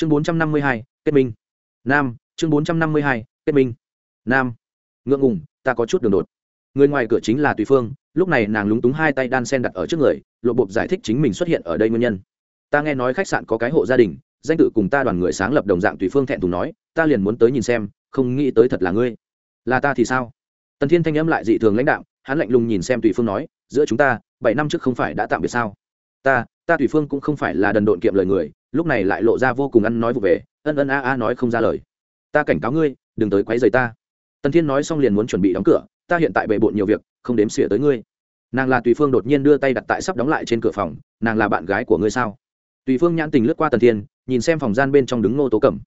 chương bốn trăm năm mươi hai, kết minh. Nam, chương bốn trăm năm mươi hai, kết minh. Nam. Ngượng ngùng, ta có chút đường đột. Người ngoài cửa chính là tùy phương, lúc này nàng lúng túng hai tay đan sen đặt ở trước người, lộ bộp giải thích chính mình xuất hiện ở đây nguyên nhân. Ta nghe nói khách sạn có cái hộ gia đình, danh tự cùng ta đoàn người sáng lập đồng dạng tùy phương thẹn thùng nói, ta liền muốn tới nhìn xem, không nghĩ tới thật là ngươi. Là ta thì sao? Tần thiên thanh âm lại dị thường lãnh đạo hắn lạnh lùng nhìn xem tùy phương nói, giữa chúng ta, bảy năm trước không phải đã tạm biệt sao? Ta ta tùy phương cũng không phải là đần độn kiệm lời người, lúc này lại lộ ra vô cùng ăn nói vụ về, ân ân a a nói không ra lời. Ta cảnh cáo ngươi, đừng tới quấy rầy ta. Tần thiên nói xong liền muốn chuẩn bị đóng cửa, ta hiện tại bề bộn nhiều việc, không đếm xỉa tới ngươi. Nàng là tùy phương đột nhiên đưa tay đặt tại sắp đóng lại trên cửa phòng, nàng là bạn gái của ngươi sao? Tùy phương nhãn tình lướt qua tần thiên, nhìn xem phòng gian bên trong đứng ngô tố cẩm.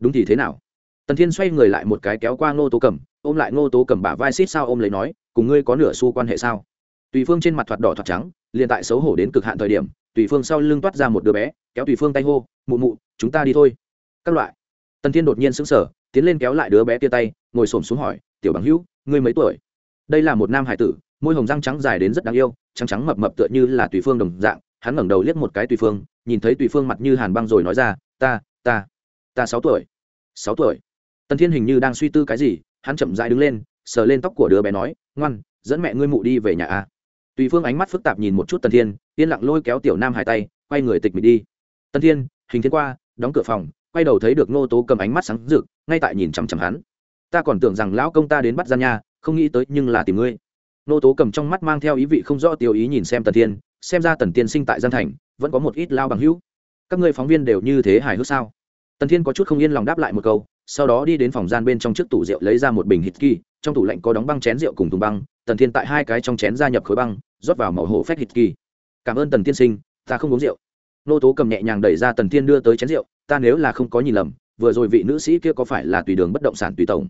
Đúng thì thế nào? Tần thiên xoay người lại một cái kéo qua ngô tố cẩm, ôm lại ngô tố cẩm bả vai xít sao ôm lấy nói, cùng ngươi có nửa xu quan hệ sao? Tùy phương trên mặt thoạt đỏ thoạt trắng liền tại xấu hổ đến cực hạn thời điểm, tùy phương sau lưng toát ra một đứa bé, kéo tùy phương tay hô, mụ mụ, chúng ta đi thôi. Các loại. Tần thiên đột nhiên sững sờ, tiến lên kéo lại đứa bé tia tay, ngồi xổm xuống hỏi, tiểu bằng hữu, ngươi mấy tuổi? Đây là một nam hải tử, môi hồng răng trắng dài đến rất đáng yêu, trắng trắng mập mập tựa như là tùy phương đồng dạng, hắn ngẩng đầu liếc một cái tùy phương, nhìn thấy tùy phương mặt như hàn băng rồi nói ra, ta ta ta sáu tuổi. Sáu tuổi? Tần thiên hình như đang suy tư cái gì, hắn chậm dãi đứng lên, sờ lên tóc của đứa bé nói, ngoan, dẫn mẹ ngươi mụ đi về nhà a tùy phương ánh mắt phức tạp nhìn một chút tần thiên, yên lặng lôi kéo tiểu nam hải tay, quay người tịch mịch đi. Tần thiên, hình thiên qua, đóng cửa phòng, quay đầu thấy được ngô tố cầm ánh mắt sáng rực, ngay tại nhìn chằm chằm hắn. Ta còn tưởng rằng lão công ta đến bắt gian nha, không nghĩ tới nhưng là tìm ngươi. Nô tố cầm trong mắt mang theo ý vị không rõ tiêu ý nhìn xem tần thiên, xem ra tần tiên sinh tại gian thành, vẫn có một ít lao bằng hữu. Các ngươi phóng viên đều như thế hài hước sao? Tần thiên có chút không yên lòng đáp lại một câu, sau đó đi đến phòng gian bên trong chiếc tủ rượu lấy ra một bình hít kỳ, trong tủ lạnh có đóng băng chén rượu cùng thùng băng tần thiên tại hai cái trong chén gia nhập khối băng, rót vào màu hổ phép hít kỳ. Cảm ơn tần tiên sinh, ta không uống rượu. Nô tố cầm nhẹ nhàng đẩy ra tần thiên đưa tới chén rượu, ta nếu là không có nhìn lầm, vừa rồi vị nữ sĩ kia có phải là tùy đường bất động sản tùy tổng?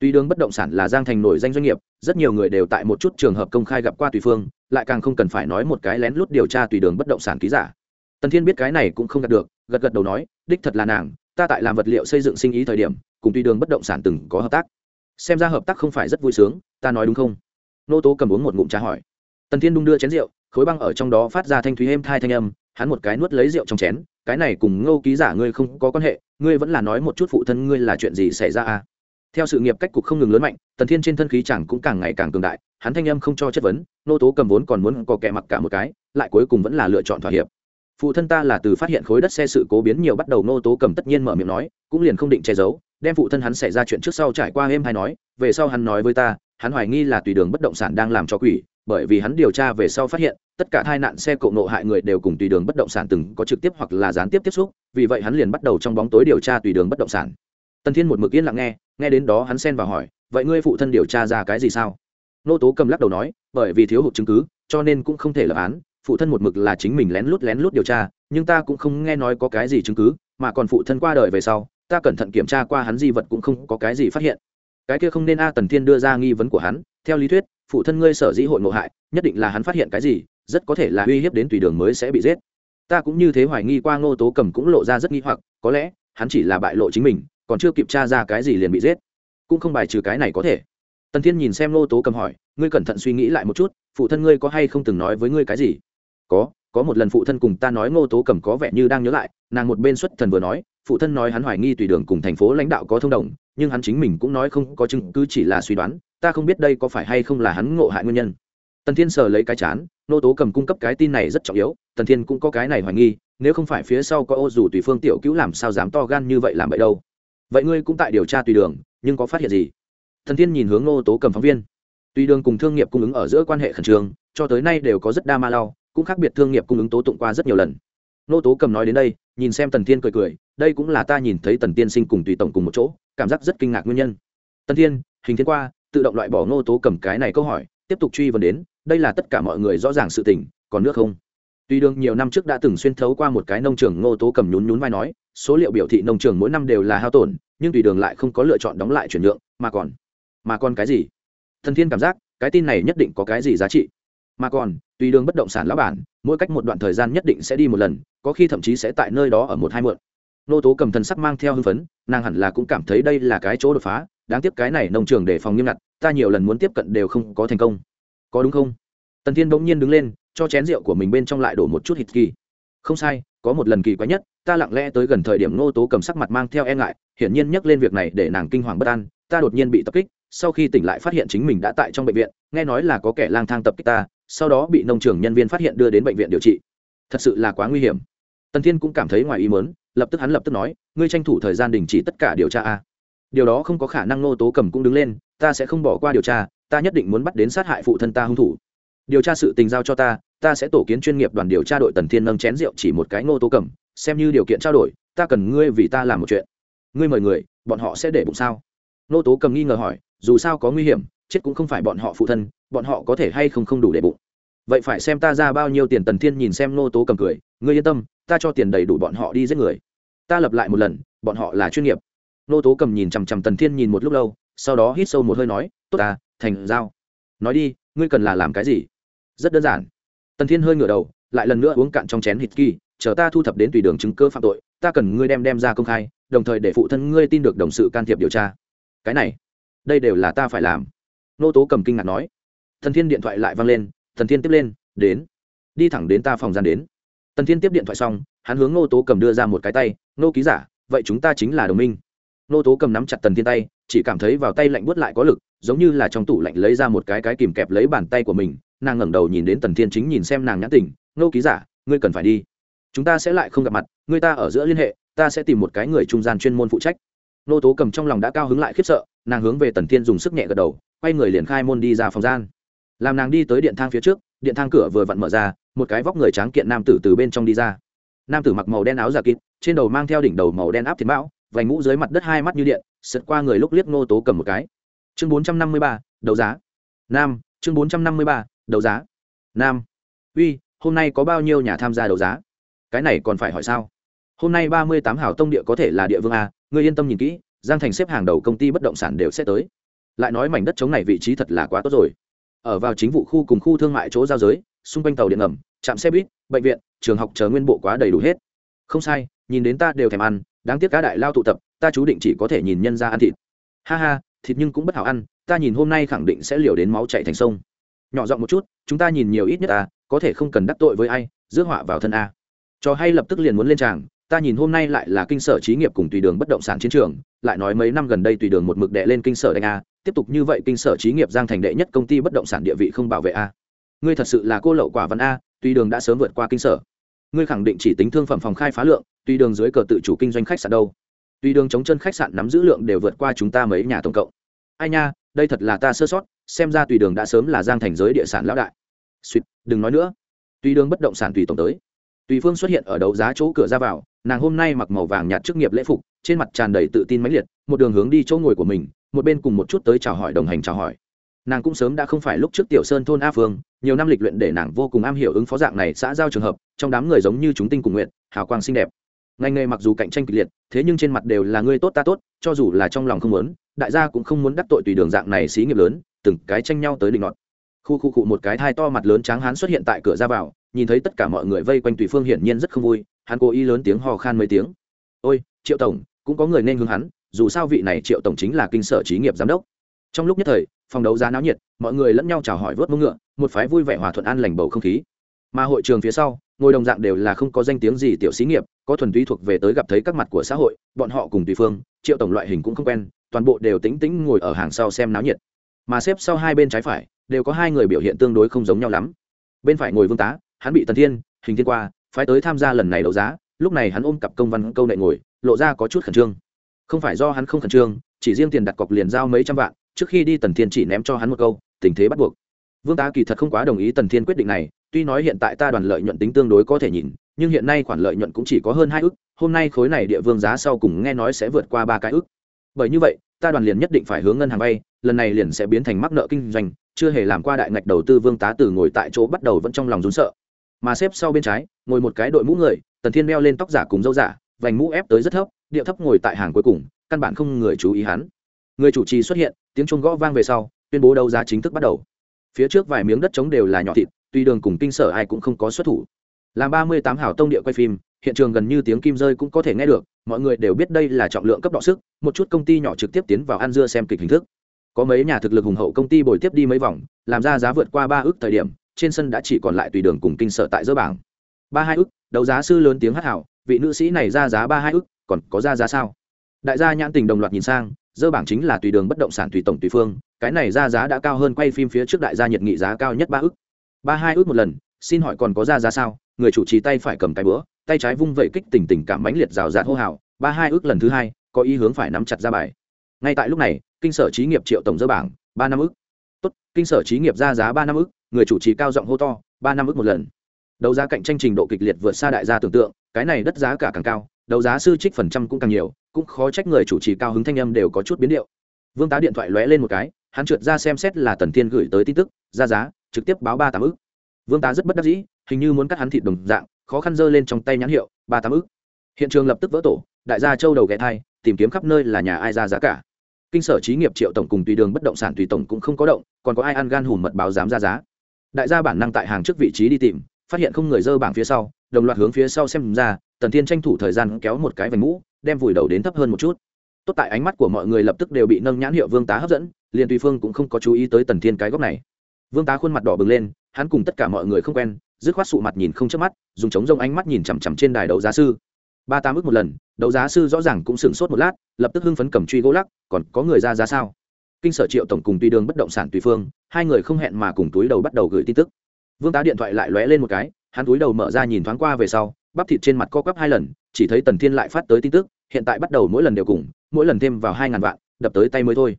Tùy đường bất động sản là giang thành nổi danh doanh nghiệp, rất nhiều người đều tại một chút trường hợp công khai gặp qua tùy phương, lại càng không cần phải nói một cái lén lút điều tra tùy đường bất động sản ký giả. Tần thiên biết cái này cũng không gạt được, gật gật đầu nói, đích thật là nàng, ta tại làm vật liệu xây dựng sinh ý thời điểm, cùng tùy đường bất động sản từng có hợp tác. Xem ra hợp tác không phải rất vui sướng, ta nói đúng không? Nô tố cầm uống một ngụm trà hỏi. Tần thiên đung đưa chén rượu, khối băng ở trong đó phát ra thanh thúy êm thai thanh âm, hắn một cái nuốt lấy rượu trong chén, cái này cùng ngô ký giả ngươi không có quan hệ, ngươi vẫn là nói một chút phụ thân ngươi là chuyện gì xảy ra à? Theo sự nghiệp cách cục không ngừng lớn mạnh, tần thiên trên thân khí chẳng cũng càng ngày càng cường đại, hắn thanh âm không cho chất vấn, nô tố cầm vốn còn muốn có kẻ mặc cả một cái, lại cuối cùng vẫn là lựa chọn thỏa hiệp. Phụ thân ta là từ phát hiện khối đất xe sự cố biến nhiều bắt đầu, nô tố cầm tất nhiên mở miệng nói, cũng liền không định che giấu, đem phụ thân hắn xảy ra chuyện trước sau trải qua êm hay nói, về sau hắn nói với ta hắn hoài nghi là tùy đường bất động sản đang làm cho quỷ, bởi vì hắn điều tra về sau phát hiện, tất cả tai nạn xe cộ nộ hại người đều cùng tùy đường bất động sản từng có trực tiếp hoặc là gián tiếp tiếp xúc, vì vậy hắn liền bắt đầu trong bóng tối điều tra tùy đường bất động sản. Tân thiên một mực yên lặng nghe nghe đến đó hắn xen vào hỏi, vậy ngươi phụ thân điều tra ra cái gì sao? Nô tố cầm lắc đầu nói, bởi vì thiếu hụt chứng cứ, cho nên cũng không thể lập án, phụ thân một mực là chính mình lén lút lén lút điều tra, nhưng ta cũng không nghe nói có cái gì chứng cứ, mà còn phụ thân qua đời về sau, ta cẩn thận kiểm tra qua hắn di vật cũng không có cái gì phát hiện cái kia không nên a tần thiên đưa ra nghi vấn của hắn, theo lý thuyết, phụ thân ngươi sở dĩ hội ngộ hại, nhất định là hắn phát hiện cái gì, rất có thể là uy hiếp đến tùy đường mới sẽ bị giết. Ta cũng như thế hoài nghi qua ngô tố cầm cũng lộ ra rất nghi hoặc, có lẽ, hắn chỉ là bại lộ chính mình, còn chưa kịp tra ra cái gì liền bị giết. Cũng không bài trừ cái này có thể. Tần thiên nhìn xem ngô tố cầm hỏi, ngươi cẩn thận suy nghĩ lại một chút, phụ thân ngươi có hay không từng nói với ngươi cái gì? Có có một lần phụ thân cùng ta nói ngô tố cầm có vẻ như đang nhớ lại, nàng một bên xuất thần vừa nói phụ thân nói hắn hoài nghi tùy đường cùng thành phố lãnh đạo có thông đồng, nhưng hắn chính mình cũng nói không có chứng cứ, chỉ là suy đoán, ta không biết đây có phải hay không là hắn ngộ hại nguyên nhân. Tần thiên sờ lấy cái chán, nô tố cầm cung cấp cái tin này rất trọng yếu, tần thiên cũng có cái này hoài nghi, nếu không phải phía sau có ô dù tùy phương tiểu cứu làm sao dám to gan như vậy làm vậy đâu. Vậy ngươi cũng tại điều tra tùy đường, nhưng có phát hiện gì? Thần thiên nhìn hướng nô tố cầm phóng viên. Tùy đường cùng thương nghiệp cung ứng ở giữa quan hệ khẩn trương, cho tới nay đều có rất đa ma lao, cũng khác biệt thương nghiệp cung ứng tố tụng qua rất nhiều lần nô tố cầm nói đến đây, nhìn xem tần thiên cười cười, đây cũng là ta nhìn thấy tần tiên sinh cùng tùy tổng cùng một chỗ, cảm giác rất kinh ngạc nguyên nhân. Tần thiên, hình thiên qua, tự động loại bỏ nô tố cầm cái này câu hỏi, tiếp tục truy vấn đến, đây là tất cả mọi người rõ ràng sự tình, còn nước không? Tuy đường nhiều năm trước đã từng xuyên thấu qua một cái nông trường ngô tố cầm nhún nhún vai nói, số liệu biểu thị nông trường mỗi năm đều là hao tổn, nhưng tùy đường lại không có lựa chọn đóng lại chuyển nhượng, mà còn mà còn cái gì? Thần thiên cảm giác, cái tin này nhất định có cái gì giá trị? Mà còn, tùy đường bất động sản lão bản, mỗi cách một đoạn thời gian nhất định sẽ đi một lần, có khi thậm chí sẽ tại nơi đó ở một hai mượn. Nô tố cầm thần sắc mang theo hưng phấn, nàng hẳn là cũng cảm thấy đây là cái chỗ đột phá, đáng tiếc cái này nông trường để phòng nghiêm ngặt, ta nhiều lần muốn tiếp cận đều không có thành công. Có đúng không? Tần thiên bỗng nhiên đứng lên, cho chén rượu của mình bên trong lại đổ một chút hít kỳ. Không sai, có một lần kỳ quái nhất, ta lặng lẽ tới gần thời điểm ngô tố cầm sắc mặt mang theo e ngại, hiển nhiên nhắc lên việc này để nàng kinh hoàng bất an, ta đột nhiên bị tập kích, sau khi tỉnh lại phát hiện chính mình đã tại trong bệnh viện, nghe nói là có kẻ lang thang tập kích ta sau đó bị nông trường nhân viên phát hiện đưa đến bệnh viện điều trị. Thật sự là quá nguy hiểm. Tần thiên cũng cảm thấy ngoài ý mớn lập tức hắn lập tức nói, ngươi tranh thủ thời gian đình chỉ tất cả điều tra a. Điều đó không có khả năng nô tố cầm cũng đứng lên, ta sẽ không bỏ qua điều tra, ta nhất định muốn bắt đến sát hại phụ thân ta hung thủ. Điều tra sự tình giao cho ta ta sẽ tổ kiến chuyên nghiệp đoàn điều tra đội tần thiên nâng chén rượu chỉ một cái nô tố cầm, xem như điều kiện trao đổi, ta cần ngươi vì ta làm một chuyện. Ngươi mời người, bọn họ sẽ để bụng sao? Nô tố cầm nghi ngờ hỏi, dù sao có nguy hiểm chết cũng không phải bọn họ phụ thân, bọn họ có thể hay không không đủ để bụng. Vậy phải xem ta ra bao nhiêu tiền tần thiên nhìn xem nô tố cầm cười, ngươi yên tâm, ta cho tiền đầy đủ bọn họ đi giết người. Ta lập lại một lần, bọn họ là chuyên nghiệp. Nô tố cầm nhìn chằm chằm tần thiên nhìn một lúc lâu, sau đó hít sâu một hơi nói, tốt ta, thành giao. Nói đi, ngươi cần là làm cái gì? Rất đơn giản. Tần thiên hơi ngửa đầu, lại lần nữa uống cạn trong chén hít kỳ, chờ ta thu thập đến tùy đường chứng cơ phạm tội, ta cần ngươi đem đem ra công khai, đồng thời để phụ thân ngươi tin được đồng sự can thiệp điều tra. Cái này, đây đều là ta phải làm nô tố cầm kinh ngạc nói. Thần thiên điện thoại lại vang lên, thần thiên tiếp lên, đến, đi thẳng đến ta phòng gian đến. Tần thiên tiếp điện thoại xong, hắn hướng nô tố cầm đưa ra một cái tay, nô ký giả, vậy chúng ta chính là đồng minh. Nô tố cầm nắm chặt tần thiên tay, chỉ cảm thấy vào tay lạnh buốt lại có lực, giống như là trong tủ lạnh lấy ra một cái cái kìm kẹp lấy bàn tay của mình. Nàng ngẩng đầu nhìn đến tần thiên chính nhìn xem nàng nhãn tình, nô ký giả, ngươi cần phải đi. Chúng ta sẽ lại không gặp mặt, ngươi ta ở giữa liên hệ, ta sẽ tìm một cái người trung gian chuyên môn phụ trách. Nô tố cầm trong lòng đã cao hứng lại khiếp sợ nàng hướng về tần thiên dùng sức nhẹ gật đầu, quay người liền khai môn đi ra phòng gian. Làm nàng đi tới điện thang phía trước, điện thang cửa vừa vặn mở ra, một cái vóc người tráng kiện nam tử từ bên trong đi ra. Nam tử mặc màu đen áo giả kịt, trên đầu mang theo đỉnh đầu màu đen áp thiên bão, vành mũ dưới mặt đất hai mắt như điện, sượt qua người lúc liếc nô tố cầm một cái. Chương bốn trăm năm mươi ba, đấu giá. Nam, chương bốn trăm năm mươi ba, đấu giá. Nam, uy, hôm nay có bao nhiêu nhà tham gia đấu giá? Cái này còn phải hỏi sao? Hôm nay ba mươi tám hảo tông địa có thể là địa vương a, ngươi yên tâm nhìn kỹ giang thành xếp hàng đầu công ty bất động sản đều sẽ tới. Lại nói mảnh đất chống này vị trí thật là quá tốt rồi. Ở vào chính vụ khu cùng khu thương mại chỗ giao giới, xung quanh tàu điện ngầm, trạm xe buýt, bệnh viện, trường học chờ nguyên bộ quá đầy đủ hết. Không sai, nhìn đến ta đều thèm ăn, đáng tiếc cá đại lao tụ tập, ta chú định chỉ có thể nhìn nhân ra ăn thịt. Ha ha, thịt nhưng cũng bất hảo ăn, ta nhìn hôm nay khẳng định sẽ liều đến máu chạy thành sông. Nhỏ giọng một chút, chúng ta nhìn nhiều ít nhất ta có thể không cần đắc tội với ai, rước họa vào thân a. Cho hay lập tức liền muốn lên tràng ta nhìn hôm nay lại là kinh sở trí nghiệp cùng tùy đường bất động sản chiến trường, lại nói mấy năm gần đây tùy đường một mực đệ lên kinh sở đánh a, tiếp tục như vậy kinh sở trí nghiệp giang thành đệ nhất công ty bất động sản địa vị không bảo vệ a. Ngươi thật sự là cô lậu quả văn a, tùy đường đã sớm vượt qua kinh sở. Ngươi khẳng định chỉ tính thương phẩm phòng khai phá lượng, tùy đường dưới cờ tự chủ kinh doanh khách sạn đâu. Tùy đường chống chân khách sạn nắm giữ lượng đều vượt qua chúng ta mấy nhà tổng cộng. Ai nha, đây thật là ta sơ sót, xem ra tùy đường đã sớm là giang thành giới địa sản lão đại. Suýt, đừng nói nữa. Tùy đường bất động sản tùy tổng tới. Tùy phương xuất hiện ở đấu giá chỗ cửa ra vào nàng hôm nay mặc màu vàng nhạt chức nghiệp lễ phục, trên mặt tràn đầy tự tin mãnh liệt, một đường hướng đi chỗ ngồi của mình, một bên cùng một chút tới chào hỏi đồng hành chào hỏi. Nàng cũng sớm đã không phải lúc trước tiểu sơn thôn a phương, nhiều năm lịch luyện để nàng vô cùng am hiểu ứng phó dạng này xã giao trường hợp, trong đám người giống như chúng tinh cùng nguyện, hào quang xinh đẹp. Ngành nghề mặc dù cạnh tranh kịch liệt, thế nhưng trên mặt đều là người tốt ta tốt, cho dù là trong lòng không muốn, đại gia cũng không muốn đắc tội tùy đường dạng này xí nghiệp lớn, từng cái tranh nhau tới định ngọt khu khu cụ một cái thai to mặt lớn tráng hán xuất hiện tại cửa ra vào, nhìn thấy tất cả mọi người vây quanh tùy phương hiển nhiên rất không vui hắn cố ý lớn tiếng hò khan mấy tiếng. Ôi, triệu tổng, cũng có người nên hướng hắn, dù sao vị này triệu tổng chính là kinh sở trí nghiệp giám đốc. Trong lúc nhất thời, phòng đấu giá náo nhiệt, mọi người lẫn nhau chào hỏi vớt mông ngựa, một phái vui vẻ hòa thuận an lành bầu không khí. Mà hội trường phía sau ngôi đồng dạng đều là không có danh tiếng gì tiểu xí nghiệp, có thuần túy thuộc về tới gặp thấy các mặt của xã hội, bọn họ cùng tùy phương, triệu tổng loại hình cũng không quen, toàn bộ đều tính tính ngồi ở hàng sau xem náo nhiệt. Mà xếp sau hai bên trái phải, đều có hai người biểu hiện tương đối không giống nhau lắm. Bên phải ngồi vương tá, hắn bị tần thiên, hình thiên qua phái tới tham gia lần này đấu giá, lúc này hắn ôm cặp công văn câu nệ ngồi, lộ ra có chút khẩn trương. Không phải do hắn không khẩn trương, chỉ riêng tiền đặt cọc liền giao mấy trăm vạn, trước khi đi tần thiên chỉ ném cho hắn một câu, tình thế bắt buộc. Vương tá kỳ thật không quá đồng ý tần thiên quyết định này, tuy nói hiện tại ta đoàn lợi nhuận tính tương đối có thể nhìn, nhưng hiện nay khoản lợi nhuận cũng chỉ có hơn hai ước hôm nay khối này địa vương giá sau cùng nghe nói sẽ vượt qua ba cái ước bởi như vậy, ta đoàn liền nhất định phải hướng ngân hàng vay, lần này liền sẽ biến thành mắc nợ kinh doanh, chưa hề làm qua đại ngạch đầu tư vương tá từ ngồi tại chỗ bắt đầu vẫn trong lòng rún sợ mà xếp sau bên trái, ngồi một cái đội mũ người, tần thiên đeo lên tóc giả cùng dâu giả, vành mũ ép tới rất thấp, điệu thấp ngồi tại hàng cuối cùng, căn bản không người chú ý hắn. Người chủ trì xuất hiện, tiếng chuông gõ vang về sau, tuyên bố đấu giá chính thức bắt đầu. Phía trước vài miếng đất trống đều là nhỏ thịt, tuy đường cùng kinh sở ai cũng không có xuất thủ. Làm ba mươi tám hảo tông địa quay phim, hiện trường gần như tiếng kim rơi cũng có thể nghe được, mọi người đều biết đây là trọng lượng cấp độ sức, một chút công ty nhỏ trực tiếp tiến vào ăn dưa xem kịch hình thức. Có mấy nhà thực lực hùng hậu công ty bồi tiếp đi mấy vòng, làm ra giá vượt qua ba ước thời điểm trên sân đã chỉ còn lại tùy đường cùng kinh sở tại dỡ bảng. Ba hai ức, đấu giá sư lớn tiếng hát hảo vị nữ sĩ này ra giá ba hai ức, còn có ra giá sao? Đại gia nhãn tình đồng loạt nhìn sang, dơ bảng chính là tùy đường bất động sản tùy tổng tùy phương, cái này ra giá đã cao hơn quay phim phía trước đại gia nhiệt nghị giá cao nhất ba ức. Ba hai ức một lần, xin hỏi còn có ra giá sao? Người chủ trì tay phải cầm cái bữa tay trái vung vẩy kích tình tình cảm mãnh liệt rào rạt hô hào, ba hai ước lần thứ hai, có ý hướng phải nắm chặt ra bài. Ngay tại lúc này, kinh sở trí nghiệp triệu tổng dơ bảng, ba năm ước tốt, kinh sở trí nghiệp ra giá ba năm ước người chủ trì cao giọng hô to, ba năm ước một lần. Đấu giá cạnh tranh trình độ kịch liệt vượt xa đại gia tưởng tượng, cái này đất giá cả càng cao, đấu giá sư trích phần trăm cũng càng nhiều, cũng khó trách người chủ trì cao hứng thanh âm đều có chút biến điệu. Vương tá điện thoại lóe lên một cái, hắn trượt ra xem xét là tần thiên gửi tới tin tức, ra giá, trực tiếp báo ba tám ước. Vương tá rất bất đắc dĩ, hình như muốn cắt hắn thịt đồng dạng, khó khăn giơ lên trong tay nhãn hiệu, ba tám ức hiện trường lập tức vỡ tổ, đại gia châu đầu ghé thai, tìm kiếm khắp nơi là nhà ai ra giá cả. Kinh sở trí nghiệp triệu tổng cùng tùy đường bất động sản tùy tổng cũng không có động, còn có ai ăn gan hùm mật báo dám ra giá đại gia bản năng tại hàng trước vị trí đi tìm, phát hiện không người dơ bảng phía sau, đồng loạt hướng phía sau xem ra, tần thiên tranh thủ thời gian kéo một cái vành mũ, đem vùi đầu đến thấp hơn một chút. Tốt tại ánh mắt của mọi người lập tức đều bị nâng nhãn hiệu vương tá hấp dẫn, liền tùy phương cũng không có chú ý tới tần thiên cái góc này. Vương tá khuôn mặt đỏ bừng lên, hắn cùng tất cả mọi người không quen, dứt khoát sụ mặt nhìn không chớp mắt, dùng chống rông ánh mắt nhìn chằm chằm trên đài đấu giá sư. Ba tám ước một lần, đấu giá sư rõ ràng cũng sửng sốt một lát, lập tức hưng phấn cầm truy gỗ lắc, còn có người ra giá sao? Kinh sở triệu tổng cùng tùy đường bất động sản tùy phương, hai người không hẹn mà cùng túi đầu bắt đầu gửi tin tức. Vương tá điện thoại lại lóe lên một cái, hắn túi đầu mở ra nhìn thoáng qua về sau, bắp thịt trên mặt co quắp hai lần, chỉ thấy tần thiên lại phát tới tin tức, hiện tại bắt đầu mỗi lần đều cùng, mỗi lần thêm vào hai ngàn vạn, đập tới tay mới thôi.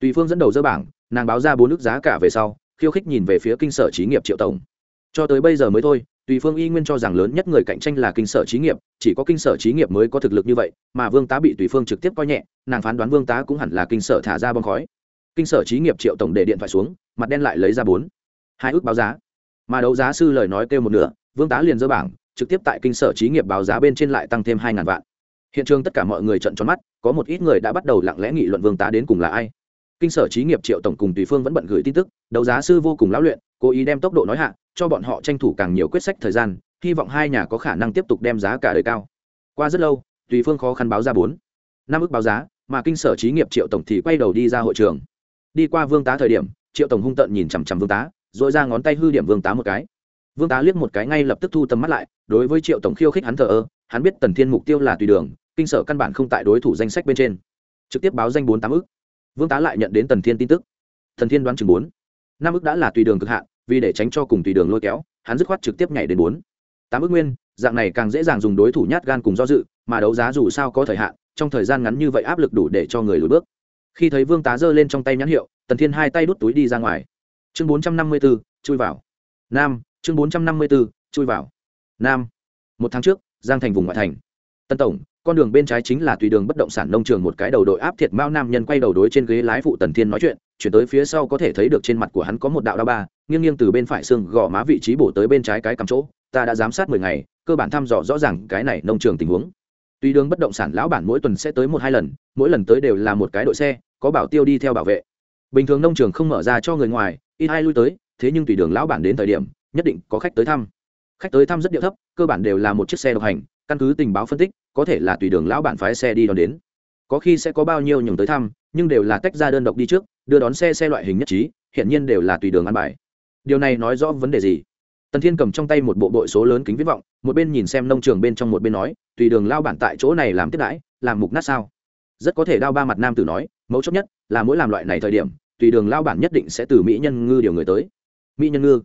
Tùy phương dẫn đầu dơ bảng, nàng báo ra bốn nước giá cả về sau, khiêu khích nhìn về phía kinh sở trí nghiệp triệu tổng. Cho tới bây giờ mới thôi, tùy phương y nguyên cho rằng lớn nhất người cạnh tranh là kinh sở trí nghiệp, chỉ có kinh sở trí nghiệp mới có thực lực như vậy, mà vương tá bị tùy phương trực tiếp coi nhẹ, nàng phán đoán vương tá cũng hẳn là kinh sở thả ra bom khói kinh sở trí nghiệp triệu tổng để điện thoại xuống, mặt đen lại lấy ra bốn. Hai ước báo giá. Mà đấu giá sư lời nói kêu một nửa, vương tá liền dơ bảng, trực tiếp tại kinh sở trí nghiệp báo giá bên trên lại tăng thêm hai ngàn vạn. Hiện trường tất cả mọi người trận tròn mắt, có một ít người đã bắt đầu lặng lẽ nghị luận vương tá đến cùng là ai. Kinh sở trí nghiệp triệu tổng cùng tùy phương vẫn bận gửi tin tức, đấu giá sư vô cùng lão luyện, cố ý đem tốc độ nói hạ, cho bọn họ tranh thủ càng nhiều quyết sách thời gian, hy vọng hai nhà có khả năng tiếp tục đem giá cả đời cao. Qua rất lâu, tùy phương khó khăn báo ra bốn. Năm ước báo giá, mà kinh sở trí nghiệp triệu tổng thì quay đầu đi ra hội trường đi qua vương tá thời điểm, triệu tổng hung tợn nhìn chằm chằm vương tá dội ra ngón tay hư điểm vương tá một cái. Vương tá liếc một cái ngay lập tức thu tầm mắt lại, đối với triệu tổng khiêu khích hắn thờ ơ, hắn biết tần thiên mục tiêu là tùy đường, kinh sở căn bản không tại đối thủ danh sách bên trên. Trực tiếp báo danh bốn tám ức. Vương tá lại nhận đến tần thiên tin tức. Thần thiên đoán chừng bốn. Năm ức đã là tùy đường cực hạn, vì để tránh cho cùng tùy đường lôi kéo, hắn dứt khoát trực tiếp nhảy đến bốn. Tám ức nguyên, dạng này càng dễ dàng dùng đối thủ nhát gan cùng do dự, mà đấu giá dù sao có thời hạn, trong thời gian ngắn như vậy áp lực đủ để cho người lùi bước khi thấy vương tá giơ lên trong tay nhãn hiệu, tần thiên hai tay đút túi đi ra ngoài. Chương bốn trăm năm mươi b ố chui vào. Nam, chương bốn trăm năm mươi b ố chui vào. Nam. Một tháng trước, giang thành vùng ngoại thành. Tân tổng, con đường bên trái chính là tùy đường bất động sản nông trường một cái đầu đội áp thiệt mao nam nhân quay đầu đối trên ghế lái phụ tần thiên nói chuyện, chuyển tới phía sau có thể thấy được trên mặt của hắn có một đạo đa ba, nghiêng nghiêng từ bên phải xương gò má vị trí bổ tới bên trái cái cắm chỗ, ta đã giám sát mười ngày, cơ bản thăm dò rõ ràng cái này nông trường tình huống. Tùy đường bất động sản lão bản mỗi tuần sẽ tới một hai lần, mỗi lần tới đều là một cái đội xe có bảo tiêu đi theo bảo vệ. Bình thường nông trường không mở ra cho người ngoài, ít ai lui tới, thế nhưng tùy đường lão bản đến thời điểm, nhất định có khách tới thăm. Khách tới thăm rất điệu thấp, cơ bản đều là một chiếc xe độc hành, căn cứ tình báo phân tích, có thể là tùy đường lão bản phái xe đi đón đến. Có khi sẽ có bao nhiêu nhường tới thăm, nhưng đều là tách ra đơn độc đi trước, đưa đón xe xe loại hình nhất trí hiện nhiên đều là tùy đường ăn bài. Điều này nói rõ vấn đề gì? Tần thiên cầm trong tay một bộ đội số lớn kính viết vọng, một bên nhìn xem nông trường bên trong một bên nói, tùy đường lao bản tại chỗ này làm tiếp đãi, làm mục nát sao? Rất có thể đao ba mặt nam tử nói, mấu chốt nhất là mỗi làm loại này thời điểm, tùy đường lao bản nhất định sẽ từ mỹ nhân ngư điều người tới. Mỹ nhân ngư?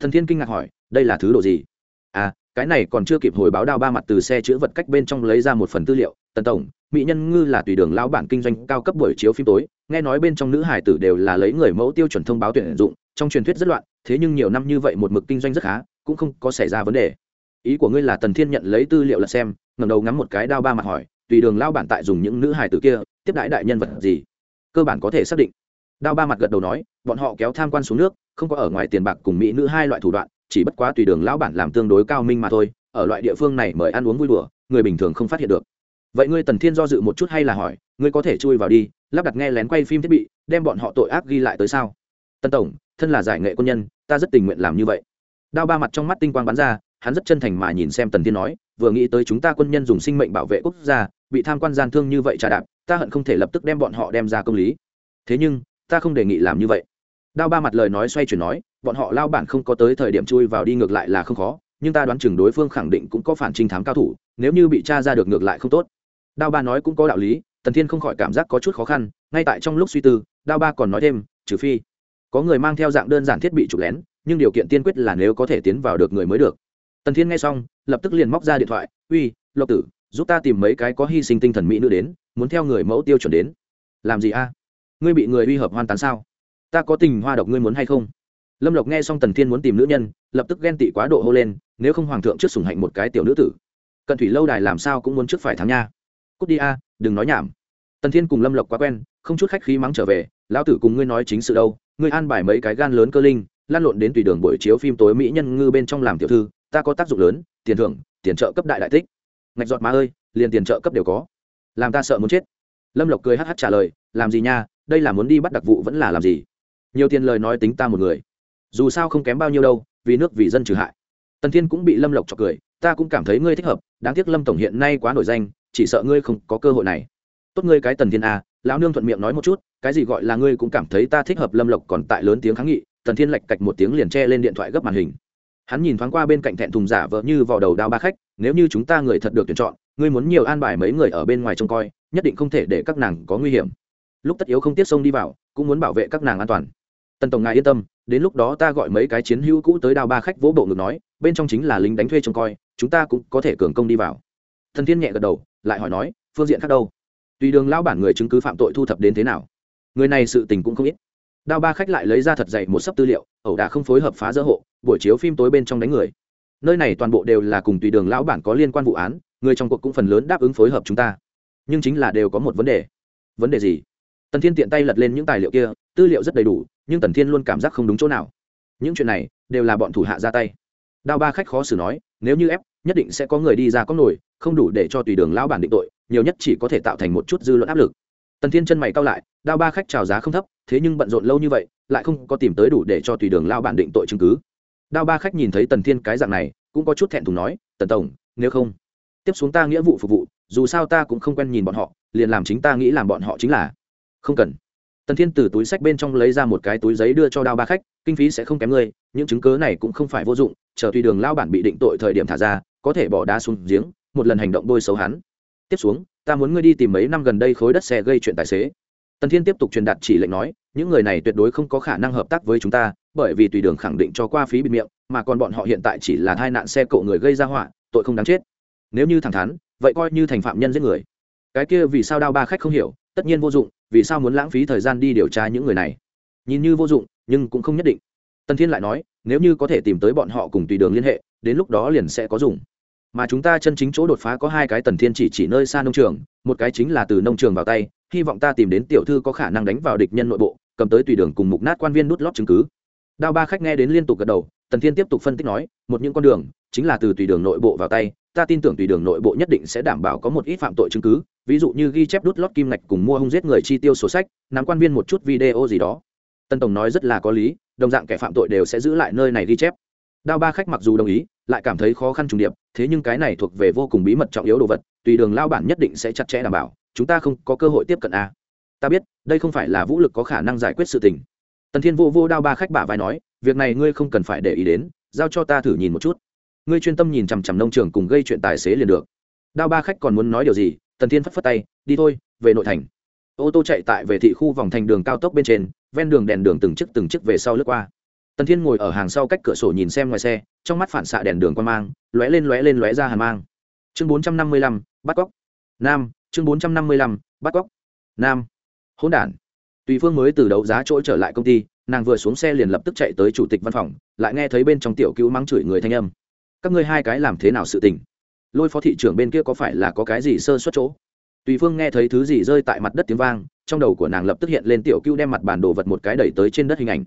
Thần thiên kinh ngạc hỏi, đây là thứ đồ gì? À cái này còn chưa kịp hồi báo đao ba mặt từ xe chữ vật cách bên trong lấy ra một phần tư liệu, tần tổng, mỹ nhân ngư là tùy đường lao bản kinh doanh cao cấp buổi chiếu phim tối, nghe nói bên trong nữ hải tử đều là lấy người mẫu tiêu chuẩn thông báo tuyển dụng, trong truyền thuyết rất loạn, thế nhưng nhiều năm như vậy một mực kinh doanh rất khá, cũng không có xảy ra vấn đề. Ý của ngươi là tần thiên nhận lấy tư liệu là xem ngầm đầu ngắm một cái đao ba mặt hỏi tùy đường lao bản tại dùng những nữ hài tử kia, tiếp đãi đại nhân vật gì? Cơ bản có thể xác định. Đao ba mặt gật đầu nói, bọn họ kéo tham quan xuống nước, không có ở ngoài tiền bạc cùng mỹ nữ hai loại thủ đoạn, chỉ bất quá tùy đường lão bản làm tương đối cao minh mà thôi, ở loại địa phương này mời ăn uống vui đùa, người bình thường không phát hiện được. Vậy ngươi tần thiên do dự một chút hay là hỏi, ngươi có thể chui vào đi, lắp đặt nghe lén quay phim thiết bị, đem bọn họ tội ác ghi lại tới sao? Tân tổng, thân là giải nghệ quân nhân, ta rất tình nguyện làm như vậy. Đao ba mặt trong mắt tinh quang bắn ra hắn rất chân thành mà nhìn xem tần thiên nói, vừa nghĩ tới chúng ta quân nhân dùng sinh mệnh bảo vệ quốc gia, bị tham quan gian thương như vậy trà đạp, ta hận không thể lập tức đem bọn họ đem ra công lý. Thế nhưng, ta không đề nghị làm như vậy. Đao ba mặt lời nói xoay chuyển nói, bọn họ lao bản không có tới thời điểm chui vào đi ngược lại là không khó, nhưng ta đoán chừng đối phương khẳng định cũng có phản trinh thám cao thủ, nếu như bị t r a ra được ngược lại không tốt. Đao ba nói cũng có đạo lý, tần thiên không khỏi cảm giác có chút khó khăn, ngay tại trong lúc suy tư, đao ba còn nói thêm, trừ phi có người mang theo dạng đơn giản thiết bị chụp lén, nhưng điều kiện tiên quyết là nếu có thể tiến vào được người mới được tần thiên nghe xong, lập tức liền móc ra điện thoại, uy, lộc tử, giúp ta tìm mấy cái có hy sinh tinh thần mỹ nữ đến, muốn theo người mẫu tiêu chuẩn đến. Làm gì a? Ngươi bị người uy hợp hoàn tán sao? Ta có tình hoa độc ngươi muốn hay không? Lâm lộc nghe xong tần thiên muốn tìm nữ nhân, lập tức ghen tị quá độ hô lên, nếu không hoàng thượng trước sùng hạnh một cái tiểu nữ tử, cận thủy lâu đài làm sao cũng muốn trước phải thắng nha. Cút đi a, đừng nói nhảm. Tần thiên cùng lâm lộc quá quen, không chút khách khí mắng trở về, lão tử cùng ngươi nói chính sự đâu, ngươi an bài mấy cái gan lớn cơ linh, lan lộn đến tùy đường buổi chiếu phim tối mỹ nhân ngư bên trong làm tiểu thư ta có tác dụng lớn tiền thưởng tiền trợ cấp đại đại tích. Ngạch giọt má ơi liền tiền trợ cấp đều có. Làm ta sợ muốn chết. Lâm lộc cười hh trả lời làm gì nha đây là muốn đi bắt đặc vụ vẫn là làm gì? Nhiều tiền lời nói tính ta một người. Dù sao không kém bao nhiêu đâu vì nước vì dân trừ hại. Tần thiên cũng bị lâm lộc chọc cười ta cũng cảm thấy ngươi thích hợp đáng tiếc lâm tổng hiện nay quá nổi danh chỉ sợ ngươi không có cơ hội này. Tốt ngươi cái tần thiên a à, lão nương thuận miệng nói một chút cái gì gọi là ngươi cũng cảm thấy ta thích hợp lâm lộc còn tại lớn tiếng kháng nghị tần thiên lạch cạch một tiếng liền che lên điện thoại gấp màn hình hắn nhìn thoáng qua bên cạnh thẹn thùng giả vợ như vào đầu đao ba khách, nếu như chúng ta người thật được tuyển chọn, ngươi muốn nhiều an bài mấy người ở bên ngoài trông coi, nhất định không thể để các nàng có nguy hiểm. Lúc tất yếu không tiếp sông đi vào, cũng muốn bảo vệ các nàng an toàn. Tần tổng ngài yên tâm, đến lúc đó ta gọi mấy cái chiến hữu cũ tới đao ba khách vỗ bộ ngực nói, bên trong chính là lính đánh thuê trông coi, chúng ta cũng có thể cường công đi vào. Thần thiên nhẹ gật đầu, lại hỏi nói, phương diện khác đâu? Tùy đường lão bản người chứng cứ phạm tội thu thập đến thế nào? Người này sự tình cũng không ít. Đao ba khách lại lấy ra thật dày một sấp tư liệu, ẩu đả không phối hợp phá dỡ hộ buổi chiếu phim tối bên trong đánh người. Nơi này toàn bộ đều là cùng tùy đường lão bản có liên quan vụ án, người trong cuộc cũng phần lớn đáp ứng phối hợp chúng ta. Nhưng chính là đều có một vấn đề. Vấn đề gì? Tần thiên tiện tay lật lên những tài liệu kia, tư liệu rất đầy đủ, nhưng tần thiên luôn cảm giác không đúng chỗ nào. Những chuyện này đều là bọn thủ hạ ra tay. Đao ba khách khó xử nói, nếu như ép, nhất định sẽ có người đi ra có nổi, không đủ để cho tùy đường lão bản định tội, nhiều nhất chỉ có thể tạo thành một chút dư luận áp lực. Tần thiên chân mày cao lại đao ba khách trào giá không thấp, thế nhưng bận rộn lâu như vậy, lại không có tìm tới đủ để cho tùy đường lão bản định tội chứng cứ đao ba khách nhìn thấy tần thiên cái dạng này, cũng có chút thẹn thùng nói, tần tổng, nếu không, tiếp xuống ta nghĩa vụ phục vụ, dù sao ta cũng không quen nhìn bọn họ, liền làm chính ta nghĩ làm bọn họ chính là. Không cần. Tần thiên từ túi sách bên trong lấy ra một cái túi giấy đưa cho đao ba khách, kinh phí sẽ không kém ngươi, những chứng cớ này cũng không phải vô dụng, chờ tùy đường lao bản bị định tội thời điểm thả ra, có thể bỏ đá xuống giếng, một lần hành động bôi xấu hắn. Tiếp xuống, ta muốn ngươi đi tìm mấy năm gần đây khối đất xe gây chuyện tài xế tần thiên tiếp tục truyền đạt chỉ lệnh nói, những người này tuyệt đối không có khả năng hợp tác với chúng ta, bởi vì tùy đường khẳng định cho qua phí bịt miệng, mà còn bọn họ hiện tại chỉ là tai nạn xe cộ người gây ra họa, tội không đáng chết. Nếu như thẳng thắn, vậy coi như thành phạm nhân giết người. Cái kia vì sao đao ba khách không hiểu, tất nhiên vô dụng, vì sao muốn lãng phí thời gian đi điều tra những người này? Nhìn như vô dụng, nhưng cũng không nhất định. Tần thiên lại nói, nếu như có thể tìm tới bọn họ cùng tùy đường liên hệ, đến lúc đó liền sẽ có dùng. Mà chúng ta chân chính chỗ đột phá có hai cái tần thiên chỉ chỉ nơi xa nông trường, một cái chính là từ nông trường vào tay hy vọng ta tìm đến tiểu thư có khả năng đánh vào địch nhân nội bộ, cầm tới tùy đường cùng mục nát quan viên nút lót chứng cứ. Đao ba khách nghe đến liên tục gật đầu, tần thiên tiếp tục phân tích nói, một những con đường chính là từ tùy đường nội bộ vào tay, ta tin tưởng tùy đường nội bộ nhất định sẽ đảm bảo có một ít phạm tội chứng cứ, ví dụ như ghi chép đút lót kim ngạch cùng mua hung giết người chi tiêu sổ sách, nắm quan viên một chút video gì đó. Tân tổng nói rất là có lý, đồng dạng kẻ phạm tội đều sẽ giữ lại nơi này ghi chép. Đao ba khách mặc dù đồng ý, lại cảm thấy khó khăn trùng điệp, thế nhưng cái này thuộc về vô cùng bí mật trọng yếu đồ vật, tùy đường lao bản nhất định sẽ chặt chẽ đảm bảo chúng ta không có cơ hội tiếp cận a. Ta biết, đây không phải là vũ lực có khả năng giải quyết sự tình. Tần thiên vô vô đao ba khách bả vai nói, việc này ngươi không cần phải để ý đến, giao cho ta thử nhìn một chút. Ngươi chuyên tâm nhìn chằm chằm nông trường cùng gây chuyện tài xế liền được. Đao ba khách còn muốn nói điều gì, tần thiên phất phất tay, đi thôi, về nội thành. Ô tô chạy tại về thị khu vòng thành đường cao tốc bên trên, ven đường đèn đường từng chiếc từng chiếc về sau lướt qua. Tần thiên ngồi ở hàng sau cách cửa sổ nhìn xem ngoài xe, trong mắt phản xạ đèn đường quan mang, lóe lên lóe lên lóe ra hàn mang. Chương bốn trăm năm mươi lăm, bắt cóc. Nam chương bốn trăm năm mươi lăm, bắt cóc. Nam. Hỗn đản. Tùy phương mới từ đấu giá chỗ trở lại công ty, nàng vừa xuống xe liền lập tức chạy tới chủ tịch văn phòng, lại nghe thấy bên trong tiểu cứu mắng chửi người thanh âm. Các ngươi hai cái làm thế nào sự tình? Lôi phó thị trưởng bên kia có phải là có cái gì sơ suất chỗ? Tùy phương nghe thấy thứ gì rơi tại mặt đất tiếng vang, trong đầu của nàng lập tức hiện lên tiểu cứu đem mặt bản đồ vật một cái đẩy tới trên đất hình ảnh.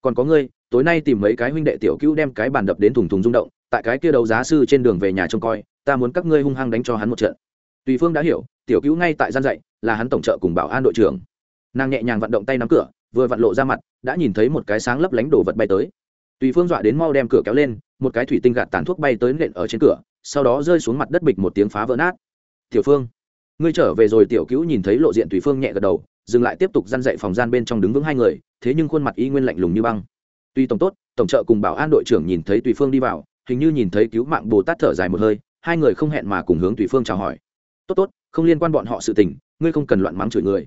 Còn có ngươi, tối nay tìm mấy cái huynh đệ tiểu cứu đem cái bàn đập đến thùng thùng rung động, tại cái kia đấu giá sư trên đường về nhà trông coi, ta muốn các ngươi hung hăng đánh cho hắn một trận tùy phương đã hiểu, tiểu cứu ngay tại gian dạy, là hắn tổng trợ cùng bảo an đội trưởng. Nàng nhẹ nhàng vận động tay nắm cửa, vừa vặn lộ ra mặt, đã nhìn thấy một cái sáng lấp lánh đồ vật bay tới. Tùy phương dọa đến mau đem cửa kéo lên, một cái thủy tinh gạt tàn thuốc bay tới nện ở trên cửa, sau đó rơi xuống mặt đất bịch một tiếng phá vỡ nát. Tiểu phương, ngươi trở về rồi. Tiểu cứu nhìn thấy lộ diện tùy phương nhẹ gật đầu, dừng lại tiếp tục dăn dậy phòng gian bên trong đứng vững hai người, thế nhưng khuôn mặt y nguyên lạnh lùng như băng. Tuy tổng tốt, tổng trợ cùng bảo an đội trưởng nhìn thấy tùy phương đi vào, hình như nhìn thấy cứu mạng bồ tát thở dài một hơi, hai người không hẹn mà cùng hướng tùy phương chào hỏi tốt tốt, không liên quan bọn họ sự tình, ngươi không cần loạn mắng chửi người.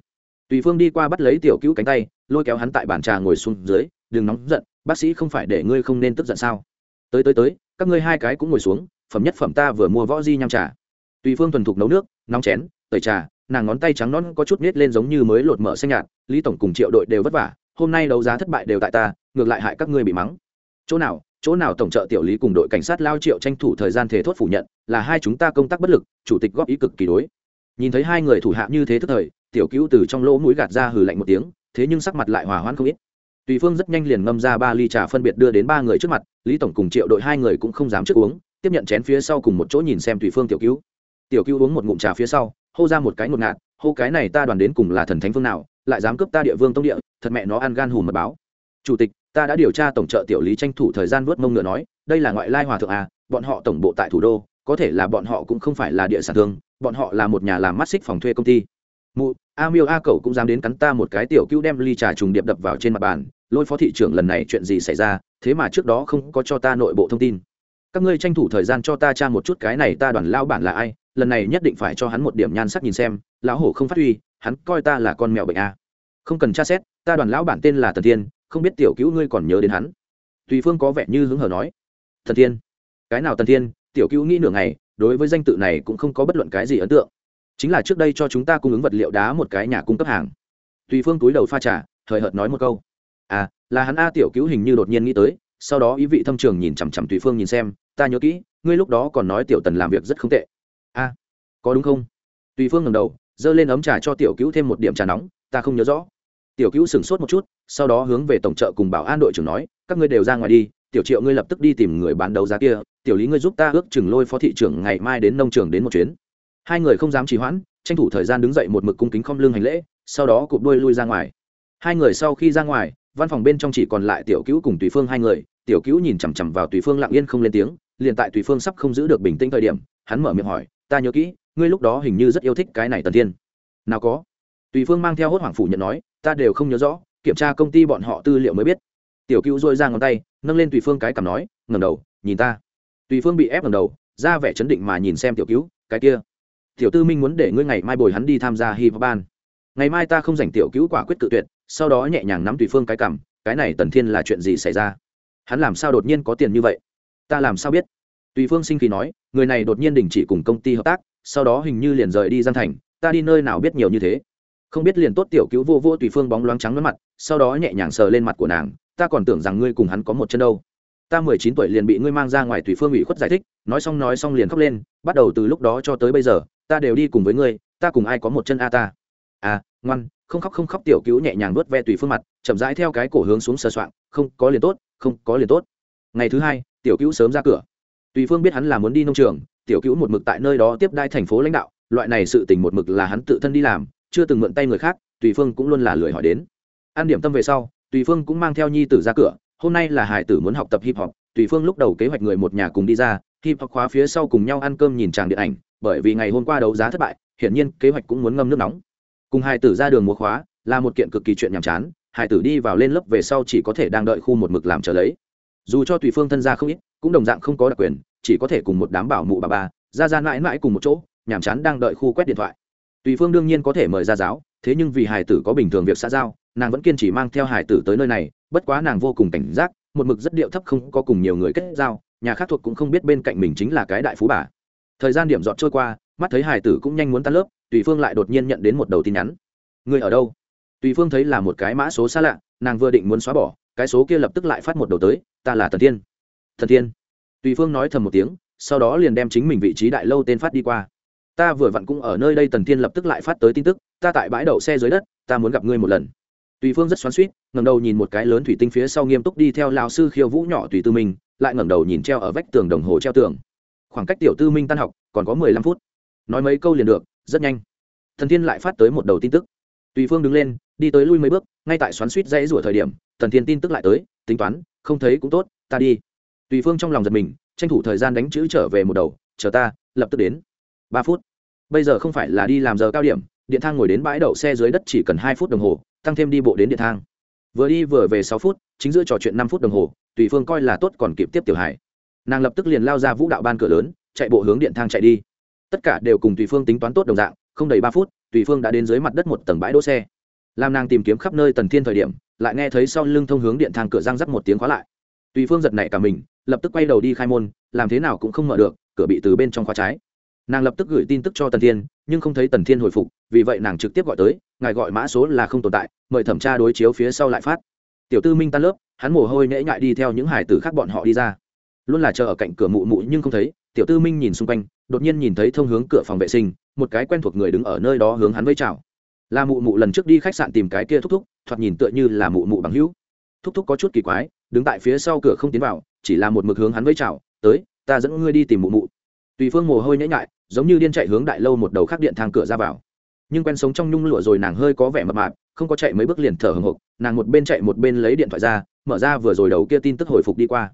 Tùy phương đi qua bắt lấy tiểu cứu cánh tay, lôi kéo hắn tại bàn trà ngồi xuống dưới, đừng nóng giận, bác sĩ không phải để ngươi không nên tức giận sao? Tới tới tới, các ngươi hai cái cũng ngồi xuống, phẩm nhất phẩm ta vừa mua võ di nham trà. Tùy phương thuần thục nấu nước, nóng chén, tẩy trà, nàng ngón tay trắng nón có chút nết lên giống như mới lột mở xanh nhạt, lý tổng cùng triệu đội đều vất vả, hôm nay đấu giá thất bại đều tại ta, ngược lại hại các ngươi bị mắng. Chỗ nào chỗ nào tổng trợ tiểu lý cùng đội cảnh sát lao triệu tranh thủ thời gian thể thốt phủ nhận, là hai chúng ta công tác bất lực, chủ tịch góp ý cực kỳ đối. Nhìn thấy hai người thủ hạ như thế thức thời, tiểu cứu từ trong lỗ mũi gạt ra hừ lạnh một tiếng, thế nhưng sắc mặt lại hòa hoãn không ít. Tùy phương rất nhanh liền ngâm ra ba ly trà phân biệt đưa đến ba người trước mặt, lý tổng cùng triệu đội hai người cũng không dám trước uống, tiếp nhận chén phía sau cùng một chỗ nhìn xem tùy phương tiểu cứu. Tiểu cứu uống một ngụm trà phía sau, hô ra một cái ngột ngạt, hô, cái này ta đoàn đến cùng là thần thánh phương nào, lại dám cướp ta địa vương tông địa, thật mẹ nó ăn gan hùm mật báo. Chủ tịch ta đã điều tra tổng trợ tiểu lý tranh thủ thời gian vớt mông ngựa nói, đây là ngoại lai hòa thượng à bọn họ tổng bộ tại thủ đô, có thể là bọn họ cũng không phải là địa sản thương, bọn họ là một nhà làm mắt xích phòng thuê công ty. Mụ, a miêu a cậu cũng dám đến cắn ta một cái tiểu cứu đem ly trà trùng điệp đập vào trên mặt bàn, lôi phó thị trưởng lần này chuyện gì xảy ra, thế mà trước đó không có cho ta nội bộ thông tin. Các ngươi tranh thủ thời gian cho ta tra một chút cái này ta đoàn lao bản là ai, lần này nhất định phải cho hắn một điểm nhan sắc nhìn xem, lão hổ không phát huy, hắn coi ta là con mèo bệnh a không cần tra xét, ta đoàn lão bản tên là tần thiên không biết tiểu cứu ngươi còn nhớ đến hắn. Tùy phương có vẻ như hứng hở nói, thần thiên, cái nào tần thiên, tiểu cứu nghĩ nửa ngày, đối với danh tự này cũng không có bất luận cái gì ấn tượng. Chính là trước đây cho chúng ta cung ứng vật liệu đá một cái nhà cung cấp hàng. Tùy phương túi đầu pha trà thời hợt nói một câu à là hắn a tiểu cứu hình như đột nhiên nghĩ tới, sau đó ý vị thâm trường nhìn chằm chằm tùy phương nhìn xem, ta nhớ kỹ, ngươi lúc đó còn nói tiểu tần làm việc rất không tệ. A, có đúng không? Tùy phương ngầm đầu, giơ lên ấm trà cho tiểu cứu thêm một điểm trà nóng, ta không nhớ rõ tiểu cứu sửng sốt một chút, sau đó hướng về tổng trợ cùng bảo an đội trưởng nói, các ngươi đều ra ngoài đi, tiểu triệu ngươi lập tức đi tìm người bán đấu giá kia, tiểu lý ngươi giúp ta ước chừng lôi phó thị trưởng ngày mai đến nông trường đến một chuyến. Hai người không dám trì hoãn, tranh thủ thời gian đứng dậy một mực cung kính không lưng hành lễ, sau đó cụp đuôi lui ra ngoài. Hai người sau khi ra ngoài, văn phòng bên trong chỉ còn lại tiểu cứu cùng tùy phương hai người, tiểu cứu nhìn chằm chằm vào tùy phương lặng yên không lên tiếng, liền tại tùy phương sắp không giữ được bình tĩnh thời điểm, hắn mở miệng hỏi, ta nhớ kỹ, ngươi lúc đó hình như rất yêu thích cái này tần thiên. Nào có tùy phương mang theo hốt hoảng phủ nhận nói, ta đều không nhớ rõ, kiểm tra công ty bọn họ tư liệu mới biết. Tiểu Cửu rũi ra ngón tay, nâng lên tùy phương cái cằm nói ngầm đầu, nhìn ta. Tùy phương bị ép ngầm đầu, ra vẻ chấn định mà nhìn xem tiểu cứu cái kia, tiểu tư minh muốn để ngươi ngày mai bồi hắn đi tham gia hip hop ban. Ngày mai ta không dành tiểu cứu quả quyết tự tuyệt, sau đó nhẹ nhàng nắm tùy phương cái cằm, cái này tần thiên là chuyện gì xảy ra? Hắn làm sao đột nhiên có tiền như vậy? Ta làm sao biết? Tùy phương sinh khí nói, người này đột nhiên đình chỉ cùng công ty hợp tác, sau đó hình như liền rời đi giang thành, ta đi nơi nào biết nhiều như thế? Không biết liền tốt tiểu cứu vô vô tùy phương bóng loáng trắng mặt, sau đó nhẹ nhàng sờ lên mặt của nàng, ta còn tưởng rằng ngươi cùng hắn có một chân đâu. Ta mười chín tuổi liền bị ngươi mang ra ngoài tùy phương ủy khuất giải thích, nói xong nói xong liền khóc lên, bắt đầu từ lúc đó cho tới bây giờ, ta đều đi cùng với ngươi, ta cùng ai có một chân a ta? À ngoan, không khóc không khóc tiểu cứu nhẹ nhàng vớt ve tùy phương mặt, chậm rãi theo cái cổ hướng xuống sờ soạng, không, có liền tốt, không, có liền tốt. Ngày thứ hai, tiểu cứu sớm ra cửa. Tùy phương biết hắn là muốn đi nông trường, tiểu cứu một mực tại nơi đó tiếp đai thành phố lãnh đạo, loại này sự tình một mực là hắn tự thân đi làm chưa từng mượn tay người khác, tùy phương cũng luôn là lười hỏi đến. An điểm tâm về sau, tùy phương cũng mang theo nhi tử ra cửa, hôm nay là hải tử muốn học tập hip hop, tùy phương lúc đầu kế hoạch người một nhà cùng đi ra, hip hop khóa phía sau cùng nhau ăn cơm nhìn tràng điện ảnh, bởi vì ngày hôm qua đấu giá thất bại, hiển nhiên kế hoạch cũng muốn ngâm nước nóng. Cùng hải tử ra đường múa khóa, là một kiện cực kỳ chuyện nhàm chán, hải tử đi vào lên lớp về sau chỉ có thể đang đợi khu một mực làm trở lấy. Dù cho tùy phương thân gia không ít, cũng đồng dạng không có đặc quyền, chỉ có thể cùng một đám bảo mụ bà ba, ra ra mãi mãi cùng một chỗ, nhàm chán đang đợi khu quét điện thoại tùy phương đương nhiên có thể mời ra giáo, thế nhưng vì hải tử có bình thường việc xã giao, nàng vẫn kiên trì mang theo hải tử tới nơi này, bất quá nàng vô cùng cảnh giác, một mực rất điệu thấp không có cùng nhiều người kết giao, nhà khác thuộc cũng không biết bên cạnh mình chính là cái đại phú bà. Thời gian điểm dọn trôi qua, mắt thấy hải tử cũng nhanh muốn tan lớp, tùy phương lại đột nhiên nhận đến một đầu tin nhắn. Người ở đâu? Tùy phương thấy là một cái mã số xa lạ, nàng vừa định muốn xóa bỏ, cái số kia lập tức lại phát một đầu tới, ta là thần thiên. Thần thiên? Tùy phương nói thầm một tiếng, sau đó liền đem chính mình vị trí đại lâu tên phát đi qua ta vừa vặn cũng ở nơi đây tần thiên lập tức lại phát tới tin tức, ta tại bãi đậu xe dưới đất, ta muốn gặp ngươi một lần. Tùy phương rất xoắn suýt ngẩng đầu nhìn một cái lớn thủy tinh phía sau nghiêm túc đi theo lao sư khiêu vũ nhỏ tùy tư minh lại ngẩng đầu nhìn treo ở vách tường đồng hồ treo tường. Khoảng cách tiểu tư minh tan học, còn có mười lăm phút. Nói mấy câu liền được, rất nhanh. Thần thiên lại phát tới một đầu tin tức. Tùy phương đứng lên, đi tới lui mấy bước, ngay tại xoắn suýt dãy rủa thời điểm thần thiên tin tức lại tới, tính toán, không thấy cũng tốt, ta đi. Tùy phương trong lòng giật mình, tranh thủ thời gian đánh chữ trở về một đầu, chờ ta, lập tức đến ba phút. Bây giờ không phải là đi làm giờ cao điểm, điện thang ngồi đến bãi đậu xe dưới đất chỉ cần hai phút đồng hồ, tăng thêm đi bộ đến điện thang. Vừa đi vừa về sáu phút, chính giữa trò chuyện năm phút đồng hồ, tùy phương coi là tốt còn kịp tiếp tiểu hải. Nàng lập tức liền lao ra vũ đạo ban cửa lớn, chạy bộ hướng điện thang chạy đi. Tất cả đều cùng tùy phương tính toán tốt đồng dạng, không đầy ba phút, tùy phương đã đến dưới mặt đất một tầng bãi đỗ xe. Làm nàng tìm kiếm khắp nơi tần thiên thời điểm, lại nghe thấy sau lưng thông hướng điện thang cửa răng rắc một tiếng khóa lại. Tùy phương giật nảy cả mình, lập tức quay đầu đi khai môn, làm thế nào cũng không mở được, cửa bị từ bên trong khóa trái nàng lập tức gửi tin tức cho tần thiên, nhưng không thấy tần thiên hồi phục, vì vậy nàng trực tiếp gọi tới, ngài gọi mã số là không tồn tại, mời thẩm tra đối chiếu phía sau lại phát. Tiểu tư minh tan lớp, hắn mồ hôi nhễ ngại đi theo những hải tử khác bọn họ đi ra. Luôn là chờ ở cạnh cửa mụ mụ nhưng không thấy, tiểu tư minh nhìn xung quanh, đột nhiên nhìn thấy thông hướng cửa phòng vệ sinh, một cái quen thuộc người đứng ở nơi đó hướng hắn với chào. Là mụ mụ lần trước đi khách sạn tìm cái kia thúc thúc, thoạt nhìn tựa như là mụ mụ bằng hữu. Thúc thúc có chút kỳ quái, đứng tại phía sau cửa không tiến vào, chỉ là một mực hướng hắn với chào, tới, ta dẫn ngươi đi tìm mụ mụ. Tùy phương mồ hôi nhễ nhại giống như điên chạy hướng đại lâu một đầu khác điện thang cửa ra vào. Nhưng quen sống trong nhung lụa rồi nàng hơi có vẻ mập mạp, không có chạy mấy bước liền thở hồng hộc, nàng một bên chạy một bên lấy điện thoại ra, mở ra vừa rồi đầu kia tin tức hồi phục đi qua.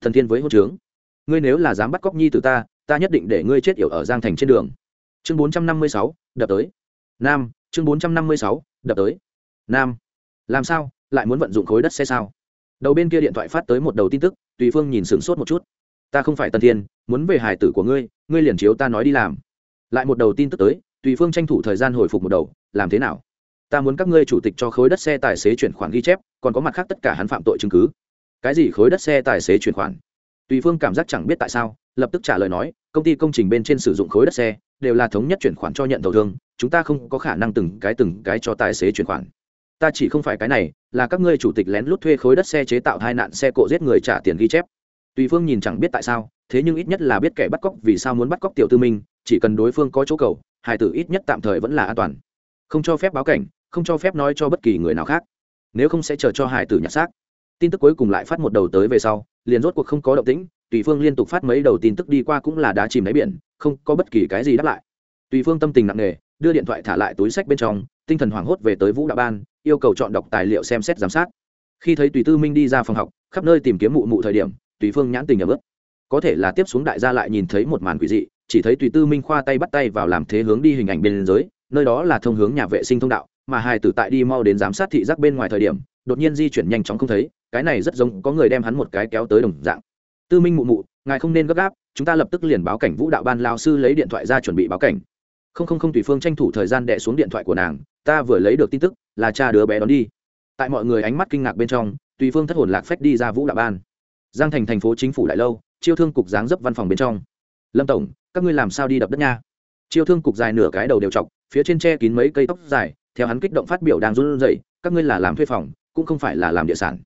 Thần thiên với hô trướng. Ngươi nếu là dám bắt cóc nhi từ ta ta nhất định để ngươi chết yểu ở giang thành trên đường. Chương bốn trăm năm mươi sáu, đập tới. Nam, chương bốn trăm năm mươi sáu, đập tới. Nam. Làm sao? Lại muốn vận dụng khối đất xe sao? Đầu bên kia điện thoại phát tới một đầu tin tức, tùy phương nhìn sửng sốt một chút ta không phải tần thiên, muốn về Hải tử của ngươi ngươi liền chiếu ta nói đi làm. Lại một đầu tin tức tới, tùy phương tranh thủ thời gian hồi phục một đầu, làm thế nào? Ta muốn các ngươi chủ tịch cho khối đất xe tài xế chuyển khoản ghi chép, còn có mặt khác tất cả hắn phạm tội chứng cứ. Cái gì khối đất xe tài xế chuyển khoản? Tùy phương cảm giác chẳng biết tại sao, lập tức trả lời nói, công ty công trình bên trên sử dụng khối đất xe, đều là thống nhất chuyển khoản cho nhận thầu thương, chúng ta không có khả năng từng cái từng cái cho tài xế chuyển khoản. Ta chỉ không phải cái này, là các ngươi chủ tịch lén lút thuê khối đất xe chế tạo hai nạn xe cộ giết người trả tiền ghi chép tùy phương nhìn chẳng biết tại sao, thế nhưng ít nhất là biết kẻ bắt cóc vì sao muốn bắt cóc tiểu tư minh, chỉ cần đối phương có chỗ cầu, hải tử ít nhất tạm thời vẫn là an toàn. Không cho phép báo cảnh, không cho phép nói cho bất kỳ người nào khác. Nếu không sẽ chờ cho hải tử nhặt xác. Tin tức cuối cùng lại phát một đầu tới về sau, liền rốt cuộc không có động tĩnh, tùy phương liên tục phát mấy đầu tin tức đi qua cũng là đá chìm đáy biển, không có bất kỳ cái gì đáp lại. Tùy phương tâm tình nặng nề, đưa điện thoại thả lại túi sách bên trong, tinh thần hoảng hốt về tới vũ đạo ban, yêu cầu chọn đọc tài liệu xem xét giám sát. Khi thấy tùy tư minh đi ra phòng học, khắp nơi tìm kiếm mụ mụ thời điểm tùy phương nhãn tình ở bước có thể là tiếp xuống đại gia lại nhìn thấy một màn quỷ dị, chỉ thấy tùy tư minh khoa tay bắt tay vào làm thế hướng đi hình ảnh bên giới, nơi đó là thông hướng nhà vệ sinh thông đạo, mà hai tử tại đi mau đến giám sát thị giác bên ngoài thời điểm, đột nhiên di chuyển nhanh chóng không thấy, cái này rất giống có người đem hắn một cái kéo tới đồng dạng. Tư minh mụ mụ, ngài không nên gấp gáp, chúng ta lập tức liền báo cảnh vũ đạo ban lao sư lấy điện thoại ra chuẩn bị báo cảnh. Không không không tùy phương tranh thủ thời gian đẻ xuống điện thoại của nàng, ta vừa lấy được tin tức, là cha đứa bé đón đi. Tại mọi người ánh mắt kinh ngạc bên trong, tùy phương thất hồn lạc phách đi ra vũ đạo ban giang thành thành phố chính phủ đại lâu, chiêu thương cục giáng dấp văn phòng bên trong. Lâm tổng, các ngươi làm sao đi đập đất nha? Chiêu thương cục dài nửa cái đầu đều chọc, phía trên tre kín mấy cây tóc dài, theo hắn kích động phát biểu đang run rẩy, các ngươi là làm thuê phòng, cũng không phải là làm địa sản.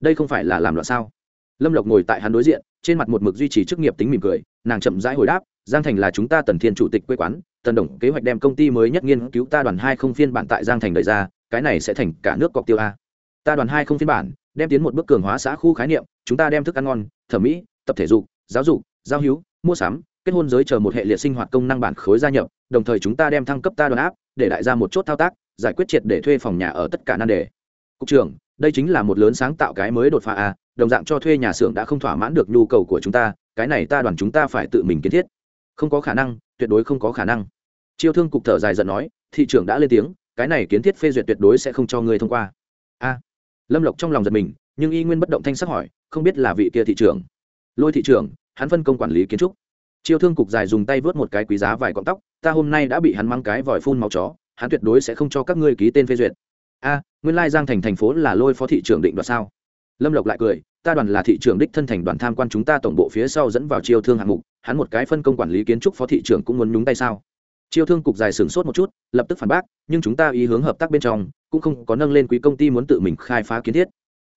Đây không phải là làm loạn sao? Lâm lộc ngồi tại hắn đối diện, trên mặt một mực duy trì chức nghiệp tính mỉm cười, nàng chậm rãi hồi đáp, giang thành là chúng ta tần thiên chủ tịch quê quán, tần đồng kế hoạch đem công ty mới nhất nghiên cứu ta đoàn hai không phiên bản tại giang thành đợi ra, cái này sẽ thành cả nước cọc tiêu a. Ta đoàn hai không phiên bản, đem tiến một bước cường hóa xã khu khái niệm chúng ta đem thức ăn ngon, thẩm mỹ, tập thể dục, giáo dục, giao hữu, mua sắm, kết hôn giới chờ một hệ liệt sinh hoạt công năng bản khối gia nhập, đồng thời chúng ta đem thăng cấp ta đoàn áp, để đại ra một chốt thao tác, giải quyết triệt để thuê phòng nhà ở tất cả nan đề. Cục trưởng, đây chính là một lớn sáng tạo cái mới đột phá a đồng dạng cho thuê nhà xưởng đã không thỏa mãn được nhu cầu của chúng ta, cái này ta đoàn chúng ta phải tự mình kiến thiết. Không có khả năng, tuyệt đối không có khả năng. Chiêu thương cục thở dài giận nói, thị trưởng đã lên tiếng, cái này kiến thiết phê duyệt tuyệt đối sẽ không cho người thông qua. A. Lâm lộc trong lòng giật mình nhưng y nguyên bất động thanh sắc hỏi, không biết là vị kia thị trưởng. Lôi thị trưởng, hắn phân công quản lý kiến trúc. Chiêu thương cục dài dùng tay vớt một cái quý giá vài cọng tóc, ta hôm nay đã bị hắn mang cái vòi phun màu chó, hắn tuyệt đối sẽ không cho các ngươi ký tên phê duyệt. A, nguyên lai giang thành thành phố là lôi phó thị trưởng định đoạt sao? Lâm lộc lại cười, ta đoàn là thị trưởng đích thân thành đoàn tham quan chúng ta tổng bộ phía sau dẫn vào chiêu thương hạng mục, hắn một cái phân công quản lý kiến trúc phó thị trưởng cũng muốn nhúng tay sao? Chiêu thương cục dài sửng sốt một chút, lập tức phản bác, nhưng chúng ta ý hướng hợp tác bên trong, cũng không có nâng lên quý công ty muốn tự mình khai phá kiến thiết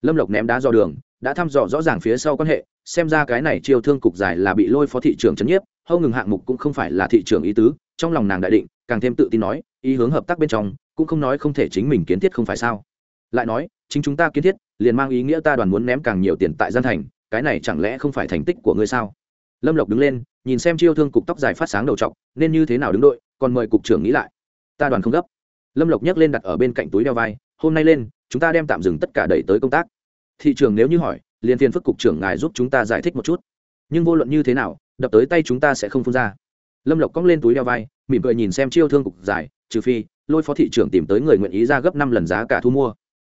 lâm lộc ném đá dò đường, đã thăm dò rõ ràng phía sau quan hệ, xem ra cái này chiêu thương cục dài là bị lôi phó thị trưởng chấn nhiếp, hâu ngừng hạng mục cũng không phải là thị trường ý tứ, trong lòng nàng đại định, càng thêm tự tin nói, ý hướng hợp tác bên trong, cũng không nói không thể chính mình kiến thiết không phải sao. Lại nói, chính chúng ta kiến thiết, liền mang ý nghĩa ta đoàn muốn ném càng nhiều tiền tại gian thành, cái này chẳng lẽ không phải thành tích của ngươi sao? Lâm lộc đứng lên, nhìn xem chiêu thương cục tóc dài phát sáng đầu t nên như thế nào đứng đội, còn mời cục trưởng nghĩ lại. Ta đoàn không gấp. Lâm lộc nhấc lên đặt ở bên cạnh túi đeo vai, hôm nay lên chúng ta đem tạm dừng tất cả đẩy tới công tác. Thị trường nếu như hỏi, liền phiên phức cục trưởng ngài giúp chúng ta giải thích một chút. Nhưng vô luận như thế nào, đập tới tay chúng ta sẽ không phun ra. Lâm lộc cong lên túi đeo vai, mỉm cười nhìn xem chiêu thương cục giải, trừ phi, lôi phó thị trưởng tìm tới người nguyện ý ra gấp năm lần giá cả thu mua.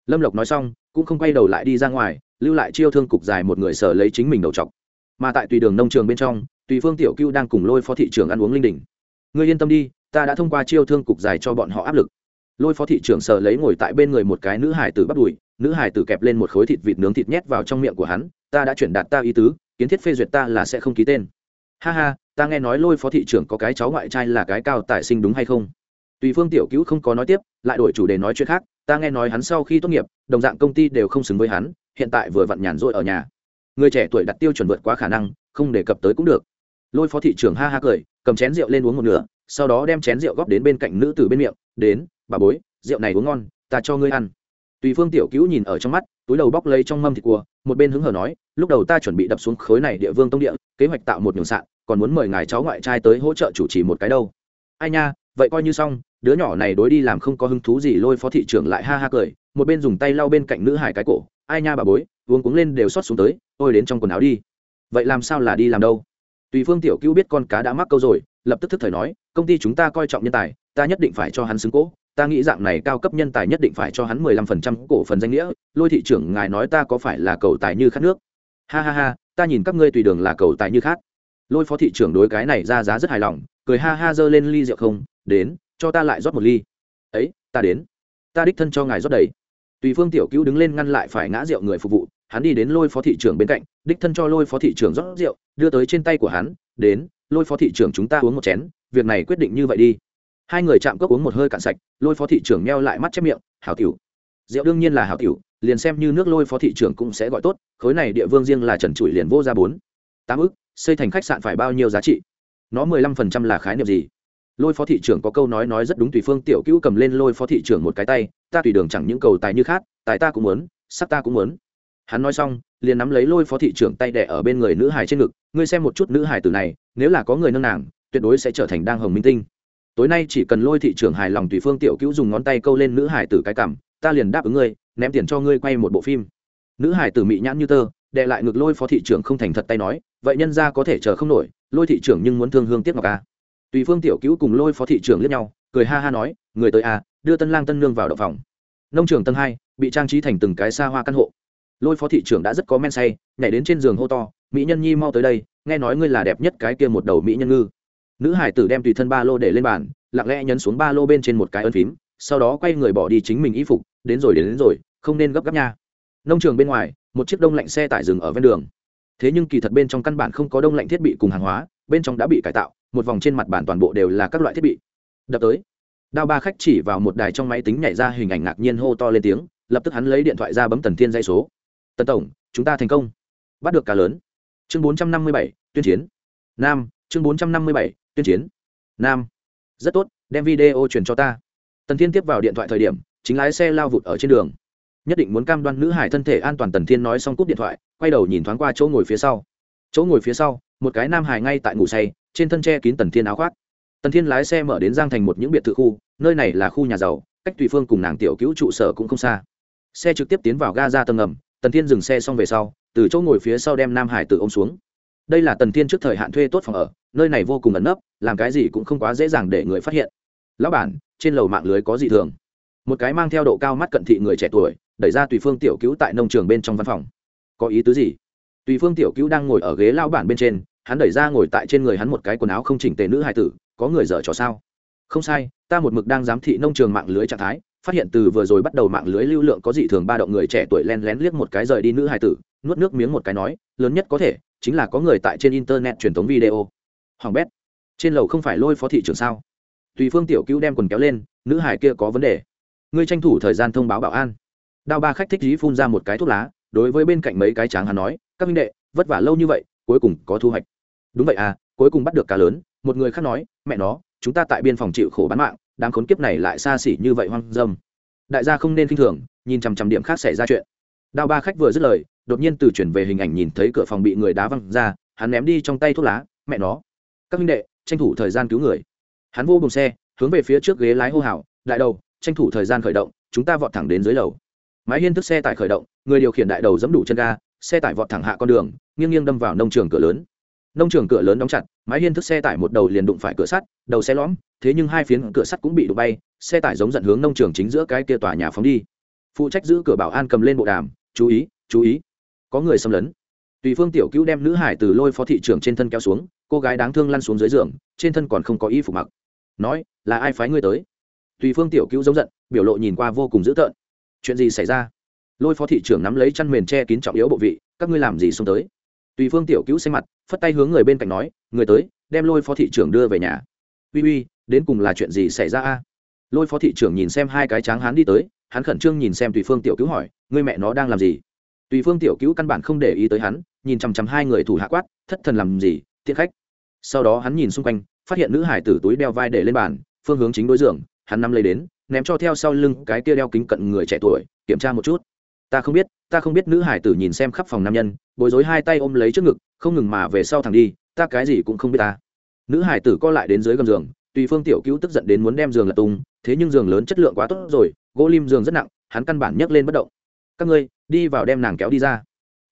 Lâm lộc nói xong, cũng không quay đầu lại đi ra ngoài, lưu lại chiêu thương cục dài một người sở lấy chính mình đầu chọc. Mà tại tùy đường nông trường bên trong, tùy phương tiểu cưu đang cùng lôi phó thị trưởng ăn uống linh đình. Ngươi yên tâm đi, ta đã thông qua chiêu thương cục dài cho bọn họ áp lực lôi phó thị trưởng sợ lấy ngồi tại bên người một cái nữ hải tử bắt đùi, nữ hải tử kẹp lên một khối thịt vịt nướng thịt nhét vào trong miệng của hắn, ta đã chuyển đạt ta ý tứ, kiến thiết phê duyệt ta là sẽ không ký tên. Ha ha, ta nghe nói lôi phó thị trưởng có cái cháu ngoại trai là cái cao tài sinh đúng hay không? Tùy phương tiểu cứu không có nói tiếp, lại đổi chủ đề nói chuyện khác, ta nghe nói hắn sau khi tốt nghiệp, đồng dạng công ty đều không xứng với hắn, hiện tại vừa vặn nhàn rỗi ở nhà. Người trẻ tuổi đặt tiêu chuẩn vượt quá khả năng, không đề cập tới cũng được. Lôi phó thị trưởng ha ha cười, cầm chén rượu lên uống một nửa sau đó đem chén rượu góp đến bên cạnh nữ tử bên miệng, đến, bà bối, rượu này uống ngon, ta cho ngươi ăn. Tùy phương tiểu cứu nhìn ở trong mắt, túi đầu bóc lấy trong mâm thịt cua, một bên hứng hở nói, lúc đầu ta chuẩn bị đập xuống khối này địa vương tông địa, kế hoạch tạo một nhường sạn, còn muốn mời ngài cháu ngoại trai tới hỗ trợ chủ trì một cái đâu. Ai nha, vậy coi như xong, đứa nhỏ này đối đi làm không có hứng thú gì, lôi phó thị trưởng lại ha ha cười, một bên dùng tay lau bên cạnh nữ hải cái cổ, ai nha bà bối, uống cuống lên đều xót xuống tới ôi đến trong quần áo đi. Vậy làm sao là đi làm đâu? Tùy phương tiểu cứu biết con cá đã mắc câu rồi lập tức thức thời nói, công ty chúng ta coi trọng nhân tài, ta nhất định phải cho hắn xứng cố. Ta nghĩ dạng này cao cấp nhân tài nhất định phải cho hắn mười lăm phần trăm cổ phần danh nghĩa. Lôi thị trưởng, ngài nói ta có phải là cầu tài như khát nước? Ha ha ha, ta nhìn các ngươi tùy đường là cầu tài như khát. Lôi phó thị trưởng đối cái này ra giá rất hài lòng, cười ha ha, giơ lên ly rượu không, đến, cho ta lại rót một ly. Ấy, ta đến. Ta đích thân cho ngài rót đầy. Tùy phương tiểu cứu đứng lên ngăn lại phải ngã rượu người phục vụ, hắn đi đến lôi phó thị trưởng bên cạnh, đích thân cho lôi phó thị trưởng rót rượu, đưa tới trên tay của hắn, đến lôi phó thị trưởng chúng ta uống một chén, việc này quyết định như vậy đi. Hai người chạm cốc uống một hơi cạn sạch, lôi phó thị trưởng meo lại mắt chép miệng, hảo tiểu, rượu đương nhiên là hảo tiểu, liền xem như nước lôi phó thị trưởng cũng sẽ gọi tốt, khối này địa vương riêng là trần trụi liền vô ra bốn, tám ức, xây thành khách sạn phải bao nhiêu giá trị? Nó mười lăm phần trăm là khái niệm gì? Lôi phó thị trưởng có câu nói nói rất đúng tùy phương, tiểu cữu cầm lên lôi phó thị trưởng một cái tay, ta tùy đường chẳng những cầu tài như khác, tài ta cũng muốn sắc ta cũng muốn. Hắn nói xong liền nắm lấy lôi phó thị trưởng tay đẻ ở bên người nữ hải trên ngực, ngươi xem một chút nữ hải tử này, nếu là có người nâng nàng, tuyệt đối sẽ trở thành đang hồng minh tinh. Tối nay chỉ cần lôi thị trưởng hài lòng tùy phương tiểu cữu dùng ngón tay câu lên nữ hải tử cái cảm, ta liền đáp ứng ngươi, ném tiền cho ngươi quay một bộ phim. Nữ hải tử mị nhãn như tơ đệ lại ngực lôi phó thị trưởng không thành thật tay nói, vậy nhân ra có thể chờ không nổi, lôi thị trưởng nhưng muốn thương hương tiếc ngọc a. Tùy phương tiểu cữu cùng lôi phó thị trưởng liếc nhau, cười ha ha nói, người tới a, đưa tân lang tân nương vào đậu phòng. Nông trường tân hai, bị trang trí thành từng cái xa hoa căn hộ lôi phó thị trưởng đã rất có men say nhảy đến trên giường hô to mỹ nhân nhi mau tới đây nghe nói ngươi là đẹp nhất cái kia một đầu mỹ nhân ngư. Nữ hải tử đem tùy thân ba lô để lên bàn lặng lẽ nhấn xuống ba lô bên trên một cái ân phím sau đó quay người bỏ đi chính mình y phục đến rồi đến, đến rồi không nên gấp gáp nha. Nông trường bên ngoài một chiếc đông lạnh xe tải dừng ở ven đường. Thế nhưng kỳ thật bên trong căn bản không có đông lạnh thiết bị cùng hàng hóa bên trong đã bị cải tạo một vòng trên mặt bản toàn bộ đều là các loại thiết bị. Đập tới đao ba khách chỉ vào một đài trong máy tính nhảy ra hình ảnh ngạc nhiên hô to lên tiếng lập tức hắn lấy điện thoại ra bấm tần thiên dây số tần tổng, chúng ta thành công. Bắt được cá lớn. Chương bốn trăm năm mươi bảy, tuyên chiến. Nam, chương bốn trăm năm mươi bảy, tuyên chiến. Nam. Rất tốt, đem video truyền cho ta. Tần thiên tiếp vào điện thoại thời điểm, chính lái xe lao vụt ở trên đường. Nhất định muốn cam đoan nữ hải thân thể an toàn tần thiên nói xong cúp điện thoại, quay đầu nhìn thoáng qua chỗ ngồi phía sau. Chỗ ngồi phía sau, một cái nam hải ngay tại ngủ say, trên thân tre kín tần thiên áo khoác. Tần thiên lái xe mở đến giang thành một những biệt thự khu, nơi này là khu nhà giàu, cách tùy phương cùng nàng tiểu cứu trụ sở cũng không xa. Xe trực tiếp tiến vào ga ra tầng ngầm tần thiên dừng xe xong về sau, từ chỗ ngồi phía sau đem nam hải tự ô m xuống. Đây là tần thiên trước thời hạn thuê tốt phòng ở, nơi này vô cùng ẩn nấp, làm cái gì cũng không quá dễ dàng để người phát hiện. Lão bản, trên lầu mạng lưới có gì thường? Một cái mang theo độ cao mắt cận thị người trẻ tuổi, đẩy ra tùy phương tiểu cứu tại nông trường bên trong văn phòng. Có ý tứ gì? Tùy phương tiểu cứu đang ngồi ở ghế lao bản bên trên, hắn đẩy ra ngồi tại trên người hắn một cái quần áo không chỉnh tề nữ hài tử, có người dở trò sao? Không sai, ta một mực đang giám thị nông trường mạng lưới trạng thái phát hiện từ vừa rồi bắt đầu mạng lưới lưu lượng có dị thường ba động người trẻ tuổi len lén liếc một cái rời đi nữ hài tử, nuốt nước miếng một cái nói, lớn nhất có thể, chính là có người tại trên internet truyền thống video. Hoàng bét, trên lầu không phải lôi phó thị trưởng sao? Tùy phương tiểu cứu đem quần kéo lên, nữ hải kia có vấn đề. Ngươi tranh thủ thời gian thông báo bảo an. Đao ba khách thích dí phun ra một cái thuốc lá, đối với bên cạnh mấy cái tráng hắn nói, các minh đệ, vất vả lâu như vậy, cuối cùng có thu hoạch. Đúng vậy à cuối cùng bắt được cá lớn. Một người khác nói, mẹ nó, chúng ta tại biên phòng chịu khổ bán mạng đám khốn kiếp này lại xa xỉ như vậy hoang dâm. Đại gia không nên k i n h thường, nhìn chằm chằm điểm khác xảy ra chuyện. Đao ba khách vừa dứt lời, đột nhiên từ chuyển về hình ảnh nhìn thấy cửa phòng bị người đá văng ra, hắn ném đi trong tay thuốc lá, mẹ nó, các minh đệ, tranh thủ thời gian cứu người. Hắn vô bùng xe, hướng về phía trước ghế lái hô hào, đại đầu, tranh thủ thời gian khởi động, chúng ta vọt thẳng đến dưới lầu. Mái hiên thức xe tải khởi động, người điều khiển đại đầu dẫm đủ chân ga, xe tải vọt thẳng hạ con đường, nghiêng nghiêng đâm vào nông trường cửa lớn. Nông trường cửa lớn đóng chặt mái hiên thức xe tải một đầu liền đụng phải cửa sắt, đầu xe lõm, thế nhưng hai phiến cửa sắt cũng bị đụng bay, xe tải giống dẫn hướng nông trường chính giữa cái kia tòa nhà phóng đi. Phụ trách giữ cửa bảo an cầm lên bộ đàm, chú ý chú ý. Có người xâm lấn. Tùy phương tiểu cứu đem nữ hải từ lôi phó thị trưởng trên thân kéo xuống, cô gái đáng thương lăn xuống dưới giường, trên thân còn không có y phục mặc. Nói, là ai phái ngươi tới? Tùy phương tiểu cứu giống giận, biểu lộ nhìn qua vô cùng dữ tợn. Chuyện gì xảy ra? Lôi phó thị trưởng nắm lấy chăn mền che kín trọng yếu bộ vị, các ngươi làm gì xuống tới? Tùy phương tiểu cứu xanh mặt, phất tay hướng người bên cạnh nói, người tới, đem lôi phó thị trưởng đưa về nhà. Uy uy, đến cùng là chuyện gì xảy ra a? Lôi phó thị trưởng nhìn xem hai cái tráng hán đi tới, hắn khẩn trương nhìn xem tùy phương tiểu cứu hỏi người mẹ nó đang làm gì? Tùy phương tiểu cứu căn bản không để ý tới hắn, nhìn chằm chằm hai người thủ hạ quát, thất thần làm gì, tiện khách? Sau đó hắn nhìn xung quanh, phát hiện nữ hải tử túi đeo vai để lên bàn, phương hướng chính đối giường, hắn nắm lấy đến, ném cho theo sau lưng cái kia đeo kính cận người trẻ tuổi, kiểm tra một chút ta không biết, ta không biết nữ hải tử nhìn xem khắp phòng nam nhân, bối rối hai tay ôm lấy trước ngực, không ngừng mà về sau thẳng đi, ta cái gì cũng không biết ta. Nữ hải tử co lại đến dưới gầm giường, tùy phương tiểu cứu tức giận đến muốn đem giường lật tung, thế nhưng giường lớn chất lượng quá tốt rồi, gỗ lim giường rất nặng, hắn căn bản nhấc lên bất động. Các ngươi, đi vào đem nàng kéo đi ra.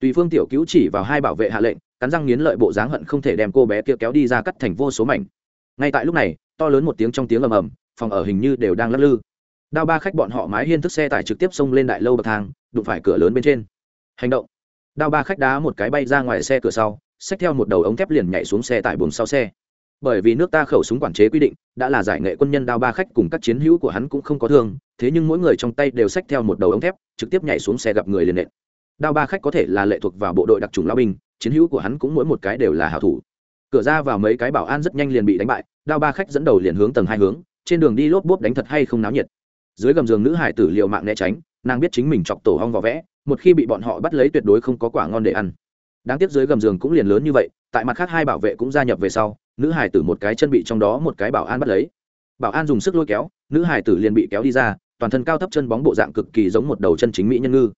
Tùy phương tiểu cứu chỉ vào hai bảo vệ hạ lệnh, cắn răng nghiến lợi bộ dáng hận không thể đem cô bé kia kéo đi ra cắt thành vô số mảnh. Ngay tại lúc này, to lớn một tiếng trong tiếng ầm ầm, phòng ở hình như đều đang lắc lư đao ba khách bọn họ mái hiên thức xe tải trực tiếp xông lên đại lâu bậc thang, đụng phải cửa lớn bên trên. Hành động. Đao ba khách đá một cái bay ra ngoài xe cửa sau, xách theo một đầu ống thép liền nhảy xuống xe tải buồng sau xe. Bởi vì nước ta khẩu súng quản chế quy định, đã là giải nghệ quân nhân đao ba khách cùng các chiến hữu của hắn cũng không có thương, thế nhưng mỗi người trong tay đều xách theo một đầu ống thép, trực tiếp nhảy xuống xe gặp người liền nện. Đao ba khách có thể là lệ thuộc vào bộ đội đặc trùng lao binh, chiến hữu của hắn cũng mỗi một cái đều là hảo thủ. Cửa ra vào mấy cái bảo an rất nhanh liền bị đánh bại, đao ba khách dẫn đầu liền hướng tầng hai hướng, trên đường đi lốp bốp đánh thật hay không náo nhiệt dưới gầm giường nữ hải tử liệu mạng né tránh, nàng biết chính mình chọc tổ hong vỏ vẽ, một khi bị bọn họ bắt lấy tuyệt đối không có quả ngon để ăn. Đáng tiếc dưới gầm giường cũng liền lớn như vậy, tại mặt khác hai bảo vệ cũng gia nhập về sau, nữ hải tử một cái chân bị trong đó một cái bảo an bắt lấy. Bảo an dùng sức lôi kéo, nữ hải tử liền bị kéo đi ra, toàn thân cao thấp chân bóng bộ dạng cực kỳ giống một đầu chân chính mỹ nhân ngư.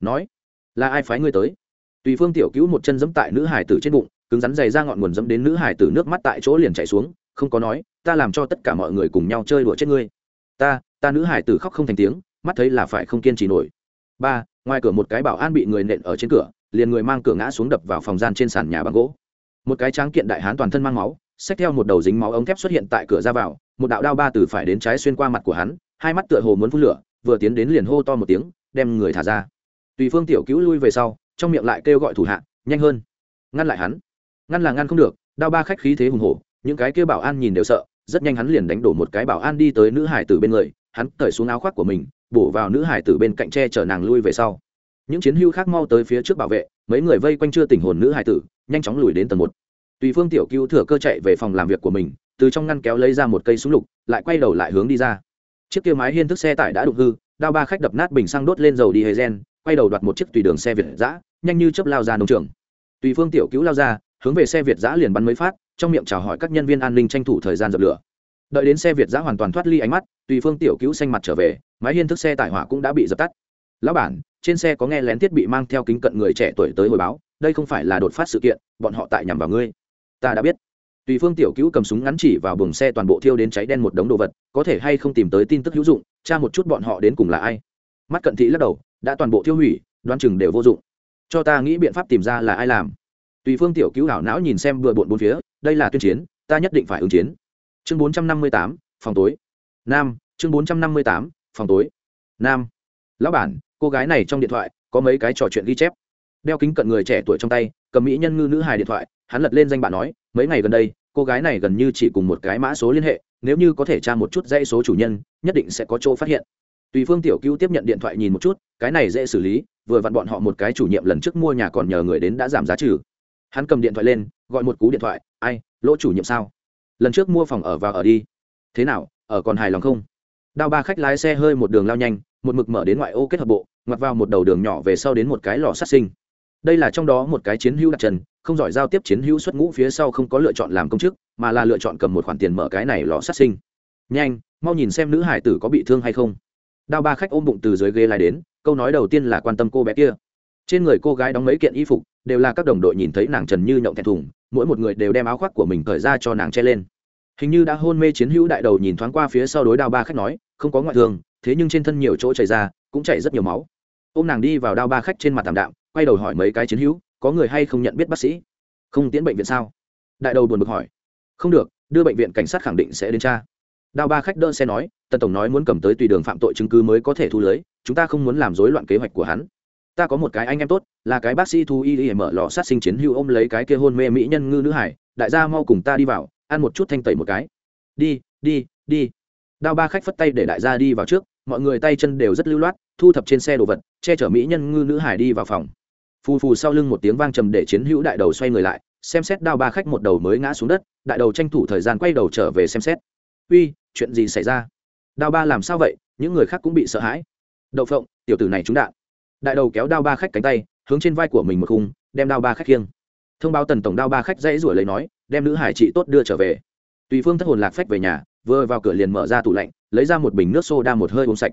Nói, là ai phái ngươi tới? Tùy phương tiểu cứu một chân giẫm tại nữ hải tử trên bụng, cứng rắn dày ra ngọn nguồn dẫm đến nữ hải tử nước mắt tại chỗ liền chảy xuống, không có nói, ta làm cho tất cả mọi người cùng nhau chơi đùa chết ngươi. Ta ta nữ hải tử khóc không thành tiếng, mắt thấy là phải không kiên trì nổi. Ba, ngoài cửa một cái bảo an bị người nện ở trên cửa, liền người mang cửa ngã xuống đập vào phòng gian trên sàn nhà bằng gỗ. Một cái tráng kiện đại hán toàn thân mang máu, xách theo một đầu dính máu ống thép xuất hiện tại cửa ra vào, một đạo đao ba từ phải đến trái xuyên qua mặt của hắn, hai mắt tựa hồ muốn phun lửa, vừa tiến đến liền hô to một tiếng, đem người thả ra. Tùy phương tiểu cứu lui về sau, trong miệng lại kêu gọi thủ hạ, nhanh hơn. Ngăn lại hắn. Ngăn là ngăn không được, đao ba khách khí thế hùng hổ, những cái kêu bảo an nhìn đều sợ, rất nhanh hắn liền đánh đổ một cái bảo an đi tới nữ hải tử bên người hắn cởi xuống áo khoác của mình, bổ vào nữ hải tử bên cạnh tre chở nàng lui về sau. Những chiến hưu khác mau tới phía trước bảo vệ, mấy người vây quanh chưa tình hồn nữ hải tử, nhanh chóng lùi đến tầng một. Tùy phương tiểu cứu thừa cơ chạy về phòng làm việc của mình, từ trong ngăn kéo lấy ra một cây súng lục, lại quay đầu lại hướng đi ra. Chiếc kia mái hiên thức xe tải đã đục hư, đao ba khách đập nát bình xăng đốt lên dầu đi hề gen, quay đầu đoạt một chiếc tùy đường xe việt giã nhanh như chớp lao ra nông trường. Tùy phương tiểu cứu lao ra, hướng về xe việt giã liền bắn mấy phát, trong miệng chào hỏi các nhân viên an ninh tranh thủ thời gian dập lửa đợi đến xe việt giã hoàn toàn thoát ly ánh mắt, tùy phương tiểu cứu xanh mặt trở về, mái hiên thức xe tải hỏa cũng đã bị dập tắt. Lão bản, trên xe có nghe lén thiết bị mang theo kính cận người trẻ tuổi tới hồi báo, đây không phải là đột phát sự kiện, bọn họ tại nhằm vào ngươi. Ta đã biết. Tùy phương tiểu cứu cầm súng ngắn chỉ vào buồng xe toàn bộ thiêu đến cháy đen một đống đồ vật, có thể hay không tìm tới tin tức hữu dụng, tra một chút bọn họ đến cùng là ai? Mắt cận thị lắc đầu, đã toàn bộ thiêu hủy đoan chừng đều vô dụng. Cho ta nghĩ biện pháp tìm ra là ai làm. Tùy phương tiểu cứu hảo não nhìn xem bừa bộn bốn phía, đây là tuyên chiến, ta nhất định phải ứng chiến chương bốn trăm năm mươi tám, phòng tối. Nam, chương bốn trăm năm mươi tám, phòng tối. Nam. Lão bản, cô gái này trong điện thoại, có mấy cái trò chuyện ghi chép. Đeo kính cận người trẻ tuổi trong tay, cầm mỹ nhân ngư nữ hài điện thoại, hắn lật lên danh bạn nói, mấy ngày gần đây, cô gái này gần như chỉ cùng một cái mã số liên hệ, nếu như có thể tra một chút dãy số chủ nhân, nhất định sẽ có chỗ phát hiện. Tùy phương tiểu cứu tiếp nhận điện thoại nhìn một chút, cái này dễ xử lý, vừa vặn bọn họ một cái chủ nhiệm lần trước mua nhà còn nhờ người đến đã giảm giá trừ. Hắn cầm điện thoại lên, gọi một cú điện thoại, ai, lỗ chủ nhiệm sao? Lần trước mua phòng ở và ở đi. Thế nào, ở còn hài lòng không? Đao ba khách lái xe hơi một đường lao nhanh, một mực mở đến ngoại ô kết hợp bộ, ngoặt vào một đầu đường nhỏ về sau đến một cái lò sát sinh. Đây là trong đó một cái chiến hữu đặt trần không giỏi giao tiếp chiến hữu xuất ngũ phía sau không có lựa chọn làm công chức, mà là lựa chọn cầm một khoản tiền mở cái này lò sát sinh. Nhanh, mau nhìn xem nữ hải tử có bị thương hay không. Đao ba khách ôm bụng từ dưới ghế lại đến, câu nói đầu tiên là quan tâm cô bé kia. Trên người cô gái đóng mấy kiện y phục, đều là các đồng đội nhìn thấy nàng trần như nhộng thẹn thùng mỗi một người đều đem áo khoác của mình cởi ra cho nàng che lên. Hình như đã hôn mê chiến hữu đại đầu nhìn thoáng qua phía sau đối đao ba khách nói, không có ngoại thương, thế nhưng trên thân nhiều chỗ chảy ra, cũng chảy rất nhiều máu. Ô m nàng đi vào đao ba khách trên mặt tạm đạm, quay đầu hỏi mấy cái chiến hữu, có người hay không nhận biết bác sĩ? Không tiến bệnh viện sao? Đại đầu buồn bực hỏi. Không được, đưa bệnh viện cảnh sát khẳng định sẽ đến tra. Đao ba khách đỡ xe nói, tần tổng nói muốn cầm tới tùy đường phạm tội chứng cứ mới có thể thu lưới, chúng ta không muốn làm rối loạn kế hoạch của hắn ta có một cái anh em tốt, là cái bác sĩ thu y y mở lò sát sinh chiến hữu ôm lấy cái kia hôn mê mỹ nhân ngư nữ hải, đại gia mau cùng ta đi vào, ăn một chút thanh tẩy một cái. Đi đi đi. Đao ba khách phất tay để đại gia đi vào trước, mọi người tay chân đều rất lưu loát, thu thập trên xe đồ vật, che chở mỹ nhân ngư nữ hải đi vào phòng. Phù phù sau lưng một tiếng vang trầm để chiến hữu đại đầu xoay người lại, xem xét đao ba khách một đầu mới ngã xuống đất, đại đầu tranh thủ thời gian quay đầu trở về xem xét. Uy, chuyện gì xảy ra? Đao ba làm sao vậy? Những người khác cũng bị sợ hãi. Đậu phộng, tiểu tử này trúng đạn đại đầu kéo đao ba khách cánh tay, hướng trên vai của mình một khung, đem đao ba khách khiêng. Thông báo tần tổng đao ba khách dãy ruổi lấy nói, đem nữ hải chị tốt đưa trở về. Tùy phương thất hồn lạc phách về nhà, vừa vào cửa liền mở ra tủ lạnh, lấy ra một bình nước xô đa một hơi uống sạch.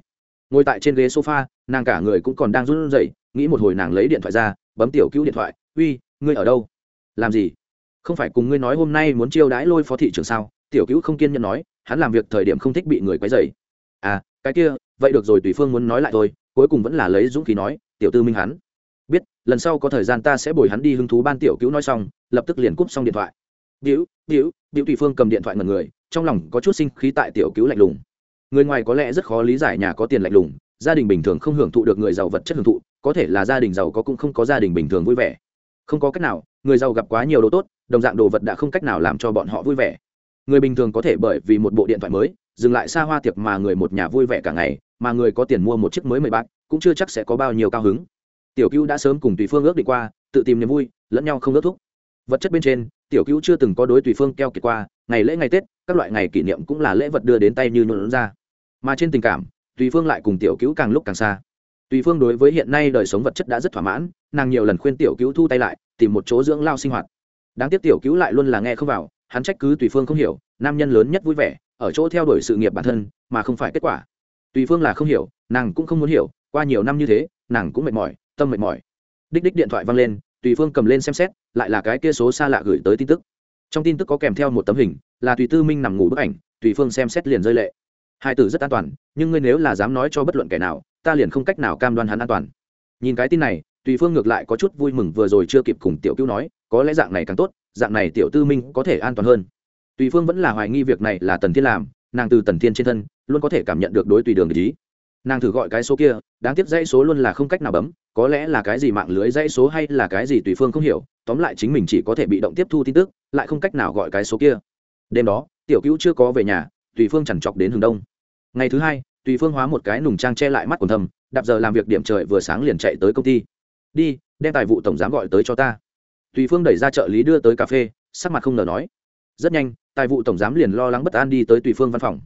Ngồi tại trên ghế sofa, nàng cả người cũng còn đang run rẩy, nghĩ một hồi nàng lấy điện thoại ra, bấm tiểu cứu điện thoại, uy, ngươi ở đâu? Làm gì? Không phải cùng ngươi nói hôm nay muốn chiêu đãi lôi phó thị trưởng sao? Tiểu cứu không kiên nhẫn nói, hắn làm việc thời điểm không thích bị người quấy rầy. À cái kia, vậy được rồi, tùy phương muốn nói lại thôi cuối cùng vẫn là lấy dũng khí nói, tiểu tư minh hắn, biết, lần sau có thời gian ta sẽ bồi hắn đi hứng thú ban tiểu cứu nói xong, lập tức liền cúp xong điện thoại. Biểu biểu biểu tùy phương cầm điện thoại ngần người, trong lòng có chút sinh khí tại tiểu cứu lạnh lùng. Người ngoài có lẽ rất khó lý giải nhà có tiền lạnh lùng, gia đình bình thường không hưởng thụ được người giàu vật chất hưởng thụ, có thể là gia đình giàu có cũng không có gia đình bình thường vui vẻ. Không có cách nào, người giàu gặp quá nhiều đồ tốt, đồng dạng đồ vật đã không cách nào làm cho bọn họ vui vẻ. Người bình thường có thể bởi vì một bộ điện thoại mới, dừng lại xa hoa tiệc mà người một nhà vui vẻ cả ngày mà người có tiền mua một chiếc mới mười bạc, cũng chưa chắc sẽ có bao nhiêu cao hứng. Tiểu cữu đã sớm cùng tùy phương ước đi qua tự tìm niềm vui lẫn nhau không ước thúc. Vật chất bên trên tiểu cữu chưa từng có đối tùy phương keo kiệt qua ngày lễ ngày tết các loại ngày kỷ niệm cũng là lễ vật đưa đến tay như nhuận ra. Mà trên tình cảm tùy phương lại cùng tiểu cữu càng lúc càng xa. Tùy phương đối với hiện nay đời sống vật chất đã rất thỏa mãn nàng nhiều lần khuyên tiểu cứu thu tay lại tìm một chỗ dưỡng lao sinh hoạt. Đáng tiếc tiểu cứu lại luôn là nghe không vào hắn trách cứ tùy phương không hiểu nam nhân lớn nhất vui vẻ ở chỗ theo đuổi sự nghiệp bản thân mà không phải kết quả tùy phương là không hiểu, nàng cũng không muốn hiểu, qua nhiều năm như thế, nàng cũng mệt mỏi, tâm mệt mỏi. Đích đích điện thoại văng lên, tùy phương cầm lên xem xét, lại là cái kia số xa lạ gửi tới tin tức. Trong tin tức có kèm theo một tấm hình, là tùy tư minh nằm ngủ bức ảnh, tùy phương xem xét liền rơi lệ. Hai tử rất an toàn, nhưng ngươi nếu là dám nói cho bất luận kẻ nào, ta liền không cách nào cam đoan hắn an toàn. Nhìn cái tin này, tùy phương ngược lại có chút vui mừng vừa rồi chưa kịp cùng tiểu cứu nói, có lẽ dạng này càng tốt, dạng này tiểu tư minh có thể an toàn hơn. Tùy phương vẫn là hoài nghi việc này là tần thiên làm, nàng từ tần thiên trên thân luôn có thể cảm nhận được đối tùy đường ý. Nàng thử gọi cái số kia, đáng tiếc dãy số luôn là không cách nào bấm, có lẽ là cái gì mạng lưới dãy số hay là cái gì tùy phương không hiểu, tóm lại chính mình chỉ có thể bị động tiếp thu tin tức, lại không cách nào gọi cái số kia. Đêm đó, tiểu cữu chưa có về nhà, tùy phương chẳng chọc đến hướng đông. Ngày thứ hai, tùy phương hóa một cái nùng trang che lại mắt còn thầm, đạp giờ làm việc điểm trời vừa sáng liền chạy tới công ty. Đi, đem tài vụ tổng giám gọi tới cho ta. Tùy phương đẩy ra trợ lý đưa tới cà phê, sắc mặt không ngờ nói. Rất nhanh, tài vụ tổng giám liền lo lắng bất an đi tới tùy phương văn phòng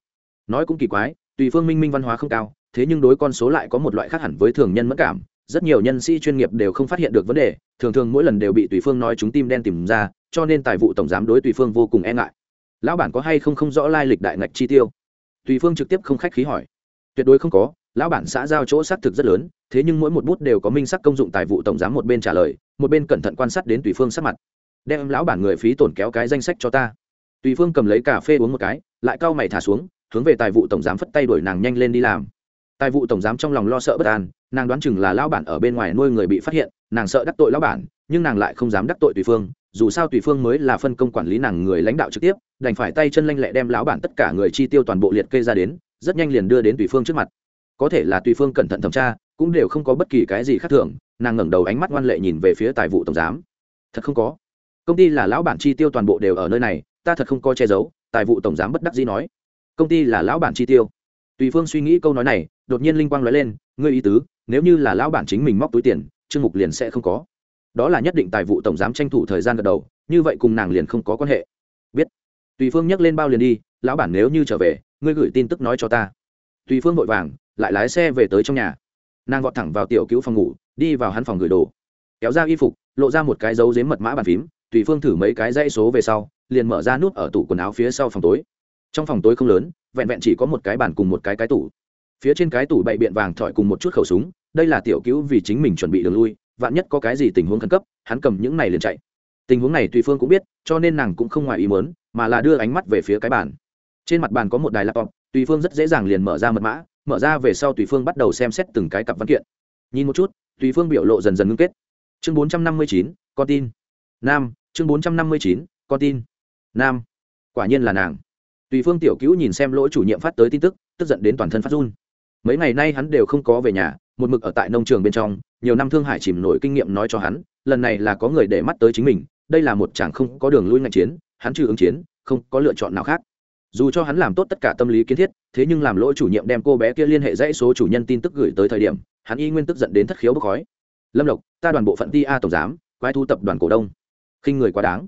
nói cũng kỳ quái, tùy phương minh minh văn hóa không cao, thế nhưng đối con số lại có một loại khác hẳn với thường nhân mất cảm, rất nhiều nhân sĩ chuyên nghiệp đều không phát hiện được vấn đề, thường thường mỗi lần đều bị tùy phương nói chúng tim đen tìm ra, cho nên tài vụ tổng giám đối tùy phương vô cùng e ngại. Lão bản có hay không không rõ lai lịch đại ngạch chi tiêu? Tùy phương trực tiếp không khách khí hỏi. Tuyệt đối không có, lão bản xã giao chỗ xác thực rất lớn, thế nhưng mỗi một bút đều có minh sắc công dụng tài vụ tổng giám một bên trả lời, một bên cẩn thận quan sát đến tùy phương sắc mặt. Đem lão bản người phí tổn kéo cái danh sách cho ta. Tùy phương cầm lấy cà phê uống một cái, lại cau mày thả xuống hướng về tài vụ tổng giám phất tay đuổi nàng nhanh lên đi làm. Tài vụ tổng giám trong lòng lo sợ bất an, nàng đoán chừng là lão bản ở bên ngoài nuôi người bị phát hiện, nàng sợ đắc tội lão bản, nhưng nàng lại không dám đắc tội tùy phương, dù sao tùy phương mới là phân công quản lý nàng người lãnh đạo trực tiếp, đành phải tay chân lanh lẹ đem lão bản tất cả người chi tiêu toàn bộ liệt kê ra đến, rất nhanh liền đưa đến tùy phương trước mặt. Có thể là tùy phương cẩn thận thẩm tra, cũng đều không có bất kỳ cái gì khác thường, nàng ngẩng đầu ánh mắt ngoan lệ nhìn về phía tài vụ tổng giám. Thật không có. Công ty là lão bản chi tiêu toàn bộ đều ở nơi này, ta thật không có che giấu, tài vụ tổng giám bất đắc dĩ nói công ty là lão bản chi tiêu. Tùy phương suy nghĩ câu nói này, đột nhiên linh quang nói lên, ngươi ý tứ, nếu như là lão bản chính mình móc túi tiền chương mục liền sẽ không có. Đó là nhất định tài vụ tổng giám tranh thủ thời gian gật đầu, như vậy cùng nàng liền không có quan hệ. Biết. Tùy phương nhắc lên bao liền đi, lão bản nếu như trở về, ngươi gửi tin tức nói cho ta. Tùy phương vội vàng, lại lái xe về tới trong nhà. Nàng vọt thẳng vào tiểu cứu phòng ngủ, đi vào hắn phòng gửi đồ. Kéo ra y phục, lộ ra một cái dấu dếm mật mã bàn phím, tùy phương thử mấy cái dãy số về sau, liền mở ra nút ở tủ quần áo phía sau phòng tối trong phòng tối không lớn, vẹn vẹn chỉ có một cái bàn cùng một cái cái tủ. Phía trên cái tủ bậy biện vàng thỏi cùng một chút khẩu súng, đây là tiểu cứu vì chính mình chuẩn bị đường lui, vạn nhất có cái gì tình huống khẩn cấp, hắn cầm những này liền chạy. Tình huống này tùy phương cũng biết, cho nên nàng cũng không ngoài ý muốn, mà là đưa ánh mắt về phía cái bàn. Trên mặt bàn có một đài laptop, tùy phương rất dễ dàng liền mở ra mật mã, mở ra về sau tùy phương bắt đầu xem xét từng cái cặp văn kiện. Nhìn một chút, tùy phương biểu lộ dần dần ngưng kết. Chương bốn trăm năm mươi chín, con tin. Nam, chương bốn trăm năm mươi chín, con tin. Nam, quả nhiên là nàng tùy phương tiểu cứu nhìn xem lỗi chủ nhiệm phát tới tin tức tức giận đến toàn thân phát run. Mấy ngày nay hắn đều không có về nhà, một mực ở tại nông trường bên trong, nhiều năm thương hải chìm nổi kinh nghiệm nói cho hắn, lần này là có người để mắt tới chính mình, đây là một chàng không có đường lui ngạch chiến, hắn chưa ứng chiến, không có lựa chọn nào khác. Dù cho hắn làm tốt tất cả tâm lý kiến thiết, thế nhưng làm lỗi chủ nhiệm đem cô bé kia liên hệ dãy số chủ nhân tin tức gửi tới thời điểm, hắn y nguyên tức giận đến thất khiếu bốc khói. Lâm lộc, ta đoàn bộ phận ti a tổng giám, quái thu tập đoàn cổ đông. Khinh người quá đáng.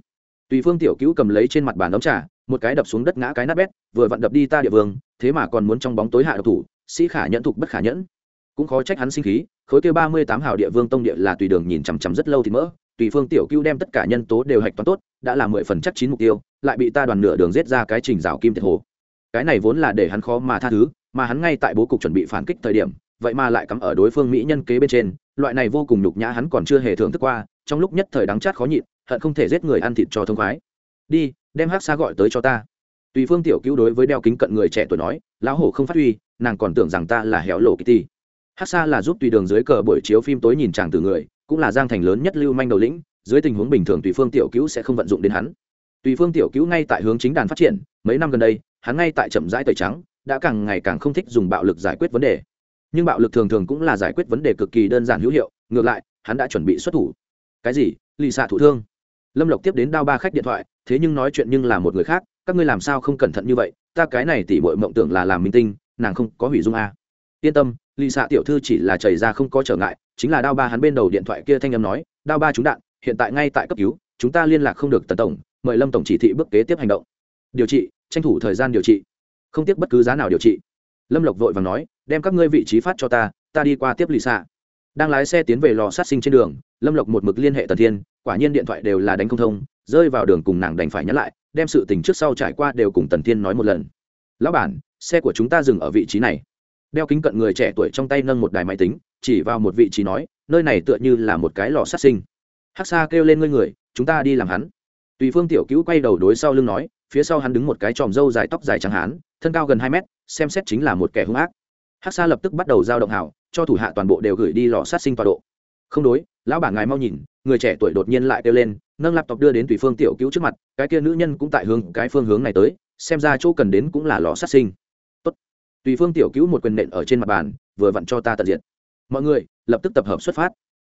Tùy phương tiểu cứu cầm lấy trên mặt bàn đóng trà một cái đập xuống đất ngã cái nát bét, vừa vặn đập đi ta địa vương, thế mà còn muốn trong bóng tối hạ độc thủ, sĩ khả nhẫn thục bất khả nhẫn. Cũng khó trách hắn sinh khí, khối kia ba mươi tám hào địa vương tông địa là tùy đường nhìn chằm chằm rất lâu thì mỡ, tùy phương tiểu cưu đem tất cả nhân tố đều hạch toán tốt, đã là mười phần chắc chín mục tiêu, lại bị ta đoàn nửa đường giết ra cái trình rào kim thiệt hồ. Cái này vốn là để hắn khó mà tha thứ, mà hắn ngay tại bố cục chuẩn bị phản kích thời điểm, vậy mà lại cắm ở đối phương mỹ nhân kế bên trên, loại này vô cùng nhục nhã hắn còn chưa hề thưởng thức qua, trong lúc nhất thời đắng chát khó nhịn, hận không thể giết người ăn thịt cho thông khoái đi, đem hát xa gọi tới cho ta. Tùy phương tiểu cứu đối với đeo kính cận người trẻ tuổi nói, lão hổ không phát huy, nàng còn tưởng rằng ta là héo lộ kitty hát xa là giúp tùy đường dưới cờ buổi chiếu phim tối nhìn chàng từ người, cũng là giang thành lớn nhất lưu manh đầu lĩnh, dưới tình huống bình thường tùy phương tiểu cứu sẽ không vận dụng đến hắn. Tùy phương tiểu cứu ngay tại hướng chính đàn phát triển, mấy năm gần đây, hắn ngay tại chậm rãi tẩy trắng, đã càng ngày càng không thích dùng bạo lực giải quyết vấn đề. Nhưng bạo lực thường thường cũng là giải quyết vấn đề cực kỳ đơn giản hữu hiệu, ngược lại, hắn đã chuẩn bị xuất thủ. Cái gì? Lì xạ thủ thương? Lâm lộc tiếp đến đao ba khách điện thoại, thế nhưng nói chuyện nhưng là một người khác, các ngươi làm sao không cẩn thận như vậy, ta cái này tỉ bội mộng tưởng là làm minh tinh, nàng không có hủy dung a. Yên tâm lì xạ tiểu thư chỉ là chảy ra không có trở ngại, chính là đao ba hắn bên đầu điện thoại kia thanh âm nói, đao ba trúng đạn, hiện tại ngay tại cấp cứu, chúng ta liên lạc không được tần tổng, mời lâm tổng chỉ thị bước kế tiếp hành động. Điều trị, tranh thủ thời gian điều trị. Không tiếc bất cứ giá nào điều trị. Lâm lộc vội và nói, đem các ngươi vị trí phát cho ta ta đi qua tiếp lì xạ đang lái xe tiến về lò sát sinh trên đường, lâm lộc một mực liên hệ tần thiên, quả nhiên điện thoại đều là đánh không thông, rơi vào đường cùng nàng đành phải nhắn lại, đem sự tình trước sau trải qua đều cùng tần thiên nói một lần. Lão bản, xe của chúng ta dừng ở vị trí này. Đeo kính cận người trẻ tuổi trong tay nâng một đài máy tính, chỉ vào một vị trí nói, nơi này tựa như là một cái lò sát sinh. Hắc xa kêu lên ngươi người, chúng ta đi làm hắn. Tùy phương tiểu cứu quay đầu đối sau lưng nói, phía sau hắn đứng một cái tròm râu dài tóc dài trắng hán, thân cao gần hai mét, xem xét chính là một kẻ hung ác hắc xa lập tức bắt đầu giao động hảo, cho thủ hạ toàn bộ đều gửi đi lò sát sinh tọa độ. Không đối, lão bản ngài mau nhìn, người trẻ tuổi đột nhiên lại kêu lên, nâng laptop đưa đến tùy phương tiểu cứu trước mặt, cái kia nữ nhân cũng tại hướng, cái phương hướng này tới, xem ra chỗ cần đến cũng là lò sát sinh. Tốt. tùy phương tiểu cứu một quyền nện ở trên mặt bàn, vừa vặn cho ta tận diện mọi người, lập tức tập hợp xuất phát.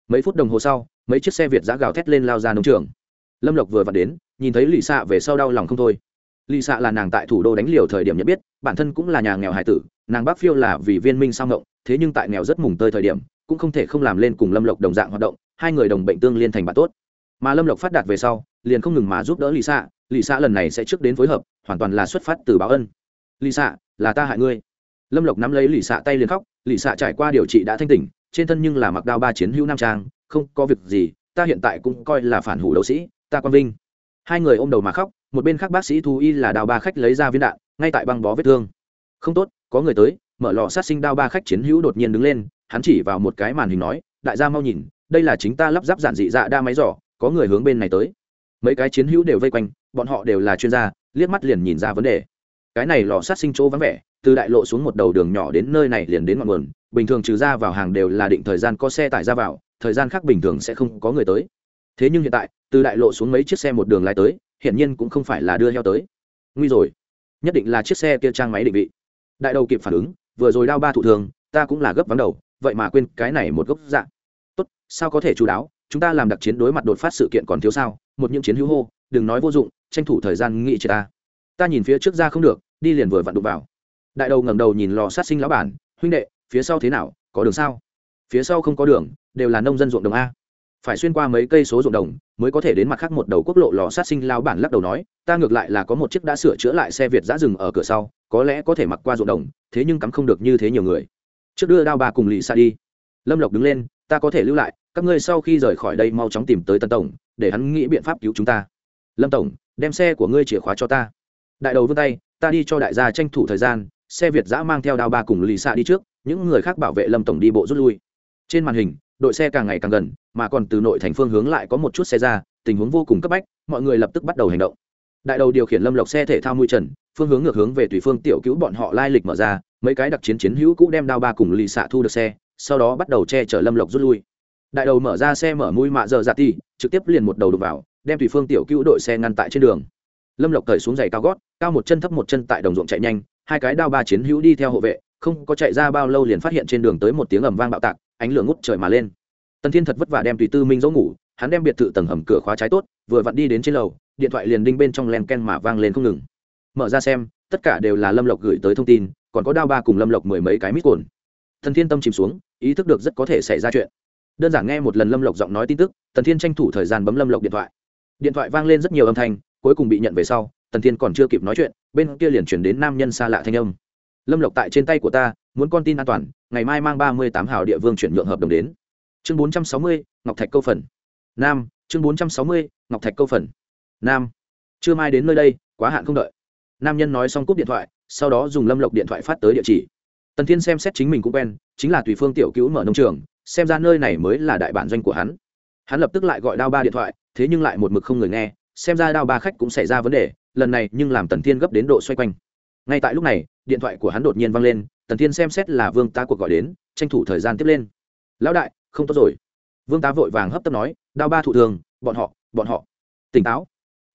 Mấy phút đồng hồ sau, mấy chiếc xe việt giã gào thét lên lao ra nông trường. Lâm lộc vừa vặn đến, nhìn thấy lì xạ về sau đau lòng không thôi lì xạ là nàng tại thủ đô đánh liều thời điểm nhận biết, bản thân cũng là nhà nghèo hải tử, nàng bác phiêu là vì viên minh sao ngộng, thế nhưng tại nghèo rất mùng tơi thời điểm, cũng không thể không làm lên cùng lâm lộc đồng dạng hoạt động, hai người đồng bệnh tương liên thành bạn tốt. Mà lâm lộc phát đạt về sau, liền không ngừng mà giúp đỡ lì xạ lì xạ lần này sẽ trước đến phối hợp, hoàn toàn là xuất phát từ báo ân. Lì xạ là ta hại ngươi. Lâm lộc nắm lấy lì xạ tay liền khóc, lì xạ trải qua điều trị đã thanh tỉnh, trên thân nhưng là mặc đao ba chiến hữu nam trang, không có việc gì, ta hiện tại cũng coi là phản hủ đấu sĩ, ta quang vinh. Hai người ôm đầu mà khóc một bên khác bác sĩ thú y là đào ba khách lấy ra viên đạn, ngay tại băng bó vết thương. Không tốt, có người tới, mở lò sát sinh đao ba khách chiến hữu đột nhiên đứng lên, hắn chỉ vào một cái màn hình nói, đại gia mau nhìn, đây là chính ta lắp ráp giản dị dạ đa máy giỏ, có người hướng bên này tới. Mấy cái chiến hữu đều vây quanh, bọn họ đều là chuyên gia, liếc mắt liền nhìn ra vấn đề. Cái này lò sát sinh chỗ vắng vẻ, từ đại lộ xuống một đầu đường nhỏ đến nơi này liền đến ngọn nguồn, bình thường trừ ra vào hàng đều là định thời gian có xe tải ra vào, thời gian khác bình thường sẽ không có người tới. Thế nhưng hiện tại, từ đại lộ xuống mấy chiếc xe một đường lái tới hiển nhiên cũng không phải là đưa heo tới. Nguy rồi. Nhất định là chiếc xe kia trang máy định vị. Đại đầu kịp phản ứng, vừa rồi đao ba thủ thường, ta cũng là gấp vắng đầu, vậy mà quên cái này một gốc dạng tốt, sao có thể chú đáo, chúng ta làm đặc chiến đối mặt đột phát sự kiện còn thiếu sao, một những chiến hữu hô, đừng nói vô dụng, tranh thủ thời gian nghị chị ta. Ta nhìn phía trước ra không được, đi liền vừa vặn đụng vào. Đại đầu ngẩng đầu nhìn lò sát sinh lão bản, huynh đệ, phía sau thế nào, có đường sao? Phía sau không có đường, đều là nông dân ruộng đồng a phải xuyên qua mấy cây số ruộng đồng, mới có thể đến mặt khác một đầu quốc lộ lò sát sinh lao bản lắc đầu nói, ta ngược lại là có một chiếc đã sửa chữa lại xe việt giã rừng ở cửa sau, có lẽ có thể mặc qua ruộng đồng, thế nhưng cắm không được như thế nhiều người. Trước đưa đao bà cùng lì xa đi. Lâm lộc đứng lên, ta có thể lưu lại, các ngươi sau khi rời khỏi đây mau chóng tìm tới tân tổng, để hắn nghĩ biện pháp cứu chúng ta. Lâm tổng, đem xe của ngươi chìa khóa cho ta. Đại đầu vươn tay, ta đi cho đại gia tranh thủ thời gian, xe việt giã mang theo đao ba cùng lì xa đi trước, những người khác bảo vệ lâm tổng đi bộ rút lui. Trên màn hình đội xe càng ngày càng gần, mà còn từ nội thành phương hướng lại có một chút xe ra, tình huống vô cùng cấp bách, mọi người lập tức bắt đầu hành động. Đại đầu điều khiển lâm lộc xe thể thao mui trần, phương hướng ngược hướng về tùy phương tiểu cứu bọn họ lai lịch mở ra, mấy cái đặc chiến chiến hữu cũ đem đao ba cùng lì xạ thu được xe, sau đó bắt đầu che chở lâm lộc rút lui. Đại đầu mở ra xe mở mũi mạ giờ dạ ti trực tiếp liền một đầu đục vào, đem tùy phương tiểu cứu đội xe ngăn tại trên đường. Lâm lộc cởi xuống giày cao gót, cao một chân thấp một chân tại đồng ruộng chạy nhanh, hai cái đao ba chiến hữu đi theo hộ vệ, không có chạy ra bao lâu liền phát hiện trên đường tới một tiếng ầm vang bạo tạc ánh lửa ngút trời mà lên. Tần thiên thật vất vả đem tùy tư minh dỗ ngủ, hắn đem biệt thự tầng hầm cửa khóa trái tốt, vừa vặn đi đến trên lầu, điện thoại liền đinh bên trong len ken mà vang lên không ngừng. Mở ra xem, tất cả đều là lâm lộc gửi tới thông tin, còn có đao ba cùng lâm lộc mười mấy cái mít cồn thần thiên tâm chìm xuống, ý thức được rất có thể xảy ra chuyện. Đơn giản nghe một lần lâm lộc giọng nói tin tức, tần thiên tranh thủ thời gian bấm lâm lộc điện thoại. Điện thoại vang lên rất nhiều âm thanh, cuối cùng bị nhận về sau, tần thiên còn chưa kịp nói chuyện, bên kia liền chuyển đến nam nhân xa lạ thanh âm lâm lộc tại trên tay của ta, muốn con tin an toàn, ngày mai mang ba mươi tám hào địa vương chuyển nhượng hợp đồng đến. Chương bốn trăm sáu mươi, ngọc thạch câu phần. Nam, chương bốn trăm sáu mươi, ngọc thạch câu phần. Nam chưa mai đến nơi đây, quá hạn không đợi. Nam nhân nói xong cúp điện thoại, sau đó dùng lâm lộc điện thoại phát tới địa chỉ. Tần thiên xem xét chính mình cũng quen, chính là tùy phương tiểu cứu mở nông trường, xem ra nơi này mới là đại bản doanh của hắn. Hắn lập tức lại gọi đao ba điện thoại, thế nhưng lại một mực không người nghe, xem ra đao ba khách cũng xảy ra vấn đề, lần này nhưng làm tần thiên gấp đến độ xoay quanh ngay tại lúc này, điện thoại của hắn đột nhiên văng lên, tần thiên xem xét là vương tá cuộc gọi đến, tranh thủ thời gian tiếp lên. Lão đại, không tốt rồi. Vương tá vội vàng hấp tấp nói, đao ba thủ thường, bọn họ bọn họ. Tỉnh táo.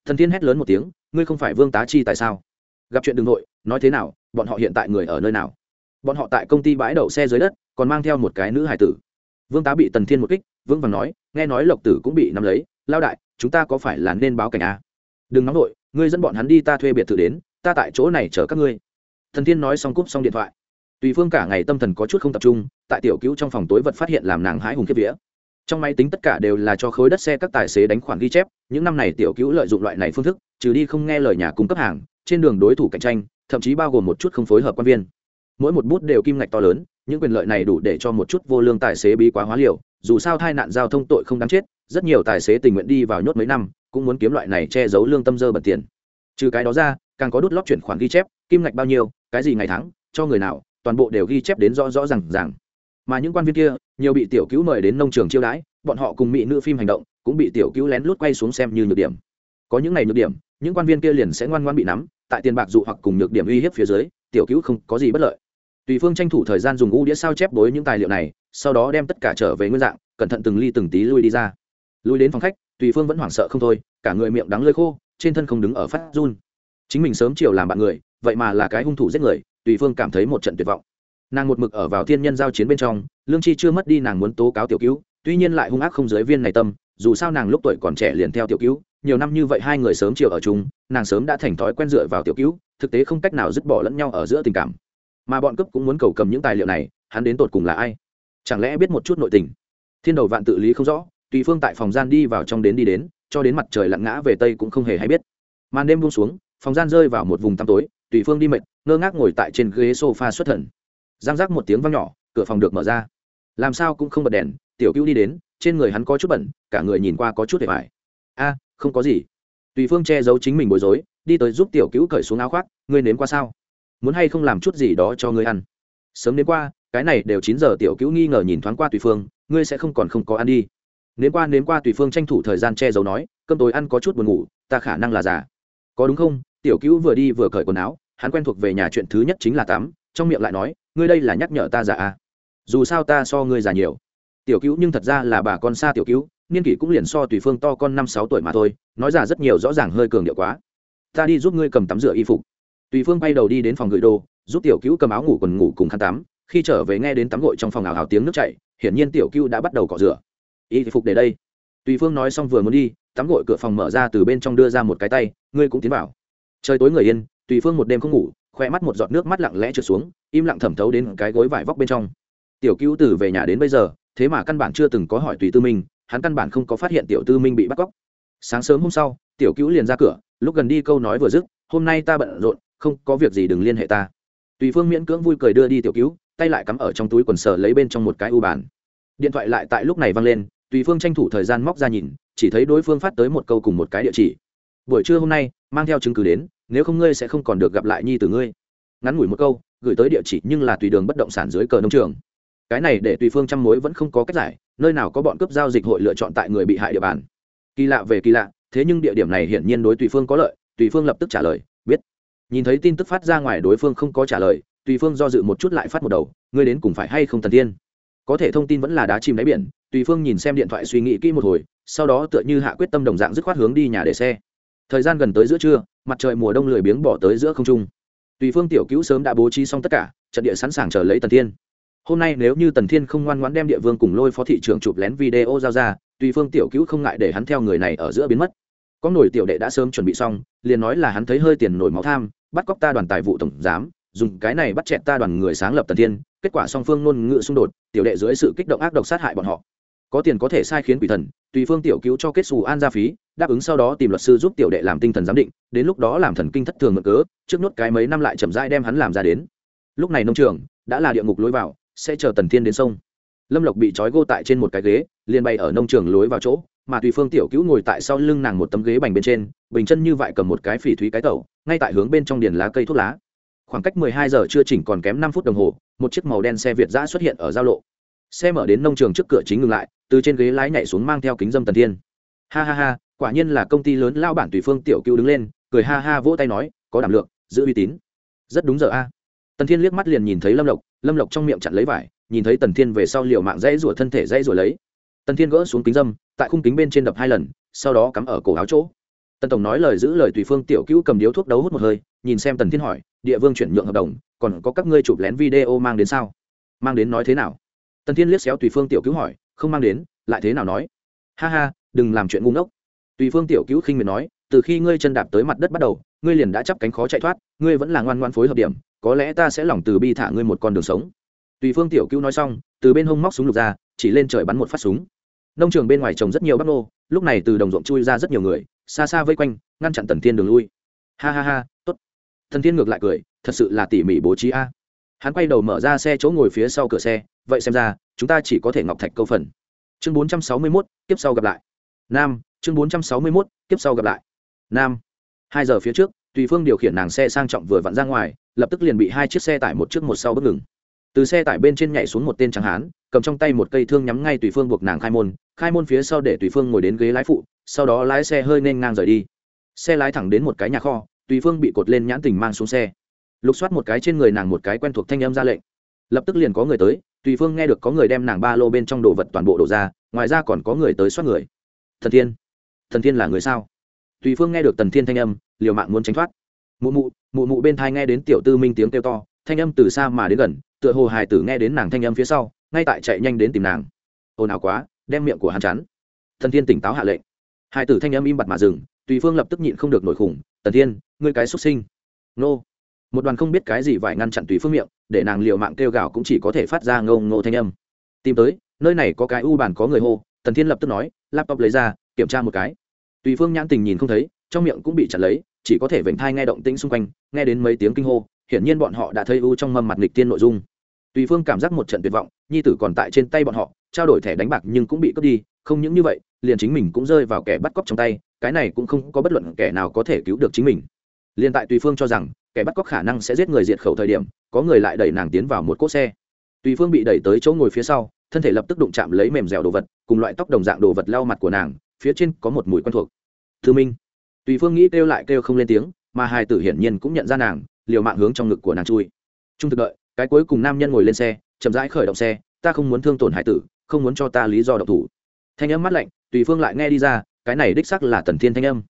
Thần thiên hét lớn một tiếng, ngươi không phải vương tá chi tại sao? Gặp chuyện đường nội nói thế nào, bọn họ hiện tại người ở nơi nào? Bọn họ tại công ty bãi đậu xe dưới đất, còn mang theo một cái nữ hải tử. Vương tá bị tần thiên một kích vương vàng nói, nghe nói lộc tử cũng bị nắm lấy lao đại, chúng ta có phải là nên báo cảnh a đừng nóng nội ngươi dẫn bọn hắn đi ta thuê biệt thự đến ta tại chỗ này chở các ngươi. Thần thiên nói xong cúp xong điện thoại. Tùy phương cả ngày tâm thần có chút không tập trung, tại tiểu cứu trong phòng tối vật phát hiện làm nàng hái hùng kiếp vía. Trong máy tính tất cả đều là cho khối đất xe các tài xế đánh khoản ghi chép, những năm này tiểu cứu lợi dụng loại này phương thức, trừ đi không nghe lời nhà cung cấp hàng, trên đường đối thủ cạnh tranh, thậm chí bao gồm một chút không phối hợp quan viên. Mỗi một bút đều kim ngạch to lớn, những quyền lợi này đủ để cho một chút vô lương tài xế bí quá hóa liều, dù sao tai nạn giao thông tội không đáng chết, rất nhiều tài xế tình nguyện đi vào nhốt mấy năm, cũng muốn kiếm loại này che giấu lương tâm dơ bẩn tiền. Trừ cái đó ra càng có đút lót chuyển khoản ghi chép, kim ngạch bao nhiêu, cái gì ngày tháng, cho người nào, toàn bộ đều ghi chép đến rõ rõ r à n g rằng mà những quan viên kia, nhiều bị tiểu cứu mời đến nông trường chiêu đãi, bọn họ cùng mỹ nữ phim hành động, cũng bị tiểu cứu lén lút quay xuống xem như nhược điểm. Có những ngày nhược điểm, những quan viên kia liền sẽ ngoan ngoan bị nắm, tại tiền bạc dụ hoặc cùng nhược điểm uy hiếp phía dưới, tiểu cứu không có gì bất lợi. Tùy phương tranh thủ thời gian dùng u đĩa sao chép đối những tài liệu này, sau đó đem tất cả trở về nguyên dạng, cẩn thận từng ly từng tí lui đi ra. Lui đến phòng khách, tùy phương vẫn hoảng sợ không thôi, cả người miệng đắng lơi khô, trên thân không đứng ở phát run chính mình sớm chiều làm bạn người, vậy mà là cái hung thủ giết người, tùy phương cảm thấy một trận tuyệt vọng. Nàng một mực ở vào thiên nhân giao chiến bên trong, lương chi chưa mất đi nàng muốn tố cáo tiểu cứu, tuy nhiên lại hung ác không giới viên này tâm, dù sao nàng lúc tuổi còn trẻ liền theo tiểu cứu, nhiều năm như vậy hai người sớm chiều ở chung, nàng sớm đã thành thói quen dựa vào tiểu cứu, thực tế không cách nào dứt bỏ lẫn nhau ở giữa tình cảm. Mà bọn cướp cũng muốn cầu cầm những tài liệu này, hắn đến tột cùng là ai? Chẳng lẽ biết một chút nội tình? Thiên đầu vạn tự lý không rõ, tùy phương tại phòng gian đi vào trong đến đi đến, cho đến mặt trời lặn ngã về tây cũng không hề hay biết. Màn đêm buông xuống phòng gian rơi vào một vùng tăm tối, tùy phương đi mệt, ngơ ngác ngồi tại trên ghế sofa xuất thần. Giang giác một tiếng vang nhỏ, cửa phòng được mở ra. Làm sao cũng không bật đèn, tiểu cứu đi đến, trên người hắn có chút bẩn, cả người nhìn qua có chút hề vải a, không có gì. Tùy phương che giấu chính mình bối rối, đi tới giúp tiểu cứu cởi xuống áo khoác, ngươi nếm qua sao? Muốn hay không làm chút gì đó cho ngươi ăn? Sớm đến qua, cái này đều chín giờ, tiểu cứu nghi ngờ nhìn thoáng qua tùy phương, ngươi sẽ không còn không có ăn đi. Nếm qua nếm qua, tùy phương tranh thủ thời gian che giấu nói, cơm tối ăn có chút buồn ngủ, ta khả năng là già có đúng không? Tiểu cứu vừa đi vừa cởi quần áo, hắn quen thuộc về nhà chuyện thứ nhất chính là tắm, trong miệng lại nói, ngươi đây là nhắc nhở ta già à? Dù sao ta so ngươi già nhiều. Tiểu cứu nhưng thật ra là bà con xa tiểu cứu, niên kỷ cũng liền so tùy phương to con năm sáu tuổi mà thôi, nói già rất nhiều rõ ràng hơi cường điệu quá. Ta đi giúp ngươi cầm tắm rửa y phục. Tùy phương bay đầu đi đến phòng gửi đồ, giúp tiểu cứu cầm áo ngủ quần ngủ cùng khăn tắm. Khi trở về nghe đến tắm gội trong phòng ảo ảo tiếng nước chảy, hiển nhiên tiểu cứu đã bắt đầu cọ rửa. Y phục để đây. Tùy phương nói xong vừa muốn đi tắm gội cửa phòng mở ra từ bên trong đưa ra một cái tay, ngươi cũng tiến vào. Trời tối người yên, tùy phương một đêm không ngủ, khoe mắt một giọt nước mắt lặng lẽ trượt xuống, im lặng thẩm thấu đến cái gối vải vóc bên trong. Tiểu cứu từ về nhà đến bây giờ, thế mà căn bản chưa từng có hỏi tùy tư minh, hắn căn bản không có phát hiện tiểu tư minh bị bắt cóc. Sáng sớm hôm sau, tiểu cứu liền ra cửa, lúc gần đi câu nói vừa dứt, hôm nay ta bận rộn, không có việc gì đừng liên hệ ta. Tùy phương miễn cưỡng vui cười đưa đi tiểu cứu tay lại cắm ở trong túi quần sờ lấy bên trong một cái u bàn. Điện thoại lại tại lúc này văng lên tùy phương tranh thủ thời gian móc ra nhìn, chỉ thấy đối phương phát tới một câu cùng một cái địa chỉ. Buổi trưa hôm nay, mang theo chứng cứ đến, nếu không ngươi sẽ không còn được gặp lại nhi từ ngươi. Ngắn ngủi một câu, gửi tới địa chỉ nhưng là tùy đường bất động sản dưới cờ nông trường. Cái này để tùy phương chăm mối vẫn không có cách giải, nơi nào có bọn cướp giao dịch hội lựa chọn tại người bị hại địa bàn. Kỳ lạ về kỳ lạ, thế nhưng địa điểm này hiển nhiên đối tùy phương có lợi, tùy phương lập tức trả lời, biết. Nhìn thấy tin tức phát ra ngoài đối phương không có trả lời, tùy phương do dự một chút lại phát một đầu, ngươi đến cùng phải hay không thần tiên? Có thể thông tin vẫn là đá chìm đáy biển tùy phương nhìn xem điện thoại suy nghĩ kỹ một hồi, sau đó tựa như hạ quyết tâm đồng dạng dứt khoát hướng đi nhà để xe. Thời gian gần tới giữa trưa, mặt trời mùa đông lười biếng bỏ tới giữa không trung. Tùy phương tiểu cứu sớm đã bố trí xong tất cả, trận địa sẵn sàng chờ lấy tần thiên. Hôm nay nếu như tần thiên không ngoan ngoãn đem địa vương cùng lôi phó thị trưởng chụp lén video giao ra, tùy phương tiểu cứu không ngại để hắn theo người này ở giữa biến mất. Có nổi tiểu đệ đã sớm chuẩn bị xong, liền nói là hắn thấy hơi tiền nổi máu tham, bắt cóc ta đoàn tài vụ tổng giám, dùng cái này bắt chẹt ta đoàn người sáng lập tần thiên, kết quả song phương ngôn ngữ xung đột, tiểu đệ dưới sự kích động ác độc sát hại bọn họ có tiền có thể sai khiến quỷ thần, tùy phương tiểu cứu cho kết xù an gia phí, đáp ứng sau đó tìm luật sư giúp tiểu đệ làm tinh thần giám định, đến lúc đó làm thần kinh thất thường mượn cớ, trước nốt cái mấy năm lại chậm rãi đem hắn làm ra đến. Lúc này nông trường đã là địa ngục lối vào, sẽ chờ tần thiên đến sông. Lâm lộc bị trói gô tại trên một cái ghế, liền bay ở nông trường lối vào chỗ, mà tùy phương tiểu cứu ngồi tại sau lưng nàng một tấm ghế bành bên trên, bình chân như vậy cầm một cái phỉ thúy cái tẩu, ngay tại hướng bên trong điền lá cây thuốc lá. Khoảng cách mười hai giờ chưa chỉnh còn kém năm phút đồng hồ, một chiếc màu đen xe việt giã xuất hiện ở giao lộ. Xe mở đến nông trường trước cửa chính ngừng lại từ trên ghế lái nhảy xuống mang theo kính dâm tần thiên. Ha ha ha, quả nhiên là công ty lớn lao bản tùy phương tiểu cựu đứng lên, cười ha ha vỗ tay nói, có đảm lượng, giữ uy tín. Rất đúng giờ a. Tần thiên liếc mắt liền nhìn thấy lâm lộc lâm lộc trong miệng chặn lấy vải, nhìn thấy tần thiên về sau liều mạng dãy rủa thân thể dãy rủa lấy. Tần thiên gỡ xuống kính dâm, tại khung kính bên trên đập hai lần, sau đó cắm ở cổ áo chỗ. Tần tổng nói lời giữ lời tùy phương tiểu cữu cầm điếu thuốc đấu hút một hơi, nhìn xem tần thiên hỏi, địa vương chuyển nhượng hợp đồng, còn có các ngươi chụp lén video mang đến sao? Mang đến nói thế nào? Tần thiên liếc xéo tùy phương tiểu cứu hỏi không mang đến, lại thế nào nói? Ha ha, đừng làm chuyện ngu ngốc. Tùy phương tiểu cứu khinh miệt nói, từ khi ngươi chân đạp tới mặt đất bắt đầu, ngươi liền đã chắp cánh khó chạy thoát, ngươi vẫn là ngoan ngoan phối hợp điểm, có lẽ ta sẽ lòng từ bi thả ngươi một con đường sống. Tùy phương tiểu cứu nói xong, từ bên hông móc súng lục ra, chỉ lên trời bắn một phát súng. Nông trường bên ngoài trồng rất nhiều bắp nô, lúc này từ đồng ruộng chui ra rất nhiều người, xa xa vây quanh, ngăn chặn tần thiên đường lui. Ha ha ha, tốt. Thần thiên ngược lại cười, thật sự là tỉ mỉ bố trí a. Hắn quay đầu mở ra xe chỗ ngồi phía sau cửa xe, vậy xem ra chúng ta chỉ có thể ngọc thạch câu phần. Chương bốn trăm sáu mươi mốt tiếp sau gặp lại. Nam, chương bốn trăm sáu mươi mốt tiếp sau gặp lại. Nam, hai giờ phía trước, tùy phương điều khiển nàng xe sang trọng vừa vặn ra ngoài, lập tức liền bị hai chiếc xe tải một trước một sau bất ngừng. Từ xe tải bên trên nhảy xuống một tên trắng hán, cầm trong tay một cây thương nhắm ngay tùy phương buộc nàng khai môn khai môn phía sau để tùy phương ngồi đến ghế lái phụ, sau đó lái xe hơi nên ngang rời đi. Xe lái thẳng đến một cái nhà kho, tùy phương bị cột lên nhãn tình mang xuống xe. Lục soát một cái trên người nàng một cái quen thuộc thanh âm ra lệnh. Lập tức liền có người tới tùy phương nghe được có người đem nàng ba lô bên trong đồ vật toàn bộ đổ ra, ngoài ra còn có người tới soát người. Thần thiên thần thiên là người sao? Tùy phương nghe được tần thiên thanh âm, liều mạng muốn tránh thoát. Mụ mụ mụ mụ bên thai nghe đến tiểu tư minh tiếng kêu to, thanh âm từ xa mà đến gần, tựa hồ hài tử nghe đến nàng thanh âm phía sau, ngay tại chạy nhanh đến tìm nàng. Ồn ào quá, đem miệng của hắn chắn. Thần thiên tỉnh táo hạ lệnh. Hài tử thanh âm im bặt mà dừng, tùy phương lập tức nhịn không được nổi khủng. Tần thiên, ngươi cái xuất sinh. Nô một đoàn không biết cái gì vải ngăn chặn tùy phương miệng, để nàng liều mạng kêu gào cũng chỉ có thể phát ra ngâu ngô thanh âm. Tìm tới, nơi này có cái u bàn có người hô, tần thiên lập tức nói, laptop lấy ra, kiểm tra một cái. Tùy phương nhãn tình nhìn không thấy, trong miệng cũng bị chặt lấy, chỉ có thể vểnh thai nghe động tĩnh xung quanh, nghe đến mấy tiếng kinh hô, hiển nhiên bọn họ đã thấy u trong mâm mặt nghịch tiên nội dung. Tùy phương cảm giác một trận tuyệt vọng, nhi tử còn tại trên tay bọn họ, trao đổi thẻ đánh bạc nhưng cũng bị cướp đi, không những như vậy, liền chính mình cũng rơi vào kẻ bắt cóc trong tay, cái này cũng không có bất luận kẻ nào có thể cứu được chính mình. Liền tại tùy phương cho rằng kẻ bắt cóc khả năng sẽ giết người diệt khẩu thời điểm, có người lại đẩy nàng tiến vào một cỗ xe. Tùy phương bị đẩy tới chỗ ngồi phía sau, thân thể lập tức đụng chạm lấy mềm dẻo đồ vật, cùng loại tóc đồng dạng đồ vật lau mặt của nàng, phía trên có một mùi quen thuộc. Thư minh. Tùy phương nghĩ kêu lại kêu không lên tiếng, mà hai tử hiển nhiên cũng nhận ra nàng, liều mạng hướng trong ngực của nàng chui. Trung thực đợi, cái cuối cùng nam nhân ngồi lên xe, chậm rãi khởi động xe, ta không muốn thương tổn hải tử, không muốn cho ta lý do độc thủ. Thanh âm mắt lạnh, tùy phương lại nghe đi ra, cái này đích sắc là tần thiên thanh âm.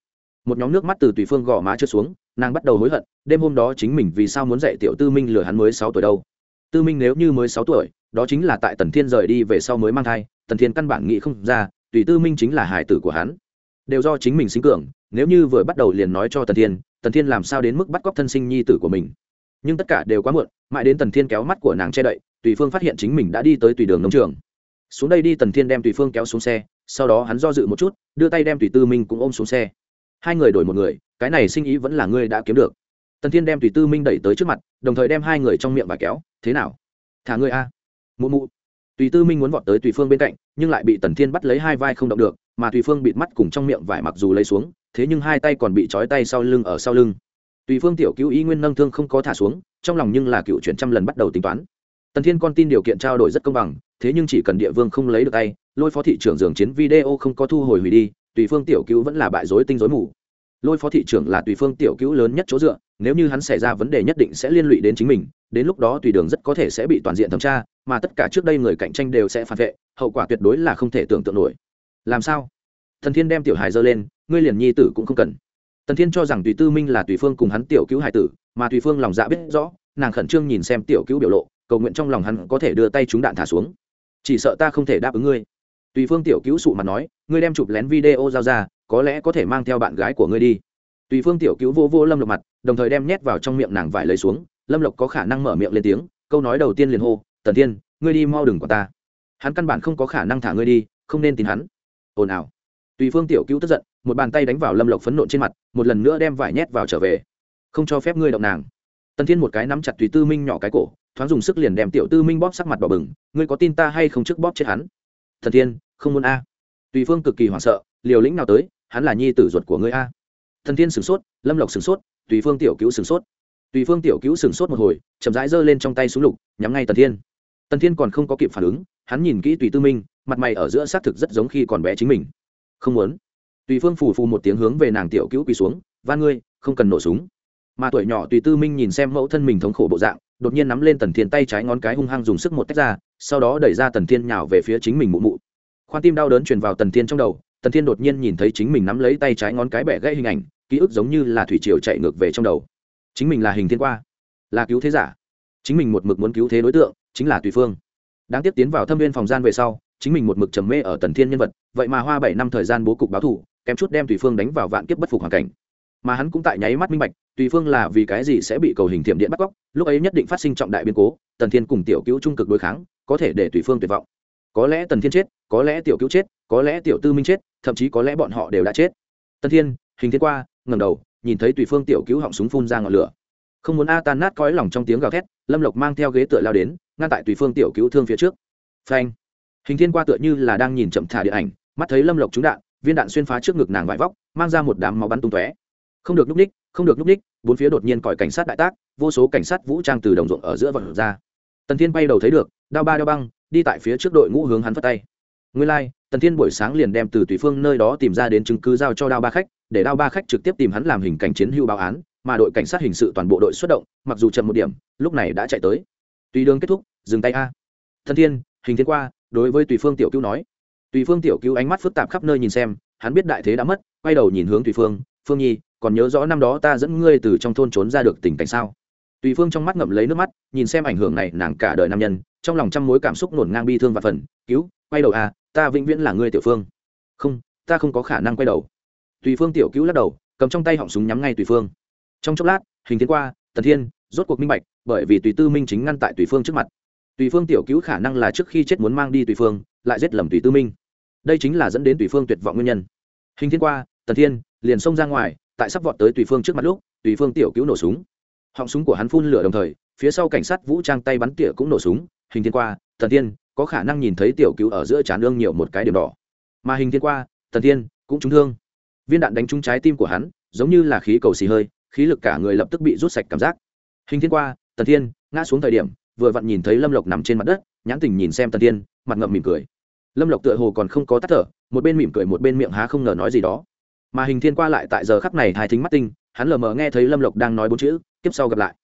Một nhóm nước mắt từ tùy phương gò má trượt xuống nàng bắt đầu hối hận, đêm hôm đó chính mình vì sao muốn dạy tiểu tư minh lừa hắn mới sáu tuổi đâu. Tư minh nếu như mới sáu tuổi, đó chính là tại tần thiên rời đi về sau mới mang thai, tần thiên căn bản nghĩ không ra, tùy tư minh chính là hải tử của hắn. Đều do chính mình sinh cường, nếu như vừa bắt đầu liền nói cho tần thiên tần thiên làm sao đến mức bắt cóc thân sinh nhi tử của mình. Nhưng tất cả đều quá muộn, mãi đến tần thiên kéo mắt của nàng che đậy, tùy phương phát hiện chính mình đã đi tới tùy đường nông trường. Xuống đây đi, tần thiên đem tùy phương kéo xuống xe, sau đó hắn do dự một chút, đưa tay đem tùy tư minh cũng ôm xuống xe. Hai người đổi một người cái này sinh ý vẫn là ngươi đã kiếm được. Tần thiên đem tùy tư minh đẩy tới trước mặt, đồng thời đem hai người trong miệng và kéo, thế nào? Thả ngươi a. Mụ mụ. Tùy tư minh muốn vọt tới tùy phương bên cạnh, nhưng lại bị tần thiên bắt lấy hai vai không động được, mà tùy phương bịt mắt cùng trong miệng vải mặc dù lấy xuống, thế nhưng hai tay còn bị trói tay sau lưng ở sau lưng. Tùy phương tiểu cứu ý nguyên nâng thương không có thả xuống, trong lòng nhưng là cựu chuyển trăm lần bắt đầu tính toán. Tần thiên con tin điều kiện trao đổi rất công bằng, thế nhưng chỉ cần địa vương không lấy được tay, lôi phó thị trưởng dường chiến video không có thu hồi hủy đi, tùy phương tiểu cứu vẫn là bại dối tinh dối mù lôi phó thị trưởng là tùy phương tiểu cứu lớn nhất chỗ dựa, nếu như hắn xảy ra vấn đề nhất định sẽ liên lụy đến chính mình, đến lúc đó tùy đường rất có thể sẽ bị toàn diện thẩm tra, mà tất cả trước đây người cạnh tranh đều sẽ phản vệ, hậu quả tuyệt đối là không thể tưởng tượng nổi. Làm sao? Thần thiên đem tiểu hài dơ lên, ngươi liền nhi tử cũng không cần. Tần thiên cho rằng tùy tư minh là tùy phương cùng hắn tiểu cứu hải tử, mà tùy phương lòng dạ biết rõ, nàng khẩn trương nhìn xem tiểu cứu biểu lộ, cầu nguyện trong lòng hắn có thể đưa tay trúng đạn thả xuống. Chỉ sợ ta không thể đáp ứng ngươi. Tùy phương tiểu cứu sụ mặt nói, ngươi đem chụp lén video giao ra có lẽ có thể mang theo bạn gái của ngươi đi. Tùy phương tiểu cứu vô vô lâm lộc mặt, đồng thời đem nhét vào trong miệng nàng vải lấy xuống. Lâm lộc có khả năng mở miệng lên tiếng, câu nói đầu tiên liền hô, tần thiên, ngươi đi mau đừng của ta. Hắn căn bản không có khả năng thả ngươi đi, không nên tin hắn. Ồn ào. Tùy phương tiểu cứu tức giận, một bàn tay đánh vào lâm lộc phấn nộn trên mặt, một lần nữa đem vải nhét vào trở về. Không cho phép ngươi động nàng. Tần thiên một cái nắm chặt tùy tư minh nhỏ cái cổ, thoáng dùng sức liền đem tiểu tư minh bóp sắc mặt bỏ bừng, ngươi có tin ta hay không trước bóp chết hắn? Thần thiên, không muốn a. Tùy phương cực kỳ hoảng sợ, liều lĩnh nào tới hắn là nhi tử ruột của ngươi a. Thần thiên sửng sốt, lâm lộc sửng sốt, tùy phương tiểu cứu sửng sốt. Tùy phương tiểu cứu sửng sốt một hồi, chậm rãi giơ lên trong tay súng lục, nhắm ngay tần thiên. Tần thiên còn không có kịp phản ứng, hắn nhìn kỹ tùy tư minh, mặt mày ở giữa xác thực rất giống khi còn bé chính mình. Không muốn. Tùy phương phù phù một tiếng hướng về nàng tiểu cứu quỳ xuống, van ngươi, không cần nổ súng. Mà tuổi nhỏ tùy tư minh nhìn xem mẫu thân mình thống khổ bộ dạng, đột nhiên nắm lên tần thiên tay trái ngón cái hung hăng dùng sức một tách ra, sau đó đẩy ra tần thiên nhào về phía chính mình mụ mụ. Khoan tim đau đớn truyền vào tần thiên trong đầu tần thiên đột nhiên nhìn thấy chính mình nắm lấy tay trái ngón cái bẻ gãy hình ảnh, ký ức giống như là thủy triều chạy ngược về trong đầu. Chính mình là hình thiên qua, là cứu thế giả. Chính mình một mực muốn cứu thế đối tượng, chính là tùy phương. Đáng tiếc tiến vào thâm viên phòng gian về sau, chính mình một mực trầm mê ở tần thiên nhân vật, vậy mà hoa bảy năm thời gian bố cục báo thủ kém chút đem tùy phương đánh vào vạn kiếp bất phục hoàn cảnh. Mà hắn cũng tại nháy mắt minh bạch, tùy phương là vì cái gì sẽ bị cầu hình thiểm điện bắt cóc, lúc ấy nhất định phát sinh trọng đại biến cố, tần thiên cùng tiểu cứu trung cực đối kháng, có thể để tùy phương tuyệt vọng. Có lẽ tần thiên chết, có lẽ tiểu cứu chết, có lẽ tiểu tư minh chết thậm chí có lẽ bọn họ đều đã chết. Tần thiên hình thiên qua ngầm đầu nhìn thấy tùy phương tiểu cứu họng súng phun ra ngọn lửa. Không muốn a tan nát cõi lòng trong tiếng gào thét lâm lộc mang theo ghế tựa lao đến ngăn tại tùy phương tiểu cứu thương phía trước. Phanh. Hình thiên qua tựa như là đang nhìn chậm thả điện ảnh mắt thấy lâm lộc trúng đạn viên đạn xuyên phá trước ngực nàng vải vóc mang ra một đám máu bắn tung tóe. Không được núp ních không được núp ních bốn phía đột nhiên còi cảnh sát đại tác vô số cảnh sát vũ trang từ đồng ruộng ở giữa vật ra. Tần thiên bay đầu thấy được đao ba đao băng đi tại phía trước đội ngũ hướng hắn phất tay. Nguyên lai、like, tần thiên buổi sáng liền đem từ tùy phương nơi đó tìm ra đến chứng cứ giao cho đao ba khách, để đao ba khách trực tiếp tìm hắn làm hình cảnh chiến hưu báo án, mà đội cảnh sát hình sự toàn bộ đội xuất động, mặc dù chậm một điểm, lúc này đã chạy tới. Tùy đường kết thúc, dừng tay a. Thân thiên, hình thiên qua, đối với tùy phương tiểu cứu nói. Tùy phương tiểu cứu ánh mắt phức tạp khắp nơi nhìn xem, hắn biết đại thế đã mất, quay đầu nhìn hướng tùy phương phương nhi, còn nhớ rõ năm đó ta dẫn ngươi từ trong thôn trốn ra được tình cảnh sao? Tùy phương trong mắt ngậm lấy nước mắt, nhìn xem ảnh hưởng này nàng cả đời nam nhân, trong lòng trăm mối cảm xúc nổn ngang bi thương và phần, cứu, quay đầu à ta vĩnh viễn là ngươi tiểu phương. Không, ta không có khả năng quay đầu. Tùy phương tiểu cứu lắc đầu, cầm trong tay họng súng nhắm ngay tùy phương. Trong chốc lát, hình tiến qua, tần thiên, rốt cuộc minh bạch, bởi vì tùy tư minh chính ngăn tại tùy phương trước mặt. Tùy phương tiểu cứu khả năng là trước khi chết muốn mang đi tùy phương, lại giết lầm tùy tư minh. Đây chính là dẫn đến tùy phương tuyệt vọng nguyên nhân. Hình thiên qua, tần thiên, liền xông ra ngoài, tại sắp vọt tới tùy phương trước mặt lúc, tùy phương tiểu cứu nổ súng. Họng súng của hắn phun lửa đồng thời, phía sau cảnh sát vũ trang tay bắn tỉa cũng nổ súng. Hình thiên qua, tần thiên có khả năng nhìn thấy tiểu cứu ở giữa trán ương nhiều một cái điểm đỏ. Mà hình thiên qua tần thiên, cũng trúng thương. Viên đạn đánh trúng trái tim của hắn, giống như là khí cầu xì hơi, khí lực cả người lập tức bị rút sạch cảm giác. Hình thiên qua tần thiên, ngã xuống thời điểm, vừa vặn nhìn thấy lâm lộc nằm trên mặt đất, nhãn tình nhìn xem tần thiên, mặt ngậm mỉm cười. Lâm lộc tựa hồ còn không có tắt thở, một bên mỉm cười một bên miệng há không ngờ nói gì đó. Mà hình thiên qua lại tại giờ khắc này hai thính mắt tinh, hắn lờ mờ nghe thấy lâm lộc đang nói bốn chữ tiếp sau gặp lại.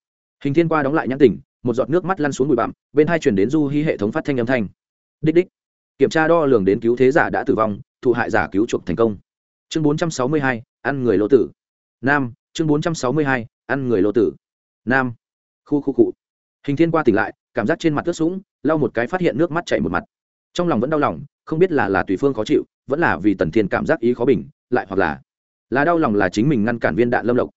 Hình thiên qua đóng lại nhãn tình một giọt nước mắt lăn xuống bụi bặm, bên hai chuyển đến du hy hệ thống phát thanh âm thanh. Đích đích. Kiểm tra đo lường đến cứu thế giả đã tử vong, thụ hại giả cứu chuộc thành công. Chương bốn trăm sáu mươi hai, ăn người lô tử. Nam, chương bốn trăm sáu mươi hai, ăn người lô tử. Nam. Khu khu cụ hình thiên qua tỉnh lại, cảm giác trên mặt ướt sũng, lau một cái phát hiện nước mắt chảy một mặt. Trong lòng vẫn đau lòng, không biết là là tùy phương khó chịu, vẫn là vì tần thiên cảm giác ý khó bình, lại hoặc là là đau lòng là chính mình ngăn cản viên đạn lâm lộc.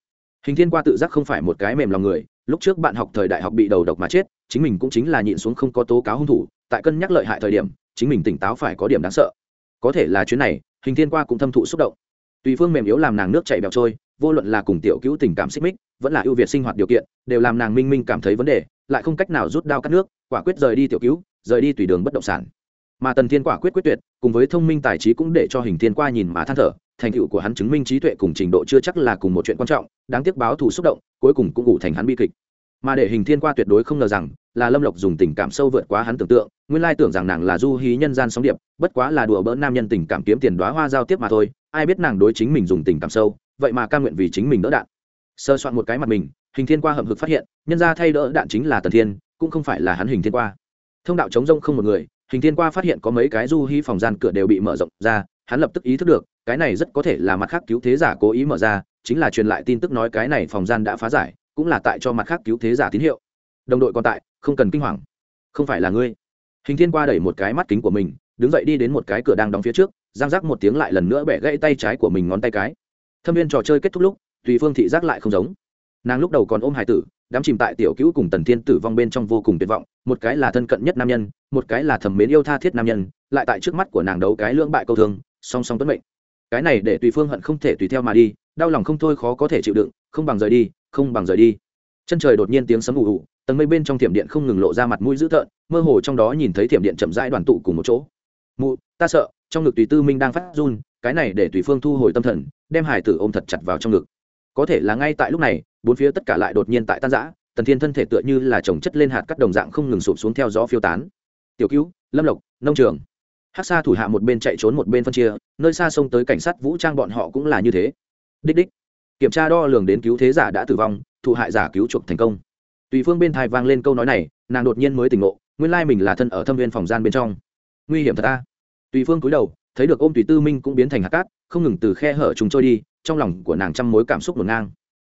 Hình thiên qua tự giác không phải một cái mềm lòng người lúc trước bạn học thời đại học bị đầu độc mà chết, chính mình cũng chính là nhịn xuống không có tố cáo hung thủ, tại cân nhắc lợi hại thời điểm, chính mình tỉnh táo phải có điểm đáng sợ. Có thể là chuyến này, hình thiên qua cũng thâm thụ xúc động. Tùy phương mềm yếu làm nàng nước chảy bẹo trôi, vô luận là cùng tiểu cứu tình cảm xích mích, vẫn là ưu việt sinh hoạt điều kiện, đều làm nàng minh minh cảm thấy vấn đề, lại không cách nào rút đao cắt nước, quả quyết rời đi tiểu cứu, rời đi tùy đường bất động sản. Mà tần thiên quả quyết quyết tuyệt, cùng với thông minh tài trí cũng để cho hình thiên qua nhìn mà than thở thành tựu của hắn chứng minh trí tuệ cùng trình độ chưa chắc là cùng một chuyện quan trọng, đáng tiếc báo thù xúc động, cuối cùng cũng ủ thành hắn bi kịch. Mà để hình thiên qua tuyệt đối không ngờ rằng, là lâm lộc dùng tình cảm sâu vượt quá hắn tưởng tượng, nguyên lai tưởng rằng nàng là du hí nhân gian sóng điệp, bất quá là đùa bỡ nam nhân tình cảm kiếm tiền đoá hoa giao tiếp mà thôi, ai biết nàng đối chính mình dùng tình cảm sâu, vậy mà ca nguyện vì chính mình đỡ đạn. Sơ soạn một cái mặt mình, hình thiên qua hậm hực phát hiện, nhân ra thay đỡ đạn chính là tần thiên, cũng không phải là hắn hình thiên qua. Thông đạo chống rông không một người, hình thiên qua phát hiện có mấy cái du hí phòng gian cửa đều bị mở rộng ra, hắn lập tức ý thức được cái này rất có thể là mặt khác cứu thế giả cố ý mở ra, chính là truyền lại tin tức nói cái này phòng gian đã phá giải, cũng là tại cho mặt khác cứu thế giả tín hiệu. Đồng đội còn tại, không cần kinh hoàng. Không phải là ngươi. Hình thiên qua đẩy một cái mắt kính của mình, đứng dậy đi đến một cái cửa đang đóng phía trước, giang giác một tiếng lại lần nữa bẻ gãy tay trái của mình ngón tay cái. Thâm viên trò chơi kết thúc lúc, tùy phương thị giác lại không giống. Nàng lúc đầu còn ôm hải tử đám chìm tại tiểu cứu cùng tần thiên tử vong bên trong vô cùng tuyệt vọng, một cái là thân cận nhất nam nhân, một cái là thẩm mến yêu tha thiết nam nhân, lại tại trước mắt của nàng đấu cái lưỡng bại câu thương, song song tuấn mệnh cái này để tùy phương hận không thể tùy theo mà đi, đau lòng không thôi khó có thể chịu đựng, không bằng rời đi, không bằng rời đi. Chân trời đột nhiên tiếng sấm ù ù, tầng mây bên trong thiểm điện không ngừng lộ ra mặt mũi dữ tợn, mơ hồ trong đó nhìn thấy thiểm điện chậm rãi đoàn tụ cùng một chỗ. Mụ, ta sợ, trong ngực tùy tư minh đang phát run, cái này để tùy phương thu hồi tâm thần, đem hải tử ôm thật chặt vào trong ngực. Có thể là ngay tại lúc này, bốn phía tất cả lại đột nhiên tại tan giã tần thiên thân thể tựa như là trồng chất lên hạt cắt đồng dạng không ngừng sụp xuống theo gió phiêu tán. Tiểu cứu, lâm lộc, nông trường hát xa thủ hạ một bên chạy trốn một bên phân chia, nơi xa sông tới cảnh sát vũ trang bọn họ cũng là như thế. Đích đích. Kiểm tra đo lường đến cứu thế giả đã tử vong thụ hại giả cứu chuộc thành công. Tùy phương bên thai vang lên câu nói này, nàng đột nhiên mới tỉnh ngộ, nguyên lai mình là thân ở thâm viên phòng gian bên trong. Nguy hiểm thật ta tùy phương cúi đầu, thấy được ôm tùy tư minh cũng biến thành hạt cát, không ngừng từ khe hở chúng trôi đi, trong lòng của nàng trăm mối cảm xúc ngổn ngang.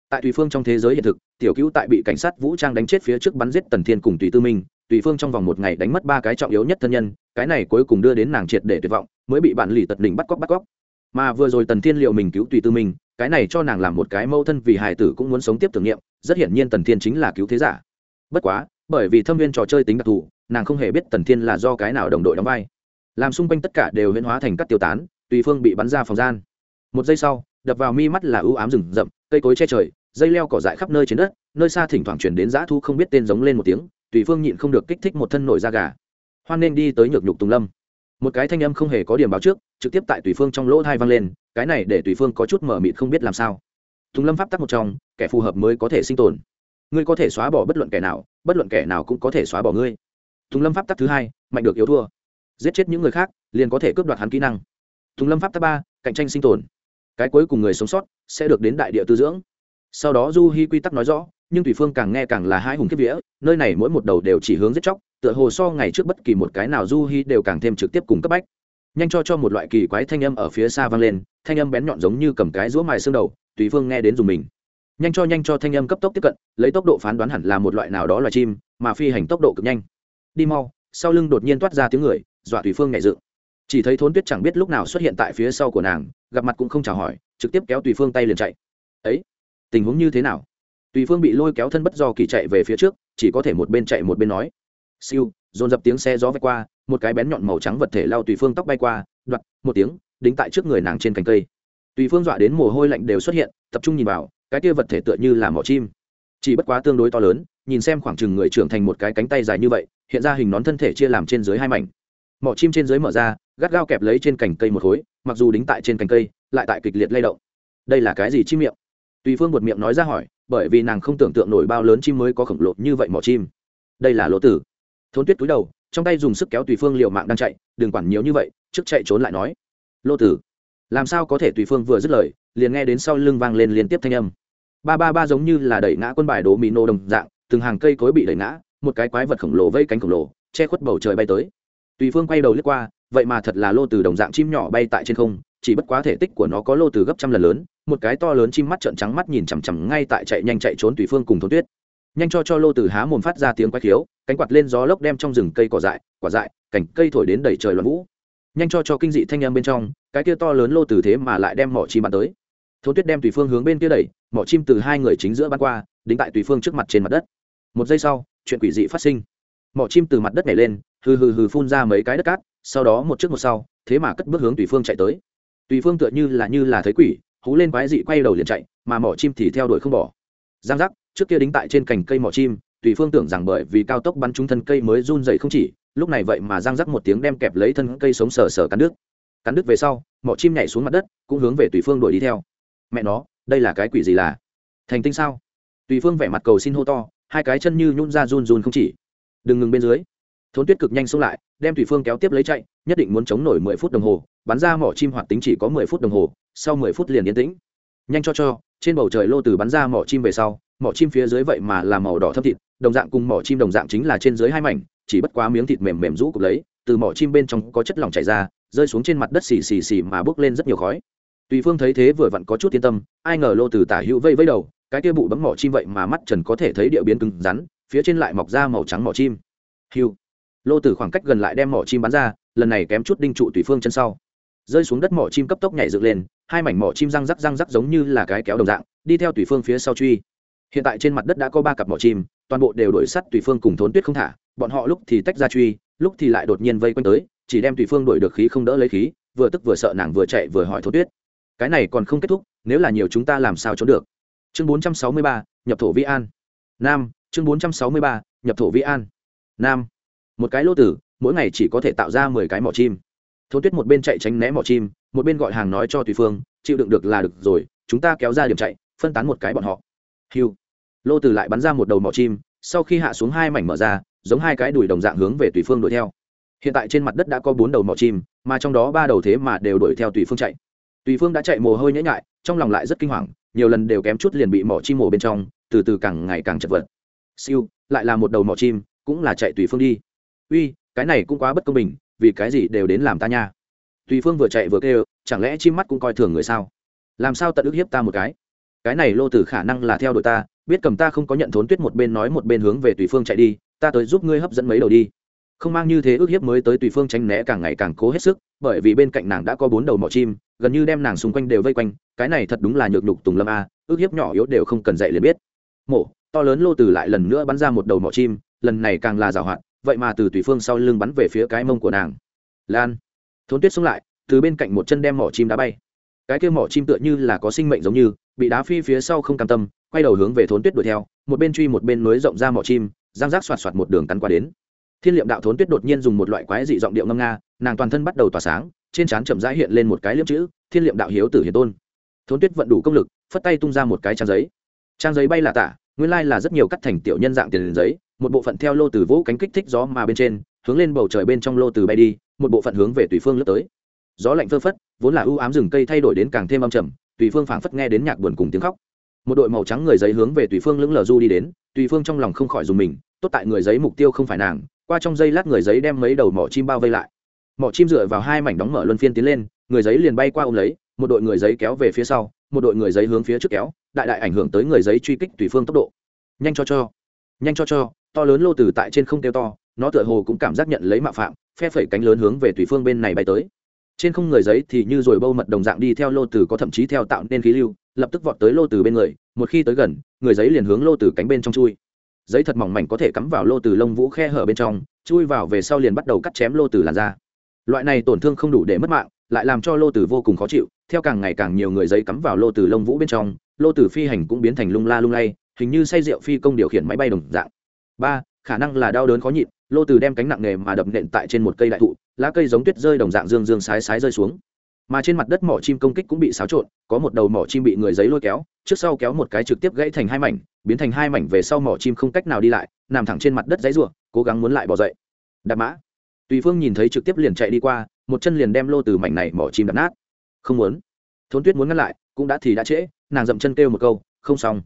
Tại tùy phương trong thế giới hiện thực, tiểu cứu tại bị cảnh sát vũ trang đánh chết phía trước bắn giết tần thiên cùng tùy tư minh, tùy phương trong vòng một ngày đánh mất ba cái trọng yếu nhất thân nhân cái này cuối cùng đưa đến nàng triệt để tuyệt vọng mới bị bạn lì tật đỉnh bắt cóc bắt cóc. Mà vừa rồi tần thiên liệu mình cứu tùy tư mình, cái này cho nàng làm một cái mâu thân vì hài tử cũng muốn sống tiếp tưởng niệm rất hiển nhiên tần thiên chính là cứu thế giả. Bất quá bởi vì thâm viên trò chơi tính đặc thù nàng không hề biết tần thiên là do cái nào đồng đội đóng vai. Làm xung quanh tất cả đều huyễn hóa thành các tiêu tán tùy phương bị bắn ra phòng gian. Một giây sau đập vào mi mắt là ưu ám rừng rậm cây cối che trời dây leo cỏ dại khắp nơi trên đất nơi xa thỉnh thoảng chuyển đến dã thu không biết tên giống lên một tiếng tùy phương nhịn không được kích thích một thân nổi da gà hoan nên đi tới nhược nhục tùng lâm. Một cái thanh âm không hề có điểm báo trước, trực tiếp tại tùy phương trong lỗ thai vang lên, cái này để tùy phương có chút mở mịt không biết làm sao. Tùng lâm pháp tắc một trong, kẻ phù hợp mới có thể sinh tồn. Ngươi có thể xóa bỏ bất luận kẻ nào, bất luận kẻ nào cũng có thể xóa bỏ ngươi. Tùng lâm pháp tắc thứ hai, mạnh được yếu thua. Giết chết những người khác, liền có thể cướp đoạt hắn kỹ năng. Tùng lâm pháp tắc ba, cạnh tranh sinh tồn. Cái cuối cùng người sống sót, sẽ được đến đại địa tư dưỡng. Sau đó du hi quy tắc nói rõ nhưng tùy phương càng nghe càng là hai hùng kiếp vía, nơi này mỗi một đầu đều chỉ hướng giết chóc, tựa hồ so ngày trước bất kỳ một cái nào du hi đều càng thêm trực tiếp cùng cấp bách. Nhanh cho cho một loại kỳ quái thanh âm ở phía xa vang lên, thanh âm bén nhọn giống như cầm cái rũa mài xương đầu, tùy phương nghe đến dùng mình. Nhanh cho nhanh cho thanh âm cấp tốc tiếp cận, lấy tốc độ phán đoán hẳn là một loại nào đó loài chim, mà phi hành tốc độ cực nhanh. Đi mau, sau lưng đột nhiên toát ra tiếng người, dọa tùy phương nhảy dựng. Chỉ thấy thốn tuyết chẳng biết lúc nào xuất hiện tại phía sau của nàng, gặp mặt cũng không chào hỏi, trực tiếp kéo tùy phương tay liền chạy. Ấy, tình huống như thế nào? Tùy phương bị lôi kéo thân bất do kỳ chạy về phía trước, chỉ có thể một bên chạy một bên nói. Siêu, dồn dập tiếng xe gió vạch qua, một cái bén nhọn màu trắng vật thể lao tùy phương tóc bay qua, đoạt, một tiếng, đính tại trước người nàng trên cành cây. Tùy phương dọa đến mồ hôi lạnh đều xuất hiện, tập trung nhìn vào, cái kia vật thể tựa như là mỏ chim. Chỉ bất quá tương đối to lớn, nhìn xem khoảng chừng người trưởng thành một cái cánh tay dài như vậy, hiện ra hình nón thân thể chia làm trên dưới hai mảnh. Mỏ chim trên dưới mở ra, gắt gao kẹp lấy trên cành cây một khối, mặc dù đính tại trên cành cây, lại tại kịch liệt lay động. Đây là cái gì chim miệng? Tùy phương buột miệng nói ra hỏi, bởi vì nàng không tưởng tượng nổi bao lớn chim mới có khổng lồ như vậy mỏ chim. Đây là lỗ tử. Thốn tuyết túi đầu, trong tay dùng sức kéo tùy phương liệu mạng đang chạy, đừng quản nhiều như vậy, trước chạy trốn lại nói. Lô tử, làm sao có thể? Tùy phương vừa dứt lời, liền nghe đến sau lưng vang lên liên tiếp thanh âm. Ba ba ba giống như là đẩy ngã quân bài đố mì nô đồng dạng, từng hàng cây cối bị đẩy ngã, một cái quái vật khổng lồ vây cánh khổng lồ, che khuất bầu trời bay tới. Tùy phương quay đầu lướt qua, vậy mà thật là lô từ đồng dạng chim nhỏ bay tại trên không, chỉ bất quá thể tích của nó có lô từ gấp trăm lần lớn một cái to lớn chim mắt trợn trắng mắt nhìn chằm chằm ngay tại chạy nhanh chạy trốn tùy phương cùng thôn tuyết. Nhanh cho cho lô từ há mồm phát ra tiếng quái khiếu, cánh quạt lên gió lốc đem trong rừng cây cỏ dại, quả dại, cành cây thổi đến đầy trời loạn vũ. Nhanh cho cho kinh dị thanh em bên trong, cái kia to lớn lô từ thế mà lại đem mỏ chim bắn tới. Thôn tuyết đem tùy phương hướng bên kia đẩy, mỏ chim từ hai người chính giữa bắn qua, đính tại tùy phương trước mặt trên mặt đất. Một giây sau, chuyện quỷ dị phát sinh. Mỏ chim từ mặt đất nhảy lên, hừ hừ hừ phun ra mấy cái đất cát, sau đó một trước một sau, thế mà cất bước hướng tùy phương chạy tới. Tùy phương tựa như là như là thấy quỷ hú lên quái dị quay đầu liền chạy, mà mỏ chim thì theo đuổi không bỏ. Giang giác, trước kia đính tại trên cành cây mỏ chim, tùy phương tưởng rằng bởi vì cao tốc bắn trúng thân cây mới run dậy không chỉ, lúc này vậy mà giang giác một tiếng đem kẹp lấy thân cây sống sờ sờ cắn đứt. Cắn đứt về sau, mỏ chim nhảy xuống mặt đất, cũng hướng về tùy phương đuổi đi theo. Mẹ nó, đây là cái quỷ gì là? Thành tinh sao? Tùy phương vẻ mặt cầu xin hô to, hai cái chân như nhún ra run run không chỉ. Đừng ngừng bên dưới thốn tuyết cực nhanh xông lại, đem thủy phương kéo tiếp lấy chạy, nhất định muốn chống nổi mười phút đồng hồ, bắn ra mỏ chim hoạt tính chỉ có mười phút đồng hồ, sau mười phút liền yên tĩnh. Nhanh cho cho, trên bầu trời lô từ bắn ra mỏ chim về sau, mỏ chim phía dưới vậy mà là màu đỏ thâm thịt, đồng dạng cùng mỏ chim đồng dạng chính là trên dưới hai mảnh, chỉ bất quá miếng thịt mềm mềm rũ cục lấy, từ mỏ chim bên trong có chất lỏng chảy ra, rơi xuống trên mặt đất xì xì xì mà bốc lên rất nhiều khói. Tùy phương thấy thế vừa vặn có chút yên tâm, ai ngờ lô từ tả hữu vây vây đầu, cái kia bụ bấm mỏ chim vậy mà mắt trần có thể thấy địa biến cứng rắn, phía trên lại mọc ra màu trắng mỏ chim. Hiu lô tử khoảng cách gần lại đem mỏ chim bắn ra lần này kém chút đinh trụ tùy phương chân sau. Rơi xuống đất mỏ chim cấp tốc nhảy dựng lên hai mảnh mỏ chim răng rắc răng rắc giống như là cái kéo đồng dạng đi theo tùy phương phía sau truy. Hiện tại trên mặt đất đã có ba cặp mỏ chim toàn bộ đều đuổi sắt tùy phương cùng thốn tuyết không thả bọn họ lúc thì tách ra truy lúc thì lại đột nhiên vây quanh tới chỉ đem tùy phương đuổi được khí không đỡ lấy khí vừa tức vừa sợ nàng vừa chạy vừa hỏi thốn tuyết. Cái này còn không kết thúc nếu là nhiều chúng ta làm sao trốn được? Chương 463, nhập thổ vi an. Nam chương 463, nhập thổ vi an. Nam một cái lô tử, mỗi ngày chỉ có thể tạo ra mười cái mỏ chim. Thôn tuyết một bên chạy tránh né mỏ chim, một bên gọi hàng nói cho tùy phương, chịu đựng được là được rồi, chúng ta kéo ra điểm chạy, phân tán một cái bọn họ. Hiu. Lô tử lại bắn ra một đầu mỏ chim, sau khi hạ xuống hai mảnh mở ra, giống hai cái đùi đồng dạng hướng về tùy phương đuổi theo. Hiện tại trên mặt đất đã có bốn đầu mỏ chim, mà trong đó ba đầu thế mà đều đuổi theo tùy phương chạy. Tùy phương đã chạy mồ hôi nhễ nhại, trong lòng lại rất kinh hoàng, nhiều lần đều kém chút liền bị mỏ chim mổ bên trong, từ từ càng ngày càng chật vật. Siêu, lại là một đầu mỏ chim, cũng là chạy tùy phương đi uy, cái này cũng quá bất công bình, vì cái gì đều đến làm ta nha. Tùy phương vừa chạy vừa kêu, chẳng lẽ chim mắt cũng coi thường người sao? Làm sao tận ức hiếp ta một cái? Cái này lô tử khả năng là theo đội ta, biết cầm ta không có nhận thốn tuyết một bên nói một bên hướng về tùy phương chạy đi, ta tới giúp ngươi hấp dẫn mấy đầu đi. Không mang như thế ước hiếp mới tới tùy phương tránh né càng ngày càng cố hết sức, bởi vì bên cạnh nàng đã có bốn đầu mỏ chim, gần như đem nàng xung quanh đều vây quanh, cái này thật đúng là nhược nhục tùng lâm a, ước hiếp nhỏ yếu đều không cần dạy liền biết. Mổ, to lớn lô Tử lại lần nữa bắn ra một đầu mỏ chim, lần này càng là giảo hoạt vậy mà từ tùy phương sau lưng bắn về phía cái mông của nàng. Lan. Thốn tuyết xông lại, từ bên cạnh một chân đem mỏ chim đá bay. Cái kia mỏ chim tựa như là có sinh mệnh giống như, bị đá phi phía sau không cam tâm, quay đầu hướng về thốn tuyết đuổi theo, một bên truy một bên nối rộng ra mỏ chim giang rác xoạt xoạt một đường cắn qua đến. Thiên liệm đạo thốn tuyết đột nhiên dùng một loại quái dị giọng điệu ngâm nga, nàng toàn thân bắt đầu tỏa sáng, trên trán chậm rãi hiện lên một cái liếp chữ, thiên liệm đạo hiếu tử hiền tôn. Thốn tuyết vận đủ công lực, phất tay tung ra một cái trang giấy. Trang giấy bay là tả, nguyên lai là rất nhiều cắt thành tiểu nhân dạng tiền giấy một bộ phận theo lô từ vũ cánh kích thích gió mà bên trên, hướng lên bầu trời bên trong lô từ bay đi, một bộ phận hướng về tùy phương lướt tới. Gió lạnh phơ phất, vốn là ưu ám rừng cây thay đổi đến càng thêm âm trầm, tùy phương phảng phất nghe đến nhạc buồn cùng tiếng khóc. Một đội màu trắng người giấy hướng về tùy phương lững lờ du đi đến, tùy phương trong lòng không khỏi dùng mình, tốt tại người giấy mục tiêu không phải nàng, qua trong dây lát người giấy đem mấy đầu mỏ chim bao vây lại. Mỏ chim dựa vào hai mảnh đóng mở luân phiên tiến lên, người giấy liền bay qua ôm lấy, một đội người giấy kéo về phía sau, một đội người giấy hướng phía trước kéo, đại đại ảnh hưởng tới người giấy truy kích tùy phương tốc độ. Nhanh cho cho, nhanh cho cho to lớn lô từ tại trên không kêu to, nó tựa hồ cũng cảm giác nhận lấy mạo phạm, phe phẩy cánh lớn hướng về tùy phương bên này bay tới. Trên không người giấy thì như rồi bâu mật đồng dạng đi theo lô từ có thậm chí theo tạo nên khí lưu, lập tức vọt tới lô từ bên người, một khi tới gần, người giấy liền hướng lô từ cánh bên trong chui. Giấy thật mỏng mảnh có thể cắm vào lô từ lông vũ khe hở bên trong, chui vào về sau liền bắt đầu cắt chém lô từ làn ra. loại này tổn thương không đủ để mất mạng, lại làm cho lô tử vô cùng khó chịu, theo càng ngày càng nhiều người giấy cắm vào lô tử lông vũ bên trong, lô tử phi hành cũng biến thành lung la lung lay, hình như say rượu phi công điều khiển máy bay đồng dạng ba, khả năng là đau đớn khó nhịn, lô từ đem cánh nặng nề mà đập nện tại trên một cây đại thụ, lá cây giống tuyết rơi đồng dạng dương dương sái sái rơi xuống. Mà trên mặt đất mỏ chim công kích cũng bị xáo trộn, có một đầu mỏ chim bị người giấy lôi kéo, trước sau kéo một cái trực tiếp gãy thành hai mảnh, biến thành hai mảnh về sau mỏ chim không cách nào đi lại, nằm thẳng trên mặt đất giấy ruộng cố gắng muốn lại bỏ dậy. Đạp mã. Tùy phương nhìn thấy trực tiếp liền chạy đi qua, một chân liền đem lô từ mảnh này mỏ chim đập nát. Không muốn. Thốn tuyết muốn ngăn lại, cũng đã thì đã trễ, nàng dậm chân kêu một câu, không xong.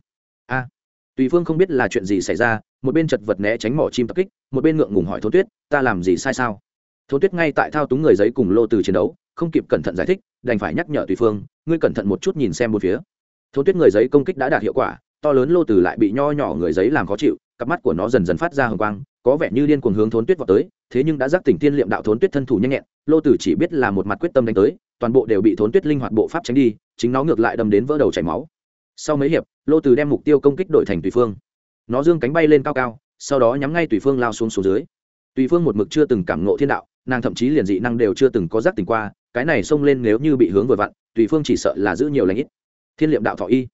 A tùy phương không biết là chuyện gì xảy ra, một bên chật vật né tránh mỏ chim tập kích, một bên ngượng ngùng hỏi thôn tuyết, ta làm gì sai sao? Thôn tuyết ngay tại thao túng người giấy cùng lô từ chiến đấu, không kịp cẩn thận giải thích, đành phải nhắc nhở tùy phương, ngươi cẩn thận một chút nhìn xem một phía. Thôn tuyết người giấy công kích đã đạt hiệu quả, to lớn lô từ lại bị nho nhỏ người giấy làm khó chịu, cặp mắt của nó dần dần phát ra hồng quang, có vẻ như điên cuồng hướng thốn tuyết vào tới, thế nhưng đã giác tỉnh tiên liệm đạo thốn tuyết thân thủ nhanh nhẹn, lô tử chỉ biết là một mặt quyết tâm đánh tới, toàn bộ đều bị thốn tuyết linh hoạt bộ pháp tránh đi, chính nó ngược lại đâm đến vỡ đầu chảy máu sau mấy hiệp, lô Từ đem mục tiêu công kích đội thành tùy phương. Nó dương cánh bay lên cao cao, sau đó nhắm ngay tùy phương lao xuống xuống dưới. Tùy phương một mực chưa từng cảm ngộ thiên đạo, nàng thậm chí liền dị năng đều chưa từng có giác tình qua, cái này xông lên nếu như bị hướng vừa vặn, tùy phương chỉ sợ là giữ nhiều lãnh ít. Thiên liệm đạo thọ y.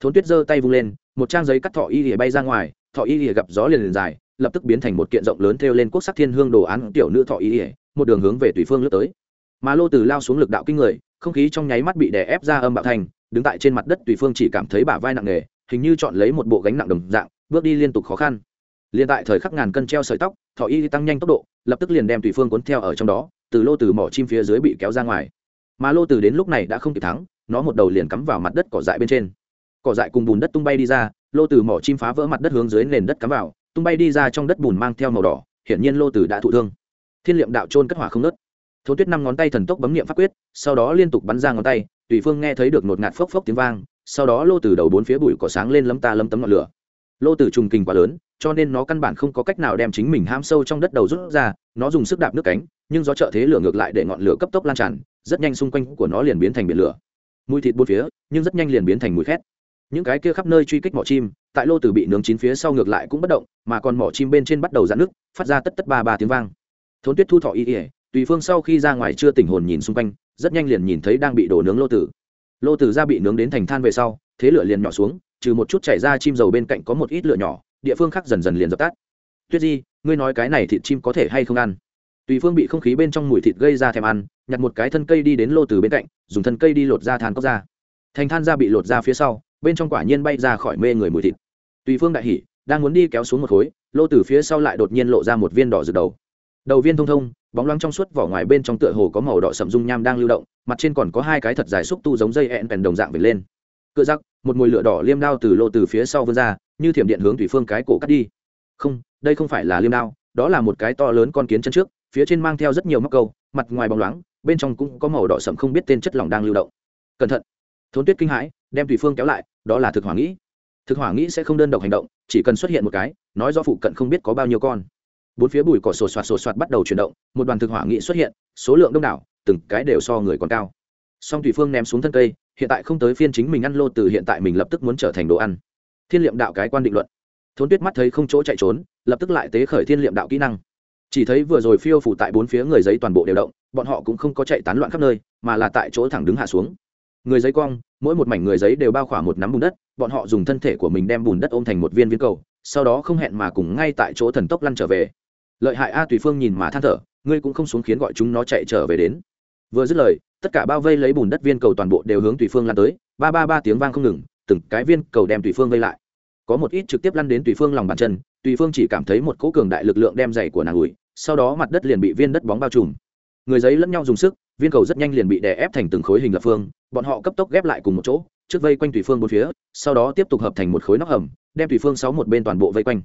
Thốn tuyết giơ tay vung lên, một trang giấy cắt thọ y thì bay ra ngoài, thọ y thì gặp gió liền liền dài, lập tức biến thành một kiện rộng lớn theo lên quốc sắc thiên hương đồ án tiểu nữ thọ y thì một đường hướng về tùy phương lướt tới. Mà lô từ lao xuống lực đạo kinh người, không khí trong nháy mắt bị đè ép ra âm bạo thành đứng tại trên mặt đất tùy phương chỉ cảm thấy bả vai nặng nề, hình như chọn lấy một bộ gánh nặng đồng dạng, bước đi liên tục khó khăn. Liền tại thời khắc ngàn cân treo sợi tóc thọ y tăng nhanh tốc độ, lập tức liền đem tùy phương cuốn theo ở trong đó, từ lô từ mỏ chim phía dưới bị kéo ra ngoài. Mà lô từ đến lúc này đã không kịp thắng, nó một đầu liền cắm vào mặt đất cỏ dại bên trên. Cỏ dại cùng bùn đất tung bay đi ra, lô từ mỏ chim phá vỡ mặt đất hướng dưới nền đất cắm vào, tung bay đi ra trong đất bùn mang theo màu đỏ, hiển nhiên lô từ đã thụ thương. Thiên liệm đạo trôn cất hỏa không nớt thấu tuyết năm ngón tay thần tốc bấm nghiệm pháp quyết, sau đó liên tục bắn ra ngón tay tùy phương nghe thấy được nột ngạt phốc phốc tiếng vang, sau đó lô từ đầu bốn phía bụi cỏ sáng lên lấm ta lấm tấm ngọn lửa. Lô từ trùng kình quá lớn, cho nên nó căn bản không có cách nào đem chính mình ham sâu trong đất đầu rút ra, nó dùng sức đạp nước cánh, nhưng do trợ thế lửa ngược lại để ngọn lửa cấp tốc lan tràn, rất nhanh xung quanh của nó liền biến thành biển lửa. Mùi thịt bốn phía, nhưng rất nhanh liền biến thành mùi khét. Những cái kia khắp nơi truy kích mỏ chim, tại lô từ bị nướng chín phía sau ngược lại cũng bất động, mà còn mỏ chim bên trên bắt đầu dạn nước phát ra tất tất ba ba tiếng vang. Thốn tuyết thu thọ y ỉa tùy phương sau khi ra ngoài chưa tỉnh hồn nhìn xung quanh rất nhanh liền nhìn thấy đang bị đổ nướng lô tử. Lô tử ra bị nướng đến thành than về sau, thế lửa liền nhỏ xuống, trừ một chút chảy ra chim dầu bên cạnh có một ít lửa nhỏ, địa phương khác dần dần liền dập tắt. Tuyết di, ngươi nói cái này thịt chim có thể hay không ăn? Tùy phương bị không khí bên trong mùi thịt gây ra thèm ăn, nhặt một cái thân cây đi đến lô từ bên cạnh, dùng thân cây đi lột ra than cốc ra. Thành than ra bị lột ra phía sau, bên trong quả nhiên bay ra khỏi mê người mùi thịt. Tùy phương đại hỉ, đang muốn đi kéo xuống một khối, lô từ phía sau lại đột nhiên lộ ra một viên đỏ rực đầu đầu viên thông thông, bóng loáng trong suốt vỏ ngoài bên trong tựa hồ có màu đỏ sậm dung nham đang lưu động, mặt trên còn có hai cái thật dài xúc tu giống dây ẹn bèn đồng dạng về lên. Cựa giặc một mùi lửa đỏ liêm đao từ lộ từ phía sau vươn ra, như thiểm điện hướng thủy phương cái cổ cắt đi. Không, đây không phải là liêm đao, đó là một cái to lớn con kiến chân trước, phía trên mang theo rất nhiều móc câu, mặt ngoài bóng loáng, bên trong cũng có màu đỏ sậm không biết tên chất lỏng đang lưu động. Cẩn thận. Thốn tuyết kinh hãi, đem thủy phương kéo lại, đó là thực hỏa nghĩ. Thực hỏa nghĩ sẽ không đơn độc hành động, chỉ cần xuất hiện một cái, nói do phụ cận không biết có bao nhiêu con bốn phía bụi cỏ sổ soạt sổ soạt bắt đầu chuyển động, một đoàn thực hỏa nghị xuất hiện, số lượng đông đảo, từng cái đều so người còn cao. Song thủy phương ném xuống thân cây, hiện tại không tới phiên chính mình ăn lô từ hiện tại mình lập tức muốn trở thành đồ ăn. Thiên liệm đạo cái quan định luận. Thốn tuyết mắt thấy không chỗ chạy trốn, lập tức lại tế khởi thiên liệm đạo kỹ năng. Chỉ thấy vừa rồi phiêu phủ tại bốn phía người giấy toàn bộ đều động, bọn họ cũng không có chạy tán loạn khắp nơi, mà là tại chỗ thẳng đứng hạ xuống. Người giấy cong mỗi một mảnh người giấy đều bao khỏa một nắm bùn đất, bọn họ dùng thân thể của mình đem bùn đất ôm thành một viên viên cầu, sau đó không hẹn mà cùng ngay tại chỗ thần tốc lăn trở về lợi hại a tùy phương nhìn mà than thở, ngươi cũng không xuống khiến gọi chúng nó chạy trở về đến. Vừa dứt lời, tất cả bao vây lấy bùn đất viên cầu toàn bộ đều hướng tùy phương lan tới, ba ba ba tiếng vang không ngừng, từng cái viên cầu đem tùy phương vây lại. Có một ít trực tiếp lăn đến tùy phương lòng bàn chân, tùy phương chỉ cảm thấy một cỗ cường đại lực lượng đem giày của nàng ủi, sau đó mặt đất liền bị viên đất bóng bao trùm. Người giấy lẫn nhau dùng sức, viên cầu rất nhanh liền bị đè ép thành từng khối hình lập phương, bọn họ cấp tốc ghép lại cùng một chỗ, trước vây quanh tùy phương bốn phía, sau đó tiếp tục hợp thành một khối nóc hầm, đem tùy phương sáu một bên toàn bộ vây quanh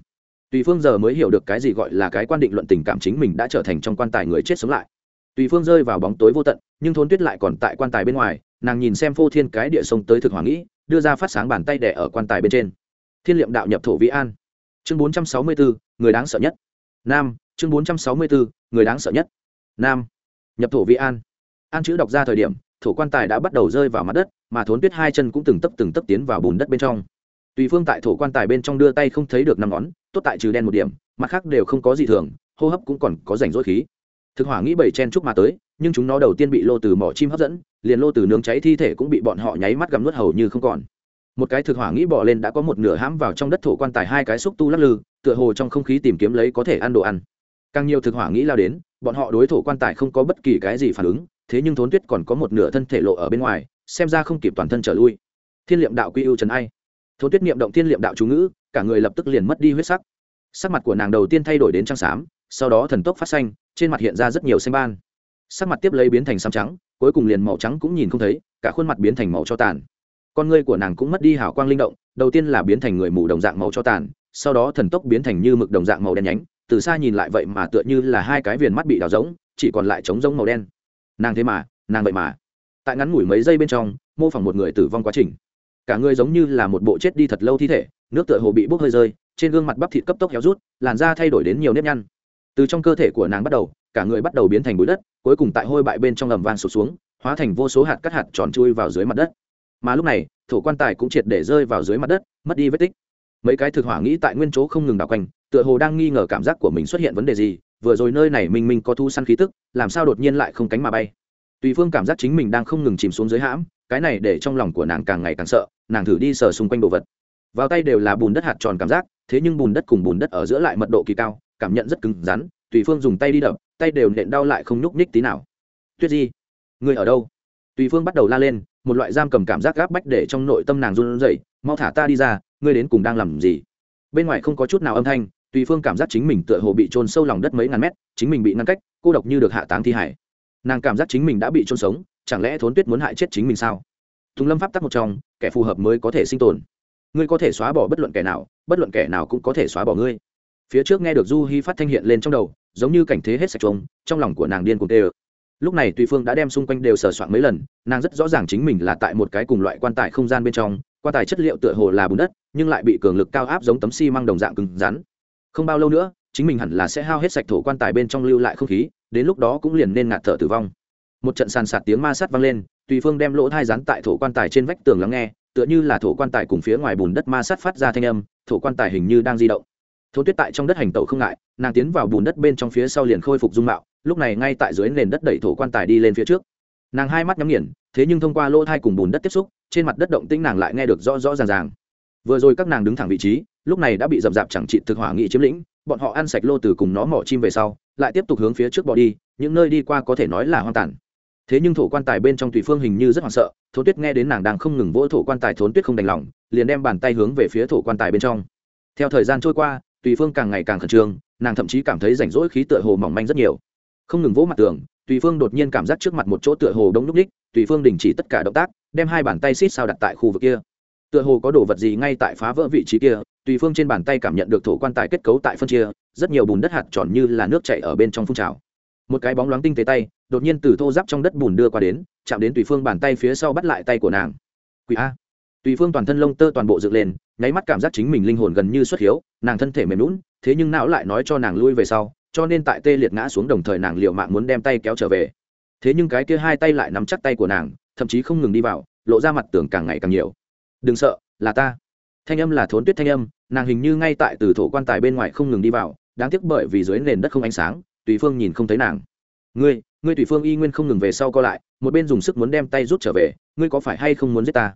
tùy phương giờ mới hiểu được cái gì gọi là cái quan định luận tình cảm chính mình đã trở thành trong quan tài người chết sống lại. Tùy phương rơi vào bóng tối vô tận, nhưng thôn tuyết lại còn tại quan tài bên ngoài, nàng nhìn xem phô thiên cái địa sông tới thực hoàng nghĩ, đưa ra phát sáng bàn tay đẻ ở quan tài bên trên. Thiên liệm đạo nhập thổ vĩ an. Chương bốn trăm sáu mươi bốn người đáng sợ nhất. Nam, chương bốn trăm sáu mươi bốn người đáng sợ nhất. Nam, nhập thổ vĩ an. An chữ đọc ra thời điểm, thổ quan tài đã bắt đầu rơi vào mặt đất, mà thốn tuyết hai chân cũng từng tấp từng tấp tiến vào bùn đất bên trong tùy phương tại thổ quan tài bên trong đưa tay không thấy được năm ngón, tốt tại trừ đen một điểm, mặt khác đều không có gì thường, hô hấp cũng còn có rảnh rỗi khí. Thực hỏa nghĩ bảy chen chúc mà tới, nhưng chúng nó đầu tiên bị lô từ mỏ chim hấp dẫn, liền lô từ nướng cháy thi thể cũng bị bọn họ nháy mắt gặm nuốt hầu như không còn. Một cái thực hỏa nghĩ bỏ lên đã có một nửa hãm vào trong đất thổ quan tài hai cái xúc tu lắc lư, tựa hồ trong không khí tìm kiếm lấy có thể ăn đồ ăn. Càng nhiều thực hỏa nghĩ lao đến, bọn họ đối thổ quan tài không có bất kỳ cái gì phản ứng, thế nhưng thốn tuyết còn có một nửa thân thể lộ ở bên ngoài, xem ra không kịp toàn thân trở lui. Thiên liệm đạo quy ưu trần ai thốn tuyết niệm động thiên liệm đạo chú ngữ, cả người lập tức liền mất đi huyết sắc. Sắc mặt của nàng đầu tiên thay đổi đến trắng xám, sau đó thần tốc phát xanh, trên mặt hiện ra rất nhiều xanh ban. Sắc mặt tiếp lấy biến thành xám trắng, cuối cùng liền màu trắng cũng nhìn không thấy, cả khuôn mặt biến thành màu cho tàn. Con ngươi của nàng cũng mất đi hào quang linh động, đầu tiên là biến thành người mù đồng dạng màu cho tàn, sau đó thần tốc biến thành như mực đồng dạng màu đen nhánh, từ xa nhìn lại vậy mà tựa như là hai cái viền mắt bị đào rỗng, chỉ còn lại trống rỗng màu đen. Nàng thế mà, nàng vậy mà. Tại ngắn ngủi mấy giây bên trong, mô phỏng một người tử vong quá trình cả người giống như là một bộ chết đi thật lâu thi thể, nước tựa hồ bị bốc hơi rơi, trên gương mặt bắp thịt cấp tốc héo rút, làn da thay đổi đến nhiều nếp nhăn. Từ trong cơ thể của nàng bắt đầu, cả người bắt đầu biến thành bụi đất, cuối cùng tại hôi bại bên trong ầm vang sụt xuống, hóa thành vô số hạt cắt hạt tròn chui vào dưới mặt đất. Mà lúc này, thổ quan tài cũng triệt để rơi vào dưới mặt đất, mất đi vết tích. Mấy cái thực hỏa nghĩ tại nguyên chỗ không ngừng đảo quanh, tựa hồ đang nghi ngờ cảm giác của mình xuất hiện vấn đề gì, vừa rồi nơi này mình mình có thu săn khí tức, làm sao đột nhiên lại không cánh mà bay. Tùy phương cảm giác chính mình đang không ngừng chìm xuống dưới hãm cái này để trong lòng của nàng càng ngày càng sợ, nàng thử đi sờ xung quanh đồ vật. Vào tay đều là bùn đất hạt tròn cảm giác, thế nhưng bùn đất cùng bùn đất ở giữa lại mật độ kỳ cao, cảm nhận rất cứng rắn, tùy phương dùng tay đi đập, tay đều nện đau lại không nhúc nhích tí nào. Tuyết di, người ở đâu? Tùy phương bắt đầu la lên, một loại giam cầm cảm giác gáp bách để trong nội tâm nàng run rẩy, mau thả ta đi ra, ngươi đến cùng đang làm gì? Bên ngoài không có chút nào âm thanh, tùy phương cảm giác chính mình tựa hồ bị trôn sâu lòng đất mấy ngàn mét, chính mình bị ngăn cách, cô độc như được hạ táng thi hải. Nàng cảm giác chính mình đã bị trôn sống chẳng lẽ thốn tuyết muốn hại chết chính mình sao? Thùng lâm pháp tắc một trong, kẻ phù hợp mới có thể sinh tồn. Ngươi có thể xóa bỏ bất luận kẻ nào, bất luận kẻ nào cũng có thể xóa bỏ ngươi. Phía trước nghe được du hy phát thanh hiện lên trong đầu, giống như cảnh thế hết sạch trống trong lòng của nàng điên cùng tê ơ. Lúc này tùy phương đã đem xung quanh đều sờ soạn mấy lần, nàng rất rõ ràng chính mình là tại một cái cùng loại quan tài không gian bên trong, quan tài chất liệu tựa hồ là bùn đất, nhưng lại bị cường lực cao áp giống tấm xi măng đồng dạng cứng rắn. Không bao lâu nữa, chính mình hẳn là sẽ hao hết sạch thổ quan tài bên trong lưu lại không khí, đến lúc đó cũng liền nên ngạt thở tử vong một trận sàn sạt tiếng ma sát vang lên, tùy phương đem lỗ thai rắn tại thổ quan tài trên vách tường lắng nghe, tựa như là thổ quan tài cùng phía ngoài bùn đất ma sát phát ra thanh âm, thổ quan tài hình như đang di động. Thổ tuyết tại trong đất hành tẩu không ngại, nàng tiến vào bùn đất bên trong phía sau liền khôi phục dung mạo, lúc này ngay tại dưới nền đất đẩy thổ quan tài đi lên phía trước. Nàng hai mắt nhắm nghiền, thế nhưng thông qua lỗ thai cùng bùn đất tiếp xúc, trên mặt đất động tĩnh nàng lại nghe được rõ rõ ràng ràng. Vừa rồi các nàng đứng thẳng vị trí, lúc này đã bị dập dạp chẳng trị thực hỏa nghị chiếm lĩnh, bọn họ ăn sạch lô từ cùng nó mỏ chim về sau, lại tiếp tục hướng phía trước bỏ đi, những nơi đi qua có thể nói là hoang tàn thế nhưng thổ quan tài bên trong tùy phương hình như rất hoảng sợ thốn tuyết nghe đến nàng đang không ngừng vỗ thổ quan tài, thốn tuyết không đành lòng, liền đem bàn tay hướng về phía thổ quan tài bên trong. Theo thời gian trôi qua, tùy phương càng ngày càng khẩn trương, nàng thậm chí cảm thấy rảnh rỗi khí tựa hồ mỏng manh rất nhiều. Không ngừng vỗ mặt tường, tùy phương đột nhiên cảm giác trước mặt một chỗ tựa hồ đông núc ních, tùy phương đình chỉ tất cả động tác, đem hai bàn tay xít sao đặt tại khu vực kia. Tựa hồ có đồ vật gì ngay tại phá vỡ vị trí kia, tùy phương trên bàn tay cảm nhận được thổ quan tài kết cấu tại phân chia, rất nhiều bùn đất hạt tròn như là nước chảy ở bên trong phun trào một cái bóng loáng tinh tế tay, đột nhiên từ thô giáp trong đất bùn đưa qua đến, chạm đến tùy phương bàn tay phía sau bắt lại tay của nàng. Quỷ a. Tùy phương toàn thân lông tơ toàn bộ dựng lên, nháy mắt cảm giác chính mình linh hồn gần như xuất hiếu, nàng thân thể mềm lún thế nhưng não lại nói cho nàng lui về sau, cho nên tại tê liệt ngã xuống đồng thời nàng liệu mạng muốn đem tay kéo trở về. Thế nhưng cái kia hai tay lại nắm chắc tay của nàng, thậm chí không ngừng đi vào, lộ ra mặt tường càng ngày càng nhiều. Đừng sợ, là ta. Thanh âm là thốn tuyết thanh âm, nàng hình như ngay tại từ thổ quan tài bên ngoài không ngừng đi vào, đáng tiếc bởi vì dưới nền đất không ánh sáng tùy phương nhìn không thấy nàng. Ngươi ngươi tùy phương y nguyên không ngừng về sau co lại, một bên dùng sức muốn đem tay rút trở về, ngươi có phải hay không muốn giết ta?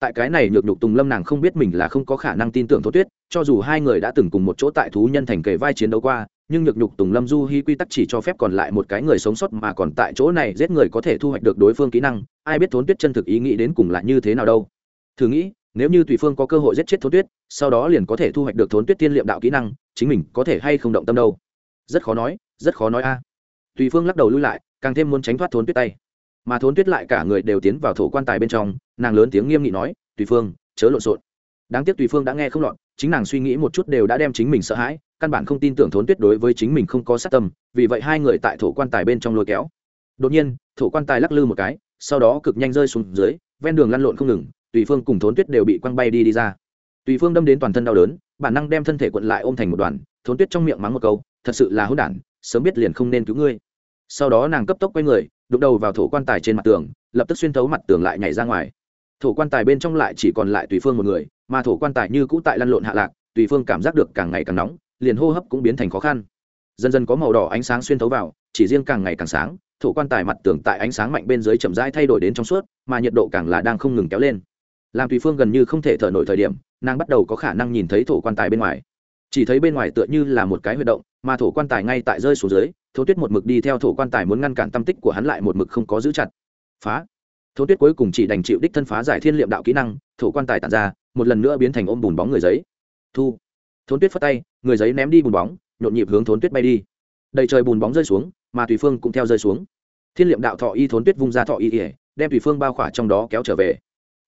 Tại cái này nhược nhục tùng lâm nàng không biết mình là không có khả năng tin tưởng thổ tuyết, cho dù hai người đã từng cùng một chỗ tại thú nhân thành kề vai chiến đấu qua, nhưng nhược nhục tùng lâm du hy quy tắc chỉ cho phép còn lại một cái người sống sót mà còn tại chỗ này giết người có thể thu hoạch được đối phương kỹ năng, ai biết thốn tuyết chân thực ý nghĩ đến cùng là như thế nào đâu. Thử nghĩ, nếu như tùy phương có cơ hội giết chết thốn tuyết, sau đó liền có thể thu hoạch được thốn tuyết tiên liệm đạo kỹ năng, chính mình có thể hay không động tâm đâu? Rất khó nói rất khó nói a. Tùy phương lắc đầu lui lại, càng thêm muốn tránh thoát thốn tuyết tay. Mà thốn tuyết lại cả người đều tiến vào thổ quan tài bên trong, nàng lớn tiếng nghiêm nghị nói, tùy phương, chớ lộn xộn. Đáng tiếc tùy phương đã nghe không lọt, chính nàng suy nghĩ một chút đều đã đem chính mình sợ hãi, căn bản không tin tưởng thốn tuyết đối với chính mình không có sát tâm, vì vậy hai người tại thổ quan tài bên trong lôi kéo. Đột nhiên, thổ quan tài lắc lư một cái, sau đó cực nhanh rơi xuống dưới, ven đường lăn lộn không ngừng, tùy phương cùng thốn tuyết đều bị quăng bay đi đi ra. Tùy phương đâm đến toàn thân đau đớn, bản năng đem thân thể quận lại ôm thành một đoàn, thốn tuyết trong miệng mắng một câu, thật sự là hỗn đản sớm biết liền không nên cứu ngươi. Sau đó nàng cấp tốc quay người, đụng đầu vào thổ quan tài trên mặt tường, lập tức xuyên thấu mặt tường lại nhảy ra ngoài. Thổ quan tài bên trong lại chỉ còn lại tùy phương một người, mà thổ quan tài như cũ tại lăn lộn hạ lạc, tùy phương cảm giác được càng ngày càng nóng, liền hô hấp cũng biến thành khó khăn. Dần dần có màu đỏ ánh sáng xuyên thấu vào, chỉ riêng càng ngày càng sáng, thổ quan tài mặt tường tại ánh sáng mạnh bên dưới chậm rãi thay đổi đến trong suốt, mà nhiệt độ càng là đang không ngừng kéo lên. Làm tùy phương gần như không thể thở nổi thời điểm, nàng bắt đầu có khả năng nhìn thấy thổ quan tài bên ngoài chỉ thấy bên ngoài tựa như là một cái huy động, mà thổ quan tài ngay tại rơi xuống dưới thổ tuyết một mực đi theo thổ quan tài muốn ngăn cản tâm tích của hắn lại một mực không có giữ chặt. Phá! Thổ tuyết cuối cùng chỉ đành chịu đích thân phá giải thiên liệm đạo kỹ năng, thổ quan tài tàn ra, một lần nữa biến thành ôm bùn bóng người giấy. Thu! Thốn tuyết phất tay, người giấy ném đi bùn bóng, nhộn nhịp hướng thốn tuyết bay đi. Đầy trời bùn bóng rơi xuống, mà tùy phương cũng theo rơi xuống. Thiên liệm đạo thọ y thốn tuyết vung ra thọ y ỉa đem tùy phương bao khỏa trong đó kéo trở về.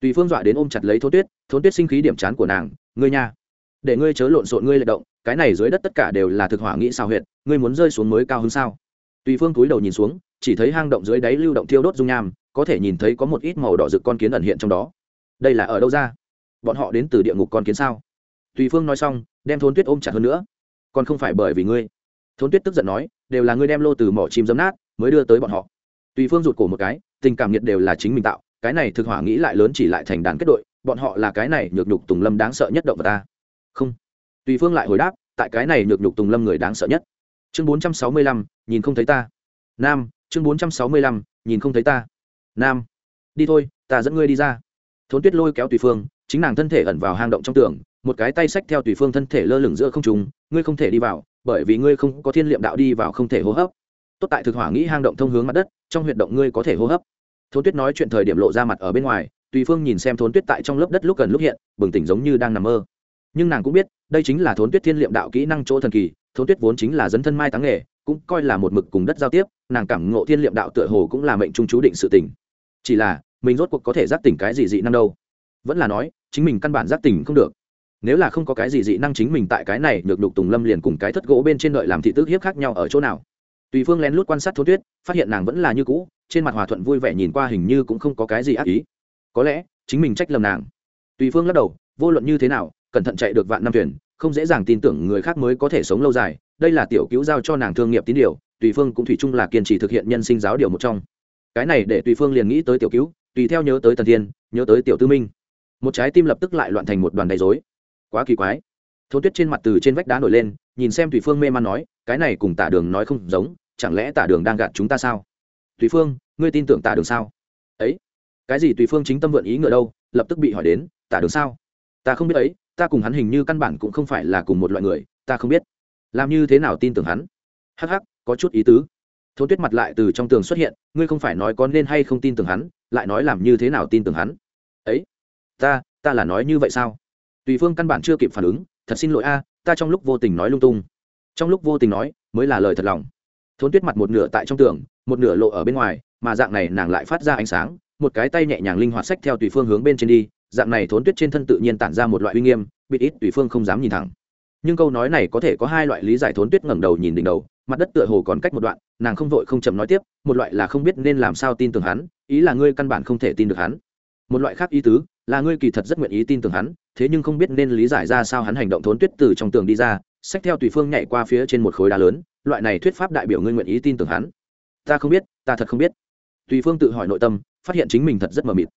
Tùy phương dọa đến ôm chặt lấy thốn tuyết thốn tuyết sinh khí điểm chán của nàng, ngươi nha! Để ngươi chớ lộn xộn ngươi lệ động, cái này dưới đất tất cả đều là thực hỏa nghĩ sao huyệt, ngươi muốn rơi xuống mới cao hơn sao? Tùy phương túi đầu nhìn xuống, chỉ thấy hang động dưới đáy lưu động thiêu đốt dung nham, có thể nhìn thấy có một ít màu đỏ rực con kiến ẩn hiện trong đó. Đây là ở đâu ra? Bọn họ đến từ địa ngục con kiến sao? Tùy phương nói xong, đem Thôn tuyết ôm chặt hơn nữa. Còn không phải bởi vì ngươi. Thôn tuyết tức giận nói, đều là ngươi đem lô từ mỏ chim dấm nát, mới đưa tới bọn họ. Tùy phương rụt cổ một cái, tình cảm nhiệt đều là chính mình tạo, cái này thực hỏa nghĩ lại lớn chỉ lại thành đàn kết đội, bọn họ là cái này nhược nhục tùng lâm đáng sợ nhất động vật ta không. Tùy phương lại hồi đáp, tại cái này nhược nhục tùng lâm người đáng sợ nhất. Chương bốn trăm sáu mươi lăm, nhìn không thấy ta. Nam, chương bốn trăm sáu mươi lăm, nhìn không thấy ta. Nam, đi thôi, ta dẫn ngươi đi ra. Thốn tuyết lôi kéo tùy phương, chính nàng thân thể ẩn vào hang động trong tường, một cái tay xách theo tùy phương thân thể lơ lửng giữa không trùng ngươi không thể đi vào, bởi vì ngươi không có thiên liệm đạo đi vào không thể hô hấp. Tốt tại thực hỏa nghĩ hang động thông hướng mặt đất, trong huyệt động ngươi có thể hô hấp. Thốn tuyết nói chuyện thời điểm lộ ra mặt ở bên ngoài, tùy phương nhìn xem thốn tuyết tại trong lớp đất lúc gần lúc hiện, bừng tỉnh giống như đang nằm mơ nhưng nàng cũng biết, đây chính là thốn tuyết thiên liệm đạo kỹ năng chỗ thần kỳ, thốn tuyết vốn chính là dấn thân mai táng nghề, cũng coi là một mực cùng đất giao tiếp, nàng cảm ngộ thiên liệm đạo tựa hồ cũng là mệnh trung chú định sự tỉnh chỉ là, mình rốt cuộc có thể giác tỉnh cái gì dị năng đâu? Vẫn là nói, chính mình căn bản giác tỉnh không được. Nếu là không có cái gì dị năng chính mình tại cái này được đục tùng lâm liền cùng cái thất gỗ bên trên đợi làm thị tước hiếp khác nhau ở chỗ nào? Tùy phương lén lút quan sát thốn tuyết, phát hiện nàng vẫn là như cũ, trên mặt hòa thuận vui vẻ nhìn qua hình như cũng không có cái gì ác ý. Có lẽ, chính mình trách lầm nàng. Tùy phương lắc đầu, vô luận như thế nào cẩn thận chạy được vạn năm thuyền, không dễ dàng tin tưởng người khác mới có thể sống lâu dài. Đây là tiểu cứu giao cho nàng thương nghiệp tín điều, tùy phương cũng thủy chung là kiên trì thực hiện nhân sinh giáo điều một trong. Cái này để tùy phương liền nghĩ tới tiểu cứu, tùy theo nhớ tới tần thiên, nhớ tới tiểu tư minh. Một trái tim lập tức lại loạn thành một đoàn đầy dối quá kỳ quái. Thôn tuyết trên mặt từ trên vách đá nổi lên, nhìn xem tùy phương mê man nói, cái này cùng tả đường nói không giống, chẳng lẽ tả đường đang gạt chúng ta sao? Tùy phương, ngươi tin tưởng tả đường sao? Ấy, cái gì tùy phương chính tâm vượn ý ngựa đâu? lập tức bị hỏi đến, tả đường sao? Ta không biết ấy, ta cùng hắn hình như căn bản cũng không phải là cùng một loại người, ta không biết. Làm như thế nào tin tưởng hắn? Hắc hắc, có chút ý tứ. Thôn tuyết mặt lại từ trong tường xuất hiện, ngươi không phải nói có nên hay không tin tưởng hắn, lại nói làm như thế nào tin tưởng hắn? Ấy, ta ta là nói như vậy sao? Tùy phương căn bản chưa kịp phản ứng, thật xin lỗi a, ta trong lúc vô tình nói lung tung. Trong lúc vô tình nói, mới là lời thật lòng. Thôn tuyết mặt một nửa tại trong tường, một nửa lộ ở bên ngoài, mà dạng này nàng lại phát ra ánh sáng, một cái tay nhẹ nhàng linh hoạt sách theo tùy phương hướng bên trên đi dạng này thốn tuyết trên thân tự nhiên tản ra một loại uy nghiêm, bịt ít tùy phương không dám nhìn thẳng. Nhưng câu nói này có thể có hai loại lý giải thốn tuyết ngẩng đầu nhìn đỉnh đầu, mặt đất tựa hồ còn cách một đoạn, nàng không vội không chậm nói tiếp, một loại là không biết nên làm sao tin tưởng hắn, ý là ngươi căn bản không thể tin được hắn. Một loại khác ý tứ, là ngươi kỳ thật rất nguyện ý tin tưởng hắn, thế nhưng không biết nên lý giải ra sao hắn hành động thốn tuyết từ trong tường đi ra sách theo tùy phương nhảy qua phía trên một khối đá lớn, loại này thuyết pháp đại biểu ngươi nguyện ý tin tưởng hắn. Ta không biết, ta thật không biết. Tùy phương tự hỏi nội tâm, phát hiện chính mình thật rất mờ mịt.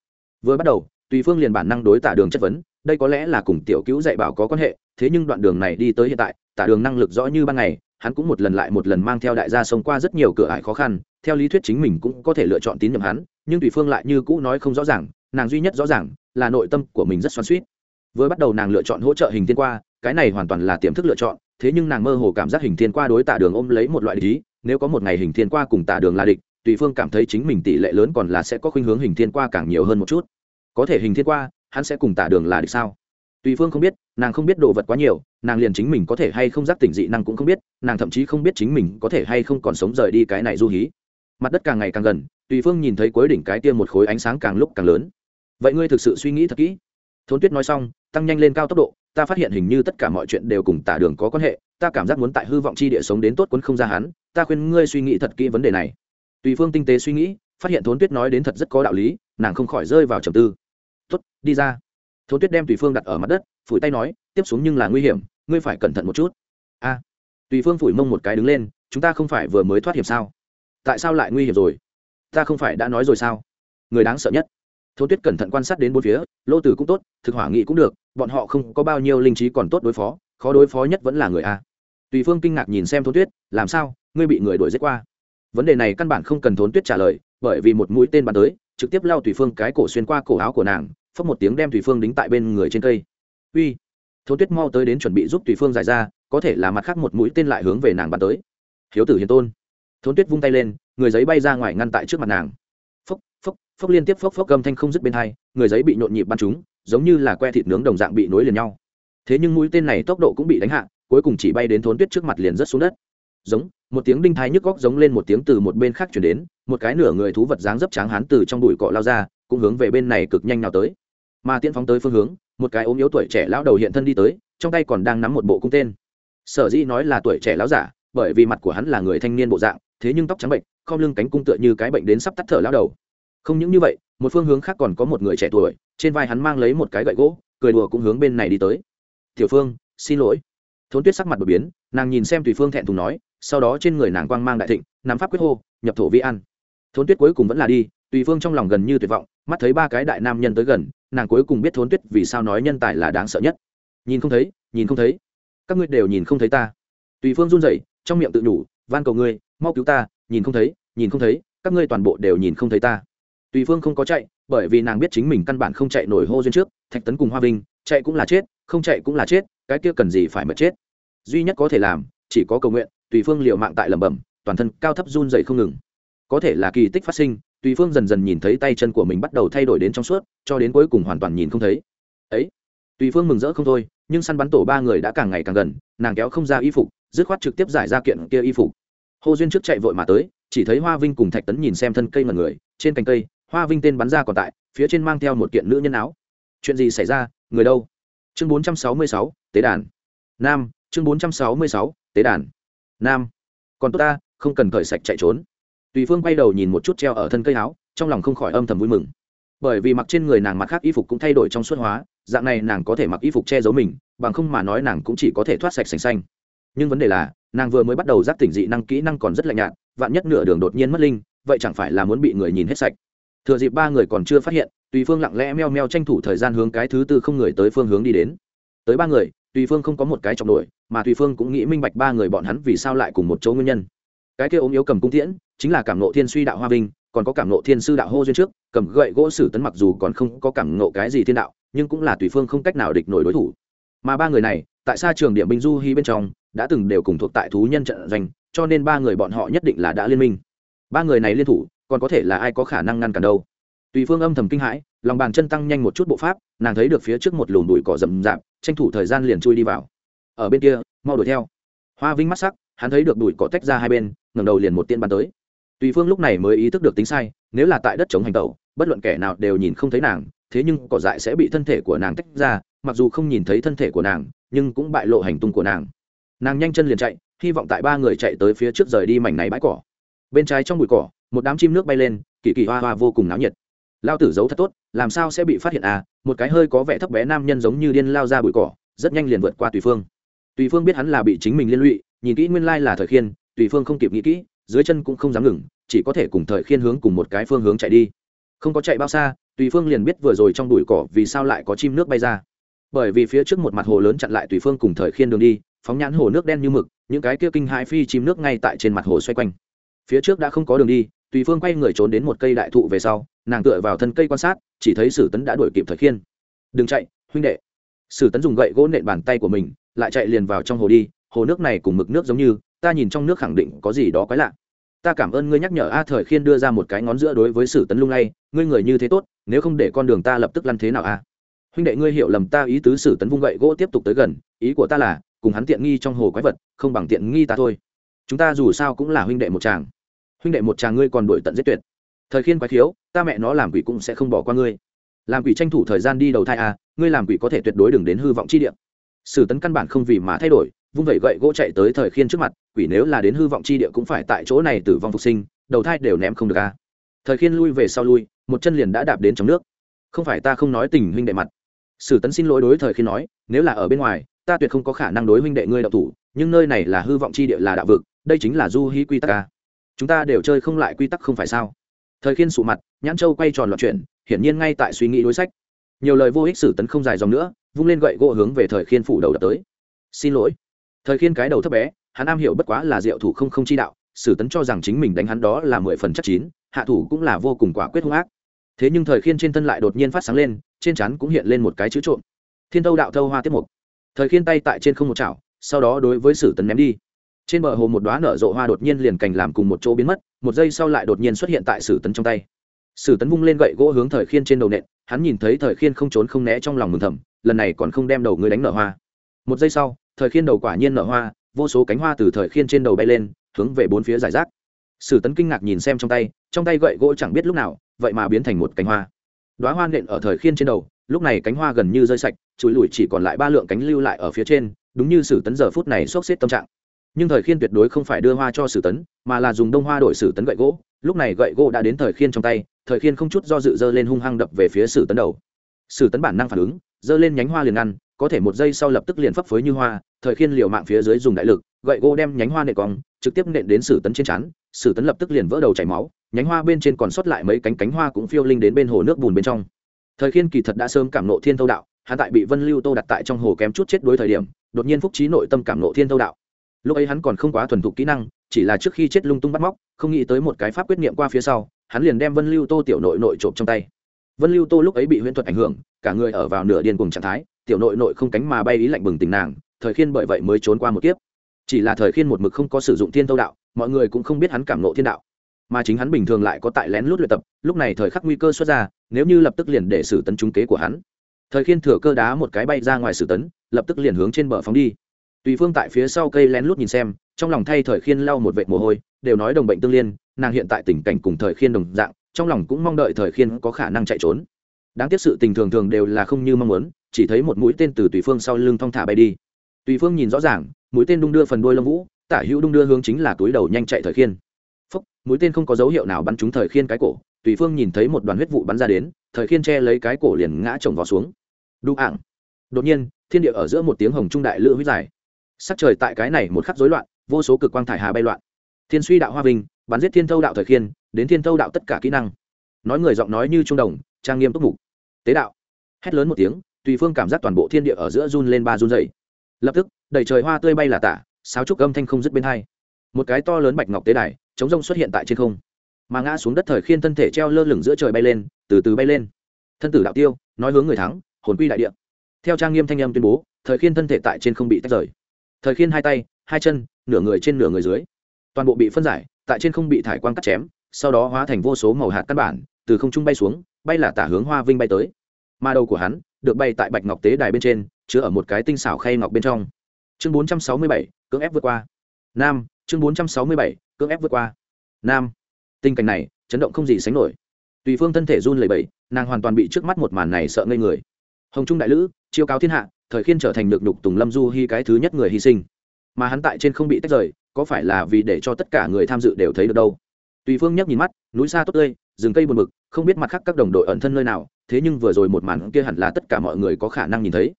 Vừa bắt đầu tùy phương liền bản năng đối tả đường chất vấn, đây có lẽ là cùng tiểu cứu dạy bảo có quan hệ, thế nhưng đoạn đường này đi tới hiện tại, tả đường năng lực rõ như ban ngày, hắn cũng một lần lại một lần mang theo đại gia sống qua rất nhiều cửa ải khó khăn, theo lý thuyết chính mình cũng có thể lựa chọn tín nhiệm hắn, nhưng tùy phương lại như cũ nói không rõ ràng, nàng duy nhất rõ ràng là nội tâm của mình rất xoắn suýt vừa bắt đầu nàng lựa chọn hỗ trợ hình thiên qua, cái này hoàn toàn là tiềm thức lựa chọn, thế nhưng nàng mơ hồ cảm giác hình thiên qua đối tả đường ôm lấy một loại lý, nếu có một ngày hình thiên qua cùng tả đường là địch, tùy phương cảm thấy chính mình tỷ lệ lớn còn là sẽ có khuynh hướng hình thiên qua càng nhiều hơn một chút có thể hình thiên qua, hắn sẽ cùng tả đường là được sao? Tùy phương không biết, nàng không biết đồ vật quá nhiều, nàng liền chính mình có thể hay không giác tỉnh dị năng cũng không biết, nàng thậm chí không biết chính mình có thể hay không còn sống rời đi cái này du hí. Mặt đất càng ngày càng gần, tùy phương nhìn thấy cuối đỉnh cái tiêm một khối ánh sáng càng lúc càng lớn. Vậy ngươi thực sự suy nghĩ thật kỹ. Thốn tuyết nói xong, tăng nhanh lên cao tốc độ, ta phát hiện hình như tất cả mọi chuyện đều cùng tả đường có quan hệ, ta cảm giác muốn tại hư vọng chi địa sống đến tốt quấn không ra hắn, ta khuyên ngươi suy nghĩ thật kỹ vấn đề này. Tùy phương tinh tế suy nghĩ, phát hiện thốn tuyết nói đến thật rất có đạo lý, nàng không khỏi rơi vào trầm tư tuất đi ra. Thốn tuyết đem tùy phương đặt ở mặt đất, phủi tay nói, tiếp xuống nhưng là nguy hiểm, ngươi phải cẩn thận một chút. A. Tùy phương phủi mông một cái đứng lên, chúng ta không phải vừa mới thoát hiểm sao? Tại sao lại nguy hiểm rồi? Ta không phải đã nói rồi sao? Người đáng sợ nhất. Thôn tuyết cẩn thận quan sát đến bốn phía, lô tử cũng tốt, thực hỏa nghị cũng được, bọn họ không có bao nhiêu linh trí còn tốt đối phó, khó đối phó nhất vẫn là người a. Tùy phương kinh ngạc nhìn xem thôn tuyết, làm sao? Ngươi bị người đuổi giết qua? Vấn đề này căn bản không cần thốn tuyết trả lời, bởi vì một mũi tên bắn tới trực tiếp lao tùy phương cái cổ xuyên qua cổ áo của nàng phất một tiếng đem tùy phương đính tại bên người trên cây. Uy thốn tuyết mau tới đến chuẩn bị giúp tùy phương giải ra, có thể là mặt khác một mũi tên lại hướng về nàng bắn tới. Hiếu tử hiền tôn. Thốn tuyết vung tay lên, người giấy bay ra ngoài ngăn tại trước mặt nàng. Phốc phốc phốc liên tiếp phốc phốc gầm thanh không dứt bên hai, người giấy bị nhộn nhịp bắn chúng giống như là que thịt nướng đồng dạng bị nối liền nhau. Thế nhưng mũi tên này tốc độ cũng bị đánh hạ, cuối cùng chỉ bay đến thốn tuyết trước mặt liền rất xuống đất giống, một tiếng đinh thái nhức góc giống lên một tiếng từ một bên khác chuyển đến, một cái nửa người thú vật dáng dấp tráng hán từ trong bụi cọ lao ra, cũng hướng về bên này cực nhanh nào tới. Mà tiễn phóng tới phương hướng, một cái ốm yếu tuổi trẻ lão đầu hiện thân đi tới, trong tay còn đang nắm một bộ cung tên. Sở dĩ nói là tuổi trẻ lão giả, bởi vì mặt của hắn là người thanh niên bộ dạng, thế nhưng tóc trắng bệnh, khom lưng cánh cung tựa như cái bệnh đến sắp tắt thở lão đầu. Không những như vậy, một phương hướng khác còn có một người trẻ tuổi, trên vai hắn mang lấy một cái gậy gỗ, cười đùa cũng hướng bên này đi tới. Tiểu phương, xin lỗi. Thốn tuyết sắc mặt đột biến nàng nhìn xem tùy phương thẹn thùng nói, sau đó trên người nàng quang mang đại thịnh, nắm pháp quyết hô, nhập thổ vi ăn thốn tuyết cuối cùng vẫn là đi, tùy phương trong lòng gần như tuyệt vọng, mắt thấy ba cái đại nam nhân tới gần, nàng cuối cùng biết thốn tuyết vì sao nói nhân tài là đáng sợ nhất. Nhìn không thấy, nhìn không thấy. Các ngươi đều nhìn không thấy ta. Tùy phương run rẩy, trong miệng tự nhủ, van cầu ngươi, mau cứu ta, nhìn không thấy, nhìn không thấy, các ngươi toàn bộ đều nhìn không thấy ta. Tùy phương không có chạy, bởi vì nàng biết chính mình căn bản không chạy nổi hô duyên trước, thạch tấn cùng hoa vinh, chạy cũng là chết, không chạy cũng là chết, cái kia cần gì phải mà chết duy nhất có thể làm, chỉ có cầu nguyện, tùy phương liều mạng tại lẩm bẩm, toàn thân cao thấp run dậy không ngừng. Có thể là kỳ tích phát sinh, tùy phương dần dần nhìn thấy tay chân của mình bắt đầu thay đổi đến trong suốt, cho đến cuối cùng hoàn toàn nhìn không thấy. Ấy, tùy phương mừng rỡ không thôi, nhưng săn bắn tổ ba người đã càng ngày càng gần, nàng kéo không ra y phục, dứt khoát trực tiếp giải ra kiện kia y phục. Hô duyên trước chạy vội mà tới, chỉ thấy hoa vinh cùng thạch tấn nhìn xem thân cây mật người, trên cành cây, hoa vinh tên bắn ra còn tại, phía trên mang theo một kiện nữ nhân áo. Chuyện gì xảy ra? Người đâu? Chương bốn trăm sáu mươi sáu, tế đàn. Nam chương bốn trăm sáu mươi sáu, tế đàn. Nam. Còn tốt ta, không cần cởi sạch chạy trốn. Tùy phương quay đầu nhìn một chút treo ở thân cây áo, trong lòng không khỏi âm thầm vui mừng. Bởi vì mặc trên người nàng mặc khác y phục cũng thay đổi trong suốt hóa, dạng này nàng có thể mặc y phục che giấu mình, bằng không mà nói nàng cũng chỉ có thể thoát sạch sành xanh. Nhưng vấn đề là, nàng vừa mới bắt đầu giác tỉnh dị năng kỹ năng còn rất lạnh nhạt, vạn nhất nửa đường đột nhiên mất linh, vậy chẳng phải là muốn bị người nhìn hết sạch. Thừa dịp ba người còn chưa phát hiện, tùy phương lặng lẽ meo meo tranh thủ thời gian hướng cái thứ tư không người tới phương hướng đi đến. Tới ba người tùy phương không có một cái trọng nổi, mà tùy phương cũng nghĩ minh bạch ba người bọn hắn vì sao lại cùng một chỗ nguyên nhân. Cái kia ốm yếu cầm cung tiễn, chính là cảm nộ thiên suy đạo hoa vinh, còn có cảm nộ thiên sư đạo hô duyên trước, cầm gậy gỗ sử tấn mặc dù còn không có cảm nộ cái gì thiên đạo, nhưng cũng là tùy phương không cách nào địch nổi đối thủ. Mà ba người này, tại xa trường điểm binh du hy bên trong, đã từng đều cùng thuộc tại thú nhân trận doanh, cho nên ba người bọn họ nhất định là đã liên minh. Ba người này liên thủ, còn có thể là ai có khả năng ngăn cản đâu? Tùy phương âm thầm kinh hãi, lòng bàn chân tăng nhanh một chút bộ pháp, nàng thấy được phía trước một lùm bụi cỏ rậm rạp, tranh thủ thời gian liền chui đi vào. Ở bên kia, mau đuổi theo. Hoa vinh mắt sắc, hắn thấy được bụi cỏ tách ra hai bên, ngẩng đầu liền một tiên bắn tới. Tùy phương lúc này mới ý thức được tính sai, nếu là tại đất chống hành tẩu, bất luận kẻ nào đều nhìn không thấy nàng, thế nhưng cỏ dại sẽ bị thân thể của nàng tách ra, mặc dù không nhìn thấy thân thể của nàng, nhưng cũng bại lộ hành tung của nàng. Nàng nhanh chân liền chạy, hy vọng tại ba người chạy tới phía trước rời đi mảnh này bãi cỏ. Bên trái trong bụi cỏ, một đám chim nước bay lên, kỳ kỳ hoa hoa vô cùng náo nhiệt lao tử giấu thật tốt, làm sao sẽ bị phát hiện à? Một cái hơi có vẻ thấp bé nam nhân giống như điên lao ra bụi cỏ, rất nhanh liền vượt qua tùy phương. Tùy phương biết hắn là bị chính mình liên lụy, nhìn kỹ nguyên lai là thời khiên, tùy phương không kịp nghĩ kỹ, dưới chân cũng không dám ngừng, chỉ có thể cùng thời khiên hướng cùng một cái phương hướng chạy đi. Không có chạy bao xa, tùy phương liền biết vừa rồi trong bụi cỏ vì sao lại có chim nước bay ra. Bởi vì phía trước một mặt hồ lớn chặn lại tùy phương cùng thời khiên đường đi, phóng nhãn hồ nước đen như mực, những cái kia kinh hai phi chim nước ngay tại trên mặt hồ xoay quanh. Phía trước đã không có đường đi tùy phương quay người trốn đến một cây đại thụ về sau, nàng tựa vào thân cây quan sát, chỉ thấy sử tấn đã đuổi kịp thời khiên. Đừng chạy, huynh đệ. Sử tấn dùng gậy gỗ nện bàn tay của mình, lại chạy liền vào trong hồ đi, hồ nước này cùng mực nước giống như, ta nhìn trong nước khẳng định có gì đó quái lạ. Ta cảm ơn ngươi nhắc nhở a thời khiên đưa ra một cái ngón giữa đối với sử tấn lung lay, ngươi người như thế tốt, nếu không để con đường ta lập tức lăn thế nào a? Huynh đệ ngươi hiểu lầm ta, ý tứ sử tấn vung gậy gỗ tiếp tục tới gần, ý của ta là, cùng hắn tiện nghi trong hồ quái vật, không bằng tiện nghi ta thôi. Chúng ta dù sao cũng là huynh đệ một chàng huynh đệ một chàng ngươi còn đổi tận giết tuyệt. Thời khiên quái thiếu ta mẹ nó làm quỷ cũng sẽ không bỏ qua ngươi. Làm quỷ tranh thủ thời gian đi đầu thai à ngươi làm quỷ có thể tuyệt đối đừng đến hư vọng chi địa. Sử tấn căn bản không vì mà thay đổi, vung vẩy gậy gỗ chạy tới thời khiên trước mặt, quỷ nếu là đến hư vọng chi địa cũng phải tại chỗ này tử vong phục sinh, đầu thai đều ném không được à. Thời khiên lui về sau lui, một chân liền đã đạp đến trong nước. Không phải ta không nói tình huynh đệ mặt. Sử tấn xin lỗi đối thời khiên nói, nếu là ở bên ngoài, ta tuyệt không có khả năng đối huynh đệ ngươi đạo thủ, nhưng nơi này là hư vọng chi địa là đạo vực, đây chính là du hí quy tắc ca chúng ta đều chơi không lại quy tắc không phải sao? Thời khiên sụ mặt, nhãn châu quay tròn loạt chuyện hiển nhiên ngay tại suy nghĩ đối sách. Nhiều lời vô ích sử tấn không dài dòng nữa, vung lên gậy gỗ hướng về thời khiên phủ đầu đập tới. Xin lỗi. Thời khiên cái đầu thấp bé, hắn am hiểu bất quá là diệu thủ không không chi đạo sử tấn cho rằng chính mình đánh hắn đó là mười phần chắc chín, hạ thủ cũng là vô cùng quả quyết hung ác. Thế nhưng thời khiên trên thân lại đột nhiên phát sáng lên, trên chắn cũng hiện lên một cái chữ trộm. Thiên thâu đạo thâu hoa tiết mục. Thời khiên tay tại trên không một chảo, sau đó đối với sử tấn ném đi trên bờ hồ một đoá nở rộ hoa đột nhiên liền cành làm cùng một chỗ biến mất, một giây sau lại đột nhiên xuất hiện tại sử tấn trong tay. Sử tấn vung lên gậy gỗ hướng thời khiên trên đầu nện, hắn nhìn thấy thời khiên không trốn không né trong lòng mừng thầm, lần này còn không đem đầu người đánh nở hoa. Một giây sau, thời khiên đầu quả nhiên nở hoa, vô số cánh hoa từ thời khiên trên đầu bay lên, hướng về bốn phía giải rác. Sử tấn kinh ngạc nhìn xem trong tay trong tay gậy gỗ chẳng biết lúc nào, vậy mà biến thành một cánh hoa. Đoá hoa nện ở thời khiên trên đầu, lúc này cánh hoa gần như rơi sạch, chùi lùi chỉ còn lại ba lượng cánh lưu lại ở phía trên, đúng như sử tấn giờ phút này sốc xếp tâm trạng nhưng thời khiên tuyệt đối không phải đưa hoa cho sử tấn, mà là dùng đông hoa đổi sử tấn gậy gỗ. Lúc này gậy gỗ đã đến thời khiên trong tay, thời khiên không chút do dự dơ lên hung hăng đập về phía sử tấn đầu. Sử tấn bản năng phản ứng dơ lên nhánh hoa liền ngăn, có thể một giây sau lập tức liền phấp phới như hoa, thời khiên liều mạng phía dưới dùng đại lực, gậy gỗ đem nhánh hoa nệ cong, trực tiếp nện đến sử tấn trên chắn sử tấn lập tức liền vỡ đầu chảy máu, nhánh hoa bên trên còn sót lại mấy cánh cánh hoa cũng phiêu linh đến bên hồ nước bùn bên trong. Thời khiên kỳ thật đã sớm cảm nộ thiên thâu đạo, hắn tại bị vân lưu tô đặt tại trong hồ kém chút chết đối thời điểm, đột nhiên phúc trí nội tâm cảm nộ thiên thâu đạo lúc ấy hắn còn không quá thuần thục kỹ năng, chỉ là trước khi chết lung tung bắt móc, không nghĩ tới một cái pháp quyết niệm qua phía sau, hắn liền đem vân lưu tô tiểu nội nội trộm trong tay. Vân lưu tô lúc ấy bị huyễn thuật ảnh hưởng, cả người ở vào nửa điên cùng trạng thái, tiểu nội nội không cánh mà bay ý lạnh bừng tình nàng, thời khiên bởi vậy mới trốn qua một kiếp. Chỉ là thời khiên một mực không có sử dụng thiên thâu đạo, mọi người cũng không biết hắn cảm nộ thiên đạo. Mà chính hắn bình thường lại có tại lén lút luyện tập, lúc này thời khắc nguy cơ xuất ra, nếu như lập tức liền để xử tấn trúng kế của hắn. Thời khiên thừa cơ đá một cái bay ra ngoài xử tấn, lập tức liền hướng trên bờ phóng đi tùy phương tại phía sau cây lén lút nhìn xem, trong lòng thay thời khiên lau một vệt mồ hôi, đều nói đồng bệnh tương liên, nàng hiện tại tình cảnh cùng thời khiên đồng dạng, trong lòng cũng mong đợi thời khiên có khả năng chạy trốn. Đáng tiếc sự tình thường thường đều là không như mong muốn, chỉ thấy một mũi tên từ tùy phương sau lưng thong thả bay đi. Tùy phương nhìn rõ ràng, mũi tên đung đưa phần đuôi lông vũ, tả hữu đung đưa hướng chính là túi đầu nhanh chạy thời khiên. Phúc, mũi tên không có dấu hiệu nào bắn trúng thời khiên cái cổ, tùy phương nhìn thấy một đoàn huyết vụ bắn ra đến, thời khiên che lấy cái cổ liền ngã chồng vào xuống. Đu ảng đột nhiên, thiên địa ở giữa một tiếng hồng trung đại lữ huyết dài sắc trời tại cái này một khắc rối loạn, vô số cực quang thải hà bay loạn. Thiên suy đạo hoa vinh, bắn giết thiên thâu đạo thời khiên, đến thiên thâu đạo tất cả kỹ năng. Nói người giọng nói như trung đồng, trang nghiêm túc mục. Tế đạo. Hét lớn một tiếng, tùy phương cảm giác toàn bộ thiên địa ở giữa run lên ba run dày lập tức, đầy trời hoa tươi bay là tả, sáo trúc âm thanh không dứt bên hai. Một cái to lớn bạch ngọc tế đài, chống rông xuất hiện tại trên không. Mà ngã xuống đất thời khiên thân thể treo lơ lửng giữa trời bay lên, từ từ bay lên. Thân tử đạo tiêu, nói hướng người thắng, hồn quy đại địa. Theo trang nghiêm thanh âm tuyên bố, thời khiên thân thể tại trên không bị tách rời thời khiên hai tay, hai chân, nửa người trên nửa người dưới. Toàn bộ bị phân giải, tại trên không bị thải quang cắt chém, sau đó hóa thành vô số màu hạt căn bản, từ không trung bay xuống, bay là tả hướng hoa vinh bay tới. Mà đầu của hắn, được bay tại bạch ngọc tế đài bên trên, chứa ở một cái tinh xảo khay ngọc bên trong. Chương bốn trăm sáu mươi bảy, cưỡng ép vượt qua. Nam, chương bốn trăm sáu mươi bảy, cưỡng ép vượt qua. Nam. Tình cảnh này, chấn động không gì sánh nổi. Tùy phương thân thể run lẩy bẩy, nàng hoàn toàn bị trước mắt một màn này sợ ngây người. Hồng trung đại lữ, chiêu cáo thiên hạ thời khiên trở thành được đục tùng lâm du hy cái thứ nhất người hy sinh. Mà hắn tại trên không bị tách rời, có phải là vì để cho tất cả người tham dự đều thấy được đâu? Tùy phương nhắc nhìn mắt, núi xa tốt tươi, rừng cây buồn bực, không biết mặt khác các đồng đội ẩn thân nơi nào, thế nhưng vừa rồi một màn kia hẳn là tất cả mọi người có khả năng nhìn thấy.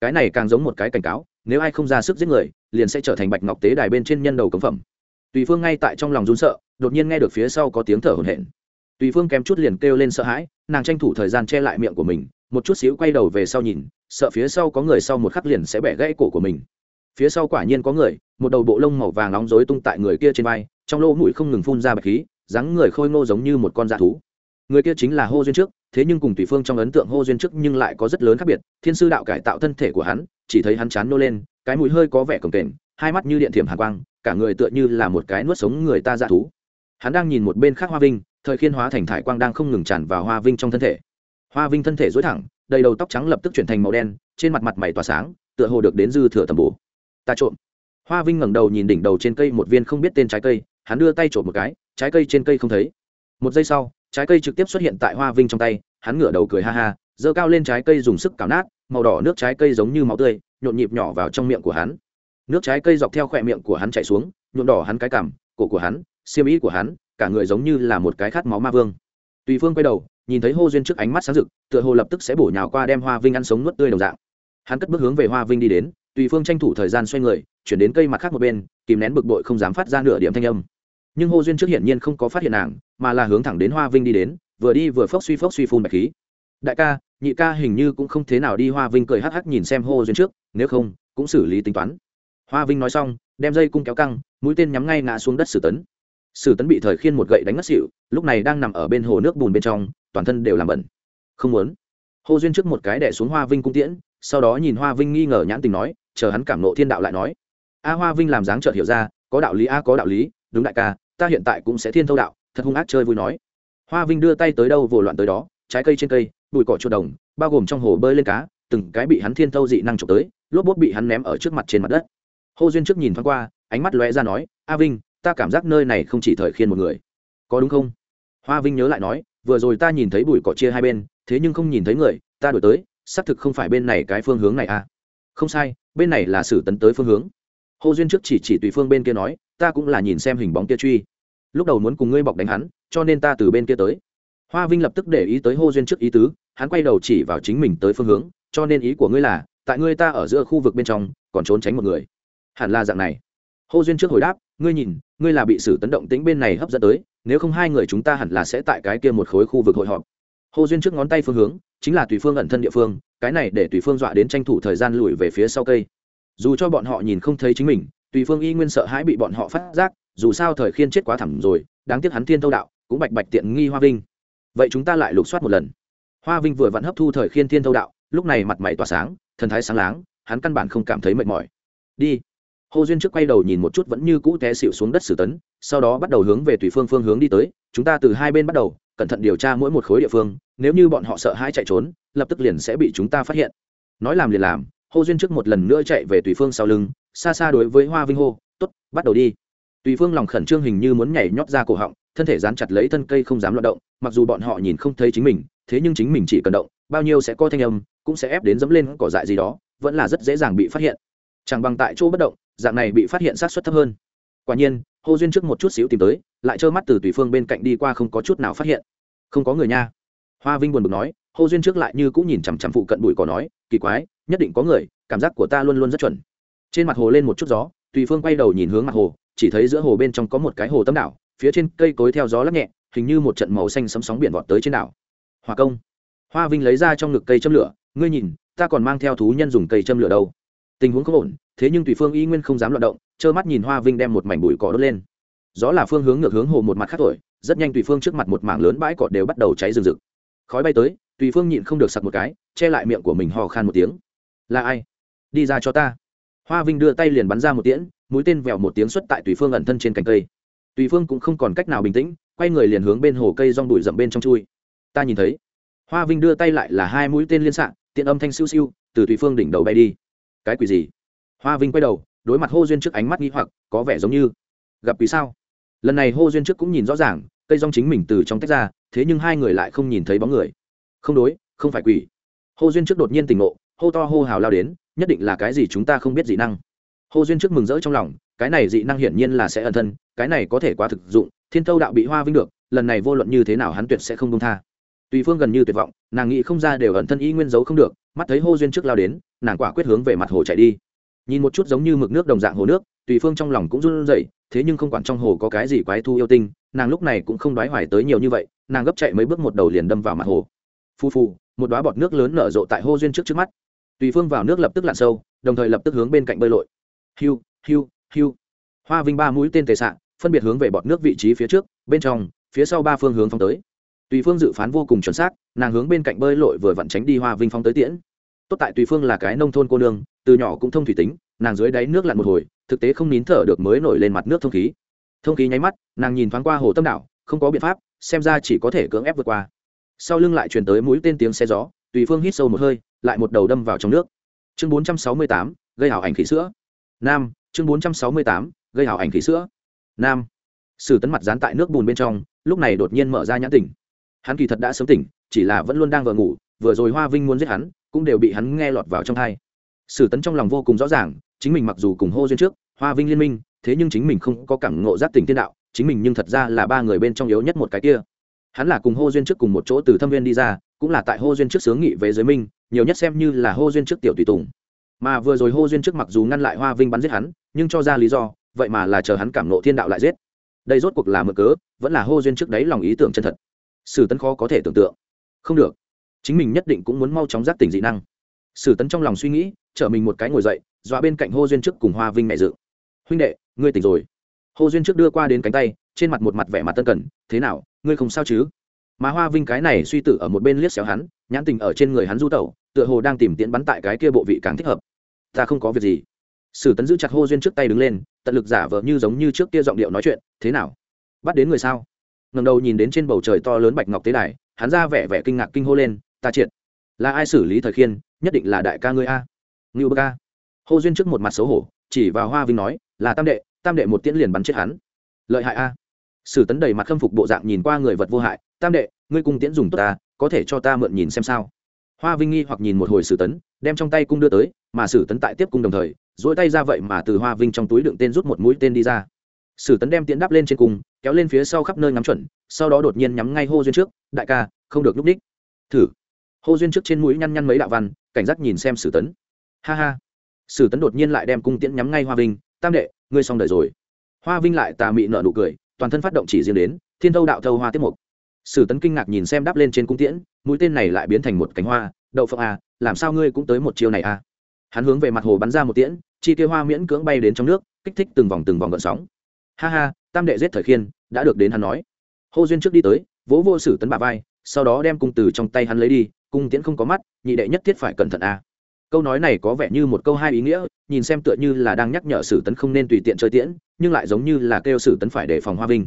Cái này càng giống một cái cảnh cáo, nếu ai không ra sức giết người, liền sẽ trở thành bạch ngọc tế đài bên trên nhân đầu cấm phẩm. Tùy phương ngay tại trong lòng run sợ, đột nhiên nghe được phía sau có tiếng thở hổn hển. Tùy phương kém chút liền kêu lên sợ hãi, nàng tranh thủ thời gian che lại miệng của mình một chút xíu quay đầu về sau nhìn, sợ phía sau có người sau một khắc liền sẽ bẻ gãy cổ của mình. Phía sau quả nhiên có người, một đầu bộ lông màu vàng nóng rối tung tại người kia trên vai, trong lỗ mũi không ngừng phun ra bạch khí, dáng người khôi ngô giống như một con dạ thú. Người kia chính là hô duyên trước, thế nhưng cùng tùy phương trong ấn tượng hô duyên trước nhưng lại có rất lớn khác biệt, thiên sư đạo cải tạo thân thể của hắn, chỉ thấy hắn chán nô lên, cái mũi hơi có vẻ cồng kềnh, hai mắt như điện thiểm hàn quang, cả người tựa như là một cái nuốt sống người ta dạ thú. Hắn đang nhìn một bên khác hoa vinh, thời khiên hóa thành thải quang đang không ngừng tràn vào hoa vinh trong thân thể hoa vinh thân thể dối thẳng, đầy đầu tóc trắng lập tức chuyển thành màu đen, trên mặt mặt mày tỏa sáng, tựa hồ được đến dư thừa tầm bổ. Ta trộm. Hoa vinh ngẩng đầu nhìn đỉnh đầu trên cây một viên không biết tên trái cây, hắn đưa tay trộm một cái, trái cây trên cây không thấy. Một giây sau, trái cây trực tiếp xuất hiện tại hoa vinh trong tay, hắn ngửa đầu cười ha ha, giơ cao lên trái cây dùng sức cào nát, màu đỏ nước trái cây giống như máu tươi, nhộn nhịp nhỏ vào trong miệng của hắn. Nước trái cây dọc theo khỏe miệng của hắn chạy xuống, nhuộm đỏ hắn cái cằm cổ của hắn, xiêm ý của hắn, cả người giống như là một cái khát máu ma vương tùy phương quay đầu, nhìn thấy hô duyên trước ánh mắt sáng rực, tựa hồ lập tức sẽ bổ nhào qua đem hoa vinh ăn sống nuốt tươi đồng dạng. Hắn cất bước hướng về hoa vinh đi đến, tùy phương tranh thủ thời gian xoay người, chuyển đến cây mặt khác một bên, kìm nén bực bội không dám phát ra nửa điểm thanh âm. Nhưng hô duyên trước hiển nhiên không có phát hiện nàng, mà là hướng thẳng đến hoa vinh đi đến, vừa đi vừa phốc suy phốc suy phun bạch khí. Đại ca, nhị ca hình như cũng không thế nào đi, hoa vinh cười hắc hắc nhìn xem hô duyên trước, nếu không, cũng xử lý tính toán. Hoa vinh nói xong, đem dây cung kéo căng, mũi tên nhắm ngay ngã xuống đất sử tấn sử tấn bị thời khiên một gậy đánh ngất xỉu, lúc này đang nằm ở bên hồ nước bùn bên trong, toàn thân đều làm bẩn. Không muốn. Hô duyên trước một cái đẻ xuống hoa vinh cung tiễn, sau đó nhìn hoa vinh nghi ngờ nhãn tình nói, chờ hắn cảm nộ thiên đạo lại nói. A hoa vinh làm dáng trợt hiểu ra, có đạo lý a, có đạo lý, đúng đại ca, ta hiện tại cũng sẽ thiên thâu đạo, thật hung ác chơi vui nói. Hoa vinh đưa tay tới đâu vồ loạn tới đó, trái cây trên cây, bụi cỏ chuột đồng, bao gồm trong hồ bơi lên cá, từng cái bị hắn thiên thâu dị năng trộm tới, lốp bốt bị hắn ném ở trước mặt trên mặt đất. Hô duyên trước nhìn thoáng qua, ánh mắt lóe ra nói, a vinh ta cảm giác nơi này không chỉ thời khiên một người. Có đúng không? Hoa vinh nhớ lại nói, vừa rồi ta nhìn thấy bụi cỏ chia hai bên, thế nhưng không nhìn thấy người, ta đổi tới, xác thực không phải bên này cái phương hướng này à? Không sai, bên này là sử tấn tới phương hướng. Hồ duyên trước chỉ chỉ tùy phương bên kia nói, ta cũng là nhìn xem hình bóng kia truy. Lúc đầu muốn cùng ngươi bọc đánh hắn, cho nên ta từ bên kia tới. Hoa vinh lập tức để ý tới hô duyên trước ý tứ, hắn quay đầu chỉ vào chính mình tới phương hướng, cho nên ý của ngươi là, tại ngươi ta ở giữa khu vực bên trong, còn trốn tránh một người. Hẳn là dạng này hô duyên trước hồi đáp, ngươi nhìn, ngươi là bị sử tấn động tính bên này hấp dẫn tới, nếu không hai người chúng ta hẳn là sẽ tại cái kia một khối khu vực hội họp. Hô duyên trước ngón tay phương hướng, chính là tùy phương ẩn thân địa phương, cái này để tùy phương dọa đến tranh thủ thời gian lùi về phía sau cây. Dù cho bọn họ nhìn không thấy chính mình, tùy phương y nguyên sợ hãi bị bọn họ phát giác, dù sao thời khiên chết quá thẳm rồi, đáng tiếc hắn thiên thâu đạo, cũng bạch bạch tiện nghi hoa vinh. Vậy chúng ta lại lục soát một lần. Hoa vinh vừa vặn hấp thu thời khiên thiên thâu đạo, lúc này mặt mày tỏa sáng, thần thái sáng láng, hắn căn bản không cảm thấy mệt mỏi. Đi hồ duyên trước quay đầu nhìn một chút vẫn như cũ té xịu xuống đất sử tấn, sau đó bắt đầu hướng về tùy phương phương hướng đi tới. Chúng ta từ hai bên bắt đầu, cẩn thận điều tra mỗi một khối địa phương, nếu như bọn họ sợ hãi chạy trốn, lập tức liền sẽ bị chúng ta phát hiện. Nói làm liền làm hô duyên trước một lần nữa chạy về tùy phương sau lưng, xa xa đối với hoa vinh hô t ố t bắt đầu đi. Tùy phương lòng khẩn trương hình như muốn nhảy nhót ra cổ họng, thân thể dán chặt lấy thân cây không dám loạt động, mặc dù bọn họ nhìn không thấy chính mình, thế nhưng chính mình chỉ cần động, bao nhiêu sẽ có thanh âm, cũng sẽ ép đến dẫm lên cỏ dại gì đó, vẫn là rất dễ dàng bị phát hiện chẳng bằng tại chỗ bất động, dạng này bị phát hiện sát xuất thấp hơn. Quả nhiên hô duyên trước một chút xíu tìm tới, lại trơ mắt từ tùy phương bên cạnh đi qua không có chút nào phát hiện. Không có người nha. Hoa vinh buồn bực nói hô duyên trước lại như cũng nhìn chằm chằm phụ cận bụi cỏ nói, kỳ quái, nhất định có người, cảm giác của ta luôn luôn rất chuẩn. Trên mặt hồ lên một chút gió, tùy phương quay đầu nhìn hướng mặt hồ, chỉ thấy giữa hồ bên trong có một cái hồ tâm đảo, phía trên cây cối theo gió lắc nhẹ, hình như một trận màu xanh sấm sóng biển vọt tới trên đảo. Hòa công. Hoa vinh lấy ra trong ngực cây châm lửa, ngươi nhìn, ta còn mang theo thú nhân dùng cây châm lửa đâu? Tình huống không ổn, thế nhưng tùy phương y nguyên không dám loạt động, trơ mắt nhìn hoa vinh đem một mảnh bụi cỏ đốt lên. Gió là phương hướng ngược hướng hồ một mặt khác thổi, rất nhanh tùy phương trước mặt một mảng lớn bãi cỏ đều bắt đầu cháy rừng rực. Khói bay tới, tùy phương nhịn không được sặc một cái, che lại miệng của mình hò khan một tiếng. Là ai? Đi ra cho ta. Hoa vinh đưa tay liền bắn ra một tiễn, mũi tên vẹo một tiếng xuất tại tùy phương ẩn thân trên cành cây. Tùy phương cũng không còn cách nào bình tĩnh, quay người liền hướng bên hồ cây rong bụi rậm bên trong chui. Ta nhìn thấy. Hoa vinh đưa tay lại là hai mũi tên liên xạ, tiện âm thanh siêu siêu, từ tùy phương đỉnh đầu bay đi cái quỷ gì? Hoa vinh quay đầu, đối mặt hô duyên trước ánh mắt nghi hoặc, có vẻ giống như, gặp quỷ sao? Lần này hô duyên trước cũng nhìn rõ ràng, cây rong chính mình từ trong tách ra, thế nhưng hai người lại không nhìn thấy bóng người. Không đối, không phải quỷ. Hô duyên trước đột nhiên tỉnh ngộ, hô to hô hào lao đến, nhất định là cái gì chúng ta không biết dị năng. Hô duyên trước mừng rỡ trong lòng, cái này dị năng hiển nhiên là sẽ ẩn thân, cái này có thể quá thực dụng, thiên thâu đạo bị hoa vinh được, lần này vô luận như thế nào hắn tuyệt sẽ không công tha tùy phương gần như tuyệt vọng nàng nghĩ không ra đều ẩn thân y nguyên giấu không được mắt thấy hô duyên trước lao đến nàng quả quyết hướng về mặt hồ chạy đi. Nhìn một chút giống như mực nước đồng dạng hồ nước tùy phương trong lòng cũng run rẩy thế nhưng không quản trong hồ có cái gì quái thu yêu tinh nàng lúc này cũng không đoái hoài tới nhiều như vậy nàng gấp chạy mấy bước một đầu liền đâm vào mặt hồ. Phu phù, một đoá bọt nước lớn nở rộ tại hô duyên trước trước mắt. Tùy phương vào nước lập tức lặn sâu đồng thời lập tức hướng bên cạnh bơi lội. Hiu hiu hiu. Hoa vinh ba mũi tên tề sạn phân biệt hướng về bọt nước vị trí phía trước bên trong phía sau ba phương hướng phong tới tùy phương dự phán vô cùng chuẩn xác nàng hướng bên cạnh bơi lội vừa vặn tránh đi hoa vinh phong tới tiễn. Tốt tại tùy phương là cái nông thôn cô nương từ nhỏ cũng thông thủy tính nàng dưới đáy nước lặn một hồi thực tế không nín thở được mới nổi lên mặt nước thông khí. Thông khí nháy mắt nàng nhìn thoáng qua hồ tâm đảo không có biện pháp xem ra chỉ có thể cưỡng ép vượt qua. Sau lưng lại truyền tới mũi tên tiếng xe gió tùy phương hít sâu một hơi lại một đầu đâm vào trong nước. Chương 468, gây hảo ảnh khí sữa. Nam chương 468, gây hảo ảnh khí sữa. Nam. Sử tấn mặt dán tại nước bùn bên trong lúc này đột nhiên mở ra nhãn tỉnh hắn kỳ thật đã sớm tỉnh, chỉ là vẫn luôn đang vờ ngủ, vừa rồi hoa vinh muốn giết hắn, cũng đều bị hắn nghe lọt vào trong thai. Sử tấn trong lòng vô cùng rõ ràng, chính mình mặc dù cùng hô duyên trước, hoa vinh liên minh, thế nhưng chính mình không có cảm ngộ giác tỉnh Thiên đạo, chính mình nhưng thật ra là ba người bên trong yếu nhất một cái kia. Hắn là cùng hô duyên trước cùng một chỗ từ thâm viên đi ra, cũng là tại hô duyên trước sướng nghị về giới minh, nhiều nhất xem như là hô duyên trước tiểu tùy tùng. Mà vừa rồi hô duyên trước mặc dù ngăn lại hoa vinh bắn giết hắn, nhưng cho ra lý do, vậy mà là chờ hắn cảm nộ thiên đạo lại giết. Đây rốt cuộc là mở cớ, vẫn là hô duyên trước đấy lòng ý tưởng chân thật sử tấn khó có thể tưởng tượng. Không được. Chính mình nhất định cũng muốn mau chóng giác tỉnh dị năng. Sử tấn trong lòng suy nghĩ, chở mình một cái ngồi dậy, dọa bên cạnh hô duyên trước cùng hoa vinh mẹ dự. Huynh đệ, ngươi tỉnh rồi. Hô duyên trước đưa qua đến cánh tay, trên mặt một mặt vẻ mặt tân cần, thế nào, ngươi không sao chứ? Mà hoa vinh cái này suy tử ở một bên liếc xéo hắn, nhãn tình ở trên người hắn du tẩu, tựa hồ đang tìm tiễn bắn tại cái kia bộ vị càng thích hợp. Ta không có việc gì. Sử tấn giữ chặt hô duyên trước tay đứng lên, tận lực giả vờ như giống như trước kia giọng điệu nói chuyện, thế nào? Bắt đến người sao? Ngầm đầu nhìn đến trên bầu trời to lớn bạch ngọc tế đài, hắn ra vẻ vẻ kinh ngạc kinh hô lên, ta triệt. Là ai xử lý thời khiên? Nhất định là đại ca ngươi a. Ngưu bơ ca. Hô duyên trước một mặt xấu hổ, chỉ vào hoa vinh nói, là tam đệ tam đệ một tiễn liền bắn chết hắn. Lợi hại a. Sử tấn đầy mặt khâm phục bộ dạng nhìn qua người vật vô hại, tam đệ, ngươi cung tiễn dùng tốt ta, có thể cho ta mượn nhìn xem sao? Hoa vinh nghi hoặc nhìn một hồi sử tấn, đem trong tay cung đưa tới, mà sử tấn tại tiếp cung đồng thời dỗi tay ra vậy mà từ hoa vinh trong túi đựng tên rút một mũi tên đi ra. Sử tấn đem tiễn đáp lên trên cung kéo lên phía sau khắp nơi ngắm chuẩn, sau đó đột nhiên nhắm ngay hô duyên trước, đại ca, không được núp ních thử. Hô duyên trước trên mũi nhăn nhăn mấy đạo văn, cảnh giác nhìn xem sử tấn. Ha ha. Sử tấn đột nhiên lại đem cung tiễn nhắm ngay hoa vinh, tam đệ, ngươi xong đời rồi. Hoa vinh lại tà mị nợ nụ cười, toàn thân phát động chỉ riêng đến, thiên thâu đạo thâu hoa tiết mục. Sử tấn kinh ngạc nhìn xem đáp lên trên cung tiễn, mũi tên này lại biến thành một cánh hoa, đậu phượng à làm sao ngươi cũng tới một chiêu này à? Hắn hướng về mặt hồ bắn ra một tiễn, chi tiêu hoa miễn cưỡng bay đến trong nước, kích thích từng vòng từng vòng gợn sóng ha ha, tam đệ giết thời khiên, đã được đến hắn nói. Hô duyên trước đi tới, vỗ vô sử tấn bà vai, sau đó đem cung từ trong tay hắn lấy đi, cung tiễn không có mắt, nhị đệ nhất thiết phải cẩn thận à câu nói này có vẻ như một câu hai ý nghĩa, nhìn xem tựa như là đang nhắc nhở sử tấn không nên tùy tiện chơi tiễn, nhưng lại giống như là kêu sử tấn phải đề phòng hoa vinh.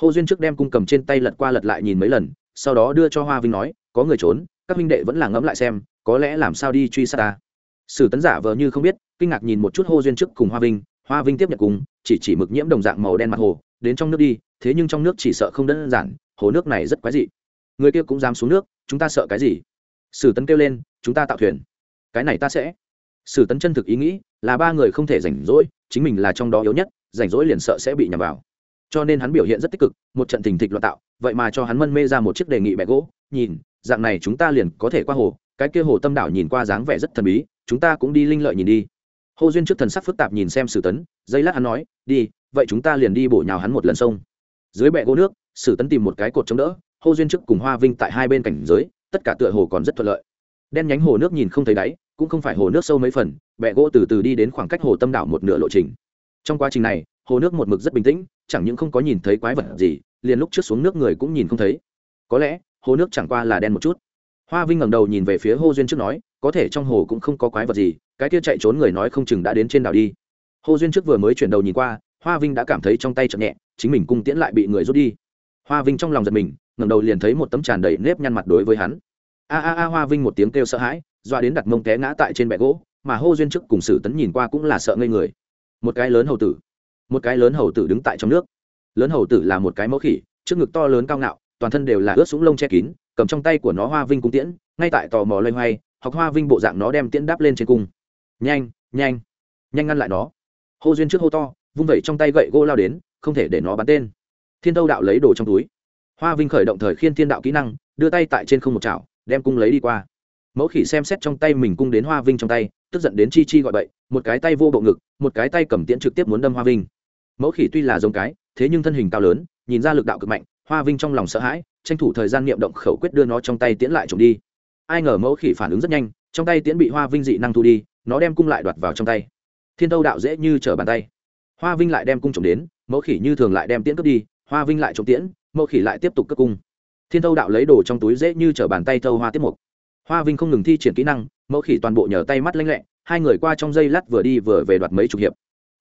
Hô duyên trước đem cung cầm trên tay lật qua lật lại nhìn mấy lần, sau đó đưa cho hoa vinh nói, có người trốn, các minh đệ vẫn là ngẫm lại xem, có lẽ làm sao đi truy sát ta. Sử tấn giả vờ như không biết, kinh ngạc nhìn một chút hô duyên trước cùng hoa vinh hoa vinh tiếp nhận cùng chỉ chỉ mực nhiễm đồng dạng màu đen mặt hồ, đến trong nước đi, thế nhưng trong nước chỉ sợ không đơn giản, hồ nước này rất quái dị. Người kia cũng dám xuống nước, chúng ta sợ cái gì? Sử tấn kêu lên, chúng ta tạo thuyền. Cái này ta sẽ. Sử tấn chân thực ý nghĩ là ba người không thể rảnh rỗi, chính mình là trong đó yếu nhất, rảnh rỗi liền sợ sẽ bị nhầm vào. Cho nên hắn biểu hiện rất tích cực, một trận thình thịch loạn tạo, vậy mà cho hắn mân mê ra một chiếc đề nghị bẹ gỗ, nhìn, dạng này chúng ta liền có thể qua hồ, cái kia hồ tâm đảo nhìn qua dáng vẻ rất thần bí, chúng ta cũng đi linh lợi nhìn đi hồ duyên trước thần sắc phức tạp nhìn xem sử tấn, giây lát hắn nói, đi, vậy chúng ta liền đi bổ nhào hắn một lần sông. Dưới bệ gỗ nước, sử tấn tìm một cái cột chống đỡ hồ duyên trước cùng hoa vinh tại hai bên cảnh giới, tất cả tựa hồ còn rất thuận lợi. Đen nhánh hồ nước nhìn không thấy đáy, cũng không phải hồ nước sâu mấy phần, Bệ gỗ từ từ đi đến khoảng cách hồ tâm đảo một nửa lộ trình. Trong quá trình này, hồ nước một mực rất bình tĩnh, chẳng những không có nhìn thấy quái vật gì, liền lúc trước xuống nước người cũng nhìn không thấy. Có lẽ, hồ nước chẳng qua là đen một chút. Hoa vinh ngẩng đầu nhìn về phía hồ duyên trước nói, có thể trong hồ cũng không có quái vật gì cái kia chạy trốn người nói không chừng đã đến trên đảo đi. Hồ duyên trước vừa mới chuyển đầu nhìn qua, hoa vinh đã cảm thấy trong tay chậm nhẹ, chính mình cung tiễn lại bị người rút đi. Hoa vinh trong lòng giật mình, ngẩng đầu liền thấy một tấm tràn đầy nếp nhăn mặt đối với hắn. A a a, hoa vinh một tiếng kêu sợ hãi doa đến đặt mông té ngã tại trên bệ gỗ, mà hô duyên trước cùng sử tấn nhìn qua cũng là sợ ngây người. Một cái lớn hầu tử, một cái lớn hầu tử đứng tại trong nước. Lớn hầu tử là một cái mẫu khỉ, trước ngực to lớn cao ngạo, toàn thân đều là ướt súng lông che kín, cầm trong tay của nó hoa vinh cung tiễn, ngay tại tò mò loay hoay, học hoa vinh bộ dạng nó đem tiễn đáp lên trên cung nhanh nhanh nhanh ngăn lại nó. Hô duyên trước hô to, vung vẩy trong tay gậy gỗ lao đến, không thể để nó bắn tên. Thiên tâu đạo lấy đồ trong túi. Hoa vinh khởi động thời khiên thiên đạo kỹ năng, đưa tay tại trên không một chảo, đem cung lấy đi qua. Mẫu khỉ xem xét trong tay mình cung đến hoa vinh trong tay, tức giận đến chi chi gọi bậy, một cái tay vô bộ ngực, một cái tay cầm tiễn trực tiếp muốn đâm hoa vinh. Mẫu khỉ tuy là giống cái, thế nhưng thân hình cao lớn, nhìn ra lực đạo cực mạnh, hoa vinh trong lòng sợ hãi, tranh thủ thời gian niệm động khẩu quyết đưa nó trong tay tiễn lại trộm đi. Ai ngờ mẫu khỉ phản ứng rất nhanh, trong tay tiễn bị hoa vinh dị năng thu đi nó đem cung lại đoạt vào trong tay. Thiên tâu đạo dễ như trở bàn tay. Hoa vinh lại đem cung trộm đến, mẫu khỉ như thường lại đem tiễn cướp đi, hoa vinh lại trộm tiễn, mẫu khỉ lại tiếp tục cướp cung. Thiên tâu đạo lấy đồ trong túi dễ như trở bàn tay thâu hoa tiếp mục. Hoa vinh không ngừng thi triển kỹ năng, mẫu khỉ toàn bộ nhờ tay mắt lanh lẹ, hai người qua trong dây lát vừa đi vừa về đoạt mấy chục hiệp.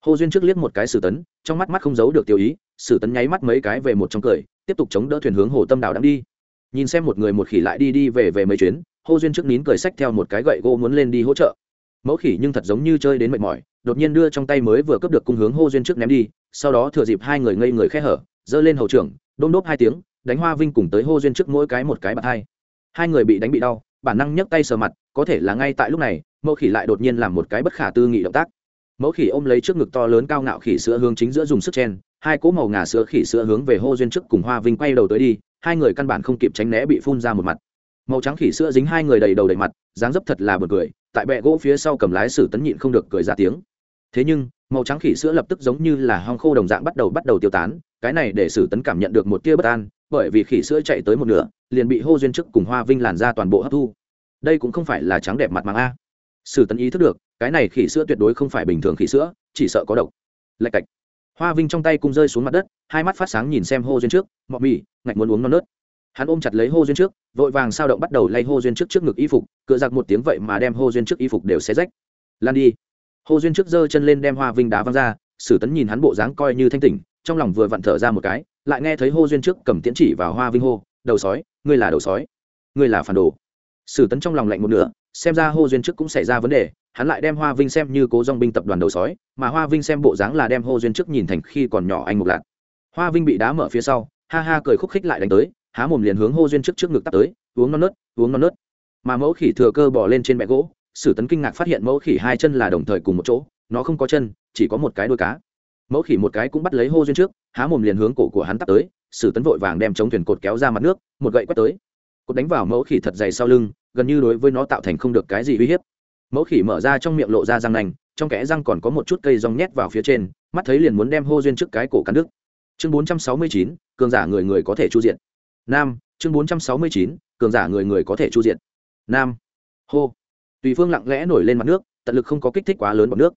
Hồ duyên trước liếc một cái sử tấn, trong mắt mắt không giấu được tiêu ý, sử tấn nháy mắt mấy cái về một trong cười, tiếp tục chống đỡ thuyền hướng hồ tâm đảo đang đi. Nhìn xem một người một khỉ lại đi đi về về mấy chuyến, hồ duyên trước nín cười xách theo một cái gậy gỗ muốn lên đi hỗ trợ mẫu khỉ nhưng thật giống như chơi đến mệt mỏi, đột nhiên đưa trong tay mới vừa cướp được cung hướng hô duyên trước ném đi, sau đó thừa dịp hai người ngây người khe hở, giơ lên hầu trưởng, đôm đốp hai tiếng, đánh hoa vinh cùng tới hô duyên trước mỗi cái một cái bạt hai. Hai người bị đánh bị đau, bản năng nhấc tay sờ mặt, có thể là ngay tại lúc này, mẫu khỉ lại đột nhiên làm một cái bất khả tư nghị động tác. Mẫu khỉ ôm lấy trước ngực to lớn cao ngạo khỉ sữa hướng chính giữa dùng sức chen, hai cỗ màu ngà sữa khỉ sữa hướng về hô duyên trước cùng hoa vinh quay đầu tới đi, hai người căn bản không kịp tránh né bị phun ra một mặt màu trắng khỉ sữa dính hai người đầy đầu đầy mặt, dáng dấp thật là bật cười, tại bệ gỗ phía sau cầm lái sử tấn nhịn không được cười ra tiếng. Thế nhưng, màu trắng khỉ sữa lập tức giống như là hong khô đồng dạng bắt đầu bắt đầu tiêu tán, cái này để sử tấn cảm nhận được một tia bất an, bởi vì khỉ sữa chạy tới một nửa, liền bị hô duyên chức cùng hoa vinh làn ra toàn bộ hấp thu. Đây cũng không phải là trắng đẹp mặt màng a. Sử tấn ý thức được, cái này khỉ sữa tuyệt đối không phải bình thường khỉ sữa, chỉ sợ có độc. Lạch cạch. Hoa vinh trong tay cung rơi xuống mặt đất, hai mắt phát sáng nhìn xem hô duyên trước, mọ mì ngạch muốn uống non nớt hắn ôm chặt lấy hô duyên trước, vội vàng sao động bắt đầu lay hô duyên trước trước ngực y phục, cựa giặc một tiếng vậy mà đem hô duyên trước y phục đều xé rách. Lan đi. Hô duyên trước giơ chân lên đem hoa vinh đá văng ra, sử tấn nhìn hắn bộ dáng coi như thanh tỉnh, trong lòng vừa vặn thở ra một cái, lại nghe thấy hô duyên trước cầm tiễn chỉ vào hoa vinh hô, đầu sói, ngươi là đầu sói, ngươi là phản đồ. Sử tấn trong lòng lạnh một nửa, xem ra hô duyên trước cũng xảy ra vấn đề, hắn lại đem hoa vinh xem như cố dong binh tập đoàn đầu sói, mà hoa vinh xem bộ dáng là đem hô duyên trước nhìn thành khi còn nhỏ anh mục lạc hoa vinh bị đá mở phía sau, ha ha cười khúc khích lại đánh tới há mồm liền hướng hô duyên trước trước ngực tắt tới, uống non nớt, uống non nớt. Mà mẫu khỉ thừa cơ bỏ lên trên bẹ gỗ, sử tấn kinh ngạc phát hiện mẫu khỉ hai chân là đồng thời cùng một chỗ, nó không có chân, chỉ có một cái đuôi cá. Mẫu khỉ một cái cũng bắt lấy hô duyên trước, há mồm liền hướng cổ của hắn tắt tới, sử tấn vội vàng đem chống thuyền cột kéo ra mặt nước, một gậy quét tới. Cột đánh vào mẫu khỉ thật dày sau lưng, gần như đối với nó tạo thành không được cái gì uy hiếp. Mẫu khỉ mở ra trong miệng lộ ra răng nành, trong kẽ răng còn có một chút cây rong nhét vào phía trên, mắt thấy liền muốn đem hô duyên trước cái cổ cắn đứt. Chương bốn trăm sáu mươi chín, cường giả người người có thể chu diện nam, chương bốn trăm sáu mươi chín, cường giả người người có thể chu diện nam, hô. Tùy phương lặng lẽ nổi lên mặt nước, tận lực không có kích thích quá lớn bọt nước.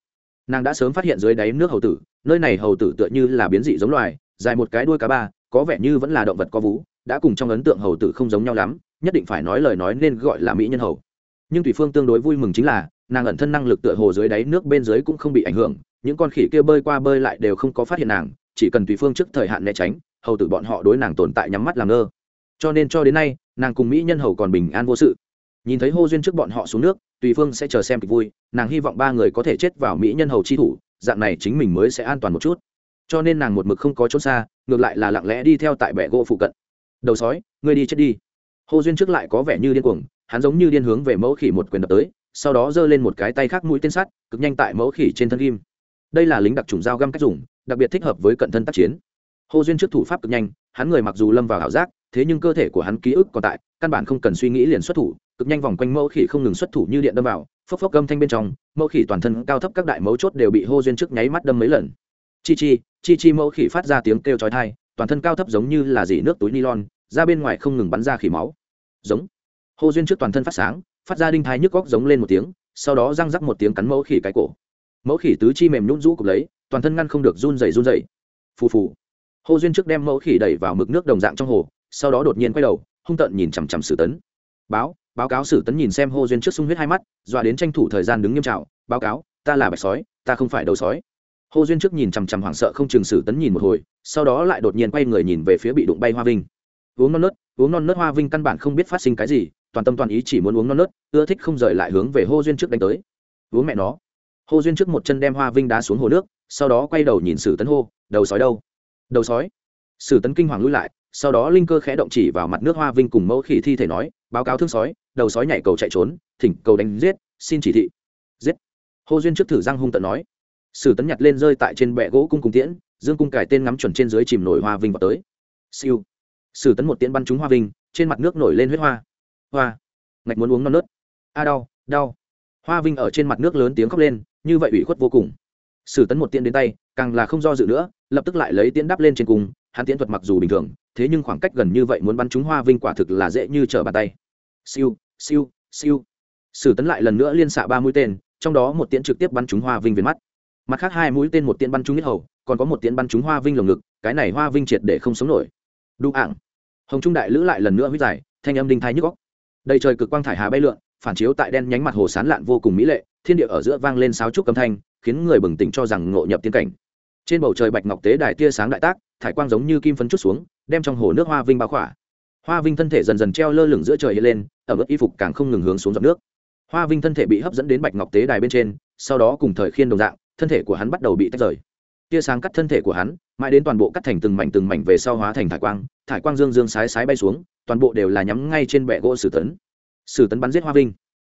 Nàng đã sớm phát hiện dưới đáy nước hầu tử, nơi này hầu tử tựa như là biến dị giống loài, dài một cái đuôi cá ba, có vẻ như vẫn là động vật có vú, đã cùng trong ấn tượng hầu tử không giống nhau lắm, nhất định phải nói lời nói nên gọi là mỹ nhân hầu. Nhưng tùy phương tương đối vui mừng chính là, nàng ẩn thân năng lực tựa hồ dưới đáy nước bên dưới cũng không bị ảnh hưởng, những con khỉ kia bơi qua bơi lại đều không có phát hiện nàng, chỉ cần tùy phương trước thời hạn né tránh, hầu tử bọn họ đối nàng tồn tại nhắm mắt làm ngơ cho nên cho đến nay, nàng cùng mỹ nhân hầu còn bình an vô sự. Nhìn thấy hô duyên trước bọn họ xuống nước, tùy phương sẽ chờ xem kịch vui, nàng hy vọng ba người có thể chết vào mỹ nhân hầu chi thủ, dạng này chính mình mới sẽ an toàn một chút. Cho nên nàng một mực không có trốn xa, ngược lại là lặng lẽ đi theo tại bệ gỗ phụ cận. Đầu sói, ngươi đi chết đi. Hô duyên trước lại có vẻ như điên cuồng, hắn giống như điên hướng về mẫu khỉ một quyền đập tới, sau đó giơ lên một cái tay khác mũi tên sắt, cực nhanh tại mẫu khỉ trên thân kim đây là lính đặc trùng dao găm cách dùng, đặc biệt thích hợp với cận thân tác chiến. Hô duyên trước thủ pháp cực nhanh, hắn người mặc dù lâm vào ảo giác thế nhưng cơ thể của hắn ký ức còn tại, căn bản không cần suy nghĩ liền xuất thủ, cực nhanh vòng quanh mẫu khỉ không ngừng xuất thủ như điện đâm vào, phốc phốc gâm thanh bên trong, mẫu khỉ toàn thân cao thấp các đại mấu chốt đều bị hô duyên trước nháy mắt đâm mấy lần. Chi chi chi chi mẫu khỉ phát ra tiếng kêu chói tai, toàn thân cao thấp giống như là dỉ nước túi nylon ra bên ngoài không ngừng bắn ra khỉ máu. Giống. Hô duyên trước toàn thân phát sáng, phát ra đinh thai nhức góc giống lên một tiếng, sau đó răng rắc một tiếng cắn mẫu khỉ cái cổ. Mẫu khỉ tứ chi mềm nhún rũ cục lấy, toàn thân ngăn không được run rẩy run rẩy. Phù phù. Hồ duyên trước đem mẫu khỉ đẩy vào mực nước đồng dạng trong hồ sau đó đột nhiên quay đầu, hung tợn nhìn chằm chằm sử tấn. Báo báo cáo sử tấn nhìn xem hô duyên trước sung huyết hai mắt, dọa đến tranh thủ thời gian đứng nghiêm trào báo cáo, ta là bạch sói, ta không phải đầu sói. Hô duyên trước nhìn chằm chằm hoảng sợ không chừng sử tấn nhìn một hồi, sau đó lại đột nhiên quay người nhìn về phía bị đụng bay hoa vinh. Uống non nớt, uống non nớt hoa vinh căn bản không biết phát sinh cái gì, toàn tâm toàn ý chỉ muốn uống non nớt, ưa thích không rời lại hướng về hô duyên trước đánh tới. Uống mẹ nó. Hô duyên trước một chân đem hoa vinh đá xuống hồ nước, sau đó quay đầu nhìn sử tấn hô, đầu sói đâu? Đầu sói. Sử tấn kinh hoàng lui lại sau đó linh cơ khẽ động chỉ vào mặt nước hoa vinh cùng mẫu khỉ thi thể nói, báo cáo thương sói, đầu sói nhảy cầu chạy trốn, thỉnh cầu đánh giết, xin chỉ thị. Giết. Hô duyên trước thử răng hung tận nói. Sử tấn nhặt lên rơi tại trên bệ gỗ cung cùng tiễn, dương cung cải tên ngắm chuẩn trên dưới chìm nổi hoa vinh vào tới. Siêu. Sử tấn một tiễn bắn trúng hoa vinh, trên mặt nước nổi lên huyết hoa. Hoa. Ngạch muốn uống non nớt. A à, đau đau. Hoa vinh ở trên mặt nước lớn tiếng khóc lên, như vậy ủy khuất vô cùng. Sử tấn một tiễn đến tay, càng là không do dự nữa, lập tức lại lấy tiễn đắp lên trên cùng hắn tiễn thuật mặc dù bình thường thế nhưng khoảng cách gần như vậy muốn bắn trúng hoa vinh quả thực là dễ như trở bàn tay. Siêu siêu siêu. Sử tấn lại lần nữa liên xạ ba mũi tên, trong đó một tiễn trực tiếp bắn trúng hoa vinh về mắt. Mặt khác hai mũi tên một tiễn bắn trúng nhất hầu, còn có một tiễn bắn trúng hoa vinh lồng ngực, cái này hoa vinh triệt để không sống nổi. Đu ảng. Hồng trung đại lữ lại lần nữa huyết giải thanh âm đinh thai nhức góc đầy trời cực quang thải hà bay lượn, phản chiếu tại đen nhánh mặt hồ sán lạn vô cùng mỹ lệ, thiên địa ở giữa vang lên sáo trúc âm thanh, khiến người bừng tỉnh cho rằng ngộ nhập tiên cảnh. Trên bầu trời bạch ngọc tế đài tia sáng đại tác, thải quang giống như kim phấn chút xuống đem trong hồ nước hoa vinh bao khỏa. Hoa vinh thân thể dần dần treo lơ lửng giữa trời lên ở mức y phục càng không ngừng hướng xuống dọc nước. Hoa vinh thân thể bị hấp dẫn đến bạch ngọc tế đài bên trên, sau đó cùng thời khiên đồng dạng, thân thể của hắn bắt đầu bị tách rời. Tia sáng cắt thân thể của hắn, mãi đến toàn bộ cắt thành từng mảnh từng mảnh về sau hóa thành thải quang thải quang dương dương sái sái bay xuống, toàn bộ đều là nhắm ngay trên bệ gỗ sử tấn. Sử tấn bắn giết hoa vinh.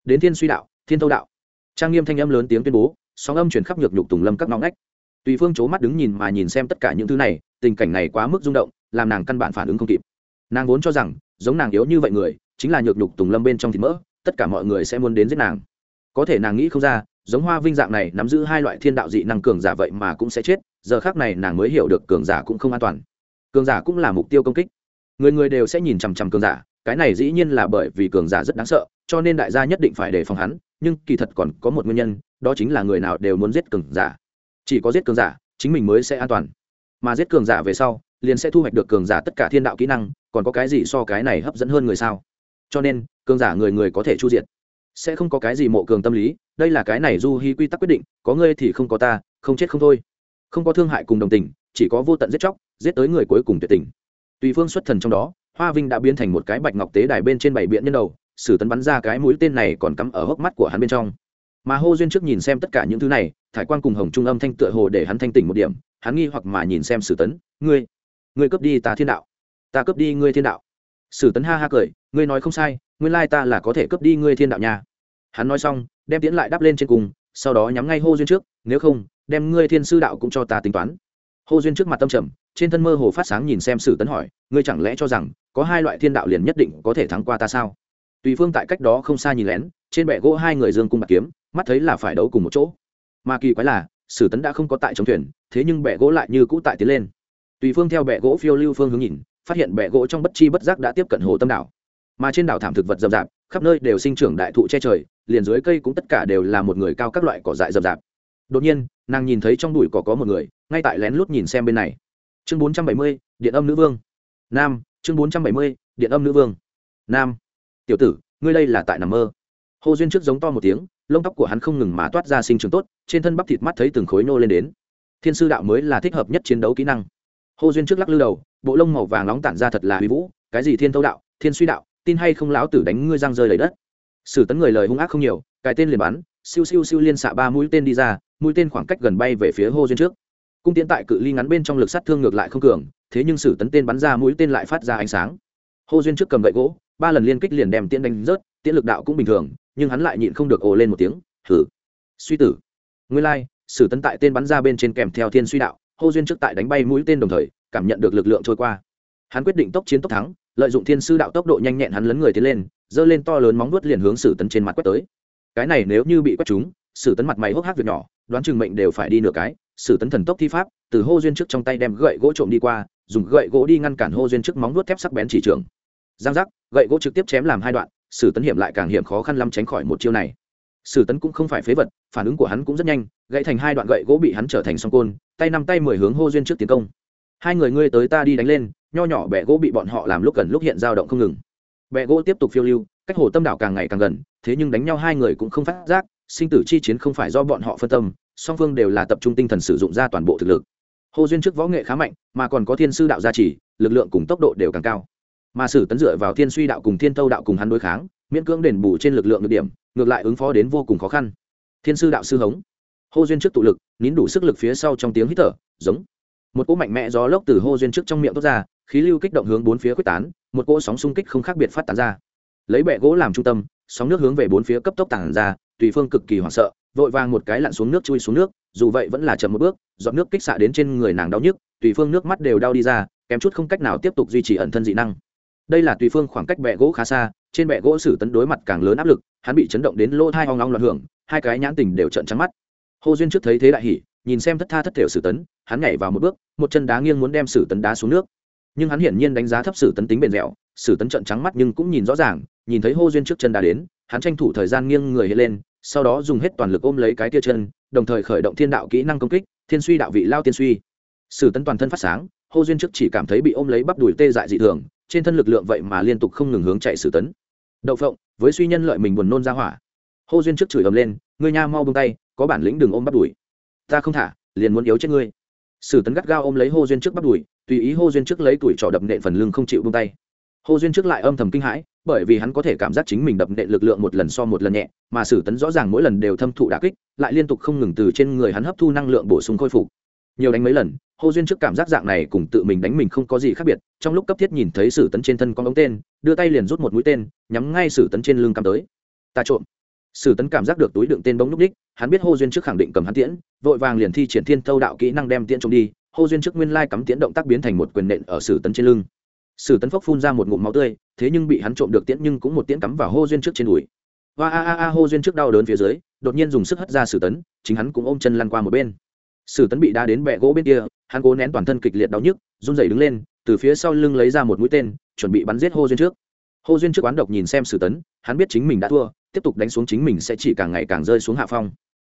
Đến thiên suy đạo, thiên thâu đạo. Trang nghiêm thanh âm lớn tiếng tuyên bố, sóng âm chuyển khắp nhược nhục tùng lâm các ngõ ngách. Tùy phương c mắt đứng nhìn mà nhìn xem tất cả những thứ này, tình cảnh này quá mức rung động làm nàng căn bản phản ứng không kịp. Nàng vốn cho rằng, giống nàng yếu như vậy người, chính là nhược nhục tùng lâm bên trong thịt mỡ, tất cả mọi người sẽ muốn đến giết nàng. Có thể nàng nghĩ không ra, giống hoa vinh dạng này nắm giữ hai loại thiên đạo dị năng cường giả vậy mà cũng sẽ chết, giờ khác này nàng mới hiểu được cường giả cũng không an toàn. Cường giả cũng là mục tiêu công kích. Người người đều sẽ nhìn chằm chằm cường giả, cái này dĩ nhiên là bởi vì cường giả rất đáng sợ, cho nên đại gia nhất định phải đề phòng hắn, nhưng kỳ thật còn có một nguyên nhân, đó chính là người nào đều muốn giết cường giả. Chỉ có giết cường giả, chính mình mới sẽ an toàn. Mà giết cường giả về sau liền sẽ thu hoạch được cường giả tất cả thiên đạo kỹ năng, còn có cái gì so cái này hấp dẫn hơn người sao? Cho nên, cường giả người người có thể chu diệt. Sẽ không có cái gì mộ cường tâm lý, đây là cái này du hy quy tắc quyết định, có ngươi thì không có ta, không chết không thôi. Không có thương hại cùng đồng tình, chỉ có vô tận giết chóc, giết tới người cuối cùng tuyệt tình. Tùy phương xuất thần trong đó, hoa vinh đã biến thành một cái bạch ngọc tế đài bên trên bảy biện nhân đầu, sử tấn bắn ra cái mũi tên này còn cắm ở hốc mắt của hắn bên trong. Mà hô duyên trước nhìn xem tất cả những thứ này, thải quan cùng hồng trung âm thanh tựa hồ để hắn thanh tỉnh một điểm, hắn nghi hoặc mà nhìn xem sử tấn, ngươi ngươi cướp đi ta thiên đạo. Ta cướp đi ngươi thiên đạo. Sử tấn ha ha cười, ngươi nói không sai, nguyên lai ta là có thể cướp đi ngươi thiên đạo nha. Hắn nói xong, đem tiễn lại đắp lên trên cùng, sau đó nhắm ngay hô duyên trước, nếu không, đem ngươi thiên sư đạo cũng cho ta tính toán. Hô duyên trước mặt tâm trầm, trên thân mơ hồ phát sáng nhìn xem sử tấn hỏi, ngươi chẳng lẽ cho rằng, có hai loại thiên đạo liền nhất định có thể thắng qua ta sao? Tùy phương tại cách đó không xa nhìn lén, trên bệ gỗ hai người dương cung bạc kiếm, mắt thấy là phải đấu cùng một chỗ. Mà kỳ quái là, sử tấn đã không có tại trong thuyền, thế nhưng bệ gỗ lại như cũ tại tiến lên tùy phương theo bệ gỗ phiêu lưu phương hướng nhìn, phát hiện bệ gỗ trong bất chi bất giác đã tiếp cận hồ tâm đảo. Mà trên đảo thảm thực vật rậm rạp, khắp nơi đều sinh trưởng đại thụ che trời, liền dưới cây cũng tất cả đều là một người cao các loại cỏ dại rậm rạp. Đột nhiên, nàng nhìn thấy trong bụi cỏ có một người, ngay tại lén lút nhìn xem bên này. Chương bốn trăm bảy mươi, điện âm nữ vương. Nam, chương bốn trăm bảy mươi, điện âm nữ vương. Nam, tiểu tử, ngươi đây là tại nằm mơ. Hồ duyên trước giống to một tiếng, lông tóc của hắn không ngừng mà toát ra sinh trưởng tốt, trên thân bắp thịt mắt thấy từng khối nô lên đến. Thiên sư đạo mới là thích hợp nhất chiến đấu kỹ năng. Hô duyên trước lắc lư đầu bộ lông màu vàng nóng tản ra thật là huy vũ cái gì thiên thâu đạo thiên suy đạo tin hay không láo tử đánh ngươi răng rơi lấy đất. Sử tấn người lời hung ác không nhiều cái tên liền bắn siêu siêu siêu liên xạ ba mũi tên đi ra mũi tên khoảng cách gần bay về phía hô duyên trước. Cung tiến tại cự ly ngắn bên trong lực sát thương ngược lại không cường thế nhưng sử tấn tên bắn ra mũi tên lại phát ra ánh sáng. Hô duyên trước cầm gậy gỗ ba lần liên kích liền đem tiễn đánh rớt tiễn lực đạo cũng bình thường nhưng hắn lại nhịn không được ồ lên một tiếng thử suy tử. Nguyên lai、like, sử tấn tại tên bắn ra bên trên kèm theo thiên suy đạo hô duyên trước tại đánh bay mũi tên đồng thời, cảm nhận được lực lượng trôi qua. Hắn quyết định tốc chiến tốc thắng, lợi dụng thiên sư đạo tốc độ nhanh nhẹn hắn lấn người tiến lên, giơ lên to lớn móng vuốt liền hướng sử tấn trên mặt quét tới. Cái này nếu như bị quét trúng, sử tấn mặt mày hốc hác việc nhỏ, đoán chừng mệnh đều phải đi nửa cái. Sử tấn thần tốc thi pháp, từ hô duyên trước trong tay đem gậy gỗ trộm đi qua, dùng gậy gỗ đi ngăn cản hô duyên trước móng vuốt thép sắc bén chỉ trường. Giang giác, gậy gỗ trực tiếp chém làm hai đoạn, sử tấn hiểm lại càng hiểm khó khăn lắm tránh khỏi một chiêu này sử tấn cũng không phải phế vật, phản ứng của hắn cũng rất nhanh, gãy thành hai đoạn gậy gỗ bị hắn trở thành song côn, tay năm tay mười hướng hô duyên trước tiến công. Hai người ngươi tới ta đi đánh lên, nho nhỏ bẹ gỗ bị bọn họ làm lúc gần lúc hiện dao động không ngừng. Bẹ gỗ tiếp tục phiêu lưu, cách hồ tâm đảo càng ngày càng gần, thế nhưng đánh nhau hai người cũng không phát giác, sinh tử chi chiến không phải do bọn họ phân tâm, song phương đều là tập trung tinh thần sử dụng ra toàn bộ thực lực. Hồ duyên trước võ nghệ khá mạnh, mà còn có thiên sư đạo gia trì, lực lượng cùng tốc độ đều càng cao. Mà sử tấn dựa vào thiên suy đạo cùng thiên tâu đạo cùng hắn đối kháng miễn cưỡng đền bù trên lực lượng được điểm, ngược lại ứng phó đến vô cùng khó khăn. Thiên sư đạo sư hống. Hô duyên trước tụ lực, nín đủ sức lực phía sau trong tiếng hít thở, giống. Một cỗ mạnh mẽ gió lốc từ hô duyên trước trong miệng thoát ra, khí lưu kích động hướng bốn phía quyết tán, một cỗ sóng xung kích không khác biệt phát tán ra. Lấy bẹ gỗ làm trung tâm, sóng nước hướng về bốn phía cấp tốc tản ra, tùy phương cực kỳ hoảng sợ, vội vàng một cái lặn xuống nước chui xuống nước, dù vậy vẫn là chậm một bước dọn nước kích xạ đến trên người nàng đau nhức, tùy phương nước mắt đều đau đi ra, kém chút không cách nào tiếp tục duy trì ẩn thân dị năng. Đây là tùy phương khoảng cách bẹ gỗ khá xa trên bệ gỗ sử tấn đối mặt càng lớn áp lực, hắn bị chấn động đến lỗ thai hoang long loạn hưởng, hai cái nhãn tình đều trợn trắng mắt. Hồ duyên trước thấy thế đại hỉ, nhìn xem thất tha thất thểu sử tấn, hắn nhảy vào một bước, một chân đá nghiêng muốn đem sử tấn đá xuống nước. Nhưng hắn hiển nhiên đánh giá thấp sử tấn tính bền dẻo, sử tấn trận trắng mắt nhưng cũng nhìn rõ ràng, nhìn thấy hô duyên trước chân đá đến, hắn tranh thủ thời gian nghiêng người lên, sau đó dùng hết toàn lực ôm lấy cái tia chân, đồng thời khởi động thiên đạo kỹ năng công kích, thiên suy đạo vị lao tiên suy. Sử tấn toàn thân phát sáng hô duyên trước chỉ cảm thấy bị ôm lấy bắp đùi tê dại dị thường, trên thân lực lượng vậy mà liên tục không ngừng hướng chạy sử tấn đậu phộng, với suy nhân lợi mình buồn nôn ra hỏa. Hô duyên trước chửi ầm lên, ngươi nha mau bông tay, có bản lĩnh đừng ôm bắt đùi ta không thả, liền muốn yếu chết ngươi. Sử tấn gắt gao ôm lấy hô duyên trước bắt đùi tùy ý hô duyên trước lấy tuổi trọ đập nện phần lưng không chịu bông tay. Hô duyên trước lại âm thầm kinh hãi, bởi vì hắn có thể cảm giác chính mình đập nện lực lượng một lần so một lần nhẹ, mà sử tấn rõ ràng mỗi lần đều thâm thụ đà kích, lại liên tục không ngừng từ trên người hắn hấp thu năng lượng bổ sung khôi phục nhiều đánh mấy lần, hô duyên trước cảm giác dạng này cùng tự mình đánh mình không có gì khác biệt, trong lúc cấp thiết nhìn thấy sử tấn trên thân con ống tên, đưa tay liền rút một mũi tên, nhắm ngay sử tấn trên lưng cắm tới. Ta trộm. Sử tấn cảm giác được túi đựng tên bóng núp đích, hắn biết hô duyên trước khẳng định cầm hắn tiễn, vội vàng liền thi triển thiên thâu đạo kỹ năng đem tiễn trộm đi, hô duyên trước nguyên lai cắm tiễn động tác biến thành một quyền nện ở sử tấn trên lưng. Sử tấn phốc phun ra một ngụm máu tươi, thế nhưng bị hắn trộm được tiễn nhưng cũng một tiễn cắm vào hô duyên trước trên đùi. Và a a a, hô duyên trước đau đớn phía dưới, đột nhiên dùng sức hất ra sử tấn, chính hắn cũng ôm chân lăn qua một bên sử tấn bị đá đến bẹ gỗ bên kia, hắn cố nén toàn thân kịch liệt đau nhức, run rẩy đứng lên, từ phía sau lưng lấy ra một mũi tên, chuẩn bị bắn giết hô duyên trước. Hô duyên trước quán độc nhìn xem sử tấn, hắn biết chính mình đã thua, tiếp tục đánh xuống chính mình sẽ chỉ càng ngày càng rơi xuống hạ phong.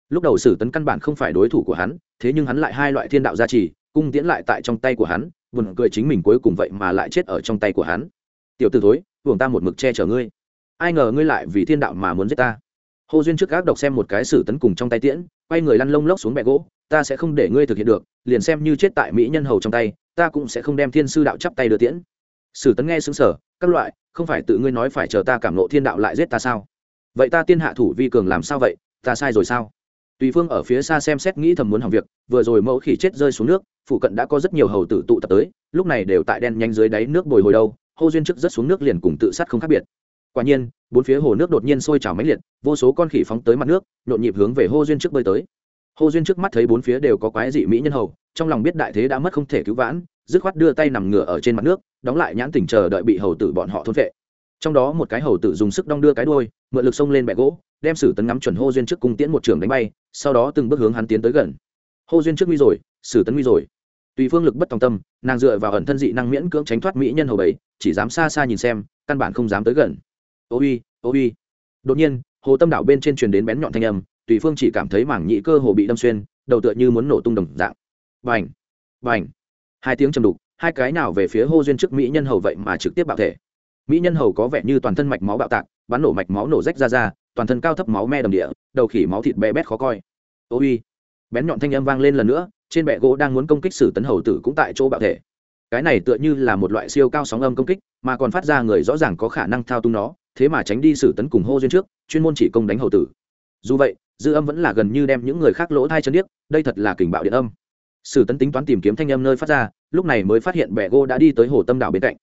Lúc đầu sử tấn căn bản không phải đối thủ của hắn, thế nhưng hắn lại hai loại thiên đạo gia trì, cung tiễn lại tại trong tay của hắn, buồn cười chính mình cuối cùng vậy mà lại chết ở trong tay của hắn. Tiểu t ử thối, hưởng ta một mực che chở ngươi. Ai ngờ ngươi lại vì thiên đạo mà muốn giết ta. Hồ duyên trước gác độc xem một cái sử tấn cùng trong tay tiễn, quay người lăn lông lốc xuống bẹ gỗ ta sẽ không để ngươi thực hiện được, liền xem như chết tại mỹ nhân hầu trong tay, ta cũng sẽ không đem thiên sư đạo chắp tay đưa tiễn. Sử tấn nghe xứng sở các loại, không phải tự ngươi nói phải chờ ta cảm nộ thiên đạo lại giết ta sao? Vậy ta tiên hạ thủ vi cường làm sao vậy, ta sai rồi sao? Tùy phương ở phía xa xem xét nghĩ thầm muốn hỏng việc, vừa rồi mẫu khỉ chết rơi xuống nước, phụ cận đã có rất nhiều hầu tử tụ tập tới, lúc này đều tại đen nhanh dưới đáy nước bồi hồi đâu, hô duyên trước rất xuống nước liền cùng tự sát không khác biệt. Quả nhiên, bốn phía hồ nước đột nhiên sôi trào mãnh liệt, vô số con khỉ phóng tới mặt nước, nhộn nhịp hướng về hô duyên trước bơi tới hô duyên trước mắt thấy bốn phía đều có quái dị mỹ nhân hầu, trong lòng biết đại thế đã mất không thể cứu vãn, dứt khoát đưa tay nằm ngửa ở trên mặt nước, đóng lại nhãn tỉnh chờ đợi bị hầu tử bọn họ thôn vệ. Trong đó một cái hầu tử dùng sức đong đưa cái đuôi, mượn lực xông lên bẹ gỗ, đem sử tấn ngắm chuẩn hô duyên trước cung tiễn một trường đánh bay, sau đó từng bước hướng hắn tiến tới gần. Hô duyên trước nguy rồi, sử tấn nguy rồi. Tùy phương lực bất tòng tâm, nàng dựa vào ẩn thân dị năng miễn cưỡng tránh thoát mỹ nhân hầu bảy chỉ dám xa xa nhìn xem, căn bản không dám tới gần. Ô uy ô uy đột nhiên, hồ tâm đảo bên trên truyền đến bén nhọn thanh âm tùy phương chỉ cảm thấy mảng nhị cơ hồ bị đâm xuyên, đầu tựa như muốn nổ tung đồng dạng. Vành vành hai tiếng chầm đục, hai cái nào về phía hô duyên trước mỹ nhân hầu vậy mà trực tiếp bạo thể. Mỹ nhân hầu có vẻ như toàn thân mạch máu bạo tạc, bắn nổ mạch máu nổ rách ra ra, toàn thân cao thấp máu me đầm địa, đầu khỉ máu thịt bé bét khó coi. Ô uy bén nhọn thanh âm vang lên lần nữa, trên bệ gỗ đang muốn công kích sử tấn hầu tử cũng tại chỗ bạo thể. Cái này tựa như là một loại siêu cao sóng âm công kích, mà còn phát ra người rõ ràng có khả năng thao túng nó, thế mà tránh đi sử tấn cùng hô duyên trước, chuyên môn chỉ công đánh hầu tử. Dù vậy dư âm vẫn là gần như đem những người khác lỗ thai chân điếc, đây thật là kình bạo điện âm. Sử tấn tính toán tìm kiếm thanh âm nơi phát ra, lúc này mới phát hiện bệ gô đã đi tới hồ tâm đảo bên cạnh.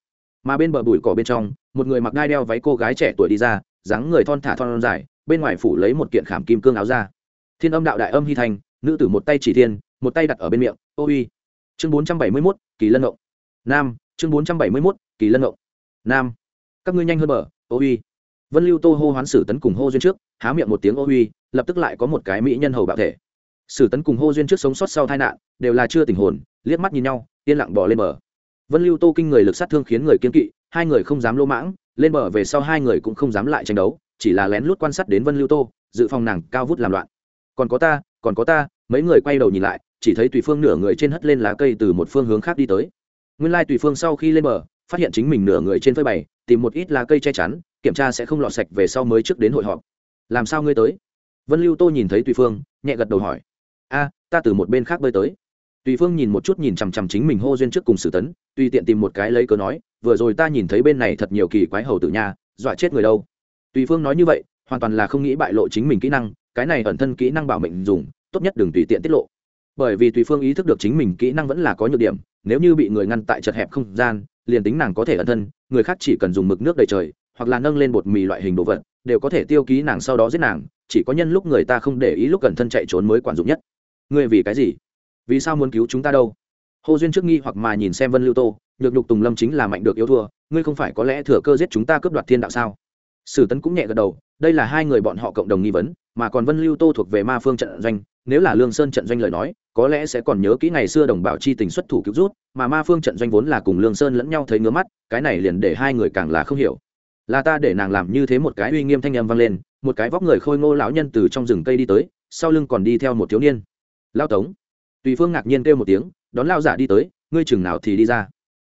Mà bên bờ bụi cỏ bên trong, một người mặc đai đeo váy cô gái trẻ tuổi đi ra, dáng người thon thả thon dài, bên ngoài phủ lấy một kiện khảm kim cương áo ra thiên âm đạo đại âm hy thành, nữ tử một tay chỉ thiên, một tay đặt ở bên miệng ô uy chương bốn trăm bảy mươi mốt, kỳ lân động nam, chương bốn trăm bảy mươi mốt, kỳ lân ngộng. Nam, các ngươi nhanh hơn bờ ô uy vân lưu tô hô hoán sử tấn cùng hô duyên trước há miệng một tiếng ô huy, lập tức lại có một cái mỹ nhân hầu bạo thể. Sử tấn cùng hô duyên trước sống sót sau tai nạn đều là chưa tình hồn liếc mắt nhìn nhau yên lặng bỏ lên bờ. Vân lưu tô kinh người lực sát thương khiến người kiên kỵ hai người không dám lô mãng lên bờ về sau hai người cũng không dám lại tranh đấu chỉ là lén lút quan sát đến vân lưu tô dự phòng nàng cao vút làm loạn. Còn có ta còn có ta mấy người quay đầu nhìn lại chỉ thấy tùy phương nửa người trên hất lên lá cây từ một phương hướng khác đi tới. Nguyên lai tùy phương sau khi lên bờ phát hiện chính mình nửa người trên phơi bày tìm một ít lá cây che chắn, kiểm tra sẽ không lọt sạch về sau mới trước đến hội họp. Làm sao ngươi tới? Vân lưu tô nhìn thấy tùy phương, nhẹ gật đầu hỏi. A, ta từ một bên khác bơi tới. Tùy phương nhìn một chút nhìn chằm chằm chính mình hô duyên trước cùng sử tấn, tùy tiện tìm một cái lấy cớ nói, vừa rồi ta nhìn thấy bên này thật nhiều kỳ quái hầu tử nha, dọa chết người đâu. Tùy phương nói như vậy, hoàn toàn là không nghĩ bại lộ chính mình kỹ năng, cái này ẩn thân kỹ năng bảo mệnh dùng, tốt nhất đừng tùy tiện tiết lộ. Bởi vì tùy phương ý thức được chính mình kỹ năng vẫn là có nhược điểm, nếu như bị người ngăn tại chật hẹp không gian liền tính nàng có thể ẩn thân, người khác chỉ cần dùng mực nước đầy trời, hoặc là nâng lên bột mì loại hình đồ vật, đều có thể tiêu ký nàng sau đó giết nàng, chỉ có nhân lúc người ta không để ý lúc cẩn thân chạy trốn mới quản dụng nhất. Ngươi vì cái gì? Vì sao muốn cứu chúng ta đâu? Hồ duyên trước nghi hoặc mà nhìn xem vân lưu tô, nhược đục tùng lâm chính là mạnh được yếu thua, ngươi không phải có lẽ thừa cơ giết chúng ta cướp đoạt thiên đạo sao? Sử tấn cũng nhẹ gật đầu, đây là hai người bọn họ cộng đồng nghi vấn mà còn vân lưu tô thuộc về ma phương trận doanh, nếu là lương sơn trận doanh lời nói, có lẽ sẽ còn nhớ kỹ ngày xưa đồng bào chi tình xuất thủ cứu rút, mà ma phương trận doanh vốn là cùng lương sơn lẫn nhau thấy ngứa mắt, cái này liền để hai người càng là không hiểu. Là ta để nàng làm như thế một cái uy nghiêm thanh âm vang lên, một cái vóc người khôi ngô lão nhân từ trong rừng cây đi tới, sau lưng còn đi theo một thiếu niên. Lao tống. Tùy phương ngạc nhiên kêu một tiếng, đón lao giả đi tới, ngươi chừng nào thì đi ra.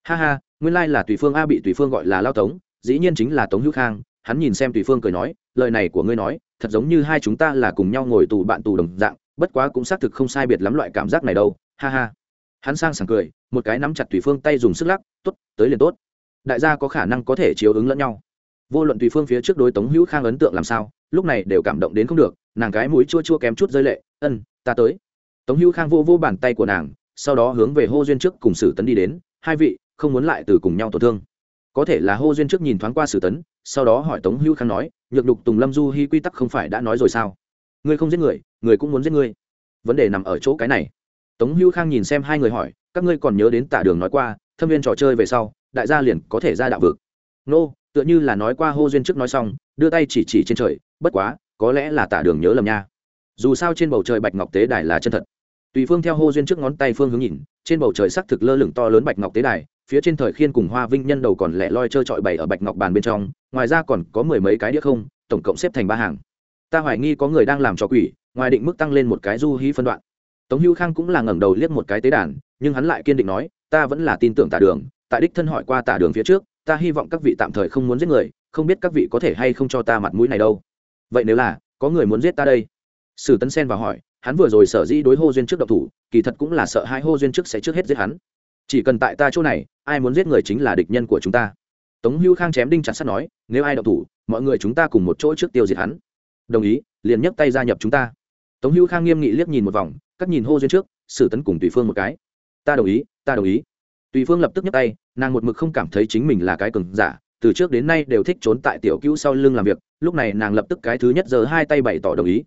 Ha ha, nguyên lai là tùy phương a bị tùy phương gọi là lao tống, dĩ nhiên chính là tống hữu khang, hắn nhìn xem tùy phương cười nói, lời này của ngươi nói thật giống như hai chúng ta là cùng nhau ngồi tù bạn tù đồng dạng, bất quá cũng xác thực không sai biệt lắm loại cảm giác này đâu, ha ha. Hắn sang sảng cười, một cái nắm chặt tùy phương tay dùng sức lắc t ố t tới liền tốt. Đại gia có khả năng có thể chiếu ứng lẫn nhau. Vô luận tùy phương phía trước đối tống hữu khang ấn tượng làm sao, lúc này đều cảm động đến không được, nàng cái mũi chua chua kém chút rơi lệ, ân, ta tới. Tống hữu khang vô vô bàn tay của nàng, sau đó hướng về hô duyên trước cùng sử tấn đi đến, hai vị, không muốn lại từ cùng nhau tổn thương có thể là hô duyên trước nhìn thoáng qua sử tấn, sau đó hỏi tống hữu khang nói, nhược đục tùng lâm du hy quy tắc không phải đã nói rồi sao? Ngươi không giết người người cũng muốn giết ngươi. Vấn đề nằm ở chỗ cái này. Tống hữu khang nhìn xem hai người hỏi, các ngươi còn nhớ đến tả đường nói qua, thâm viên trò chơi về sau, đại gia liền có thể ra đạo vực? Nô, tựa như là nói qua hô duyên trước nói xong, đưa tay chỉ chỉ trên trời, bất quá, có lẽ là tả đường nhớ lầm nha. Dù sao trên bầu trời bạch ngọc tế đài là chân thật. Tùy phương theo hô duyên trước ngón tay phương hướng nhìn, trên bầu trời xác thực lơ lửng to lớn bạch ngọc tế đài phía trên thời khiên cùng hoa vinh nhân đầu còn lẻ loi trơ trọi bày ở bạch ngọc bàn bên trong, ngoài ra còn có mười mấy cái đĩa không, tổng cộng xếp thành ba hàng. Ta hoài nghi có người đang làm trò quỷ, ngoài định mức tăng lên một cái du hí phân đoạn. Tống hữu khang cũng là ngẩng đầu liếc một cái tế đàn, nhưng hắn lại kiên định nói, ta vẫn là tin tưởng tả đường, tại đích thân hỏi qua tả đường phía trước, ta hy vọng các vị tạm thời không muốn giết người, không biết các vị có thể hay không cho ta mặt mũi này đâu. Vậy nếu là, có người muốn giết ta đây? Sử tấn sen vào hỏi, hắn vừa rồi sở dĩ đối hô duyên trước độc thủ, kỳ thật cũng là sợ hai hô duyên trước sẽ trước hết giết hắn. Chỉ cần tại ta chỗ này ai muốn giết người chính là địch nhân của chúng ta. Tống hữu khang chém đinh chặt sắt nói, nếu ai đậu thủ, mọi người chúng ta cùng một chỗ trước tiêu diệt hắn. Đồng ý, liền nhấc tay gia nhập chúng ta. Tống hữu khang nghiêm nghị liếc nhìn một vòng, cắt nhìn hô duyên trước, sử tấn cùng tùy phương một cái. Ta đồng ý, ta đồng ý. Tùy phương lập tức nhấc tay, nàng một mực không cảm thấy chính mình là cái cừng giả, từ trước đến nay đều thích trốn tại tiểu cữu sau lưng làm việc, lúc này nàng lập tức cái thứ nhất giơ hai tay bày tỏ đồng ý.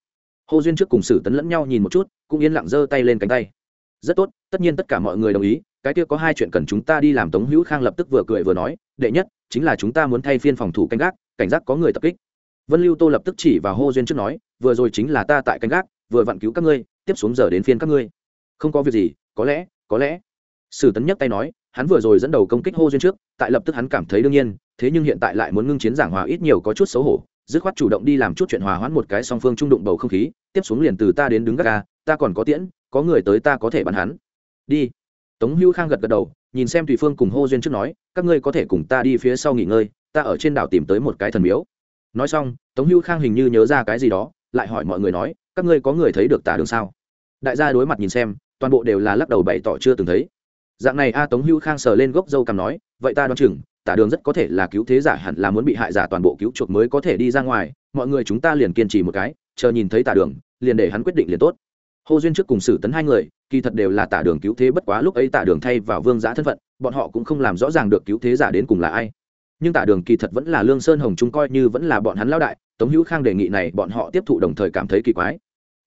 Hồ duyên trước cùng sử tấn lẫn nhau nhìn một chút, cũng yên lặng giơ tay lên cánh tay. Rất tốt, tất nhiên tất cả mọi người đồng ý cái kia có hai chuyện cần chúng ta đi làm, tống hữu khang lập tức vừa cười vừa nói, đệ nhất, chính là chúng ta muốn thay phiên phòng thủ canh gác, cảnh giác có người tập kích. Vân lưu tô lập tức chỉ vào hô duyên trước nói, vừa rồi chính là ta tại canh gác, vừa vặn cứu các ngươi, tiếp xuống giờ đến phiên các ngươi. Không có việc gì, có lẽ có lẽ. Sử tấn nhấc tay nói, hắn vừa rồi dẫn đầu công kích hô duyên trước, tại lập tức hắn cảm thấy đương nhiên, thế nhưng hiện tại lại muốn ngưng chiến giảng hòa ít nhiều có chút xấu hổ, dứt khoát chủ động đi làm chút chuyện hòa hoãn một cái song phương trung đụng bầu không khí, tiếp xuống liền từ ta đến đứng gác ca ta còn có tiễn, có người tới ta có thể bắn hắn. Đi tống hữu khang gật gật đầu, nhìn xem tùy phương cùng hô duyên trước nói, các ngươi có thể cùng ta đi phía sau nghỉ ngơi, ta ở trên đảo tìm tới một cái thần miếu. Nói xong, tống hữu khang hình như nhớ ra cái gì đó, lại hỏi mọi người nói, các ngươi có người thấy được tả đường sao? Đại gia đối mặt nhìn xem, toàn bộ đều là lắc đầu bày tỏ chưa từng thấy. Dạng này a, tống hữu khang sờ lên gốc dâu cằm nói, vậy ta đoán chừng, tả đường rất có thể là cứu thế giả hẳn là muốn bị hại giả toàn bộ cứu chuộc mới có thể đi ra ngoài, mọi người chúng ta liền kiên trì một cái, chờ nhìn thấy tả đường, liền để hắn quyết định liền tốt hồ duyên trước cùng xử tấn hai người, kỳ thật đều là tả đường cứu thế bất quá lúc ấy tả đường thay vào vương giã thân phận, bọn họ cũng không làm rõ ràng được cứu thế giả đến cùng là ai. Nhưng tả đường kỳ thật vẫn là lương sơn hồng trung coi như vẫn là bọn hắn lao đại, tống hữu khang đề nghị này bọn họ tiếp thụ đồng thời cảm thấy kỳ quái.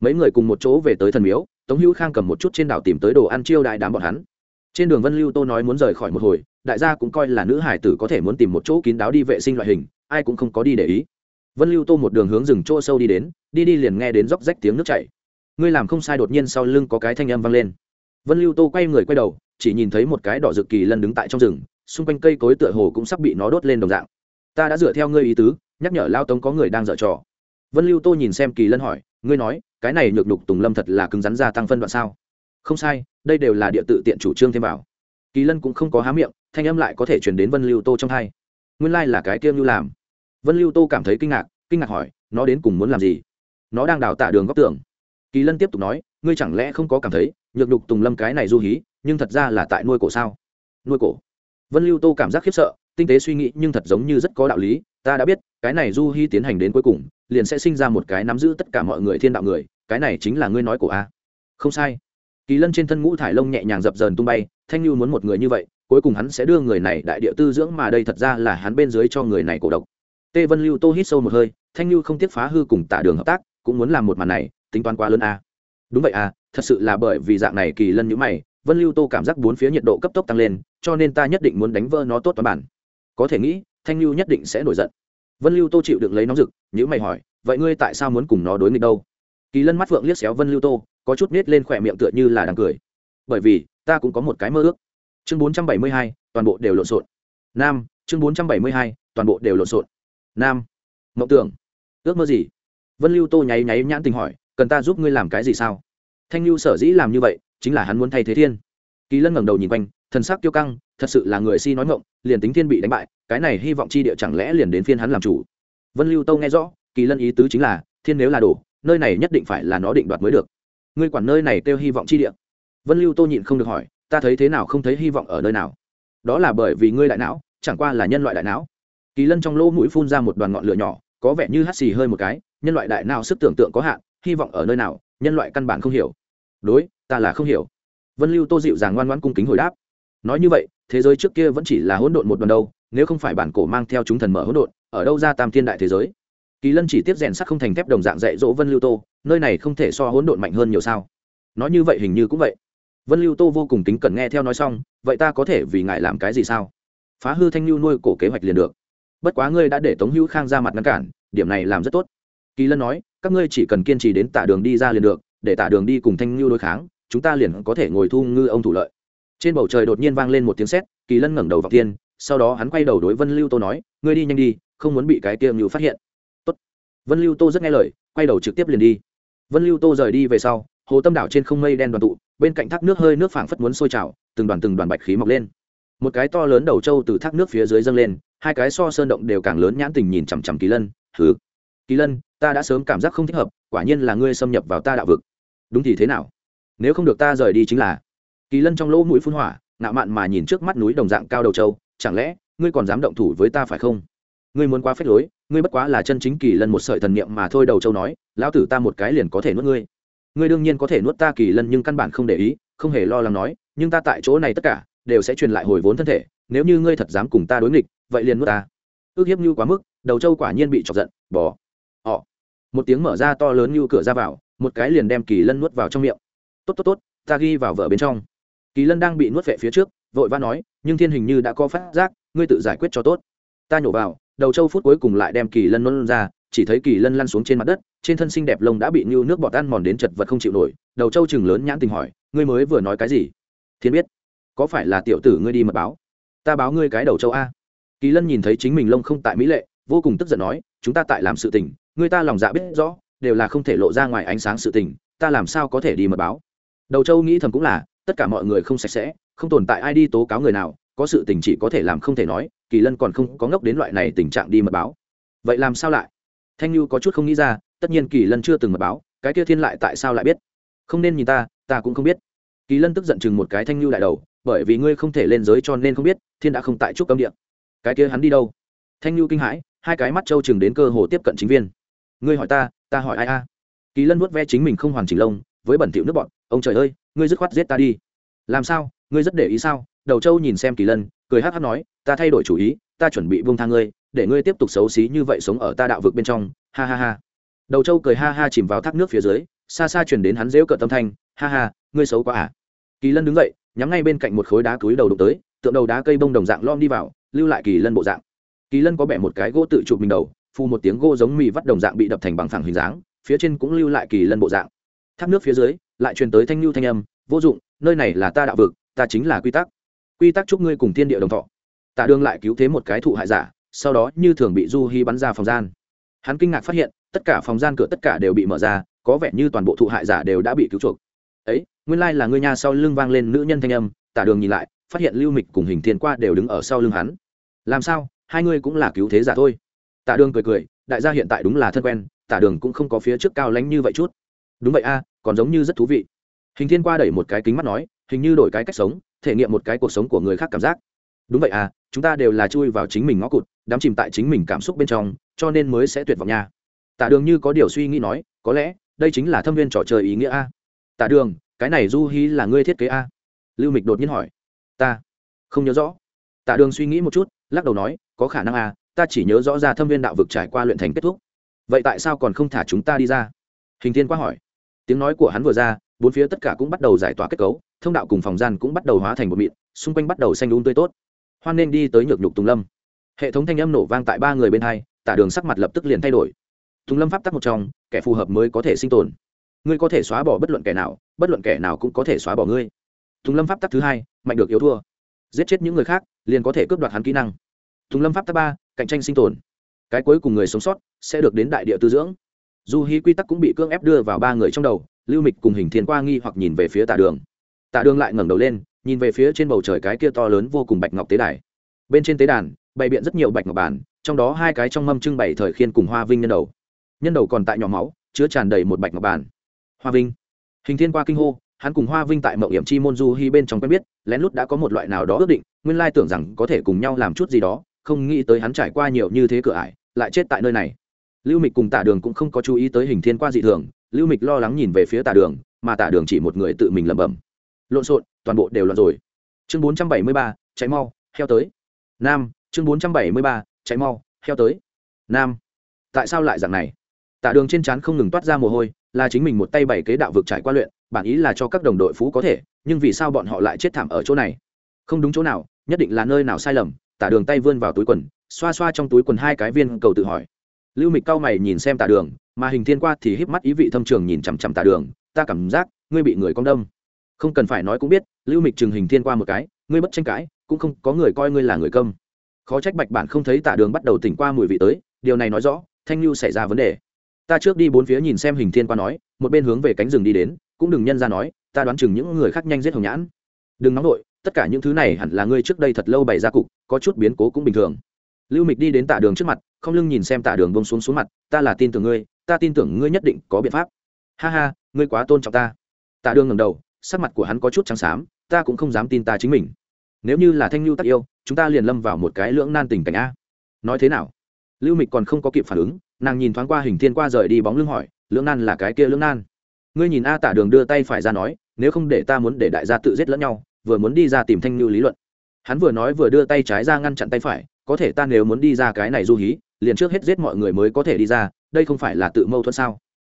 Mấy người cùng một chỗ về tới thần miếu, tống hữu khang cầm một chút trên đảo tìm tới đồ ăn chiêu đại đám bọn hắn. Trên đường vân lưu tô nói muốn rời khỏi một hồi, đại gia cũng coi là nữ hải tử có thể muốn tìm một chỗ kín đáo đi vệ sinh loại hình, ai cũng không có đi để ý. Vân lưu tô một đường hướng rừng chỗ sâu đi đến, đi đi liền nghe đến róc rách tiếng nước chảy ngươi làm không sai, đột nhiên sau lưng có cái thanh âm vang lên. Vân lưu tô quay người quay đầu, chỉ nhìn thấy một cái đỏ rực kỳ lân đứng tại trong rừng, xung quanh cây cối tựa hồ cũng sắp bị nó đốt lên đồng dạng. Ta đã dựa theo ngươi ý tứ, nhắc nhở lao tống có người đang dở trò. Vân lưu tô nhìn xem kỳ lân hỏi, ngươi nói, cái này nhược đục tùng lâm thật là cứng rắn gia tăng phân đoạn sao? Không sai, đây đều là địa tự tiện chủ trương thêm vào. Kỳ lân cũng không có há miệng, thanh âm lại có thể chuyển đến vân lưu tô trong hai. Nguyên lai、like、là cái tiêm lưu làm. Vân lưu tô cảm thấy kinh ngạc kinh ngạc hỏi, nó đến cùng muốn làm gì? Nó đang đào tả đường góc tường kỳ lân tiếp tục nói, ngươi chẳng lẽ không có cảm thấy, nhược đục tùng lâm cái này du hí, nhưng thật ra là tại nuôi cổ sao? Nuôi cổ? Vân lưu tô cảm giác khiếp sợ, tinh tế suy nghĩ nhưng thật giống như rất có đạo lý, ta đã biết, cái này du hy tiến hành đến cuối cùng, liền sẽ sinh ra một cái nắm giữ tất cả mọi người thiên đạo người, cái này chính là ngươi nói của a. Không sai. Kỳ lân trên thân ngũ thải lông nhẹ nhàng dập dờn tung bay, thanh lưu muốn một người như vậy, cuối cùng hắn sẽ đưa người này đại địa tư dưỡng mà đây thật ra là hắn bên dưới cho người này cổ độc. Tê vân lưu tô hít sâu một hơi, thanh lưu không tiếc phá hư cùng tạ đường hợp tác, cũng muốn làm một màn này tính toán quá lớn a. Đúng vậy à thật sự là bởi vì dạng này kỳ lân nhữ mày, vân lưu tô cảm giác bốn phía nhiệt độ cấp tốc tăng lên, cho nên ta nhất định muốn đánh vỡ nó tốt toán bản. Có thể nghĩ, thanh lưu nhất định sẽ nổi giận. Vân lưu tô chịu được lấy nóng rực nhữ mày hỏi, vậy ngươi tại sao muốn cùng nó đối nghịch đâu? Kỳ lân mắt phượng liếc xéo vân lưu tô, có chút nết lên khỏe miệng tựa như là đang cười. Bởi vì, ta cũng có một cái mơ ước. Chương bốn trăm bảy mươi hai, toàn bộ đều lộn xộn. Nam, chương bốn trăm bảy mươi hai, toàn bộ đều lộn xộn. Nam, mộng tưởng. Ước mơ gì? Vân lưu tô nháy nháy nhãn tình hỏi cần ta giúp ngươi làm cái gì sao? Thanh lưu sở dĩ làm như vậy, chính là hắn muốn thay thế thiên. Kỳ lân ngẩng đầu nhìn quanh, thần sắc tiêu căng, thật sự là người si nói ngộng liền tính thiên bị đánh bại, cái này hy vọng chi địa chẳng lẽ liền đến phiên hắn làm chủ? Vân lưu tâu nghe rõ, kỳ lân ý tứ chính là, thiên nếu là đổ, nơi này nhất định phải là nó định đoạt mới được. Ngươi quản nơi này kêu hy vọng chi địa. Vân lưu tô nhịn không được hỏi, ta thấy thế nào không thấy hy vọng ở nơi nào? Đó là bởi vì ngươi đại não, chẳng qua là nhân loại đại não. Kỳ lân trong lỗ mũi phun ra một đoàn ngọn lửa nhỏ, có vẻ như hắt xì hơi một cái, nhân loại đại não sức tưởng tượng có hạn hy vọng ở nơi nào, nhân loại căn bản không hiểu. Đối, ta là không hiểu. Vân lưu tô dịu dàng ngoan ngoãn cung kính hồi đáp. Nói như vậy, thế giới trước kia vẫn chỉ là hỗn độn một đoàn đâu, nếu không phải bản cổ mang theo chúng thần mở hỗn độn, ở đâu ra tam thiên đại thế giới? Kỳ lân chỉ tiếp rèn sắc không thành thép đồng dạng dạy dỗ vân lưu tô, nơi này không thể so hỗn độn mạnh hơn nhiều sao? Nói như vậy hình như cũng vậy. Vân lưu tô vô cùng kính cẩn nghe theo nói xong, vậy ta có thể vì ngài làm cái gì sao? Phá hư thanh lưu nuôi cổ kế hoạch liền được. Bất quá ngươi đã để tống hữu khang ra mặt ngăn cản, điểm này làm rất tốt. Kỳ lân nói các ngươi chỉ cần kiên trì đến tả đường đi ra liền được, để tả đường đi cùng thanh lưu đối kháng, chúng ta liền có thể ngồi thu ngư ông thủ lợi. Trên bầu trời đột nhiên vang lên một tiếng sét, kỳ lân ngẩng đầu vào tiên, sau đó hắn quay đầu đối vân lưu tô nói, ngươi đi nhanh đi, không muốn bị cái kia ngưu phát hiện. Tốt. vân lưu tô rất nghe lời, quay đầu trực tiếp liền đi. Vân lưu tô rời đi về sau, hồ tâm đảo trên không mây đen đoàn tụ, bên cạnh thác nước hơi nước phảng phất muốn sôi trào, từng đoàn từng đoàn bạch khí mọc lên. Một cái to lớn đầu trâu từ thác nước phía dưới dâng lên, hai cái so sơn động đều càng lớn nhãn tình nhìn chằm chằm kỳ lân thứ kỳ lân ta đã sớm cảm giác không thích hợp quả nhiên là ngươi xâm nhập vào ta đạo vực. Đúng thì thế nào? Nếu không được ta rời đi chính là. Kỳ lân trong lỗ mũi phun hỏa nạo mạn mà nhìn trước mắt núi đồng dạng cao đầu châu, chẳng lẽ ngươi còn dám động thủ với ta phải không? Ngươi muốn quá phép lối ngươi bất quá là chân chính kỳ lân một sợi thần niệm mà thôi đầu châu nói lão tử ta một cái liền có thể nuốt ngươi. Ngươi đương nhiên có thể nuốt ta kỳ lân nhưng căn bản không để ý không hề lo lắng nói nhưng ta tại chỗ này tất cả đều sẽ truyền lại hồi vốn thân thể nếu như ngươi thật dám cùng ta đối nghịch vậy liền nuốt ta. Ước hiếp như quá mức đầu châu quả nhiên bị chọc giận bỏ họ. Một tiếng mở ra to lớn như cửa ra vào, một cái liền đem kỳ lân nuốt vào trong miệng. Tốt tốt tốt, ta ghi vào vợ bên trong. Kỳ lân đang bị nuốt vệ phía trước, vội vã nói, nhưng thiên hình như đã có phát giác, ngươi tự giải quyết cho tốt. Ta nhổ vào, đầu châu phút cuối cùng lại đem kỳ lân nôn ra, chỉ thấy kỳ lân lăn xuống trên mặt đất, trên thân xinh đẹp lông đã bị như nước bọt ăn mòn đến chật vật không chịu nổi, đầu châu chừng lớn nhãn tình hỏi, ngươi mới vừa nói cái gì? Thiên biết, có phải là tiểu tử ngươi đi mật báo? Ta báo ngươi cái đầu châu a. Kỳ lân nhìn thấy chính mình lông không tại mỹ lệ, vô cùng tức giận nói, chúng ta tại làm sự tình người ta lòng dạ biết rõ, đều là không thể lộ ra ngoài ánh sáng sự tình, ta làm sao có thể đi mật báo? Đầu châu nghĩ thầm cũng là, tất cả mọi người không sạch sẽ, không tồn tại ai đi tố cáo người nào, có sự tình chỉ có thể làm không thể nói, kỳ lân còn không có ngốc đến loại này tình trạng đi mật báo. Vậy làm sao lại? Thanh như có chút không nghĩ ra, tất nhiên kỳ lân chưa từng mật báo, cái kia thiên lại tại sao lại biết? Không nên nhìn ta ta cũng không biết. Kỳ lân tức giận chừng một cái thanh như đại đầu, bởi vì ngươi không thể lên giới cho nên không biết, thiên đã không tại trúc cấm địa. Cái kia hắn đi đâu? Thanh như kinh hãi, hai cái mắt trâu chừng đến cơ hồ tiếp cận chính viên ngươi hỏi ta ta hỏi ai a? Kỳ lân vuốt ve chính mình không hoàn chỉnh lông, với bẩn thỉu nước bọn, ông trời ơi, ngươi dứt khoát giết ta đi. Làm sao? Ngươi rất để ý sao? Đầu châu nhìn xem kỳ lân, cười hát hát nói, ta thay đổi chủ ý, ta chuẩn bị buông thang ngươi, để ngươi tiếp tục xấu xí như vậy sống ở ta đạo vực bên trong. Ha ha ha. Đầu châu cười ha ha chìm vào thác nước phía dưới, xa xa chuyển đến hắn dễu cợt tâm thanh, ha ha, ngươi xấu quá à. Kỳ lân đứng dậy, nhắm ngay bên cạnh một khối đá túi đầu đụng tới, tượng đầu đá cây bông đồng dạng lom đi vào, lưu lại kỳ lân bộ dạng. Kỳ lân có bẻ một cái gỗ tự chụp mình đầu phù một tiếng gỗ giống mì vắt đồng dạng bị đập thành bằng phẳng hình dáng, phía trên cũng lưu lại kỳ lân bộ dạng. Thác nước phía dưới, lại truyền tới thanh lưu thanh âm, vô dụng, nơi này là ta đạo vực, ta chính là quy tắc. Quy tắc chúc ngươi cùng thiên địa đồng thọ. Tạ đương lại cứu thế một cái thụ hại giả, sau đó như thường bị du hi bắn ra phòng gian. Hắn kinh ngạc phát hiện, tất cả phòng gian cửa tất cả đều bị mở ra, có vẻ như toàn bộ thụ hại giả đều đã bị cứu chuộc. Ấy, nguyên lai là ngươi nha. Sau lưng vang lên nữ nhân thanh âm, tả đường nhìn lại, phát hiện lưu mịch cùng hình thiên qua đều đứng ở sau lưng hắn. Làm sao? Hai ngươi cũng là cứu thế giả thôi. Tạ đường cười cười, đại gia hiện tại đúng là thân quen Tạ đường cũng không có phía trước cao lánh như vậy chút. Đúng vậy a, còn giống như rất thú vị. Hình thiên qua đẩy một cái kính mắt nói, hình như đổi cái cách sống, thể nghiệm một cái cuộc sống của người khác cảm giác. Đúng vậy à chúng ta đều là chui vào chính mình ngõ cụt, đắm chìm tại chính mình cảm xúc bên trong, cho nên mới sẽ tuyệt vọng nha. Tạ đường như có điều suy nghĩ nói, có lẽ, đây chính là thâm viên trò chơi ý nghĩa a. Tạ đường, cái này du hí là ngươi thiết kế a? Lưu mịch đột nhiên hỏi. Ta, không nhớ rõ. Tạ đường suy nghĩ một chút, lắc đầu nói, có khả năng a ta chỉ nhớ rõ ra thâm viên đạo vực trải qua luyện thành kết thúc. Vậy tại sao còn không thả chúng ta đi ra? Hình thiên quá hỏi. Tiếng nói của hắn vừa ra, bốn phía tất cả cũng bắt đầu giải tỏa kết cấu, thông đạo cùng phòng gian cũng bắt đầu hóa thành một mịn, xung quanh bắt đầu xanh đúng tươi tốt. Hoan nên đi tới nhược nhục tùng lâm. Hệ thống thanh âm nổ vang tại ba người bên hai, tả đường sắc mặt lập tức liền thay đổi. Tùng lâm pháp tắc một trong, kẻ phù hợp mới có thể sinh tồn. Ngươi có thể xóa bỏ bất luận kẻ nào, bất luận kẻ nào cũng có thể xóa bỏ ngươi. Tùng lâm pháp tắc thứ hai, mạnh được yếu thua. Giết chết những người khác, liền có thể cướp đoạt hắn kỹ năng. Tùng lâm pháp tắc ba cạnh tranh sinh tồn. Cái cuối cùng người sống sót sẽ được đến đại địa tư dưỡng. Dù hí quy tắc cũng bị cưỡng ép đưa vào ba người trong đầu, lưu mịch cùng hình thiên qua nghi hoặc nhìn về phía tà đường. Tà đường lại ngẩng đầu lên, nhìn về phía trên bầu trời cái kia to lớn vô cùng bạch ngọc tế đài. Bên trên tế đàn bày biện rất nhiều bạch ngọc bản, trong đó hai cái trong mâm trưng bày thời khiên cùng hoa vinh nhân đầu. Nhân đầu còn tại nhỏ máu, chứa tràn đầy một bạch ngọc bản. Hoa vinh. Hình thiên qua kinh hô, hắn cùng hoa vinh tại mậu hiểm chi môn du hy bên trong quen biết, lén lút đã có một loại nào đó ước định, nguyên lai tưởng rằng có thể cùng nhau làm chút gì đó không nghĩ tới hắn trải qua nhiều như thế cửa ải, lại chết tại nơi này. Lưu mịch cùng tả đường cũng không có chú ý tới hình thiên qua dị thường, lưu mịch lo lắng nhìn về phía tả đường, mà tả đường chỉ một người tự mình lẩm bẩm. Lộn xộn, toàn bộ đều loạn rồi. Chương bốn trăm bảy mươi ba cháy mau, heo tới. Nam, chương bốn trăm bảy mươi ba cháy mau, heo tới. Nam, tại sao lại dạng này? Tạ đường trên trán không ngừng toát ra mồ hôi, là chính mình một tay bảy kế đạo vực trải qua luyện, bản ý là cho các đồng đội phú có thể, nhưng vì sao bọn họ lại chết thảm ở chỗ này? Không đúng chỗ nào, nhất định là nơi nào sai lầm tả đường tay vươn vào túi quần, xoa xoa trong túi quần hai cái viên cầu tự hỏi. Lưu mịch cao mày nhìn xem tả đường, mà hình thiên qua thì híp mắt ý vị thâm trường nhìn chằm chằm tả đường, ta cảm giác ngươi bị người con đâm. Không cần phải nói cũng biết, lưu mịch trừng hình thiên qua một cái, ngươi bất tranh cãi, cũng không có người coi ngươi là người công khó trách bạch bản không thấy tả đường bắt đầu tỉnh qua mùi vị tới, điều này nói rõ, thanh lưu xảy ra vấn đề. Ta trước đi bốn phía nhìn xem, hình thiên qua nói, một bên hướng về cánh rừng đi đến, cũng đừng nhân ra nói, ta đoán chừng những người khác nhanh giết hồng nhãn. Đừng nóng nổi tất cả những thứ này hẳn là ngươi trước đây thật lâu bày ra cục, có chút biến cố cũng bình thường. Lưu mịch đi đến tả đường trước mặt, không lưng nhìn xem tả đường bông xuống xuống mặt, ta là tin tưởng ngươi, ta tin tưởng ngươi nhất định có biện pháp. Ha ha, ngươi quá tôn trọng ta. Tả đường ngầm đầu, sắc mặt của hắn có chút trắng xám, ta cũng không dám tin ta chính mình. Nếu như là thanh lưu tắc yêu, chúng ta liền lâm vào một cái lưỡng nan tình cảnh a. Nói thế nào? Lưu mịch còn không có kịp phản ứng, nàng nhìn thoáng qua hình thiên qua rời đi bóng lưng hỏi, lưỡng nan là cái kia lưỡng nan? Ngươi nhìn a tả đường đưa tay phải ra nói, nếu không để ta muốn để đại gia tự giết lẫn nhau vừa muốn đi ra tìm thanh lưu lý luận. Hắn vừa nói vừa đưa tay trái ra ngăn chặn tay phải, có thể ta nếu muốn đi ra cái này du hí, liền trước hết giết mọi người mới có thể đi ra, đây không phải là tự mâu thuẫn sao?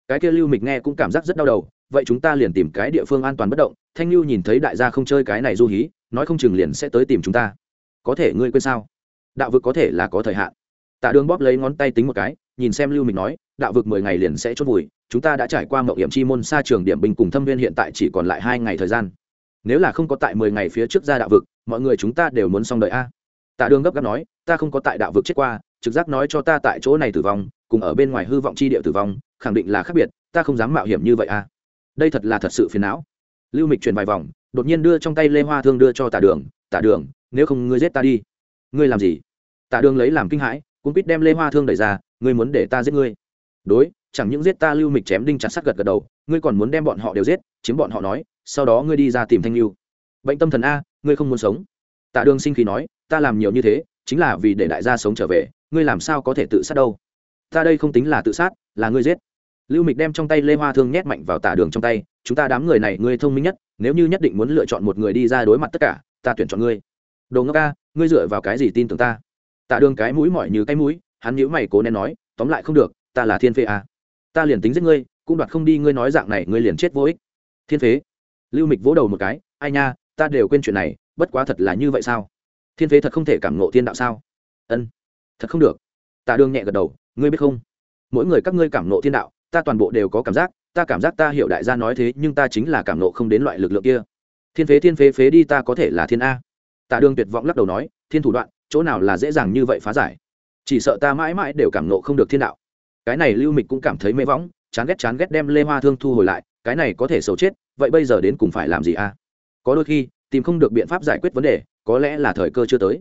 Cái kia lưu mịch nghe cũng cảm giác rất đau đầu, vậy chúng ta liền tìm cái địa phương an toàn bất động, thanh lưu nhìn thấy đại gia không chơi cái này du hí, nói không chừng liền sẽ tới tìm chúng ta. Có thể ngươi quên sao? Đạo vực có thể là có thời hạn. Tạ đường bóp lấy ngón tay tính một cái, nhìn xem lưu mịch nói, đạo vực mười ngày liền sẽ chốt vùi, chúng ta đã trải qua mậu hiểm chi môn xa trường điểm binh cùng thâm viên hiện tại chỉ còn lại hai ngày thời gian nếu là không có tại mười ngày phía trước ra đạo vực, mọi người chúng ta đều muốn xong đợi a. Tạ đường gấp gáp nói, ta không có tại đạo vực chết qua, trực giác nói cho ta tại chỗ này tử vong, cùng ở bên ngoài hư vọng chi địa tử vong, khẳng định là khác biệt, ta không dám mạo hiểm như vậy a. Đây thật là thật sự phiền não. Lưu mịch truyền vài vòng, đột nhiên đưa trong tay lê hoa thương đưa cho tạ đường tạ đường, nếu không ngươi giết ta đi. Ngươi làm gì? Tạ đường lấy làm kinh hãi cũng biết đem lê hoa thương đẩy ra, ngươi muốn để ta giết ngươi? Đối, chẳng những giết ta. Lưu mịch chém đinh chặt sắt gật gật đầu, ngươi còn muốn đem bọn họ đều giết? Chiếm bọn họ nói sau đó ngươi đi ra tìm thanh lưu. Bệnh tâm thần a, ngươi không muốn sống. Tạ đường sinh khí nói, ta làm nhiều như thế, chính là vì để đại gia sống trở về, ngươi làm sao có thể tự sát đâu? Ta đây không tính là tự sát, là ngươi giết. Lưu mịch đem trong tay lê hoa thương nhét mạnh vào tả đường trong tay, chúng ta đám người này, ngươi thông minh nhất, nếu như nhất định muốn lựa chọn một người đi ra đối mặt tất cả, ta tuyển chọn ngươi. Đồ ngốc ca ngươi dựa vào cái gì tin tưởng ta? Tạ đường cái mũi mỏi như cái mũi, hắn nhữ mày cố nén nói, tóm lại không được, ta là thiên phế à. ta liền tính giết ngươi, cũng đoạt không đi ngươi nói dạng này, ngươi liền chết vô ích. Thiên phế lưu mịch vỗ đầu một cái, ai nha, ta đều quên chuyện này, bất quá thật là như vậy sao? Thiên phế thật không thể cảm ngộ thiên đạo sao? Ân, thật không được. Tạ đường nhẹ gật đầu, ngươi biết không? Mỗi người các ngươi cảm ngộ thiên đạo, ta toàn bộ đều có cảm giác, ta cảm giác ta hiểu đại gia nói thế, nhưng ta chính là cảm ngộ không đến loại lực lượng kia. Thiên phế thiên phế phế đi, ta có thể là thiên a. Tạ đường tuyệt vọng lắc đầu nói, thiên thủ đoạn, chỗ nào là dễ dàng như vậy phá giải? Chỉ sợ ta mãi mãi đều cảm ngộ không được thiên đạo. Cái này lưu mịch cũng cảm thấy mê võng, chán ghét chán ghét đem lê hoa thương thu hồi lại cái này có thể xấu chết, vậy bây giờ đến cùng phải làm gì a có đôi khi, tìm không được biện pháp giải quyết vấn đề, có lẽ là thời cơ chưa tới.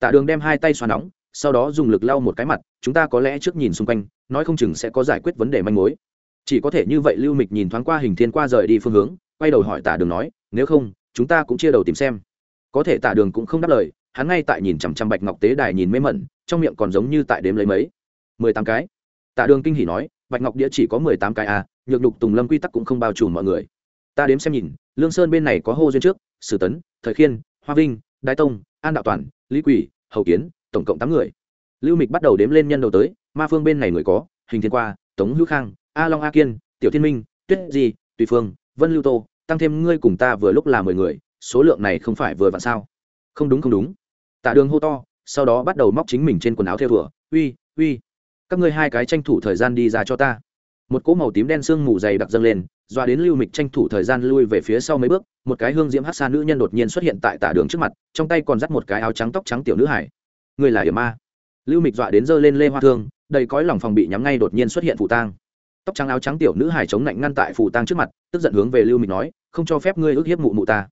Tạ đường đem hai tay xoa nóng, sau đó dùng lực lau một cái mặt, chúng ta có lẽ trước nhìn xung quanh, nói không chừng sẽ có giải quyết vấn đề manh mối. Chỉ có thể như vậy lưu mịch nhìn thoáng qua hình thiên qua rời đi phương hướng, quay đầu hỏi tạ đường nói, nếu không, chúng ta cũng chia đầu tìm xem. Có thể tạ đường cũng không đáp lời, hắn ngay tại nhìn chằm chằm bạch ngọc tế đài nhìn mê mẩn, trong miệng còn giống như tại đếm lấy mấy. Mười tám cái. Tạ đường kinh hỉ nói bạch ngọc đĩa chỉ có mười tám cái à nhược đục tùng lâm quy tắc cũng không bao trùm mọi người. Ta đếm xem nhìn, lương sơn bên này có hô duyên trước, sử tấn, thời khiên, hoa vinh đại tông, an đạo toàn, lý quỷ hầu kiến, tổng cộng tám người. Lưu mịch bắt đầu đếm lên nhân đầu tới, ma phương bên này người có, hình thiên qua, tống hữu khang, a long a kiên, tiểu thiên minh, tuyết di, tùy phương, vân lưu tô, tăng thêm ngươi cùng ta vừa lúc là mười người, số lượng này không phải vừa vặn sao? Không đúng không đúng. Tạ đường hô to, sau đó bắt đầu móc chính mình trên quần áo theo thửa uy uy các ngươi hai cái tranh thủ thời gian đi ra cho ta. Một cỗ màu tím đen sương mù dày đặc dâng lên doa đến lưu mịch tranh thủ thời gian lui về phía sau mấy bước, một cái hương diễm hát xa nữ nhân đột nhiên xuất hiện tại tả đường trước mặt, trong tay còn dắt một cái áo trắng tóc trắng tiểu nữ hải. Người là hiểm ma. Lưu mịch dọa đến giơ lên lê hoa thương, đầy cõi lòng phòng bị nhắm ngay đột nhiên xuất hiện phù tang. Tóc trắng áo trắng tiểu nữ hải chống lạnh ngăn tại phù tang trước mặt, tức giận hướng về lưu mịch nói, không cho phép ngươi ức hiếp mụ mụ ta.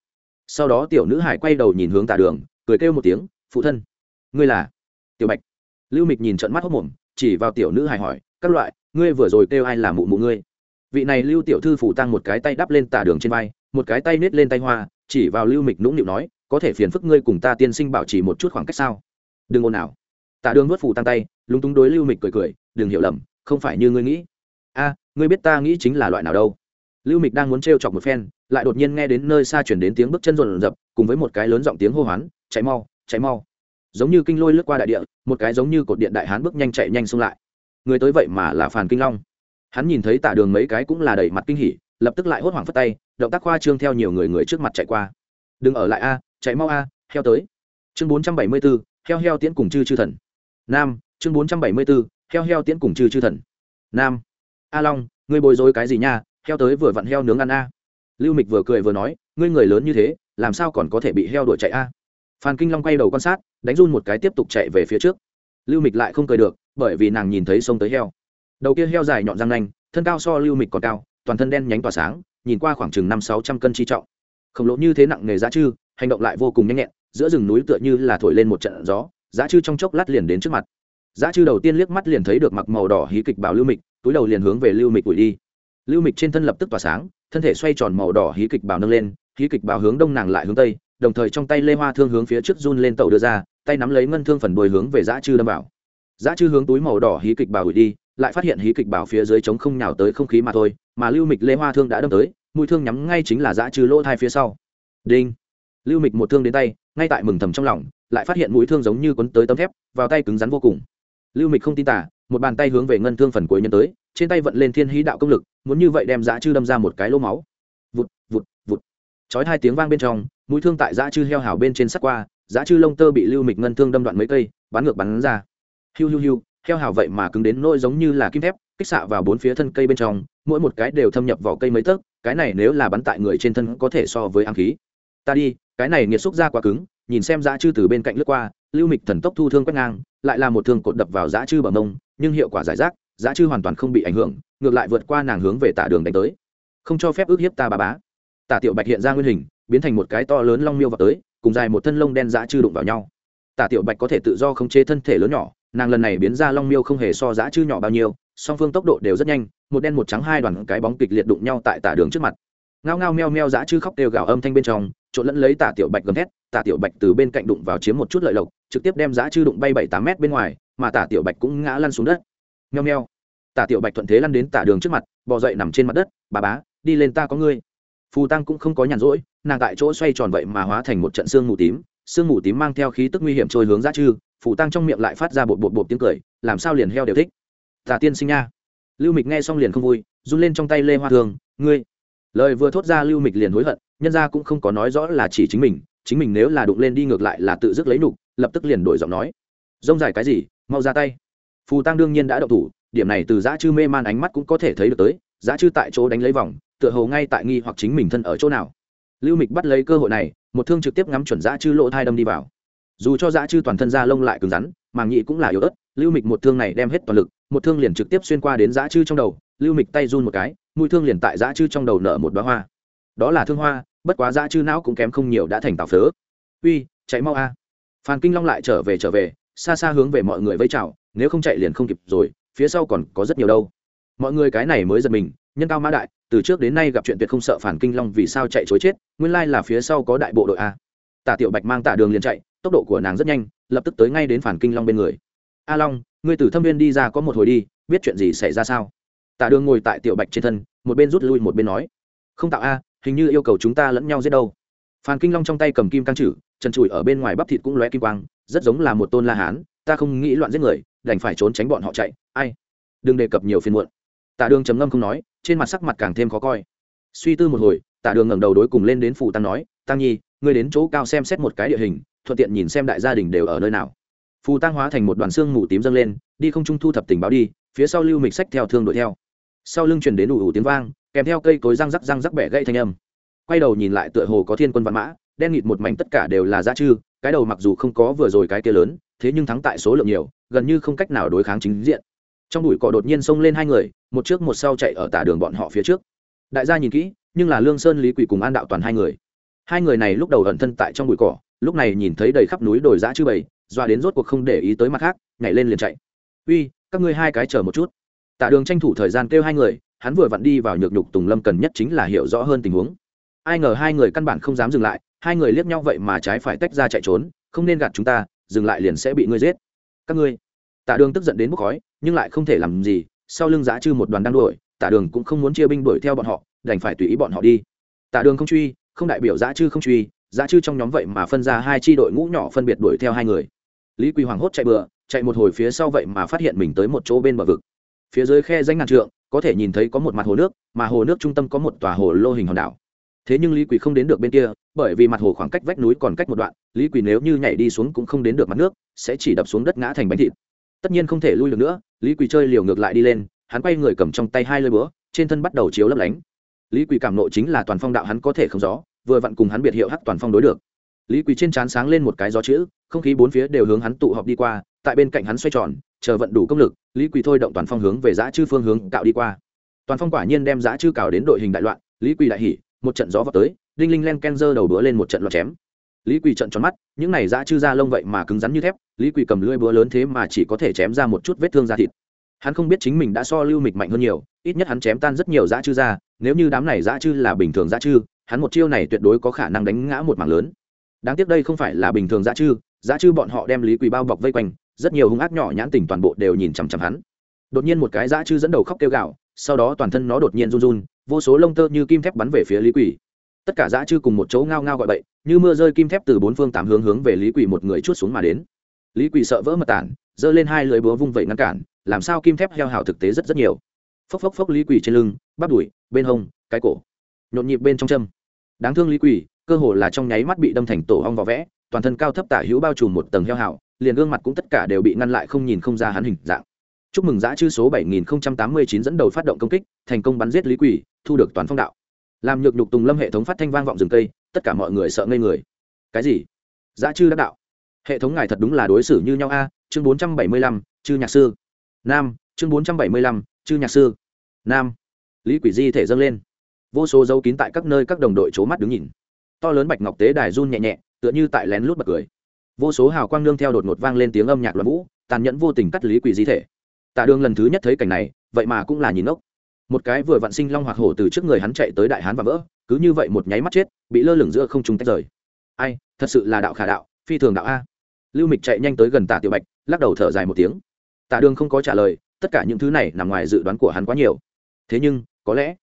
Sau đó tiểu nữ hải quay đầu nhìn hướng tả đường, cười kêu một tiếng, phụ thân, ngươi là? Tiểu bạch. Lưu mịch nhìn trận mắt hốc mồm chỉ vào tiểu nữ hải hỏi, các loại, ngươi vừa rồi kêu ai là mụ mụ ngươi? Vị này lưu tiểu thư phủ tăng một cái tay đắp lên tả đường trên vai, một cái tay nết lên tay hoa, chỉ vào lưu mịch nũng nịu nói, có thể phiền phức ngươi cùng ta tiên sinh bảo trì một chút khoảng cách sao? Đừng ồn nào tả đường nuốt phủ tăng tay, lúng túng đối lưu mịch cười cười, đừng hiểu lầm, không phải như ngươi nghĩ. A, ngươi biết ta nghĩ chính là loại nào đâu? Lưu mịch đang muốn trêu chọc một phen, lại đột nhiên nghe đến nơi xa chuyển đến tiếng bước chân rộn rập, cùng với một cái lớn giọng tiếng hô hoán cháy mau cháy mau giống như kinh lôi lướt qua đại địa, một cái giống như cột điện đại hán bước nhanh chạy nhanh xung lại. Người tới vậy mà là phàn kinh long. Hắn nhìn thấy tả đường mấy cái cũng là đầy mặt kinh hỉ, lập tức lại hốt hoảng phất tay, động tác khoa trương theo nhiều người người trước mặt chạy qua. Đừng ở lại a, chạy mau a, heo tới. Chương bốn trăm bảy mươi b ố heo heo tiễn cùng chư chư thần. Nam, chương bốn trăm bảy mươi b ố heo heo tiễn cùng chư chư thần. Nam, a long, ngươi bồi rối cái gì nha, heo tới vừa vặn heo nướng ăn a. Lưu mịch vừa cười vừa nói, ngươi người lớn như thế, làm sao còn có thể bị heo đuổi chạy a? Phan kinh long quay đầu quan sát, đánh run một cái tiếp tục chạy về phía trước. Lưu mịch lại không cười được, bởi vì nàng nhìn thấy sông tới heo. Đầu kia heo dài nhọn răng nanh, thân cao so lưu mịch còn cao, toàn thân đen nhánh tỏa sáng, nhìn qua khoảng chừng năm sáu trăm cân chi trọng. Khổng lồ như thế nặng nghề giá chư hành động lại vô cùng nhanh nhẹn, giữa rừng núi tựa như là thổi lên một trận gió, giá chư trong chốc lát liền đến trước mặt. Giá chư đầu tiên liếc mắt liền thấy được mặc màu đỏ hí kịch bảo lưu mịch, túi đầu liền hướng về lưu mịch ủi đi. Lưu mịch trên thân lập tức tỏa sáng, thân thể xoay tròn màu đỏ hí kịch bảo nâng lên, hí kịch bảo hướng đông nàng lại hướng tây đồng thời trong tay lê hoa thương hướng phía trước run lên tàu đưa ra, tay nắm lấy ngân thương phần đuôi hướng về dã chư đâm vào. Dã chư hướng túi màu đỏ hí kịch bảo ủi đi, lại phát hiện hí kịch bảo phía dưới trống không nhào tới không khí mà thôi, mà lưu mịch lê hoa thương đã đâm tới, mũi thương nhắm ngay chính là dã chư lỗ thai phía sau. Đinh! Lưu mịch một thương đến tay, ngay tại mừng thầm trong lòng, lại phát hiện mũi thương giống như quấn tới tấm thép, vào tay cứng rắn vô cùng. Lưu mịch không tin tả, một bàn tay hướng về ngân thương phần cuối nhân tới, trên tay vận lên thiên hí đạo công lực, muốn như vậy đem dã chư đâm ra một cái lỗ máu. Vụt vụt vụt chói hai tiếng vang bên trong, mũi thương tại dã chư heo hào bên trên sắt qua, dã chư lông tơ bị lưu mịch ngân thương đâm đoạn mấy cây, bắn ngược bắn ra. Hiu hiu hiu, heo hào vậy mà cứng đến nỗi giống như là kim thép, kích xạ vào bốn phía thân cây bên trong, mỗi một cái đều thâm nhập vào cây mấy tấc, cái này nếu là bắn tại người trên thân có thể so với ám khí. Ta đi, cái này nghiệt xúc ra quá cứng, nhìn xem dã chư từ bên cạnh lướt qua, lưu mịch thần tốc thu thương quét ngang, lại là một thương cột đập vào dã chư bằng mông, nhưng hiệu quả giải rác, dã chư hoàn toàn không bị ảnh hưởng, ngược lại vượt qua nàng hướng về tả đường đánh tới. Không cho phép ước hiếp ta bà bá tả tiểu bạch hiện ra nguyên hình, biến thành một cái to lớn long miêu vào tới, cùng dài một thân lông đen dã chư đụng vào nhau. Tả tiểu bạch có thể tự do khống chế thân thể lớn nhỏ, nàng lần này biến ra long miêu không hề so dã chư nhỏ bao nhiêu, song phương tốc độ đều rất nhanh, một đen một trắng hai đoàn cái bóng kịch liệt đụng nhau tại tả đường trước mặt. Ngao ngao meo meo dã chư khóc đều gào âm thanh bên trong, trộn lẫn lấy tả tiểu bạch gầm thét, tả tiểu bạch từ bên cạnh đụng vào chiếm một chút lợi lộc, trực tiếp đem dã chư đụng bay bảy tám mét bên ngoài, mà tả tiểu bạch cũng ngã lăn xuống đất. Meo meo. Tả tiểu bạch thuận thế lăn đến tả đường trước mặt, bò dậy nằm trên mặt đất, bà bá, đi lên ta có ngươi phù tăng cũng không có nhàn rỗi, nàng tại chỗ xoay tròn vậy mà hóa thành một trận xương mù tím xương mù tím mang theo khí tức nguy hiểm trôi hướng ra chư, phù tăng trong miệng lại phát ra bột bột bột tiếng cười, làm sao liền heo đều thích. Tà tiên sinh nha. Lưu mịch nghe xong liền không vui, run lên trong tay lê hoa thường, ngươi. Lời vừa thốt ra lưu mịch liền hối hận, nhân ra cũng không có nói rõ là chỉ chính mình chính mình nếu là đụng lên đi ngược lại là tự dứt lấy nục, lập tức liền đổi giọng nói, rông dài cái gì, mau ra tay. Phù tăng đương nhiên đã đậu thủ, điểm này từ giã chư mê man ánh mắt cũng có thể thấy được tới giã chư tại chỗ đánh lấy vòng tựa hồ ngay tại nghi hoặc chính mình thân ở chỗ nào. Lưu mịch bắt lấy cơ hội này, một thương trực tiếp ngắm chuẩn dã chư lỗ thai đâm đi vào. Dù cho dã chư toàn thân da lông lại cứng rắn màng nhị cũng là yếu ớt, lưu mịch một thương này đem hết toàn lực, một thương liền trực tiếp xuyên qua đến dã chư trong đầu, lưu mịch tay run một cái, mũi thương liền tại dã chư trong đầu nở một đoá hoa. Đó là thương hoa, bất quá dã chư não cũng kém không nhiều đã thành tảo phớ. Uy, chạy mau a. Phan kinh long lại trở về trở về, xa xa hướng về mọi người vây chào, nếu không chạy liền không kịp rồi, phía sau còn có rất nhiều đâu. Mọi người cái này mới giật mình, nhân cao mã đại từ trước đến nay gặp chuyện tuyệt không sợ phản kinh long vì sao chạy chối chết, nguyên lai là phía sau có đại bộ đội a. Tả tiểu bạch mang tả đường liền chạy, tốc độ của nàng rất nhanh, lập tức tới ngay đến phản kinh long bên người. A long, ngươi từ thâm viên đi ra có một hồi đi, biết chuyện gì xảy ra sao? Tả đường ngồi tại tiểu bạch trên thân, một bên rút lui một bên nói. Không tạo a, hình như yêu cầu chúng ta lẫn nhau giết đâu. Phan kinh long trong tay cầm kim căng chử trần trụi ở bên ngoài bắp thịt cũng lóe kim quang, rất giống là một tôn la hán, ta không nghĩ loạn giết người, đành phải trốn tránh bọn họ chạy, ai? Đừng đề cập nhiều phiền muộn. Tạ đường trầm ngâm không nói trên mặt sắc mặt càng thêm khó coi. Suy tư một hồi, tạ đường ngẩng đầu đối cùng lên đến phù tăng nói, tăng nhi, ngươi đến chỗ cao xem xét một cái địa hình, thuận tiện nhìn xem đại gia đình đều ở nơi nào. Phù tăng hóa thành một đoàn xương mù tím dâng lên, đi không trung thu thập tình báo đi, phía sau lưu mịch sách theo thương đuổi theo. Sau lưng truyền đến ủ ủ tiếng vang, kèm theo cây cối răng rắc răng rắc bẻ gãy thanh âm. Quay đầu nhìn lại tựa hồ có thiên quân văn mã, đen nghịt một mảnh tất cả đều là giá chư, cái đầu mặc dù không có vừa rồi cái kia lớn, thế nhưng thắng tại số lượng nhiều, gần như không cách nào đối kháng chính diện trong bụi cỏ đột nhiên xông lên hai người, một trước một sau chạy ở tả đường bọn họ phía trước. Đại gia nhìn kỹ, nhưng là lương sơn, lý quỷ cùng an đạo toàn hai người. Hai người này lúc đầu ẩn thân tại trong bụi cỏ, lúc này nhìn thấy đầy khắp núi đồi dã chư bầy doa đến rốt cuộc không để ý tới mặt khác, nhảy lên liền chạy. Uy, các ngươi hai cái chờ một chút. Tạ đường tranh thủ thời gian kêu hai người, hắn vừa vặn đi vào nhược nhục tùng lâm cần nhất chính là hiểu rõ hơn tình huống. Ai ngờ hai người căn bản không dám dừng lại, hai người liếc nhau vậy mà trái phải tách ra chạy trốn, không nên gạt chúng ta, dừng lại liền sẽ bị ngươi giết. Các ngươi? Tạ đường tức giận đến bốc khói nhưng lại không thể làm gì, sau lưng Giá chư một đoàn đang đuổi tạ đường cũng không muốn chia binh đuổi theo bọn họ, đành phải tùy ý bọn họ đi. Tạ đường không truy, không đại biểu Giá chư không truy Giá chư trong nhóm vậy mà phân ra hai tri đội ngũ nhỏ phân biệt đuổi theo hai người. Lý quỳ hoàng hốt chạy bừa, chạy một hồi phía sau vậy mà phát hiện mình tới một chỗ bên bờ vực. Phía dưới khe danh ngàn trượng, có thể nhìn thấy có một mặt hồ nước, mà hồ nước trung tâm có một tòa hồ lô hình hòn đảo. Thế nhưng lý quỳ không đến được bên kia, bởi vì mặt hồ khoảng cách vách núi còn cách một đoạn, lý quỳ nếu như nhảy đi xuống cũng không đến được mặt nước, sẽ chỉ đập xuống đất ngã thành bánh thịt tất nhiên không thể lui được nữa, lý quỳ chơi liều ngược lại đi lên, hắn quay người cầm trong tay hai lơi búa, trên thân bắt đầu chiếu lấp lánh. Lý quỳ cảm nộ chính là toàn phong đạo hắn có thể không gió vừa vặn cùng hắn biệt hiệu hắc toàn phong đối được. Lý quỳ trên trán sáng lên một cái gió chữ, không khí bốn phía đều hướng hắn tụ họp đi qua, tại bên cạnh hắn xoay tròn, chờ vận đủ công lực, lý quỳ thôi động toàn phong hướng về giã chư phương hướng cạo đi qua. Toàn phong quả nhiên đem giã chư cào đến đội hình đại loạn, lý quỳ đại hỉ, một trận gió vào tới, đinh linh len ken giơ đầu bữa lên một trận loạt chém lý quỳ trận tròn mắt, những này dã chư da lông vậy mà cứng rắn như thép, lý quỳ cầm lưỡi búa lớn thế mà chỉ có thể chém ra một chút vết thương da thịt. Hắn không biết chính mình đã so lưu mịch mạnh hơn nhiều, ít nhất hắn chém tan rất nhiều dã chư da, nếu như đám này dã chư là bình thường dã chư, hắn một chiêu này tuyệt đối có khả năng đánh ngã một mảng lớn. Đáng tiếc đây không phải là bình thường dã chư dã chư bọn họ đem lý quỳ bao bọc vây quanh, rất nhiều hung ác nhỏ nhãn tình toàn bộ đều nhìn chằm chằm hắn. Đột nhiên một cái dã chư dẫn đầu khóc kêu gạo sau đó toàn thân nó đột nhiên run run, vô số lông tơ như kim thép bắn về phía lý quỳ. Tất cả dã chư cùng một chỗ ngao ngao gọi bậy như mưa rơi kim thép từ bốn phương tám hướng hướng về lý quỳ một người chút xuống mà đến. Lý quỳ sợ vỡ mật tản, giơ lên hai lưỡi búa vung vẩy ngăn cản, làm sao kim thép heo hào thực tế rất rất nhiều. Phốc phốc phốc lý quỳ trên lưng, bắp đùi, bên hông, cái cổ, nhộn nhịp bên trong châm. Đáng thương lý quỳ, cơ hồ là trong nháy mắt bị đâm thành tổ ong vỏ vẽ, toàn thân cao thấp tả hữu bao trùm một tầng heo hào, liền gương mặt cũng tất cả đều bị ngăn lại không nhìn không ra hắn hình dạng. Chúc mừng giã chư số 7089 dẫn đầu phát động công kích, thành công bắn giết lý quỷ thu được toàn phong đạo. Làm nhược nhục tùng lâm hệ thống phát thanh vang vọng rừng cây tất cả mọi người sợ ngây người. Cái gì? Giá chư đắc đạo. Hệ thống ngài thật đúng là đối xử như nhau a, chương bốn trăm bảy mươi lăm, chư nhạc sư. Nam, chương bốn trăm bảy mươi lăm, chư nhạc sư. Nam. Lý quỷ di thể dâng lên. Vô số dấu kín tại các nơi các đồng đội c mắt đứng nhìn. To lớn bạch ngọc tế đài run nhẹ nhẹ, tựa như tại lén lút bật cười. Vô số hào quang nương theo đột ngột vang lên tiếng âm nhạc loạn vũ, tàn nhẫn vô tình cắt lý quỷ di thể. Tạ đường lần thứ nhất thấy cảnh này, vậy mà cũng là nhìn ốc một cái vừa vạn sinh long hoặc hổ từ trước người hắn chạy tới đại hán và vỡ cứ như vậy một nháy mắt chết, bị lơ lửng giữa không trung tách rời. Ai, thật sự là đạo khả đạo, phi thường đạo a. Lưu mịch chạy nhanh tới gần tả tiểu bạch, lắc đầu thở dài một tiếng. Tạ đường không có trả lời, tất cả những thứ này nằm ngoài dự đoán của hắn quá nhiều. Thế nhưng, có lẽ,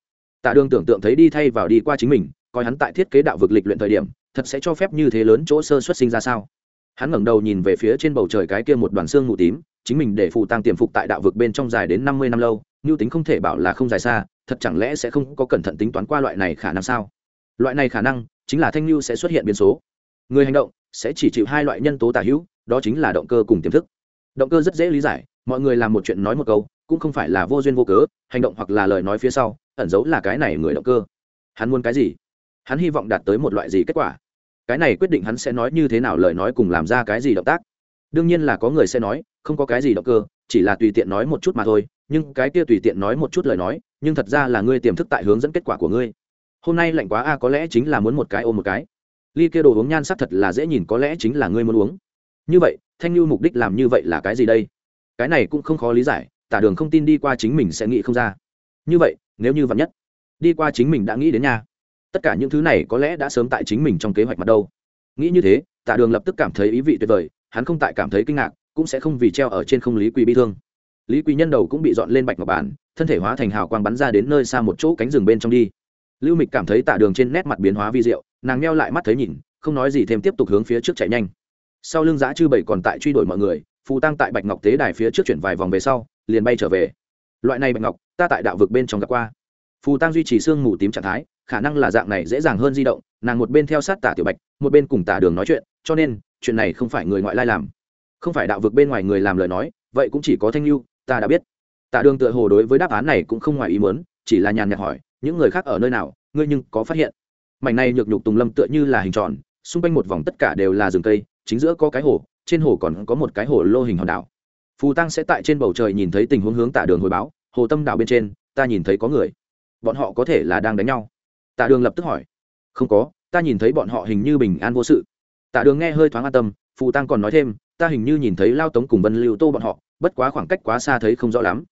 tạ đường tưởng tượng thấy đi thay vào đi qua chính mình, coi hắn tại thiết kế đạo vực lịch luyện thời điểm, thật sẽ cho phép như thế lớn chỗ sơ xuất sinh ra sao? Hắn ngẩng đầu nhìn về phía trên bầu trời cái kia một đoàn xương mù tím, chính mình để phụ tăng tiềm phục tại đạo vực bên trong dài đến năm mươi năm lâu mưu tính không thể bảo là không dài xa thật chẳng lẽ sẽ không có cẩn thận tính toán qua loại này khả năng sao? Loại này khả năng chính là thanh lưu sẽ xuất hiện biến số. Người hành động sẽ chỉ chịu hai loại nhân tố tả hữu, đó chính là động cơ cùng tiềm thức. Động cơ rất dễ lý giải, mọi người làm một chuyện nói một câu, cũng không phải là vô duyên vô cớ, hành động hoặc là lời nói phía sau, ẩn giấu là cái này người động cơ. Hắn muốn cái gì? Hắn hy vọng đạt tới một loại gì kết quả? Cái này quyết định hắn sẽ nói như thế nào, lời nói cùng làm ra cái gì động tác? Đương nhiên là có người sẽ nói, không có cái gì động cơ, chỉ là tùy tiện nói một chút mà thôi, nhưng cái kia tùy tiện nói một chút lời nói nhưng thật ra là ngươi tiềm thức tại hướng dẫn kết quả của ngươi. Hôm nay lạnh quá a có lẽ chính là muốn một cái ôm một cái. Ly kia đồ uống nhan sắc thật là dễ nhìn, có lẽ chính là ngươi muốn uống. Như vậy, thanh lưu mục đích làm như vậy là cái gì đây? Cái này cũng không khó lý giải, tả đường không tin đi qua chính mình sẽ nghĩ không ra. Như vậy, nếu như vắn nhất, đi qua chính mình đã nghĩ đến nhà tất cả những thứ này có lẽ đã sớm tại chính mình trong kế hoạch mặt đâu. Nghĩ như thế tạ đường lập tức cảm thấy ý vị tuyệt vời, hắn không tại cảm thấy kinh ngạc, cũng sẽ không vì treo ở trên không lý quỳ bi thương. Lý quỳ nhân đầu cũng bị dọn lên bạch ngọc bản thân thể hóa thành hào quang bắn ra đến nơi xa một chỗ cánh rừng bên trong đi. Lưu mịch cảm thấy tạ đường trên nét mặt biến hóa vi diệu, nàng meo lại mắt thấy nhìn, không nói gì thêm tiếp tục hướng phía trước chạy nhanh. Sau lưng giã chư bảy còn tại truy đuổi mọi người, phù tăng tại bạch ngọc tế đài phía trước chuyển vài vòng về sau, liền bay trở về. Loại này bạch ngọc, ta tại đạo vực bên trong gặp qua. Phù tăng duy trì xương mù tím trạng thái, khả năng là dạng này dễ dàng hơn di động, nàng một bên theo sát tả tiểu bạch, một bên cùng tả đường nói chuyện, cho nên, chuyện này không phải người ngoại lai làm. Không phải đạo vực bên ngoài người làm lời nói, vậy cũng chỉ có thanh lưu, ta đã biết. Tạ đường tựa hồ đối với đáp án này cũng không ngoài ý muốn, chỉ là nhàn nhạt hỏi, những người khác ở nơi nào? Ngươi nhưng có phát hiện? Mảnh này nhược nhục tùng lâm tựa như là hình tròn, xung quanh một vòng tất cả đều là rừng cây, chính giữa có cái hồ, trên hồ còn có một cái hồ lô hình hòn đảo. Phù tăng sẽ tại trên bầu trời nhìn thấy tình huống hướng Tạ đường hồi báo, hồ tâm đảo bên trên, ta nhìn thấy có người. Bọn họ có thể là đang đánh nhau. Tạ đường lập tức hỏi, không có, ta nhìn thấy bọn họ hình như bình an vô sự. Tạ đường nghe hơi thoáng an tâm, phù tăng còn nói thêm, ta hình như nhìn thấy lao tống cùng vân lưu tô bọn họ, bất quá khoảng cách quá xa thấy không rõ lắm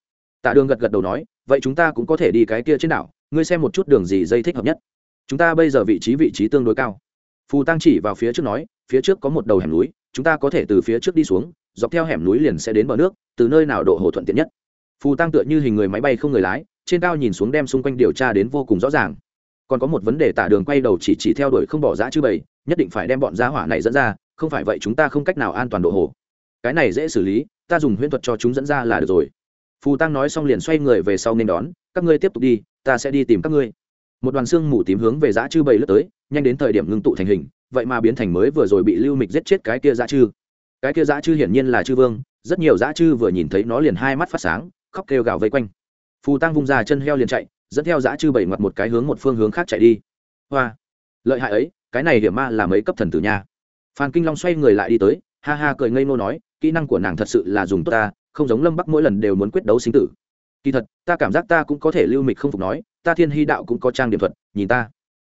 tạ đường gật gật đầu nói, vậy chúng ta cũng có thể đi cái kia trên đảo, ngươi xem một chút đường gì dây thích hợp nhất. Chúng ta bây giờ vị trí vị trí tương đối cao. Phù tăng chỉ vào phía trước nói, phía trước có một đầu hẻm núi, chúng ta có thể từ phía trước đi xuống, dọc theo hẻm núi liền sẽ đến bờ nước, từ nơi nào độ hồ thuận tiện nhất. Phù tăng tựa như hình người máy bay không người lái, trên cao nhìn xuống đem xung quanh điều tra đến vô cùng rõ ràng. Còn có một vấn đề tả đường quay đầu chỉ chỉ theo đuổi không bỏ giá chứ bầy, nhất định phải đem bọn giá hỏa này dẫn ra, không phải vậy chúng ta không cách nào an toàn độ hồ. Cái này dễ xử lý, ta dùng huyễn thuật cho chúng dẫn ra là được rồi phù tăng nói xong liền xoay người về sau nên đón, các ngươi tiếp tục đi, ta sẽ đi tìm các ngươi. Một đoàn xương mù tím hướng về dã chư bầy lướt tới, nhanh đến thời điểm ngưng tụ thành hình, vậy mà biến thành mới vừa rồi bị lưu mịch giết chết cái kia dã chư. Cái kia dã chư hiển nhiên là chư vương, rất nhiều dã chư vừa nhìn thấy nó liền hai mắt phát sáng, khóc kêu gào vây quanh. Phù tăng vung ra chân heo liền chạy, dẫn theo dã chư bảy ngoặt một cái hướng một phương hướng khác chạy đi. Hoa! Lợi hại ấy, cái này hiểm ma là mấy cấp thần tử nha. Phan kinh long xoay người lại đi tới, ha ha cười ngây ngô nói, kỹ năng của nàng thật sự là dùng tốt ta không giống lâm bắc mỗi lần đều muốn quyết đấu sinh tử kỳ thật ta cảm giác ta cũng có thể lưu mịch không phục nói ta thiên hy đạo cũng có trang điểm thuật nhìn ta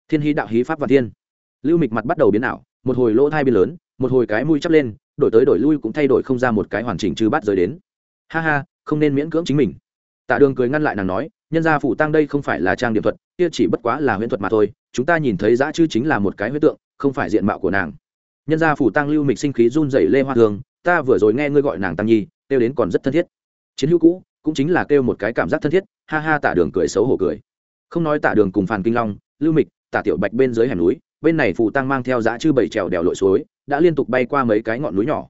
thiên hy đạo hí pháp và thiên lưu mịch mặt bắt đầu biến ảo một hồi lỗ thai biến lớn một hồi cái mũi chắp lên đổi tới đổi lui cũng thay đổi không ra một cái hoàn chỉnh chư bắt rời đến ha ha không nên miễn cưỡng chính mình tạ đường cười ngăn lại nàng nói nhân gia phủ tăng đây không phải là trang điểm thuật kia chỉ bất quá là huyễn thuật mà thôi chúng ta nhìn thấy dã chư chính là một cái huyết tượng không phải diện mạo của nàng nhân gia phủ tăng lưu mịch sinh khí run rẩy lê hoa thường ta vừa rồi nghe ngươi gọi nàng tăng nhi kêu đến còn rất thân thiết. Chiến hữu cũ, cũng chính là kêu một cái cảm giác thân thiết, ha ha tả đường cười xấu hổ cười. Không nói tả đường cùng phàn kinh long, lưu mịch tả tiểu bạch bên dưới hẻm núi, bên này phù tăng mang theo dã chư bảy trèo đèo lội suối, đã liên tục bay qua mấy cái ngọn núi nhỏ.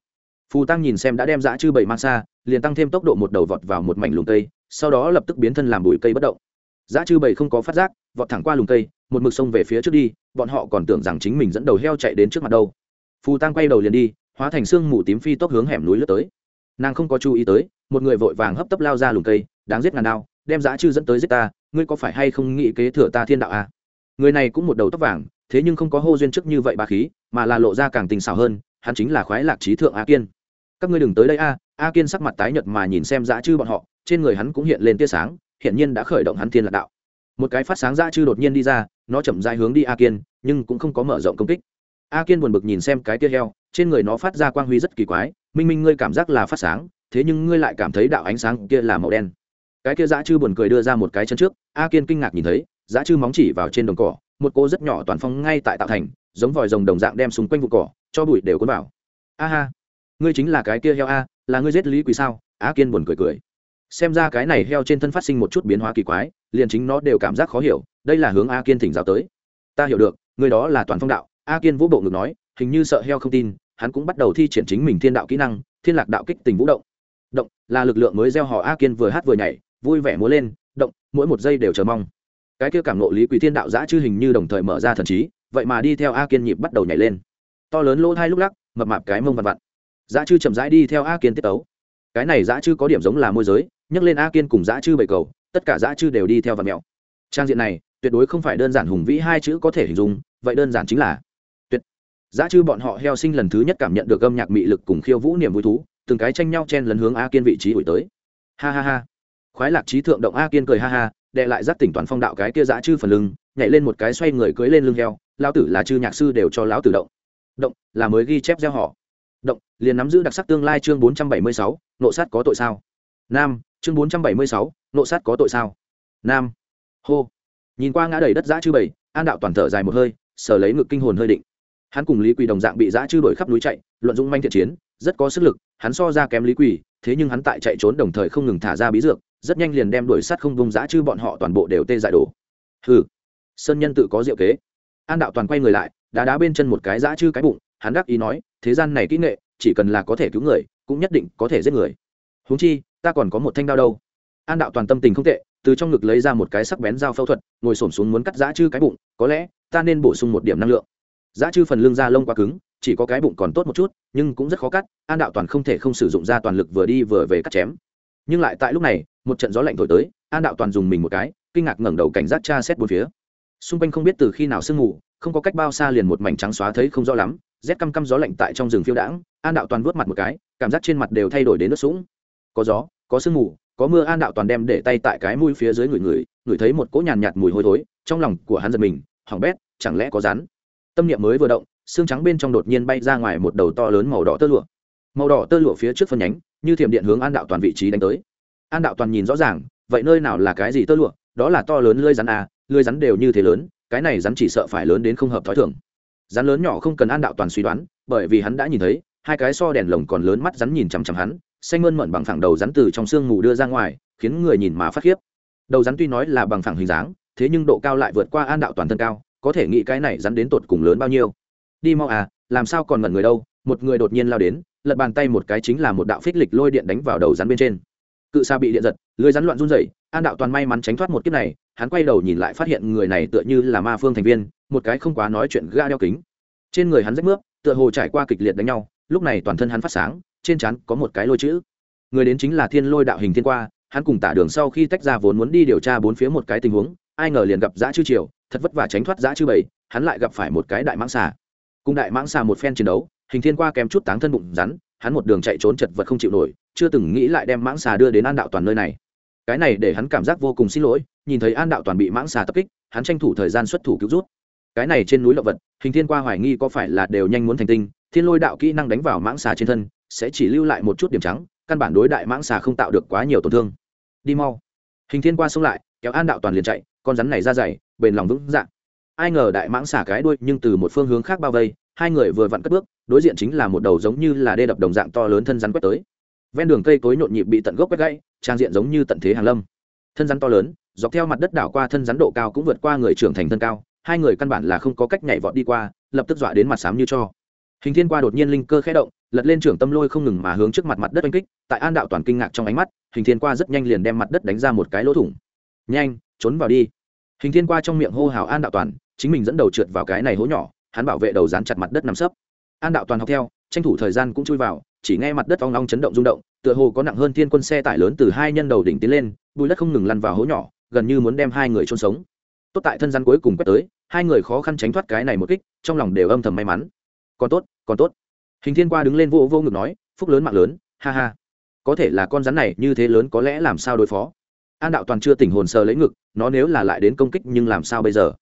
Phù tăng nhìn xem đã đem dã chư bảy mang xa, liền tăng thêm tốc độ một đầu vọt vào một mảnh lùm cây, sau đó lập tức biến thân làm bụi cây bất động. Dã chư bảy không có phát giác, vọt thẳng qua lùm cây, một mực sông về phía trước đi, bọn họ còn tưởng rằng chính mình dẫn đầu heo chạy đến trước mặt đâu. Phù tăng quay đầu liền đi, hóa thành xương mù tím phi tốc hướng hẻm núi lướt tới nàng không có chú ý tới, một người vội vàng hấp tấp lao ra lùm cây, đáng giết ngàn đao, đem Giá chư dẫn tới giết ta, ngươi có phải hay không nghĩ kế thừa ta thiên đạo à? người này cũng một đầu tóc vàng, thế nhưng không có hô duyên trước như vậy bà khí, mà là lộ ra càng tình xảo hơn, hắn chính là khoái lạc trí thượng a kiên. Các ngươi đừng tới đây a a kiên sắc mặt tái nhợt mà nhìn xem dã chư bọn họ, trên người hắn cũng hiện lên tia sáng hiện nhiên đã khởi động hắn thiên lạc đạo. Một cái phát sáng dã chư đột nhiên đi ra, nó chậm dài hướng đi a kiên, nhưng cũng không có mở rộng công kích. A kiên buồn bực nhìn xem cái tia heo, trên người nó phát ra quang huy rất kỳ quái minh minh, ngươi cảm giác là phát sáng, thế nhưng ngươi lại cảm thấy đạo ánh sáng kia là màu đen. Cái kia dã chư buồn cười đưa ra một cái chân trước, a kiên kinh ngạc nhìn thấy, dã chư móng chỉ vào trên đồng cỏ, một cô rất nhỏ toàn phong ngay tại tạo thành, giống vòi rồng đồng dạng đem xung quanh vụ cỏ, cho bụi đều cuốn vào. A ha, ngươi chính là cái kia heo a, là ngươi giết lý quỳ sao? A kiên buồn cười cười. Xem ra cái này heo trên thân phát sinh một chút biến hóa kỳ quái, liền chính nó đều cảm giác khó hiểu, đây là hướng a kiên thỉnh giáo tới. Ta hiểu được người đó là toàn phong đạo, a kiên vũ bộ ngực nói, hình như sợ heo không tin hắn cũng bắt đầu thi triển chính mình thiên đạo kỹ năng, thiên lạc đạo kích tình vũ động. Động là lực lượng mới gieo họ a kiên vừa hát vừa nhảy, vui vẻ múa lên, động, mỗi một giây đều chờ mong. Cái kia cảm nộ lý quý thiên đạo giã chư hình như đồng thời mở ra thần trí, vậy mà đi theo a kiên nhịp bắt đầu nhảy lên. To lớn lỗ hai lúc lắc, mập mạp cái mông vằn vặn. Dã chư chậm rãi đi theo a kiên tiết tấu. Cái này dã chư có điểm giống là môi giới, nhấc lên a kiên cùng dã chư bảy cầu, tất cả dã chư đều đi theo vằn mèo trang diện này, tuyệt đối không phải đơn giản hùng vĩ hai chữ có thể hình dung, vậy đơn giản chính là giá chư bọn họ heo sinh lần thứ nhất cảm nhận được âm nhạc mị lực cùng khiêu vũ niềm vui thú, từng cái tranh nhau chen lấn hướng a kiên vị trí ủi tới. Ha ha ha. Khoái lạc trí thượng động a kiên cười ha ha, đệ lại dắt tỉnh toàn phong đạo cái kia dã chư phần lưng, nhảy lên một cái xoay người cưới lên lưng heo lao tử là chư nhạc sư đều cho lão tử động. Động là mới ghi chép gieo họ. Động liền nắm giữ đặc sắc tương lai chương bốn trăm bảy mươi sáu, nộ sát có tội sao? Nam, chương bốn trăm bảy mươi sáu, nộ sát có tội sao? Nam. Hô. Nhìn qua ngã đầy đất giã chư bảy, an đạo toàn thở dài một hơi sờ lấy ngực kinh hồn hơi định hắn cùng lý quỳ đồng dạng bị giã chư đổi khắp núi chạy, luận dũng manh thiện chiến, rất có sức lực, hắn so ra kém lý quỳ, thế nhưng hắn tại chạy trốn đồng thời không ngừng thả ra bí dược, rất nhanh liền đem đuổi sát không vùng giã chư bọn họ toàn bộ đều tê dại đổ. Hừ, sơn nhân tự có diệu kế. An đạo toàn quay người lại, đá đá bên chân một cái giã chư cái bụng, hắn đắc ý nói, thế gian này kỹ nghệ, chỉ cần là có thể cứu người, cũng nhất định có thể giết người. Huống chi, ta còn có một thanh đao đâu. An đạo toàn tâm tình không tệ, từ trong ngực lấy ra một cái sắc bén dao phẫu thuật, ngồi s ổ m xuống muốn cắt giã chư cái bụng, có lẽ ta nên bổ sung một điểm năng lượng giã chư phần lưng da lông quá cứng chỉ có cái bụng còn tốt một chút nhưng cũng rất khó cắt an đạo toàn không thể không sử dụng ra toàn lực vừa đi vừa về cắt chém. Nhưng lại tại lúc này một trận gió lạnh thổi tới an đạo toàn dùng mình một cái kinh ngạc ngẩng đầu cảnh giác tra xét bốn phía. Xung quanh không biết từ khi nào sương mù không có cách bao xa liền một mảnh trắng xóa thấy không rõ lắm rét căm căm gió lạnh tại trong rừng phiêu đãng an đạo toàn vớt mặt một cái cảm giác trên mặt đều thay đổi đến nước sũng. Có gió có sương mù có mưa an đạo toàn đem để tay tại cái mũi phía dưới người người người thấy một cỗ nhàn nhạt, mùi hôi thối trong lòng của hắn giật mình hỏng bét chẳng lẽ có rắn? Tâm niệm mới vừa động, xương trắng bên trong đột nhiên bay ra ngoài một đầu to lớn màu đỏ tơ lụa. Màu đỏ tơ lụa phía trước phân nhánh, như thiểm điện hướng an đạo toàn vị trí đánh tới. An đạo toàn nhìn rõ ràng, vậy nơi nào là cái gì tơ lụa? Đó là to lớn lưới rắn à lưới rắn đều như thế lớn, cái này rắn chỉ sợ phải lớn đến không hợp thói thường. Rắn lớn nhỏ không cần an đạo toàn suy đoán, bởi vì hắn đã nhìn thấy, hai cái so đèn lồng còn lớn mắt rắn nhìn chằm chằm hắn, xanh mơn mận bằng phẳng đầu rắn từ trong sương mù đưa ra ngoài, khiến người nhìn mà phát khiếp. Đầu rắn tuy nói là bằng phẳng hình dáng, thế nhưng độ cao lại vượt qua an đạo toàn thân cao có thể nghĩ cái này rắn đến tột cùng lớn bao nhiêu. Đi mau à làm sao còn ngẩn người đâu, một người đột nhiên lao đến, lật bàn tay một cái chính là một đạo phích lịch lôi điện đánh vào đầu rắn bên trên. Cự xa bị điện giật, lưới rắn loạn run rẩy, an đạo toàn may mắn tránh thoát một kiếp này, hắn quay đầu nhìn lại phát hiện người này tựa như là ma phương thành viên, một cái không quá nói chuyện ga đeo kính. Trên người hắn rách mướp, tựa hồ trải qua kịch liệt đánh nhau, lúc này toàn thân hắn phát sáng, trên trán có một cái lôi chữ. Người đến chính là thiên lôi đạo hình thiên qua, hắn cùng tả đường sau khi tách ra vốn muốn đi điều tra bốn phía một cái tình huống ai ngờ liền gặp giã chư triều, thật vất vả tránh thoát giã chư bảy hắn lại gặp phải một cái đại mãng xà. Cùng đại mãng xà một phen chiến đấu, hình thiên qua kèm chút táng thân bụng rắn, hắn một đường chạy trốn chật vật không chịu nổi, chưa từng nghĩ lại đem mãng xà đưa đến an đạo toàn nơi này. Cái này để hắn cảm giác vô cùng xin lỗi, nhìn thấy an đạo toàn bị mãng xà tập kích, hắn tranh thủ thời gian xuất thủ cứu rút cái này trên núi động vật, hình thiên qua hoài nghi có phải là đều nhanh muốn thành tinh, thiên lôi đạo kỹ năng đánh vào mãng xà trên thân, sẽ chỉ lưu lại một chút điểm trắng, căn bản đối đại mãng xà không tạo được quá nhiều tổn thương. Đi mau. Hình thiên qua xông lại kéo an đạo toàn liền chạy, con rắn này ra dày, bền lòng vững dạng ai ngờ đại mãng xả cái đuôi nhưng từ một phương hướng khác bao vây, hai người vừa vặn cất bước, đối diện chính là một đầu giống như là đê đập đồng dạng to lớn thân rắn quét tới. Ven đường cây cối nhộn nhịp bị tận gốc quét gãy, trang diện giống như tận thế hàng lâm. Thân rắn to lớn, dọc theo mặt đất đảo qua thân rắn độ cao cũng vượt qua người trưởng thành thân cao, hai người căn bản là không có cách nhảy vọt đi qua, lập tức dọa đến mặt xám như cho. Hình thiên qua đột nhiên linh cơ khẽ động, lật lên trưởng tâm lôi không ngừng mà hướng trước mặt mặt đất oanh kích, tại an đạo toàn kinh ngạc trong ánh mắt, hình thiên qua rất nhanh liền đem mặt đất đánh ra một cái lỗ thủng nhanh, trốn vào đi. Hình thiên qua trong miệng hô hào an đạo toàn, chính mình dẫn đầu trượt vào cái này hố nhỏ, hắn bảo vệ đầu dán chặt mặt đất nằm sấp. An đạo toàn học theo, tranh thủ thời gian cũng chui vào, chỉ nghe mặt đất ong ong chấn động rung động, tựa hồ có nặng hơn thiên quân xe tải lớn từ hai nhân đầu đỉnh tiến lên bùi đất không ngừng lăn vào hố nhỏ, gần như muốn đem hai người chôn sống. Tốt tại thân gian cuối cùng quét tới, hai người khó khăn tránh thoát cái này một kích, trong lòng đều âm thầm may mắn. Còn tốt còn tốt. Hình thiên qua đứng lên vô vô ngực nói, phúc lớn mạng lớn, ha ha. Có thể là con rắn này như thế lớn có lẽ làm sao đối phó an đạo toàn chưa tỉnh hồn sờ lấy ngực, nó nếu là lại đến công kích nhưng làm sao bây giờ?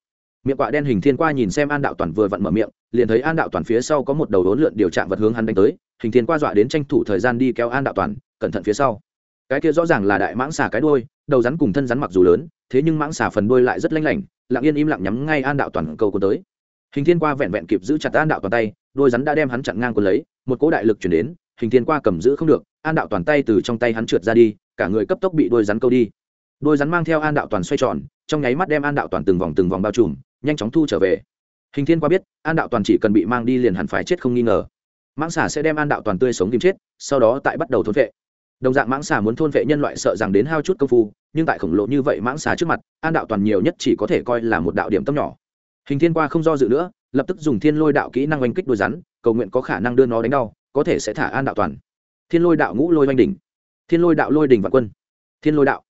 Miệng quạ đen hình thiên qua nhìn xem an đạo toàn vừa vặn mở miệng, liền thấy an đạo toàn phía sau có một đầu đốn lượn điều trạng vật hướng hắn đánh tới, hình thiên qua dọa đến tranh thủ thời gian đi kéo an đạo toàn, cẩn thận phía sau. Cái kia rõ ràng là đại mãng xà cái đuôi, đầu rắn cùng thân rắn mặc dù lớn, thế nhưng mãng xà phần đuôi lại rất lanh lảnh, lặng yên im lặng nhắm ngay an đạo toàn câu cuốn tới. Hình thiên qua vẹn vẹn kịp giữ chặt an đạo toàn tay, đôi rắn đã đem hắn chặn ngang cuốn lấy, một cỗ đại lực chuyển đến, hình thiên qua cầm giữ không được, an đạo toàn tay từ trong tay hắn trượt ra đi, cả người cấp tốc bị đôi rắn câu đi đôi rắn mang theo an đạo toàn xoay tròn, trong nháy mắt đem an đạo toàn từng vòng từng vòng bao trùm, nhanh chóng thu trở về. Hình thiên qua biết, an đạo toàn chỉ cần bị mang đi liền hẳn phải chết không nghi ngờ. Mãng xà sẽ đem an đạo toàn tươi sống tìm chết, sau đó tại bắt đầu thôn vệ. Đồng dạng mãng xà muốn thôn vệ nhân loại sợ rằng đến hao chút công phu, nhưng tại khổng lồ như vậy mãng xà trước mặt, an đạo toàn nhiều nhất chỉ có thể coi là một đạo điểm tâm nhỏ. Hình thiên qua không do dự nữa, lập tức dùng thiên lôi đạo kỹ năng oanh kích đôi rắn, cầu nguyện có khả năng đưa nó đánh đau, có thể sẽ thả an đạo toàn. Thiên lôi đạo ngũ lôi oanh đỉnh. Thiên lôi đạo lôi đỉnh vạn quân. Thiên lôi đạo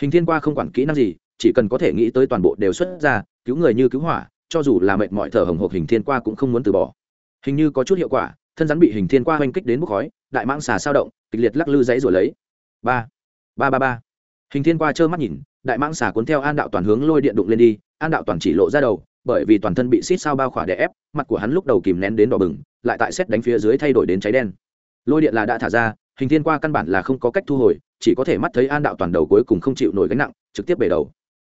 hình thiên qua không quản kỹ năng gì, chỉ cần có thể nghĩ tới toàn bộ đều xuất ra, cứu người như cứu hỏa, cho dù là mệt mỏi thở hồng hộc hình thiên qua cũng không muốn từ bỏ. Hình như có chút hiệu quả, thân rắn bị hình thiên qua oanh kích đến bốc khói, đại mãng xà sao động, kịch liệt lắc lư dãy rồi lấy. Ba ba ba ba. Hình thiên qua trơ mắt nhìn, đại mãng xà cuốn theo an đạo toàn hướng lôi điện đụng lên đi, an đạo toàn chỉ lộ ra đầu, bởi vì toàn thân bị xít sao bao khỏa đè ép, mặt của hắn lúc đầu kìm nén đến đỏ bừng, lại tại xét đánh phía dưới thay đổi đến cháy đen. Lôi điện là đã thả ra, hình thiên qua căn bản là không có cách thu hồi chỉ có thể mắt thấy an đạo toàn đầu cuối cùng không chịu nổi gánh nặng, trực tiếp bể đầu.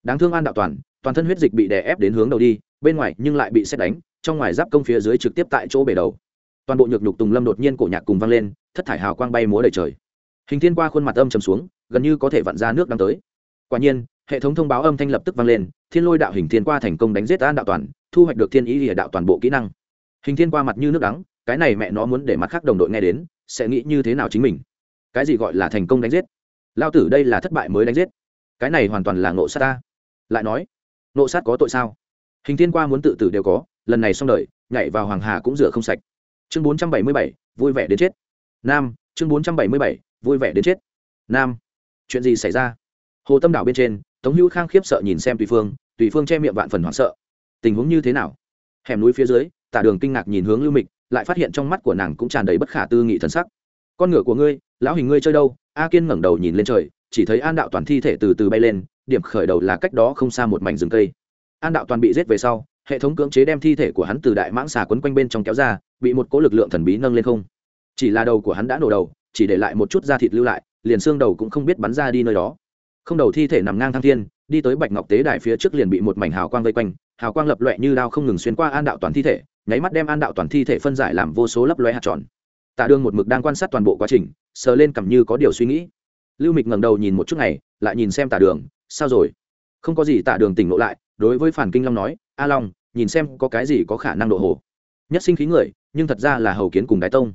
Đáng thương an đạo toàn toàn thân huyết dịch bị đè ép đến hướng đầu đi, bên ngoài nhưng lại bị xét đánh, trong ngoài giáp công phía dưới trực tiếp tại chỗ bể đầu. Toàn bộ nhược nhục tùng lâm đột nhiên cổ nhạc cùng vang lên, thất thải hào quang bay múa đầy trời. Hình thiên qua khuôn mặt âm trầm xuống, gần như có thể vặn ra nước đang tới. Quả nhiên, hệ thống thông báo âm thanh lập tức vang lên, thiên lôi đạo hình thiên qua thành công đánh giết an đạo toàn, thu hoạch được thiên ý Lìa đạo toàn bộ kỹ năng. Hình thiên qua mặt như nước đắng, cái này mẹ nó muốn để mặt khác đồng đội nghe đến, sẽ nghĩ như thế nào chính mình? Cái gì gọi là thành công đánh giết? Lao tử đây là thất bại mới đánh giết. Cái này hoàn toàn là nộ sát ta. Lại nói nộ sát có tội sao? Hình thiên qua muốn tự tử đều có, lần này xong đời, nhảy vào hoàng hà cũng rửa không sạch. Chương bốn trăm bảy mươi bảy, vui vẻ đến chết. Nam, chương bốn trăm bảy mươi bảy, vui vẻ đến chết. Nam, chuyện gì xảy ra? Hồ tâm đảo bên trên, tống hữu khang khiếp sợ nhìn xem tùy phương tùy phương che miệng vạn phần hoảng sợ. Tình huống như thế nào? Hẻm núi phía dưới tả đường kinh ngạc nhìn hướng lưu mịch, lại phát hiện trong mắt của nàng cũng tràn đầy bất khả tư nghị thần sắc. Con ngựa của ngươi lão hình ngươi chơi đâu? A kiên ngẩng đầu nhìn lên trời, chỉ thấy an đạo toàn thi thể từ từ bay lên, điểm khởi đầu là cách đó không xa một mảnh rừng cây. An đạo toàn bị giết về sau, hệ thống cưỡng chế đem thi thể của hắn từ đại mãng xà quấn quanh bên trong kéo ra, bị một cỗ lực lượng thần bí nâng lên không. Chỉ là đầu của hắn đã nổ đầu, chỉ để lại một chút da thịt lưu lại, liền xương đầu cũng không biết bắn ra đi nơi đó. Không đầu thi thể nằm ngang thăng thiên, đi tới bạch ngọc tế đài phía trước liền bị một mảnh hào quang vây quanh, hào quang lập loẹ như đao không ngừng xuyên qua an đạo toàn thi thể, nháy mắt đem an đạo toàn thi thể phân giải làm vô số lấp loe hạt tròn tạ đương một mực đang quan sát toàn bộ quá trình, sờ lên cầm như có điều suy nghĩ. Lưu mịch ngẩng đầu nhìn một chút ngày, lại nhìn xem tạ đường, sao rồi? Không có gì, tạ đường tỉnh ngộ lại, đối với phản kinh long nói, a long, nhìn xem có cái gì có khả năng độ hồ. Nhất sinh khí người, nhưng thật ra là hầu kiến cùng đái tông.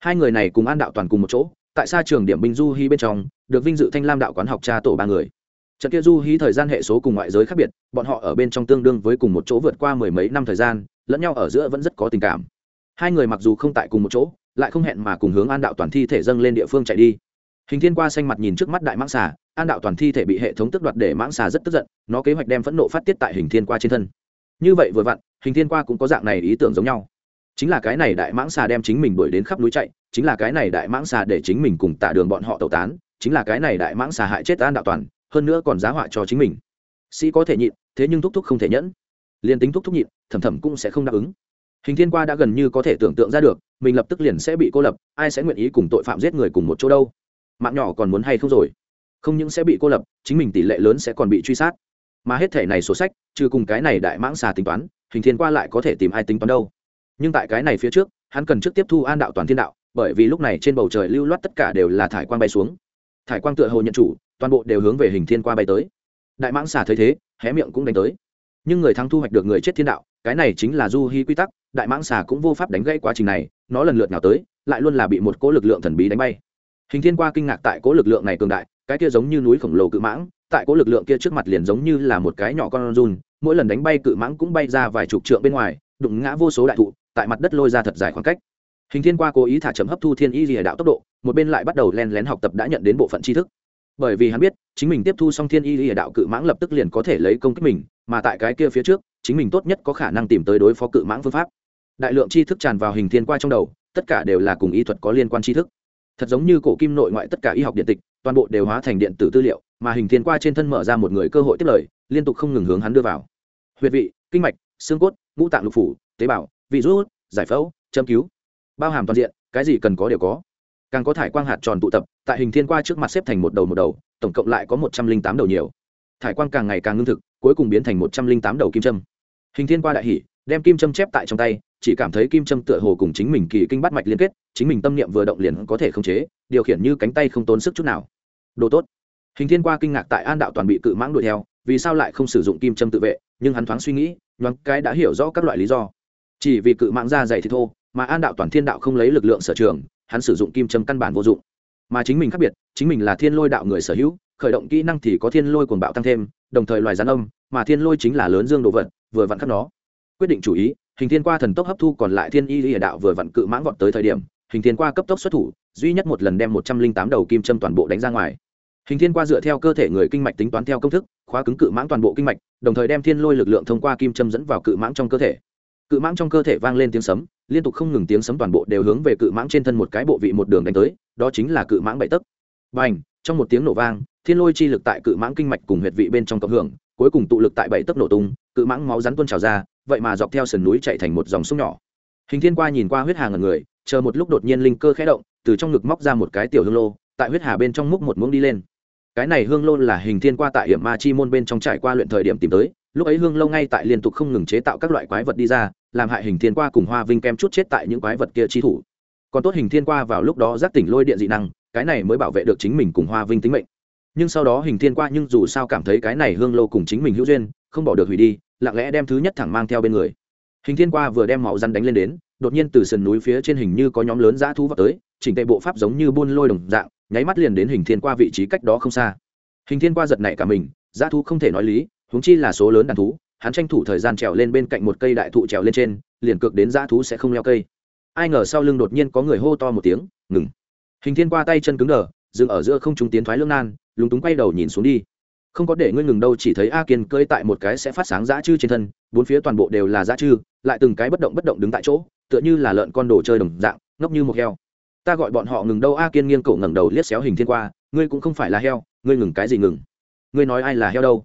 Hai người này cùng an đạo toàn cùng một chỗ, tại xa trường điểm binh du hy bên trong, được vinh dự thanh lam đạo quán học cha tổ ba người. Trận kia du hí thời gian hệ số cùng ngoại giới khác biệt, bọn họ ở bên trong tương đương với cùng một chỗ vượt qua mười mấy năm thời gian, lẫn nhau ở giữa vẫn rất có tình cảm. Hai người mặc dù không tại cùng một chỗ lại không hẹn mà cùng hướng an đạo toàn thi thể dâng lên địa phương chạy đi. Hình thiên qua xanh mặt nhìn trước mắt đại mãng xà, an đạo toàn thi thể bị hệ thống tức đoạt để mãng xà rất tức giận, nó kế hoạch đem phẫn nộ phát tiết tại hình thiên qua trên thân. Như vậy vừa vặn, hình thiên qua cũng có dạng này ý tưởng giống nhau. Chính là cái này đại mãng xà đem chính mình đuổi đến khắp núi chạy, chính là cái này đại mãng xà để chính mình cùng tạ đường bọn họ tẩu tán, chính là cái này đại mãng xà hại chết an đạo toàn, hơn nữa còn giá họa cho chính mình. Sĩ có thể nhịn, thế nhưng thúc thúc không thể nhẫn. Liền tính thúc thúc nhịn, thầm thầm cũng sẽ không đáp ứng hình thiên qua đã gần như có thể tưởng tượng ra được, mình lập tức liền sẽ bị cô lập, ai sẽ nguyện ý cùng tội phạm giết người cùng một chỗ đâu. Mạng nhỏ còn muốn hay không rồi? Không những sẽ bị cô lập, chính mình tỷ lệ lớn sẽ còn bị truy sát. Mà hết thể này sổ sách, trừ cùng cái này đại mãng xà tính toán, hình thiên qua lại có thể tìm ai tính toán đâu. Nhưng tại cái này phía trước, hắn cần trước tiếp thu an đạo toàn thiên đạo, bởi vì lúc này trên bầu trời lưu loát tất cả đều là thải quang bay xuống. Thải quang tựa hồ nhận chủ, toàn bộ đều hướng về hình thiên qua bay tới. Đại mãng xà thấy thế, hé miệng cũng đánh tới. Nhưng người thắng thu hoạch được người chết thiên đạo, cái này chính là du hy quy tắc đại mãng xà cũng vô pháp đánh gãy quá trình này, nó lần lượt nào tới, lại luôn là bị một cỗ lực lượng thần bí đánh bay. Hình thiên qua kinh ngạc tại cỗ lực lượng này cường đại, cái kia giống như núi khổng lồ cự mãng, tại cỗ lực lượng kia trước mặt liền giống như là một cái nhỏ con run, mỗi lần đánh bay cự mãng cũng bay ra vài chục trượng bên ngoài, đụng ngã vô số đại thụ, tại mặt đất lôi ra thật dài khoảng cách. Hình thiên qua cố ý thả chấm hấp thu thiên y Lìa đạo tốc độ, một bên lại bắt đầu len lén học tập đã nhận đến bộ phận tri thức. Bởi vì hắn biết, chính mình tiếp thu xong thiên y Lìa đạo cự mãng lập tức liền có thể lấy công kích mình, mà tại cái kia phía trước, chính mình tốt nhất có khả năng tìm tới đối phó cự mãng phương pháp đại lượng tri thức tràn vào hình thiên qua trong đầu, tất cả đều là cùng y thuật có liên quan tri thức. Thật giống như cổ kim nội ngoại tất cả y học điện tịch, toàn bộ đều hóa thành điện tử tư liệu, mà hình thiên qua trên thân mở ra một người cơ hội tiếp lời, liên tục không ngừng hướng hắn đưa vào. Huyệt vị, kinh mạch, xương cốt, ngũ tạng lục phủ, tế bào, vị rút, giải phẫu, châm cứu. Bao hàm toàn diện, cái gì cần có đều có. Càng có thải quang hạt tròn tụ tập, tại hình thiên qua trước mặt xếp thành một đầu một đầu, tổng cộng lại có một trăm linh tám đầu nhiều. Thải quang càng ngày càng ngưng thực, cuối cùng biến thành một trăm linh tám đầu kim trâm hình thiên qua đại hỷ đem kim châm chép tại trong tay, chỉ cảm thấy kim châm tựa hồ cùng chính mình kỳ kinh bắt mạch liên kết, chính mình tâm niệm vừa động liền có thể khống chế, điều khiển như cánh tay không tốn sức chút nào. Đồ tốt. Hình thiên qua kinh ngạc tại an đạo toàn bị cự mãng đuổi theo, vì sao lại không sử dụng kim châm tự vệ, nhưng hắn thoáng suy nghĩ, nhoáng cái đã hiểu rõ các loại lý do. Chỉ vì cự mãng ra dày thì thô, mà an đạo toàn thiên đạo không lấy lực lượng sở trường, hắn sử dụng kim châm căn bản vô dụng. Mà chính mình khác biệt, chính mình là thiên lôi đạo người sở hữu, khởi động kỹ năng thì có thiên lôi cuồng bạo tăng thêm, đồng thời loài gián âm, mà thiên lôi chính là lớn dương đồ vật, vừa vặn khắc nó quyết định chủ ý, hình thiên qua thần tốc hấp thu còn lại thiên y lìa đạo vừa vặn cự mãng vọt tới thời điểm, hình thiên qua cấp tốc xuất thủ, duy nhất một lần đem một trăm linh tám đầu kim châm toàn bộ đánh ra ngoài. Hình thiên qua dựa theo cơ thể người kinh mạch tính toán theo công thức, khóa cứng cự mãng toàn bộ kinh mạch, đồng thời đem thiên lôi lực lượng thông qua kim châm dẫn vào cự mãng trong cơ thể. Cự mãng trong cơ thể vang lên tiếng sấm, liên tục không ngừng tiếng sấm toàn bộ đều hướng về cự mãng trên thân một cái bộ vị một đường đánh tới, đó chính là cự mãng bậy tấc. B à n h trong một tiếng nổ vang, thiên lôi chi lực tại cự mãng kinh mạch cùng huyệt vị bên trong cộng hưởng, cuối cùng tụ lực tại bảy tấc nổ tung cự mãng máu rắn tuôn trào ra, vậy mà dọc theo sườn núi chạy thành một dòng sông nhỏ. Hình thiên qua nhìn qua huyết hà ngần người, chờ một lúc đột nhiên linh cơ khẽ động, từ trong ngực móc ra một cái tiểu hương lô, tại huyết hà bên trong múc một muỗng đi lên. Cái này hương lô là hình thiên qua tại hiểm ma chi môn bên trong trải qua luyện thời điểm tìm tới, lúc ấy hương lâu ngay tại liên tục không ngừng chế tạo các loại quái vật đi ra, làm hại hình thiên qua cùng hoa vinh kem chút chết tại những quái vật kia chi thủ. Còn tốt hình thiên qua vào lúc đó giác tỉnh lôi điện dị năng, cái này mới bảo vệ được chính mình cùng hoa vinh tính mệnh. Nhưng sau đó hình thiên qua nhưng dù sao cảm thấy cái này hương lâu cùng chính mình hữu duyên không bỏ được hủy đi, lặng lẽ đem thứ nhất thẳng mang theo bên người. Hình thiên qua vừa đem máu rắn đánh lên đến, đột nhiên từ sườn núi phía trên hình như có nhóm lớn dã thú vào tới, chỉnh tệ bộ pháp giống như buôn lôi đồng dạng, nháy mắt liền đến hình thiên qua vị trí cách đó không xa. Hình thiên qua giật nảy cả mình, dã thú không thể nói lý, huống chi là số lớn đàn thú, hắn tranh thủ thời gian trèo lên bên cạnh một cây đại thụ trèo lên trên, liền cực đến dã thú sẽ không leo cây. Ai ngờ sau lưng đột nhiên có người hô to một tiếng, ngừng! Hình thiên qua tay chân cứng đờ, dừng ở giữa không trung tiến thoái lưỡng nan, lúng túng quay đầu nhìn xuống đi không có để ngươi ngừng đâu, chỉ thấy a kiên cơi tại một cái sẽ phát sáng dã chư trên thân, bốn phía toàn bộ đều là dã chư, lại từng cái bất động bất động đứng tại chỗ, tựa như là lợn con đồ chơi đồng dạng, ngốc như một heo. Ta gọi bọn họ ngừng đâu, a kiên nghiêng cổ ngẩng đầu liếc xéo hình thiên qua, ngươi cũng không phải là heo, ngươi ngừng cái gì ngừng? Ngươi nói ai là heo đâu?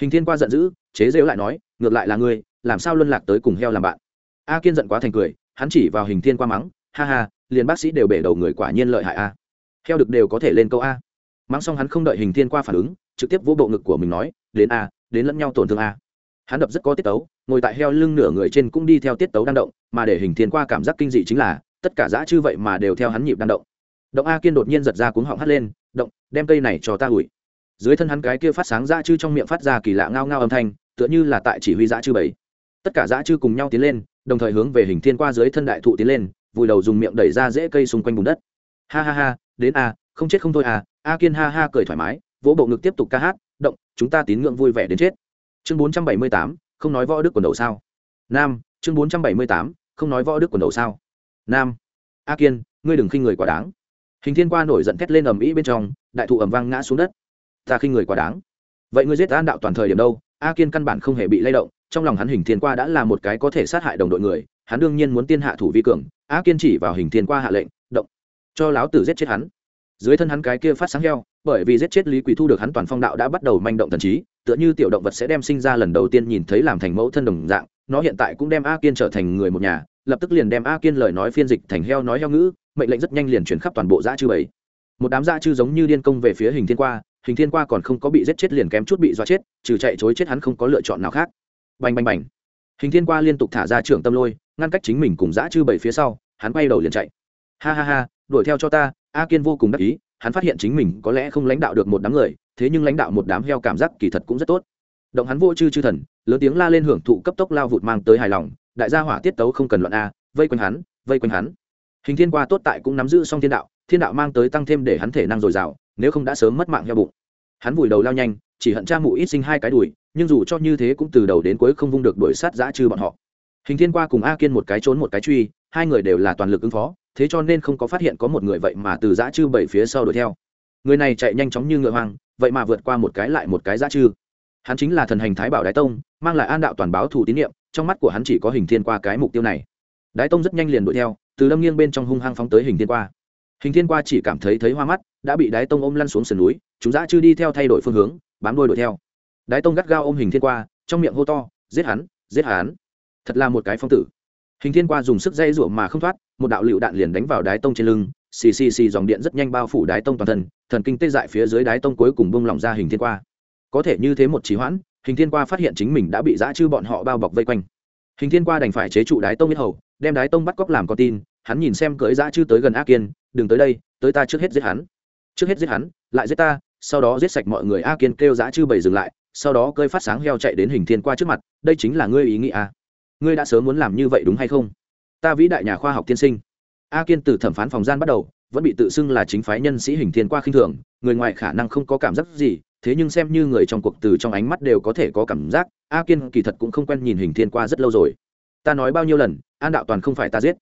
Hình thiên qua giận dữ, chế rêu lại nói, ngược lại là ngươi, làm sao luân lạc tới cùng heo làm bạn? A kiên giận quá thành cười, hắn chỉ vào hình thiên qua mắng, ha ha, liền bác sĩ đều bể đầu người quả nhiên lợi hại a. Heo được đều có thể lên câu a. Mắng xong hắn không đợi hình thiên qua phản ứng trực tiếp vỗ bộ ngực của mình nói, đến a, đến lẫn nhau tổn thương a. Hắn đập rất có tiết tấu, ngồi tại heo lưng nửa người trên cũng đi theo tiết tấu đang động, mà để hình thiên qua cảm giác kinh dị chính là, tất cả dã chư vậy mà đều theo hắn nhịp đang động. Động a kiên đột nhiên giật ra cuống họng hắt lên, động, đem cây này cho ta ủi. Dưới thân hắn cái kia phát sáng dã chư trong miệng phát ra kỳ lạ ngao ngao âm thanh, tựa như là tại chỉ huy dã chư bảy. Tất cả dã chư cùng nhau tiến lên, đồng thời hướng về hình thiên qua dưới thân đại thụ tiến lên, vùi đầu dùng miệng đẩy ra rễ cây xung quanh bùn đất. Ha ha ha, đến a, không chết không thôi à a kiên ha ha cười thoải mái vỗ bộ ngực tiếp tục ca hát, động, chúng ta tín ngưỡng vui vẻ đến chết. Chương bốn trăm bảy mươi tám, không nói võ đức quần đầu sao. Nam, chương bốn trăm bảy mươi tám, không nói võ đức quần đầu sao. Nam, a kiên, ngươi đừng khinh người quá đáng. Hình thiên qua nổi giận thét lên ầm ĩ bên trong, đại thụ ầm vang ngã xuống đất. Ta khinh người quá đáng. Vậy ngươi giết an đạo toàn thời điểm đâu? A kiên căn bản không hề bị lay động, trong lòng hắn hình thiên qua đã là một cái có thể sát hại đồng đội người, hắn đương nhiên muốn tiên hạ thủ vi cường. A kiên chỉ vào hình thiên qua hạ lệnh, động. Cho láo tử giết chết hắn dưới thân hắn cái kia phát sáng heo, bởi vì giết chết lý quỳ thu được hắn toàn phong đạo đã bắt đầu manh động thần trí, tựa như tiểu động vật sẽ đem sinh ra lần đầu tiên nhìn thấy làm thành mẫu thân đồng dạng, nó hiện tại cũng đem a kiên trở thành người một nhà, lập tức liền đem a kiên lời nói phiên dịch thành heo nói heo ngữ, mệnh lệnh rất nhanh liền chuyển khắp toàn bộ dã chư bảy một đám dã chư giống như điên công về phía hình thiên qua, hình thiên qua còn không có bị giết chết liền kém chút bị dọa chết, trừ chạy chối chết hắn không có lựa chọn nào khác. Bành bành bành. Hình thiên qua liên tục thả ra trưởng tâm lôi, ngăn cách chính mình cùng dã chư bảy phía sau, hắn quay đầu liền chạy. Ha ha ha, đuổi theo cho ta a kiên vô cùng đắc ý, hắn phát hiện chính mình có lẽ không lãnh đạo được một đám người, thế nhưng lãnh đạo một đám heo cảm giác kỳ thật cũng rất tốt. Động hắn vô chư chư thần, lớn tiếng la lên hưởng thụ cấp tốc lao vụt mang tới hài lòng, đại gia hỏa tiết tấu không cần luận a, vây quanh hắn, vây quanh hắn. Hình thiên qua tốt tại cũng nắm giữ xong thiên đạo thiên đạo mang tới tăng thêm để hắn thể năng dồi dào, nếu không đã sớm mất mạng heo bụng. Hắn vùi đầu lao nhanh, chỉ hận cha mụ ít sinh hai cái đùi, nhưng dù cho như thế cũng từ đầu đến cuối không vung được đuổi sát giã trừ bọn họ. Hình thiên qua cùng a kiên một cái trốn một cái truy, hai người đều là toàn lực ứng phó thế cho nên không có phát hiện có một người vậy mà từ giã chư bảy phía sau đuổi theo. Người này chạy nhanh chóng như ngựa hoang, vậy mà vượt qua một cái lại một cái giã chư. Hắn chính là thần hành thái bảo đái tông, mang lại an đạo toàn báo thủ tín nhiệm trong mắt của hắn chỉ có hình thiên qua cái mục tiêu này. Đái tông rất nhanh liền đuổi theo, từ lâm nghiêng bên trong hung hăng phóng tới hình thiên qua. Hình thiên qua chỉ cảm thấy thấy hoa mắt, đã bị đái tông ôm lăn xuống sườn núi, chúng dã chư đi theo thay đổi phương hướng, bám đuôi đuổi theo. Đái tông gắt gao ôm hình thiên qua, trong miệng hô to, giết hắn giết hắn. Thật là một cái phong tử hình thiên qua dùng sức dây ruộng mà không thoát, một đạo lựu đạn liền đánh vào đái tông trên lưng. Xì xì xì, dòng điện rất nhanh bao phủ đái tông toàn thân, thần kinh tê dại phía dưới đái tông cuối cùng bông lỏng ra hình thiên qua. Có thể như thế một trí hoãn, hình thiên qua phát hiện chính mình đã bị dã chư bọn họ bao bọc vây quanh. Hình thiên qua đành phải chế trụ đái tông biết hầu, đem đái tông bắt cóc làm con tin, hắn nhìn xem cưỡi dã chư tới gần ác kiên, đừng tới đây, tới ta trước hết giết hắn. Trước hết giết hắn, lại giết ta, sau đó giết sạch mọi người. A kiên kêu dã chư bầy dừng lại, sau đó cơi phát sáng heo chạy đến hình thiên qua trước mặt, đây chính là ngươi ý nghĩ à? Ngươi đã sớm muốn làm như vậy đúng hay không? Ta vĩ đại nhà khoa học tiên sinh. A kiên từ thẩm phán phòng gian bắt đầu, vẫn bị tự xưng là chính phái nhân sĩ hình thiên qua khinh thường, người ngoài khả năng không có cảm giác gì, thế nhưng xem như người trong cuộc từ trong ánh mắt đều có thể có cảm giác, a kiên kỳ thật cũng không quen nhìn hình thiên qua rất lâu rồi. Ta nói bao nhiêu lần, an đạo toàn không phải ta giết.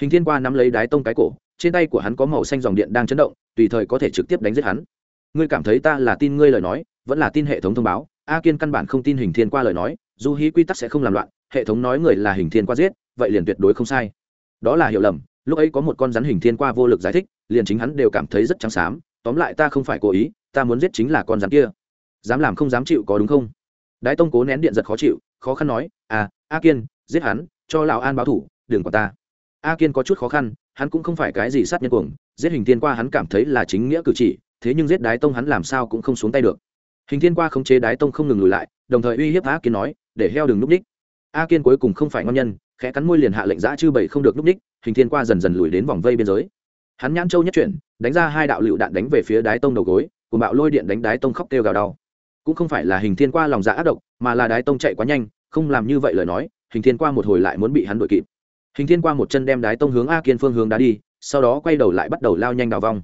Hình thiên qua nắm lấy đái tông cái cổ, trên tay của hắn có màu xanh dòng điện đang chấn động, tùy thời có thể trực tiếp đánh giết hắn. Ngươi cảm thấy ta là tin ngươi lời nói, vẫn là tin hệ thống thông báo, a kiên căn bản không tin hình thiên qua lời nói, dù hí quy tắc sẽ không làm loạn hệ thống nói người là hình thiên qua giết, vậy liền tuyệt đối không sai. Đó là hiểu lầm, lúc ấy có một con rắn hình thiên qua vô lực giải thích, liền chính hắn đều cảm thấy rất trắng xám, tóm lại ta không phải cố ý, ta muốn giết chính là con rắn kia. Dám làm không dám chịu có đúng không? Đái tông cố nén điện giật khó chịu, khó khăn nói à a kiên, giết hắn, cho lão an báo thủ, đừng quản ta. A kiên có chút khó khăn, hắn cũng không phải cái gì sát nhân cuồng, giết hình thiên qua hắn cảm thấy là chính nghĩa cử chỉ, thế nhưng giết đái tông hắn làm sao cũng không xuống tay được. Hình thiên qua khống chế đái tông không ngừng lùi lại, đồng thời uy hiếp a kiên nói, để heo đừng núp ních a kiên cuối cùng không phải ngon nhân, khẽ cắn môi liền hạ lệnh giã chư bảy không được núp ních, hình thiên qua dần dần lùi đến vòng vây biên giới. Hắn nhãn châu nhất chuyển, đánh ra hai đạo lựu đạn đánh về phía đái tông đầu gối cùng bạo lôi điện đánh đái tông khóc kêu gào đau. Cũng không phải là hình thiên qua lòng dạ ác độc, mà là đái tông chạy quá nhanh, không làm như vậy lời nói, hình thiên qua một hồi lại muốn bị hắn đuổi kịp. Hình thiên qua một chân đem đái tông hướng a kiên phương hướng đá đi, sau đó quay đầu lại bắt đầu lao nhanh đào vong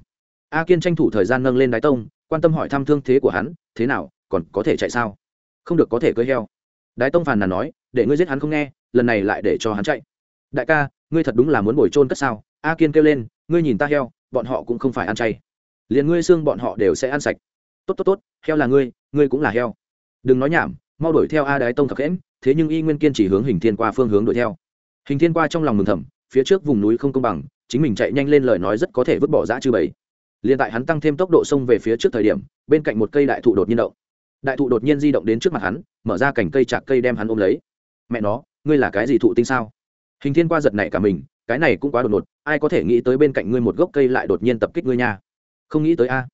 a kiên tranh thủ thời gian nâng lên đái tông, quan tâm hỏi thăm thương thế của hắn, thế nào, còn có thể chạy sao? Không được, có thể cưỡi heo. Đái tông phàn nàn nói để ngươi giết hắn không nghe, lần này lại để cho hắn chạy. Đại ca, ngươi thật đúng là muốn bồi trôn cất sao? A kiên kêu lên, ngươi nhìn ta heo, bọn họ cũng không phải ăn chay. Liền ngươi xương bọn họ đều sẽ ăn sạch. Tốt tốt tốt, heo là ngươi ngươi cũng là heo. Đừng nói nhảm, mau đuổi theo a đái tông thập kẽm thế nhưng y nguyên kiên chỉ hướng hình thiên qua phương hướng đuổi theo. Hình thiên qua trong lòng mừng thầm, phía trước vùng núi không công bằng, chính mình chạy nhanh lên lời nói rất có thể vứt bỏ dã chư bảy liền tại hắn tăng thêm tốc độ xông về phía trước thời điểm, bên cạnh một cây đại thụ đột nhiên động. Đại thụ đột nhiên di động đến trước mặt hắn, mở ra cành cây chạc cây đem hắn ôm lấy mẹ nó, ngươi là cái gì thụ tinh sao? Hình thiên qua giật nảy cả mình, cái này cũng quá đột ngột, ai có thể nghĩ tới bên cạnh ngươi một gốc cây lại đột nhiên tập kích ngươi nha? Không nghĩ tới a.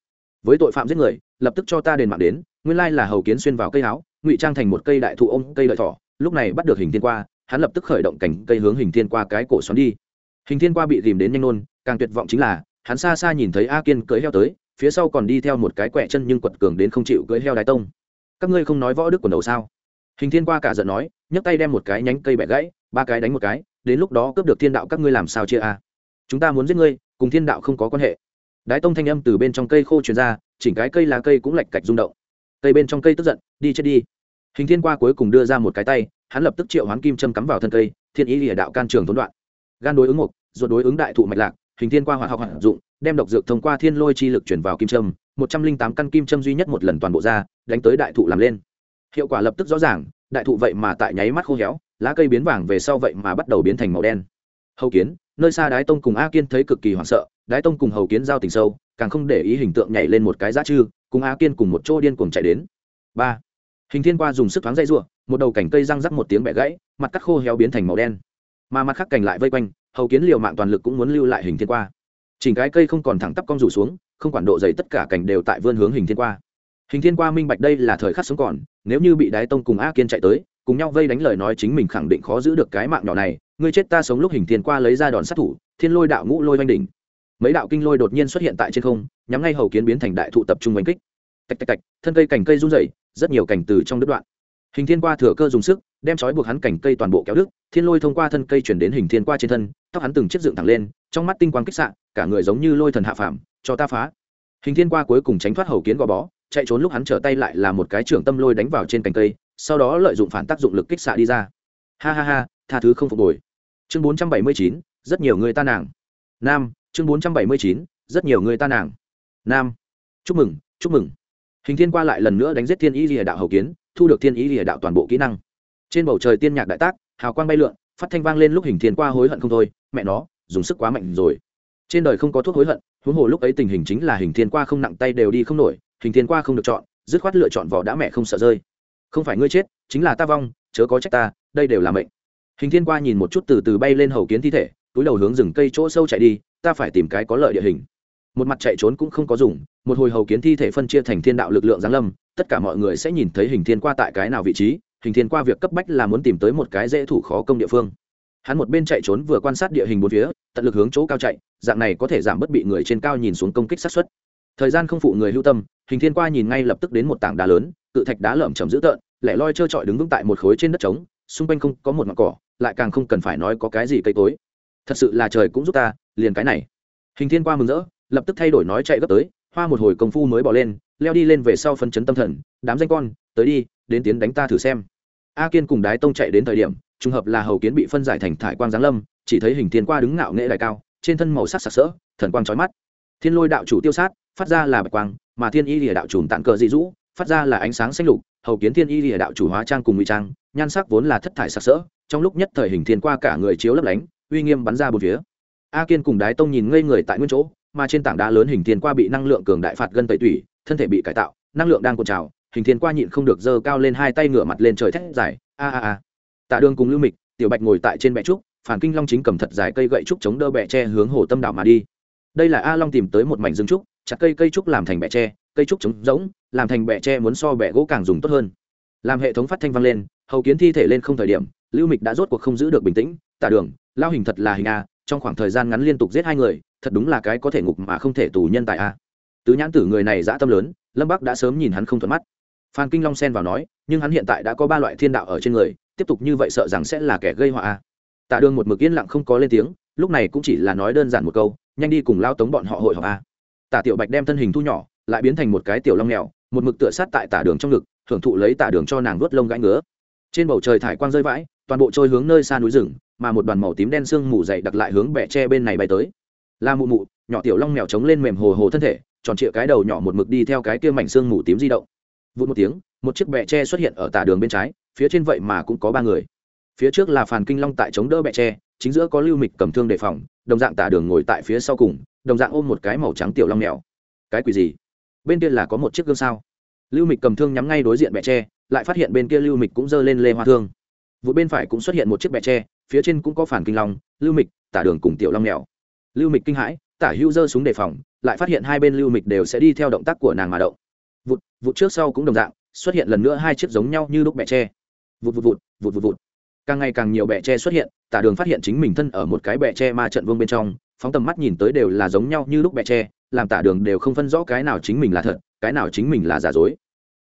Với tội phạm giết người, lập tức cho ta đền mạng đến, nguyên lai là hầu kiến xuyên vào cây áo, ngụy trang thành một cây đại thụ ôm cây lợi thỏ, lúc này bắt được hình thiên qua, hắn lập tức khởi động cảnh cây hướng hình thiên qua cái cổ xoắn đi. Hình thiên qua bị dìm đến nhanh nôn, càng tuyệt vọng chính là, hắn xa xa nhìn thấy a kiên cưỡi heo tới, phía sau còn đi theo một cái quẹ chân nhưng quật cường đến không chịu cưỡi heo đái tông. Các ngươi không nói võ đức quần đầu sao? Hình thiên qua cả giận nói, nhấc tay đem một cái nhánh cây bẻ gãy, ba cái đánh một cái, đến lúc đó cướp được thiên đạo các ngươi làm sao chia a? Chúng ta muốn giết ngươi, cùng thiên đạo không có quan hệ. Đái tông thanh âm từ bên trong cây khô truyền ra, chỉnh cái cây lá cây cũng lạch cạch rung động. Cây bên trong cây tức giận, đi chết đi. Hình thiên qua cuối cùng đưa ra một cái tay, hắn lập tức triệu hoán kim châm cắm vào thân cây, thiên ý lìa đạo can trường thốn đoạn. Gan đối ứng mục, ruột đối ứng đại thụ mạch lạc, hình thiên qua hoạt học hoạt dụng, đem độc dược thông qua thiên lôi chi lực chuyển vào kim châm, một trăm linh tám căn kim châm duy nhất một lần toàn bộ ra, đánh tới đại thụ làm lên hiệu quả lập tức rõ ràng, đại thụ vậy mà tại nháy mắt khô héo, lá cây biến vàng về sau vậy mà bắt đầu biến thành màu đen. Hầu kiến, nơi xa đái tông cùng a kiên thấy cực kỳ hoảng sợ, đái tông cùng hầu kiến giao tình sâu, càng không để ý hình tượng nhảy lên một cái giá chư, cùng a kiên cùng một chỗ điên cuồng chạy đến. Ba, hình thiên qua dùng sức thoáng dây ruộng một đầu cành cây răng rắc một tiếng bẻ gãy, mặt cắt khô héo biến thành màu đen. Mà mặt khác cành lại vây quanh, hầu kiến liều mạng toàn lực cũng muốn lưu lại hình thiên qua. Chỉnh cái cây không còn thẳng tắp cong rủ xuống, không quản độ dày tất cả cành đều tại vươn hướng hình thiên qua hình thiên qua minh bạch đây là thời khắc sống còn, nếu như bị đái tông cùng a kiên chạy tới, cùng nhau vây đánh lời nói chính mình khẳng định khó giữ được cái mạng nhỏ này, ngươi chết ta sống lúc hình thiên qua lấy ra đòn sát thủ, thiên lôi đạo ngũ lôi oanh đỉnh. Mấy đạo kinh lôi đột nhiên xuất hiện tại trên không, nhắm ngay hầu kiến biến thành đại thụ tập trung oanh kích. Tạch tạch tạch, thân cây cành cây run rẩy, rất nhiều cành từ trong đứt đoạn. Hình thiên qua thừa cơ dùng sức, đem trói buộc hắn cành cây toàn bộ kéo đứt, thiên lôi thông qua thân cây chuyển đến hình thiên qua trên thân, tóc hắn từng chiếc dựng thẳng lên, trong mắt tinh quang kích xạ, cả người giống như lôi thần hạ phàm, cho ta phá. Hình thiên qua cuối cùng tránh thoát hầu kiến gò bó chạy trốn lúc hắn trở tay lại là một cái trưởng tâm lôi đánh vào trên cành cây, sau đó lợi dụng phản tác dụng lực kích xạ đi ra. Ha ha ha, tha thứ không phục hồi. Chương bốn trăm bảy mươi chín, rất nhiều người ta nàng. Nam, chương bốn trăm bảy mươi chín, rất nhiều người ta nàng. Nam, chúc mừng chúc mừng. Hình thiên qua lại lần nữa đánh giết thiên ý lìa đạo hầu kiến, thu được thiên ý lìa đạo toàn bộ kỹ năng. Trên bầu trời tiên nhạc đại tác, hào quang bay lượn, phát thanh vang lên lúc hình thiên qua hối hận không thôi, mẹ nó, dùng sức quá mạnh rồi. Trên đời không có thuốc hối hận, huống hồ lúc ấy tình hình chính là hình thiên qua không nặng tay đều đi không nổi hình thiên qua không được chọn, dứt khoát lựa chọn vỏ đã mẹ không sợ rơi. Không phải ngươi chết, chính là ta vong, chớ có trách ta, đây đều là mệnh. Hình thiên qua nhìn một chút từ từ bay lên hầu kiến thi thể, túi đầu hướng rừng cây chỗ sâu chạy đi, ta phải tìm cái có lợi địa hình. Một mặt chạy trốn cũng không có dùng, một hồi hầu kiến thi thể phân chia thành thiên đạo lực lượng giáng lâm, tất cả mọi người sẽ nhìn thấy hình thiên qua tại cái nào vị trí, hình thiên qua việc cấp bách là muốn tìm tới một cái dễ thủ khó công địa phương. Hắn một bên chạy trốn vừa quan sát địa hình bốn phía, tận lực hướng chỗ cao chạy, dạng này có thể giảm bớt bị người trên cao nhìn xuống công kích sát xuất thời gian không phụ người hưu tâm, hình thiên qua nhìn ngay lập tức đến một tảng đá lớn, cự thạch đá lởm chầm dữ tợn, lẻ loi trơ trọi đứng vững tại một khối trên đất trống, xung quanh không có một mặt cỏ, lại càng không cần phải nói có cái gì cây cối. Thật sự là trời cũng giúp ta, liền cái này. Hình thiên qua mừng rỡ, lập tức thay đổi nói chạy gấp tới, hoa một hồi công phu mới bỏ lên, leo đi lên về sau phân chấn tâm thần, đám danh con, tới đi, đến tiến đánh ta thử xem. A kiên cùng đái tông chạy đến thời điểm, trùng hợp là hầu kiến bị phân giải thành thải quang giáng lâm, chỉ thấy hình thiên qua đứng ngạo nghệ đại cao, trên thân màu sắc sặc sỡ, thần quang trói mắt thiên lôi đạo chủ tiêu sát, phát ra là bạch quang, mà thiên y lìa đạo chủ tạng cờ dị dũ phát ra là ánh sáng xanh lục, hầu kiến thiên y lìa đạo chủ hóa trang cùng ngụy trang, nhan sắc vốn là thất thải sặc sỡ, trong lúc nhất thời hình thiên qua cả người chiếu lấp lánh, uy nghiêm bắn ra bốn phía. A kiên cùng đái tông nhìn ngây người tại nguyên chỗ, mà trên tảng đá lớn hình thiên qua bị năng lượng cường đại phạt gân tẩy tủy, thân thể bị cải tạo, năng lượng đang cột trào, hình thiên qua nhịn không được giơ cao lên hai tay ngửa mặt lên trời thét dài, a a a. Tạ đường cùng lưu mịch, tiểu bạch ngồi tại trên bệ trúc, phản kinh long chính cầm thật dài cây gậy trúc chống đỡ bẹ tre hướng hồ tâm đảo mà đi đây là a long tìm tới một mảnh rừng trúc, chặt cây cây trúc làm thành bẹ tre, cây trúc trống rỗng, làm thành bẹ tre muốn so bẹ gỗ càng dùng tốt hơn. Làm hệ thống phát thanh vang lên, hầu kiến thi thể lên không thời điểm, lưu mịch đã rốt cuộc không giữ được bình tĩnh, tả đường lao hình thật là hình a, trong khoảng thời gian ngắn liên tục giết hai người, thật đúng là cái có thể ngục mà không thể tù nhân tại a. Tứ nhãn tử người này dã tâm lớn, lâm bắc đã sớm nhìn hắn không thuận mắt. Phan kinh long xen vào nói, nhưng hắn hiện tại đã có ba loại thiên đạo ở trên người, tiếp tục như vậy sợ rằng sẽ là kẻ gây họa a. Tạ đường một mực yên lặng không có lên tiếng, lúc này cũng chỉ là nói đơn giản một câu nhanh đi cùng lao tống bọn họ hội họp a. Tả tiểu bạch đem thân hình thu nhỏ, lại biến thành một cái tiểu long nghèo một mực tựa sát tại tả đường trong ngực thưởng thụ lấy tả đường cho nàng vớt lông gãi ngứa. Trên bầu trời thải quang rơi vãi, toàn bộ trôi hướng nơi xa núi rừng, mà một đoàn màu tím đen sương mù dày đặc lại hướng bẹ tre bên này bay tới. La mụ mụ, nhỏ tiểu long mèo chống lên mềm hồ hồ thân thể, tròn trịa cái đầu nhỏ một mực đi theo cái kia mảnh sương mù tím di động. Vụt một tiếng, một chiếc bẹ tre xuất hiện ở tả đường bên trái, phía trên vậy mà cũng có ba người. Phía trước là phàn kinh long tại chống đỡ bẹ tre chính giữa có lưu mịch cầm thương đề phòng, đồng dạng tả đường ngồi tại phía sau cùng, đồng dạng ôm một cái màu trắng tiểu long mèo. Cái quỷ gì? Bên kia là có một chiếc gương sao? Lưu mịch cầm thương nhắm ngay đối diện bẹ tre, lại phát hiện bên kia lưu mịch cũng giơ lên lê hoa thương. Vụ bên phải cũng xuất hiện một chiếc bẹ tre, phía trên cũng có phản kinh long, lưu mịch, tả đường cùng tiểu long mèo. Lưu mịch kinh hãi, tả hữu giơ súng đề phòng, lại phát hiện hai bên lưu mịch đều sẽ đi theo động tác của nàng mà động. Vụt vụt trước sau cũng đồng dạng, xuất hiện lần nữa hai chiếc giống nhau như lúc bẹ tre. Vụt vụt vụt vụt vụt vụt càng ngày càng nhiều bẹ tre xuất hiện, tả đường phát hiện chính mình thân ở một cái bẹ tre ma trận vương bên trong, phóng tầm mắt nhìn tới đều là giống nhau như lúc bẹ tre, làm tả đường đều không phân rõ cái nào chính mình là thật, cái nào chính mình là giả dối.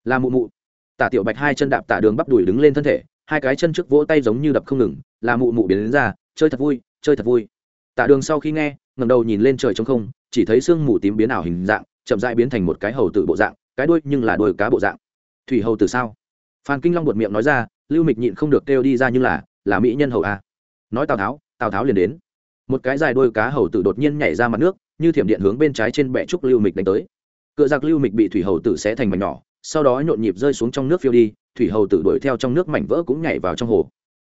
Là mụ mụ. Tả tiểu bạch hai chân đạp tả đường bắp đùi đứng lên thân thể, hai cái chân trước vỗ tay giống như đập không ngừng, là mụ mụ biến đến ra, chơi thật vui, chơi thật vui. Tả đường sau khi nghe ngầm đầu nhìn lên trời trong không, chỉ thấy sương mù tím biến ảo hình dạng, chậm dại biến thành một cái hầu tử bộ dạng, cái đuôi nhưng là đuôi cá bộ dạng. Thủy hầu tử sao? Phan kinh long buột miệng nói ra lưu mịch nhịn không được kêu đi ra nhưng là là mỹ nhân hầu a. Nói tào tháo tào tháo liền đến. Một cái dài đôi cá hầu tử đột nhiên nhảy ra mặt nước, như thiểm điện hướng bên trái trên bệ trúc lưu mịch đánh tới. Cựa giặc lưu mịch bị thủy hầu tử sẽ thành mảnh nhỏ, sau đó nhộn nhịp rơi xuống trong nước phiêu đi, thủy hầu tử đuổi theo trong nước mảnh vỡ cũng nhảy vào trong hồ.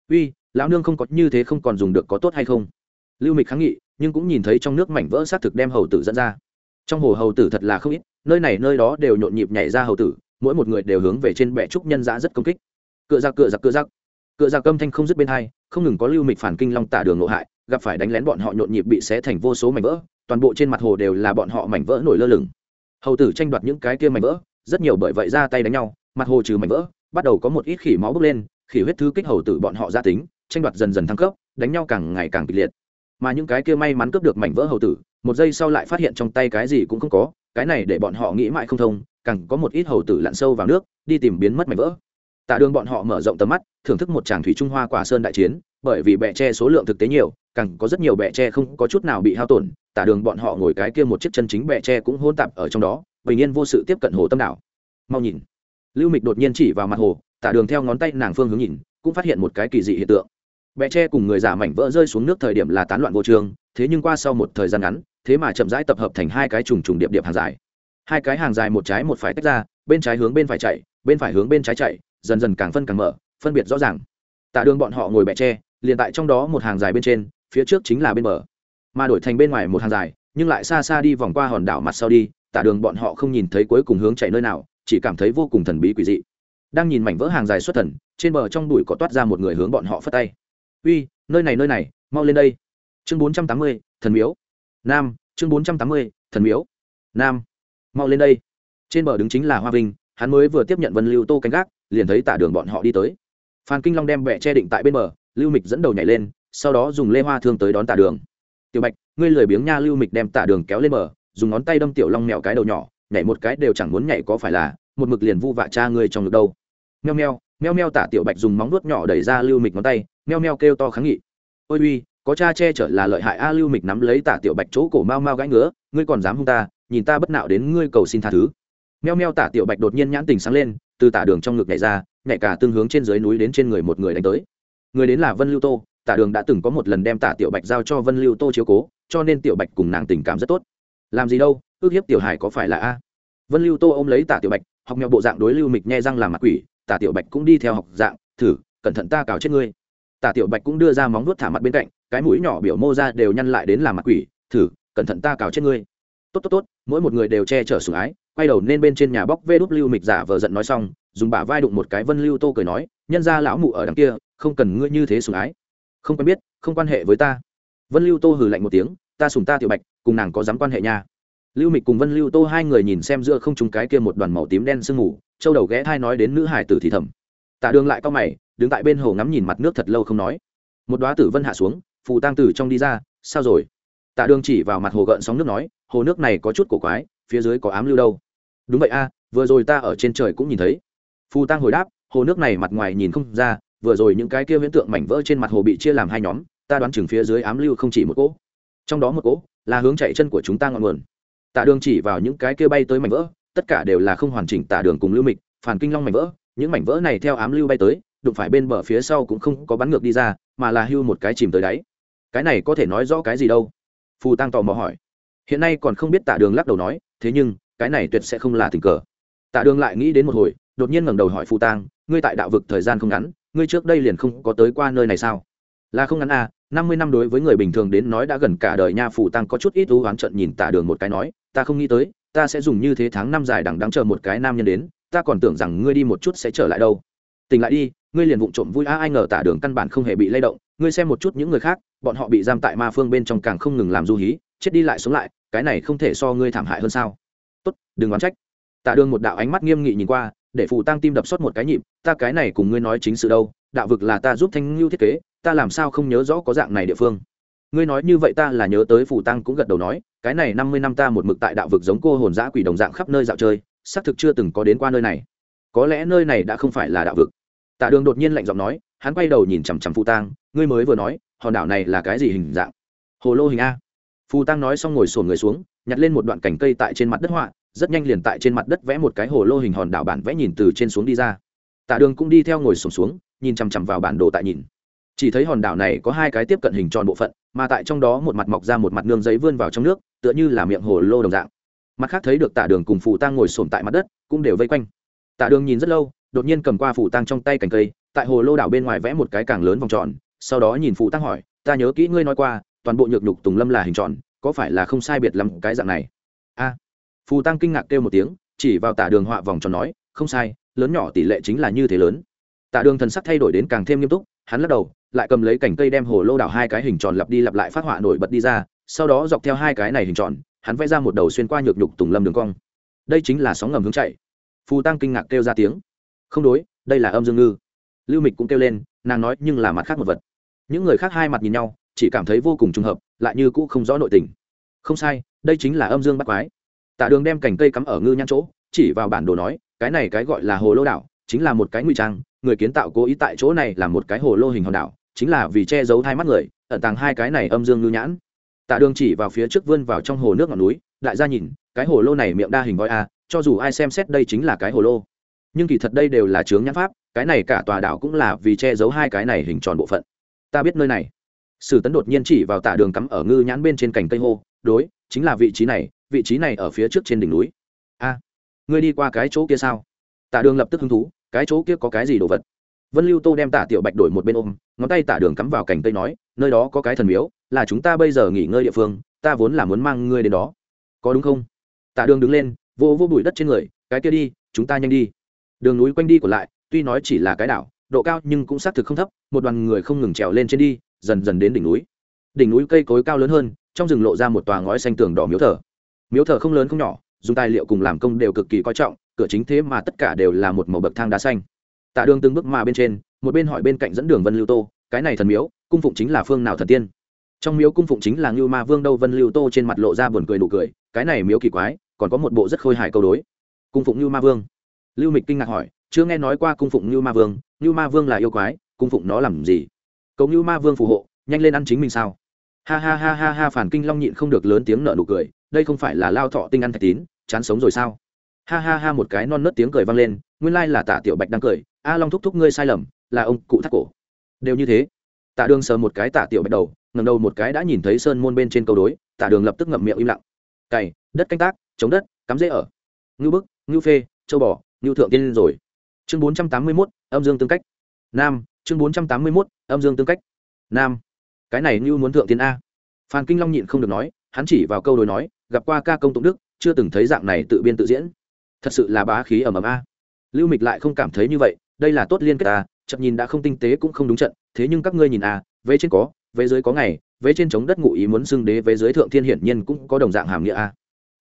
Uy, lão nương không có như thế không còn dùng được có tốt hay không? Lưu mịch kháng nghị, nhưng cũng nhìn thấy trong nước mảnh vỡ xác thực đem hầu tử dẫn ra. Trong hồ hầu tử thật là không ít, nơi này nơi đó đều nhộn nhịp nhảy ra hầu tử, mỗi một người đều hướng về trên bệ trúc nhân giã rất công kích cựa giặc cựa giặc cựa giặc. Cựa giặc âm thanh không dứt bên hai, không ngừng có lưu mịch phản kinh long tả đường nội hại, gặp phải đánh lén bọn họ nhộn nhịp bị xé thành vô số mảnh vỡ, toàn bộ trên mặt hồ đều là bọn họ mảnh vỡ nổi lơ lửng. Hầu tử tranh đoạt những cái kia mảnh vỡ, rất nhiều bởi vậy ra tay đánh nhau, mặt hồ trừ mảnh vỡ, bắt đầu có một ít khỉ máu bốc lên, khỉ huyết thứ kích hầu tử bọn họ gia tính, tranh đoạt dần dần thăng cấp, đánh nhau càng ngày càng kịch liệt. Mà những cái kia may mắn cướp được mảnh vỡ hầu tử, một giây sau lại phát hiện trong tay cái gì cũng không có, cái này để bọn họ nghĩ mãi không thông, càng có một ít hầu tử lặn sâu vào nước, đi tìm biến mất mảnh vỡ tạ đường bọn họ mở rộng tầm mắt, thưởng thức một tràng thủy trung hoa quả sơn đại chiến, bởi vì bẹ tre số lượng thực tế nhiều, càng có rất nhiều bẹ tre không có chút nào bị hao tổn. Tạ đường bọn họ ngồi cái kia một chiếc chân chính bẹ tre cũng hôn tạp ở trong đó, bình yên vô sự tiếp cận hồ tâm đảo. Mau nhìn. Lưu mịch đột nhiên chỉ vào mặt hồ, tạ đường theo ngón tay nàng phương hướng nhìn, cũng phát hiện một cái kỳ dị hiện tượng. Bẹ tre cùng người giả mảnh vỡ rơi xuống nước thời điểm là tán loạn vô trường thế nhưng qua sau một thời gian ngắn, thế mà chậm rãi tập hợp thành hai cái trùng trùng điệp điệp hàng dài. Hai cái hàng dài một trái một phải tách ra, bên trái hướng bên phải chạy, bên phải hướng bên trái chạy dần dần càng phân càng mở, phân biệt rõ ràng. Tạ đường bọn họ ngồi bẹ tre, liền tại trong đó một hàng dài bên trên, phía trước chính là bên bờ. Mà đổi thành bên ngoài một hàng dài, nhưng lại xa xa đi vòng qua hòn đảo mặt sau đi, tạ đường bọn họ không nhìn thấy cuối cùng hướng chạy nơi nào, chỉ cảm thấy vô cùng thần bí quỷ dị. Đang nhìn mảnh vỡ hàng dài xuất thần, trên bờ trong đùi có toát ra một người hướng bọn họ phất tay. Uy, nơi này nơi này, mau lên đây. Chương bốn trăm tám mươi, thần miếu. Nam, chương bốn trăm tám mươi, thần miếu. Nam, mau lên đây. Trên bờ đứng chính là hoa vinh, hắn mới vừa tiếp nhận vân lưu tô canh gác liền thấy tả đường bọn họ đi tới. Phan kinh long đem bẹ che định tại bên bờ, lưu mịch dẫn đầu nhảy lên, sau đó dùng lê hoa thương tới đón tả đường. Tiểu bạch, ngươi lười biếng nha. Lưu mịch đem tả đường kéo lên bờ, dùng ngón tay đâm tiểu long mèo cái đầu nhỏ, nhảy một cái đều chẳng muốn nhảy có phải là, một mực liền vu vạ cha ngươi trong ngực đâu. Meo meo meo meo, tả tiểu bạch dùng móng nuốt nhỏ đẩy ra lưu mịch ngón tay, meo meo kêu to kháng nghị. Ôi uy, có cha che chở là lợi hại a. Lưu mịch nắm lấy tả tiểu bạch chỗ cổ mau mau gãi ngứa, ngươi còn dám hung ta, nhìn ta bất nạo đến ngươi cầu xin tha thứ. Meo meo, tả tiểu bạch đột nhiên nhãn tình sáng lên từ tả đường trong ngực nhảy ra, nhảy cả tương hướng trên dưới núi đến trên người một người đánh tới. Người đến là vân lưu tô, tả đường đã từng có một lần đem tả tiểu bạch giao cho vân lưu tô chiếu cố, cho nên tiểu bạch cùng nàng tình cảm rất tốt. Làm gì đâu, ước hiếp tiểu hải có phải là a? Vân lưu tô ôm lấy tả tiểu bạch, học mèo bộ dạng đối lưu mịch nghe răng làm mặt quỷ, tả tiểu bạch cũng đi theo học dạng, thử, cẩn thận ta cào chết ngươi. Tả tiểu bạch cũng đưa ra móng vuốt thả mặt bên cạnh, cái mũi nhỏ biểu mô ra đều nhăn lại đến làm mặt quỷ, thử, cẩn thận ta cào chết ngươi. Tốt tốt tốt, mỗi một người đều che chở sủng ái quay đầu nên bên trên nhà bóc vê đút lưu mịch giả vờ giận nói xong, dùng bả vai đụng một cái vân lưu tô cười nói, nhân ra lão mụ ở đằng kia, không cần ngươi như thế sùng ái. Không quen biết, không quan hệ với ta. Vân lưu tô hừ lạnh một tiếng, ta sùng ta tiểu bạch, cùng nàng có dám quan hệ nha. Lưu mịch cùng vân lưu tô hai người nhìn xem giữa không chúng cái kia một đoàn màu tím đen sương mù, châu đầu ghé thai nói đến nữ hải tử thì thầm. Tạ đường lại cao mày, đứng tại bên hồ ngắm nhìn mặt nước thật lâu không nói. Một đoá tử vân hạ xuống, phù tăng tử trong đi ra, sao rồi? Tạ đường chỉ vào mặt hồ gợn sóng nước nói, hồ nước này có chút cổ quái phía dưới có ám lưu đâu. Đúng vậy a, vừa rồi ta ở trên trời cũng nhìn thấy. Phù tăng hồi đáp, hồ nước này mặt ngoài nhìn không ra, vừa rồi những cái kia viễn tượng mảnh vỡ trên mặt hồ bị chia làm hai nhóm, ta đoán chừng phía dưới ám lưu không chỉ một cỗ. Trong đó một cỗ là hướng chạy chân của chúng ta ngọn nguồn. Tạ đường chỉ vào những cái kia bay tới mảnh vỡ, tất cả đều là không hoàn chỉnh tạ đường cùng lưu mịch, phản kinh long mảnh vỡ, những mảnh vỡ này theo ám lưu bay tới, đụng phải bên bờ phía sau cũng không có bắn ngược đi ra, mà là hưu một cái chìm tới đáy. Cái này có thể nói rõ cái gì đâu? Phù tăng tò mò hỏi. Hiện nay còn không biết tạ đường lắc đầu nói thế nhưng, cái này tuyệt sẽ không là tình cờ. Tạ đường lại nghĩ đến một hồi, đột nhiên ngẩng đầu hỏi Phu tăng ngươi tại đạo vực thời gian không ngắn, ngươi trước đây liền không có tới qua nơi này sao? Là không ngắn à năm mươi năm đối với người bình thường đến nói đã gần cả đời nha Phu tăng có chút ít thú oán trận nhìn tạ đường một cái nói, ta không nghĩ tới, ta sẽ dùng như thế tháng năm dài đằng đáng chờ một cái nam nhân đến, ta còn tưởng rằng ngươi đi một chút sẽ trở lại đâu. Tỉnh lại đi, ngươi liền vụng trộm vui a, ai ngờ tả đường căn bản không hề bị lay động, ngươi xem một chút những người khác, bọn họ bị giam tại ma phương bên trong càng không ngừng làm du hí, chết đi lại sống lại cái này không thể so ngươi thảm hại hơn sao? Tốt, đừng oán trách. Tạ đường một đạo ánh mắt nghiêm nghị nhìn qua, để phù tăng tim đập xót một cái nhịp, ta cái này cùng ngươi nói chính sự đâu, đạo vực là ta giúp thanh lưu thiết kế, ta làm sao không nhớ rõ có dạng này địa phương? Ngươi nói như vậy ta là nhớ tới phù tăng cũng gật đầu nói, cái này năm mươi năm ta một mực tại đạo vực giống cô hồn giã quỷ đồng dạng khắp nơi dạo chơi, xác thực chưa từng có đến qua nơi này. Có lẽ nơi này đã không phải là đạo vực. Tạ đường đột nhiên lạnh giọng nói, hắn quay đầu nhìn chằm chằm phù tăng ngươi mới vừa nói, hòn đảo này là cái gì hình dạng? Hồ lô hình a phù tăng nói xong ngồi sổn người xuống, nhặt lên một đoạn cành cây tại trên mặt đất họa, rất nhanh liền tại trên mặt đất vẽ một cái hồ lô hình hòn đảo bản vẽ nhìn từ trên xuống đi ra. Tạ đường cũng đi theo ngồi sổn xuống, nhìn chằm chằm vào bản đồ tại nhìn. Chỉ thấy hòn đảo này có hai cái tiếp cận hình tròn bộ phận, mà tại trong đó một mặt mọc ra một mặt nương giấy vươn vào trong nước, tựa như là miệng hồ lô đồng dạng. Mặt khác thấy được tạ đường cùng phù tăng ngồi sổn tại mặt đất, cũng đều vây quanh. Tạ đường nhìn rất lâu, đột nhiên cầm qua phù tăng trong tay cành cây, tại hồ lô đảo bên ngoài vẽ một cái càng lớn vòng tròn, sau đó nhìn phù tăng hỏi, ta nhớ kỹ ngươi nói qua toàn bộ nhược nhục tùng lâm là hình tròn, có phải là không sai biệt lắm cái dạng này? A. Phù tăng kinh ngạc kêu một tiếng, chỉ vào tả đường họa vòng tròn nói, không sai, lớn nhỏ tỷ lệ chính là như thế lớn. Tạ đường thần sắc thay đổi đến càng thêm nghiêm túc, hắn lắc đầu, lại cầm lấy cành cây đem hồ lô đảo hai cái hình tròn lặp đi lặp lại phát họa nổi bật đi ra, sau đó dọc theo hai cái này hình tròn, hắn vẽ ra một đầu xuyên qua nhược nhục tùng lâm đường cong. Đây chính là sóng ngầm hướng chạy. Phù tăng kinh ngạc kêu ra tiếng. Không đối, đây là âm dương ngư. Lưu mịch cũng kêu lên, nàng nói nhưng là mặt khác một vật. Những người khác hai mặt nhìn nhau chỉ cảm thấy vô cùng trùng hợp, lại như cũ không rõ nội tình. Không sai, đây chính là âm dương bắt quái. Tạ đường đem cành cây cắm ở ngư nhãn chỗ, chỉ vào bản đồ nói, cái này cái gọi là hồ lô đảo, chính là một cái ngụy trang, người kiến tạo cố ý tại chỗ này là một cái hồ lô hình hòn đảo, chính là vì che giấu hai mắt người, ẩn tàng hai cái này âm dương ngư nhãn. Tạ đường chỉ vào phía trước vươn vào trong hồ nước ngọn núi, đại gia nhìn, cái hồ lô này miệng đa hình voi a cho dù ai xem xét đây chính là cái hồ lô. Nhưng kỳ thật đây đều là chướng nhãn pháp, cái này cả tòa đảo cũng là vì che giấu hai cái này hình tròn bộ phận. Ta biết nơi này sử tấn đột nhiên chỉ vào tả đường cắm ở ngư nhãn bên trên cành cây hô, đối, chính là vị trí này, vị trí này ở phía trước trên đỉnh núi. A, ngươi đi qua cái chỗ kia sao? Tả đường lập tức hứng thú, cái chỗ kia có cái gì đồ vật? Vân lưu tô đem tả tiểu bạch đổi một bên ôm, ngón tay tả đường cắm vào cành cây nói, nơi đó có cái thần miếu, là chúng ta bây giờ nghỉ ngơi địa phương, ta vốn là muốn mang ngươi đến đó. Có đúng không? Tả đường đứng lên, vô vô bụi đất trên người, cái kia đi, chúng ta nhanh đi. Đường núi quanh đi của lại, tuy nói chỉ là cái đảo, độ cao nhưng cũng xác thực không thấp, một đoàn người không ngừng trèo lên trên đi dần dần đến đỉnh núi. Đỉnh núi cây cối cao lớn hơn, trong rừng lộ ra một tòa ngói xanh tường đỏ miếu thờ. Miếu thờ không lớn không nhỏ, dùng tài liệu cùng làm công đều cực kỳ coi trọng, cửa chính thế mà tất cả đều là một màu bậc thang đá xanh. Tạ đường từng bước mà bên trên, một bên hỏi bên cạnh dẫn đường vân lưu tô, cái này thần miếu, cung phụng chính là phương nào thần tiên? Trong miếu cung phụng chính là ngưu ma vương đâu? Vân lưu tô trên mặt lộ ra buồn cười nụ cười, cái này miếu kỳ quái, còn có một bộ rất khôi hài câu đối. Cung phụng ngưu ma vương. Lưu mịch kinh ngạc hỏi, chưa nghe nói qua cung phụng ngưu ma vương, ngưu ma vương là yêu quái, cung phụng nó làm gì? Cầu như ma vương phù hộ, nhanh lên ăn chính mình sao? Ha ha ha ha ha, phản kinh long nhịn không được lớn tiếng nợ nụ cười, đây không phải là lao thọ tinh ăn thạch tín, chán sống rồi sao? Ha ha ha, một cái non nớt tiếng cười vang lên, nguyên lai là tả tiểu bạch đang cười, a long thúc thúc ngươi sai lầm, là ông cụ thắt cổ. Đều như thế. Tạ đường sờ một cái tạ tiểu bạch đầu ngầm đầu một cái đã nhìn thấy sơn môn bên trên câu đối, tạ đường lập tức ngậm miệng im lặng. Cày, đất canh tác, chống đất, cắm dễ ở. Ngưu bức, ngưu phê, châu bò, ngưu thượng tiên rồi. Chương bốn trăm tám mươi mốt, âm dương tương cách. Nam, chương bốn trăm tám mươi mốt âm dương tương cách. Nam. Cái này như muốn thượng tiên a. Phan kinh long nhịn không được nói, hắn chỉ vào câu đối nói, gặp qua ca công tụng đức, chưa từng thấy dạng này tự biên tự diễn. Thật sự là bá khí ầm ầm a. Lưu mịch lại không cảm thấy như vậy, đây là tốt liên kết a, chậm nhìn đã không tinh tế cũng không đúng trận, thế nhưng các ngươi nhìn a, vế trên có, vế dưới có ngày, vế trên chống đất ngụ ý muốn xưng đế, vế dưới thượng thiên hiển nhiên cũng có đồng dạng hàm nghĩa a.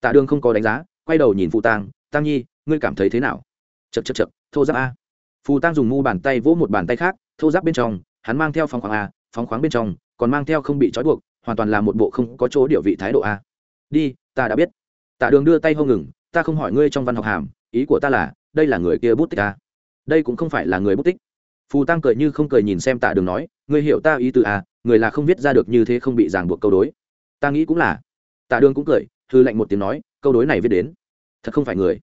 Tạ đường không có đánh giá, quay đầu nhìn phù tang tăng nhi, ngươi cảm thấy thế nào? Chật chật chật thô giáp a. Phù tang dùng mu bàn tay vỗ một bàn tay khác, thô giáp bên trong hắn mang theo phóng khoáng a, phóng khoáng bên trong, còn mang theo không bị trói buộc, hoàn toàn là một bộ không có chỗ địa vị thái độ a. Đi, ta đã biết. Tạ đường đưa tay hô ngừng, ta không hỏi ngươi trong văn học hàm, ý của ta là, đây là người kia bút tích a. Đây cũng không phải là người bút tích. Phù tăng cười như không cười nhìn xem tạ đường nói, ngươi hiểu ta ý từ a, người là không viết ra được như thế không bị ràng buộc câu đối. Ta nghĩ cũng là. Tạ đường cũng cười, hư lạnh một tiếng nói, câu đối này viết đến. Thật không phải người.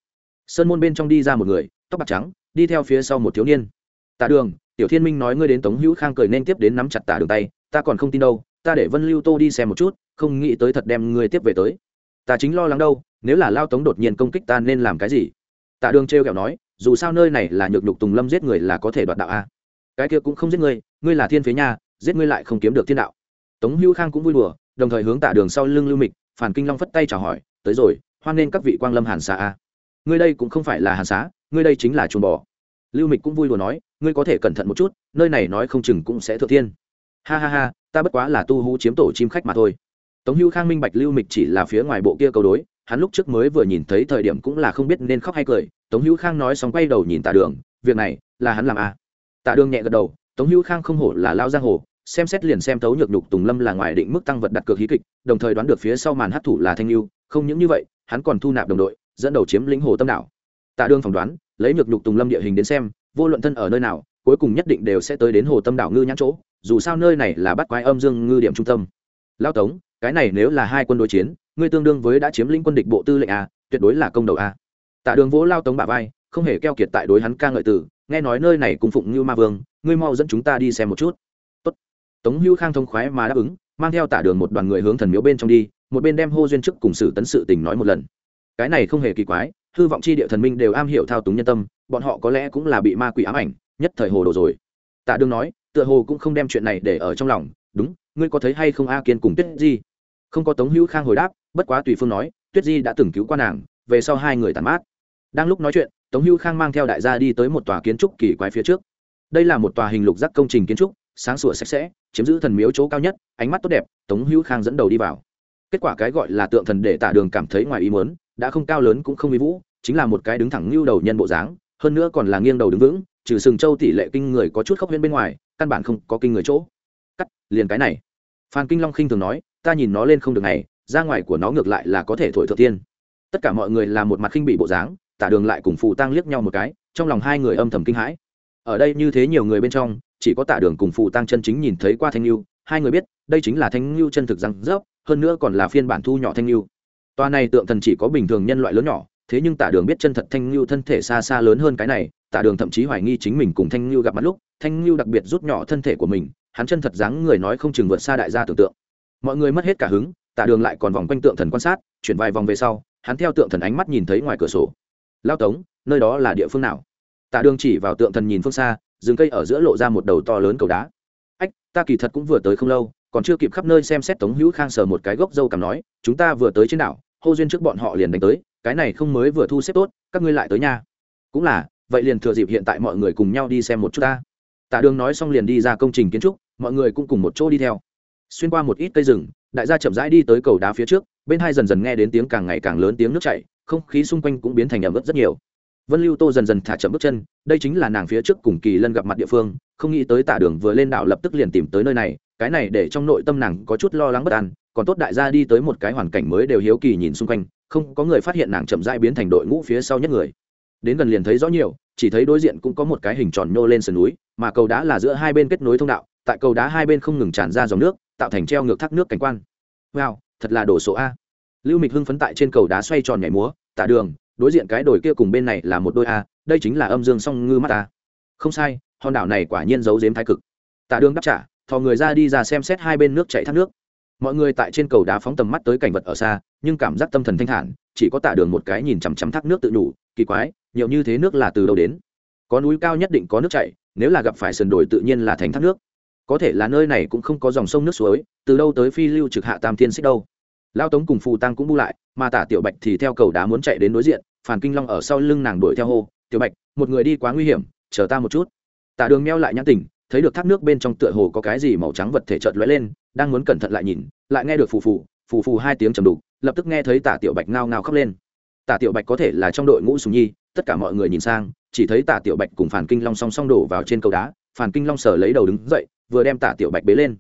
Sơn môn bên trong đi ra một người, tóc bạc trắng, đi theo phía sau một thiếu niên. Tạ đường tiểu thiên minh nói ngươi đến tống hữu khang cười nên tiếp đến nắm chặt tả đường tay, ta còn không tin đâu, ta để vân lưu tô đi xem một chút, không nghĩ tới thật đem ngươi tiếp về tới. Ta chính lo lắng đâu, nếu là lao tống đột nhiên công kích ta nên làm cái gì? Tạ đường trêu kẹo nói, dù sao nơi này là nhược nhục tùng lâm giết người là có thể đoạt đạo a. Cái kia cũng không giết ngươi ngươi là thiên phế nha, giết ngươi lại không kiếm được thiên đạo. Tống hữu khang cũng vui đùa, đồng thời hướng tạ đường sau lưng lưu mịch, phản kinh long phất tay chào hỏi, tới rồi, hoan nên các vị quang lâm hàn xá a. Ngươi đây cũng không phải là hàn xá, ngươi đây chính là chuồng bò lưu mịch cũng vui đùa nói, ngươi có thể cẩn thận một chút, nơi này nói không chừng cũng sẽ thượng thiên. Ha ha ha, ta bất quá là tu hú chiếm tổ chim khách mà thôi. Tống hữu khang minh bạch lưu mịch chỉ là phía ngoài bộ kia câu đối, hắn lúc trước mới vừa nhìn thấy thời điểm cũng là không biết nên khóc hay cười. Tống hữu khang nói xong quay đầu nhìn tạ đường, việc này là hắn làm à. tạ đường nhẹ gật đầu, tống hữu khang không hổ là lao giang hồ, xem xét liền xem tấu nhược nhục tùng lâm là ngoài định mức tăng vật đặt cược hí kịch, đồng thời đoán được phía sau màn hát thủ là thanh lưu không những như vậy, hắn còn thu nạp đồng đội, dẫn đầu chiếm lĩnh hồ tâm đảo. Tạ đường phỏng đoán lấy nhược nhục tùng lâm địa hình đến xem, vô luận thân ở nơi nào, cuối cùng nhất định đều sẽ tới đến hồ tâm đảo ngư nhãn chỗ, dù sao nơi này là bắt quái âm dương ngư điểm trung tâm. Lao tống, cái này nếu là hai quân đối chiến, ngươi tương đương với đã chiếm lĩnh quân địch bộ tư lệnh a, tuyệt đối là công đầu a. Tạ đường vỗ lao tống bả vai, không hề keo kiệt tại đối hắn ca ngợi tử nghe nói nơi này cùng phụng như ma vương, ngươi mau dẫn chúng ta đi xem một chút. Tốt. tống hưu khang thông khoái mà đáp ứng, mang theo tạ đường một đoàn người hướng thần miếu bên trong đi, một bên đem hô duyên chức cùng sử tấn sự tình nói một lần. Cái này không hề kỳ quái hư vọng chi địa thần minh đều am hiểu thao túng nhân tâm, bọn họ có lẽ cũng là bị ma quỷ ám ảnh, nhất thời hồ đồ rồi. Tạ đường nói, tựa hồ cũng không đem chuyện này để ở trong lòng, đúng, ngươi có thấy hay không a kiên cùng tuyết di? Không có tống hữu khang hồi đáp, bất quá tùy phương nói, tuyết di đã từng cứu qua nàng, về sau hai người tàn mát. Đang lúc nói chuyện, tống hữu khang mang theo đại gia đi tới một tòa kiến trúc kỳ quái phía trước. Đây là một tòa hình lục giác công trình kiến trúc, sáng sủa sạch sẽ, chiếm giữ thần miếu chỗ cao nhất, ánh mắt tốt đẹp, tống hữu khang dẫn đầu đi vào. Kết quả cái gọi là tượng thần để tả đường cảm thấy ngoài ý muốn đã không cao lớn cũng không uy vũ, chính là một cái đứng thẳng như đầu nhân bộ dáng, hơn nữa còn là nghiêng đầu đứng vững, trừ sừng châu tỷ lệ kinh người có chút khốc huyễn bên ngoài, căn bản không có kinh người chỗ. Cắt, liền cái này. Phan kinh long khinh thường nói, ta nhìn nó lên không được này ra ngoài của nó ngược lại là có thể thổi thượng tiên tất cả mọi người là một mặt khinh bị bộ dáng, tả đường lại cùng phù tăng liếc nhau một cái, trong lòng hai người âm thầm kinh hãi. Ở đây như thế nhiều người bên trong, chỉ có tả đường cùng phù tăng chân chính nhìn thấy qua thanh lưu hai người biết, đây chính là thanh lưu chân thực răng rớp, hơn nữa còn là phiên bản thu nhỏ thanh lưu toa này tượng thần chỉ có bình thường nhân loại lớn nhỏ, thế nhưng tả đường biết chân thật thanh lưu thân thể xa xa lớn hơn cái này, tả đường thậm chí hoài nghi chính mình cùng thanh lưu gặp mặt lúc, thanh lưu đặc biệt rút nhỏ thân thể của mình, hắn chân thật dáng người nói không chừng vượt xa đại gia tưởng tượng. Mọi người mất hết cả hứng, tả đường lại còn vòng quanh tượng thần quan sát, chuyển vài vòng về sau, hắn theo tượng thần ánh mắt nhìn thấy ngoài cửa sổ. Lao tống, nơi đó là địa phương nào? Tả đường chỉ vào tượng thần nhìn phương xa, rừng cây ở giữa lộ ra một đầu to lớn cầu đá. Ách, ta kỳ thật cũng vừa tới không lâu, còn chưa kịp khắp nơi xem xét tống hữu khang sờ một cái gốc dâu cằm nói, chúng ta vừa tới trên đảo hô duyên trước bọn họ liền đánh tới, cái này không mới vừa thu xếp tốt, các ngươi lại tới nhà cũng là, vậy liền thừa dịp hiện tại mọi người cùng nhau đi xem một chút ta. Tạ đường nói xong liền đi ra công trình kiến trúc, mọi người cũng cùng một chỗ đi theo. Xuyên qua một ít cây rừng, đại gia chậm rãi đi tới cầu đá phía trước, bên hai dần dần nghe đến tiếng càng ngày càng lớn tiếng nước chảy, không khí xung quanh cũng biến thành ẩm ướt rất nhiều. Vân lưu tô dần dần thả chậm bước chân, đây chính là nàng phía trước cùng kỳ lân gặp mặt địa phương, không nghĩ tới tả đường vừa lên đảo lập tức liền tìm tới nơi này, cái này để trong nội tâm nàng có chút lo lắng bất an còn tốt đại gia đi tới một cái hoàn cảnh mới đều hiếu kỳ nhìn xung quanh, không có người phát hiện nàng chậm rãi biến thành đội ngũ phía sau nhất người. Đến gần liền thấy rõ nhiều, chỉ thấy đối diện cũng có một cái hình tròn nhô lên sườn núi, mà cầu đá là giữa hai bên kết nối thông đạo, tại cầu đá hai bên không ngừng tràn ra dòng nước, tạo thành treo ngược thác nước cảnh quan. Wow, thật là đồ số a. Lưu mịch hưng phấn tại trên cầu đá xoay tròn nhảy múa, tả đường, đối diện cái đồi kia cùng bên này là một đôi a, đây chính là âm dương song ngư mắt ta không sai, hòn đảo này quả nhiên giấu giếm thái cực. Tạ đường đáp trả, thò người ra đi ra xem xét hai bên nước chạy thác nước mọi người tại trên cầu đá phóng tầm mắt tới cảnh vật ở xa, nhưng cảm giác tâm thần thanh thản, chỉ có tạ đường một cái nhìn chằm chằm thác nước tự đủ kỳ quái, nhiều như thế nước là từ đâu đến? Có núi cao nhất định có nước chảy, nếu là gặp phải sườn đồi tự nhiên là thành thác nước. Có thể là nơi này cũng không có dòng sông nước suối, từ đâu tới phi lưu trực hạ tam thiên xích đâu. Lao tống cùng phù tăng cũng bu lại, mà tả tiểu bạch thì theo cầu đá muốn chạy đến đối diện phản kinh long ở sau lưng nàng đuổi theo hô, tiểu bạch, một người đi quá nguy hiểm, chờ ta một chút. Tả đường meo lại nhãn tình thấy được thác nước bên trong tựa hồ có cái gì màu trắng vật thể chợt lóe lên, đang muốn cẩn thận lại nhìn, lại nghe được phù phù phù phù hai tiếng trầm đục, lập tức nghe thấy tả tiểu bạch ngao ngao khóc lên. Tả tiểu bạch có thể là trong đội ngũ sùng nhi, tất cả mọi người nhìn sang, chỉ thấy tả tiểu bạch cùng phản kinh long song song đổ vào trên cầu đá phản kinh long sở lấy đầu đứng dậy, vừa đem tả tiểu bạch bế lên.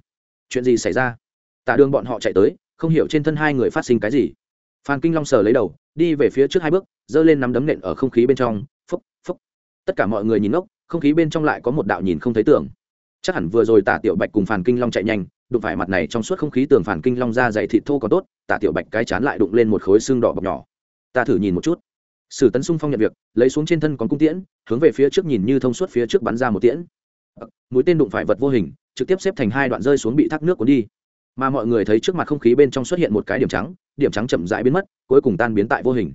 Chuyện gì xảy ra? Tả đường bọn họ chạy tới, không hiểu trên thân hai người phát sinh cái gì. Phan kinh long sờ lấy đầu, đi về phía trước hai bước, giơ lên nắm đấm nện ở không khí bên trong, phúc phúc. Tất cả mọi người nhìn ngốc không khí bên trong lại có một đạo nhìn không thấy tưởng chắc hẳn vừa rồi tả tiểu bạch cùng phản kinh long chạy nhanh, đụng phải mặt này trong suốt không khí tường phản kinh long ra dày thịt thô còn tốt, tả tiểu bạch cái chán lại đụng lên một khối xương đỏ bọc nhỏ. Ta thử nhìn một chút. Sử tấn sung phong nhận việc, lấy xuống trên thân con cung tiễn, hướng về phía trước nhìn như thông suốt phía trước bắn ra một tiễn. Ờ, mũi tên đụng phải vật vô hình, trực tiếp xếp thành hai đoạn rơi xuống bị thác nước cuốn đi. Mà mọi người thấy trước mặt không khí bên trong xuất hiện một cái điểm trắng điểm trắng chậm rãi biến mất, cuối cùng tan biến tại vô hình.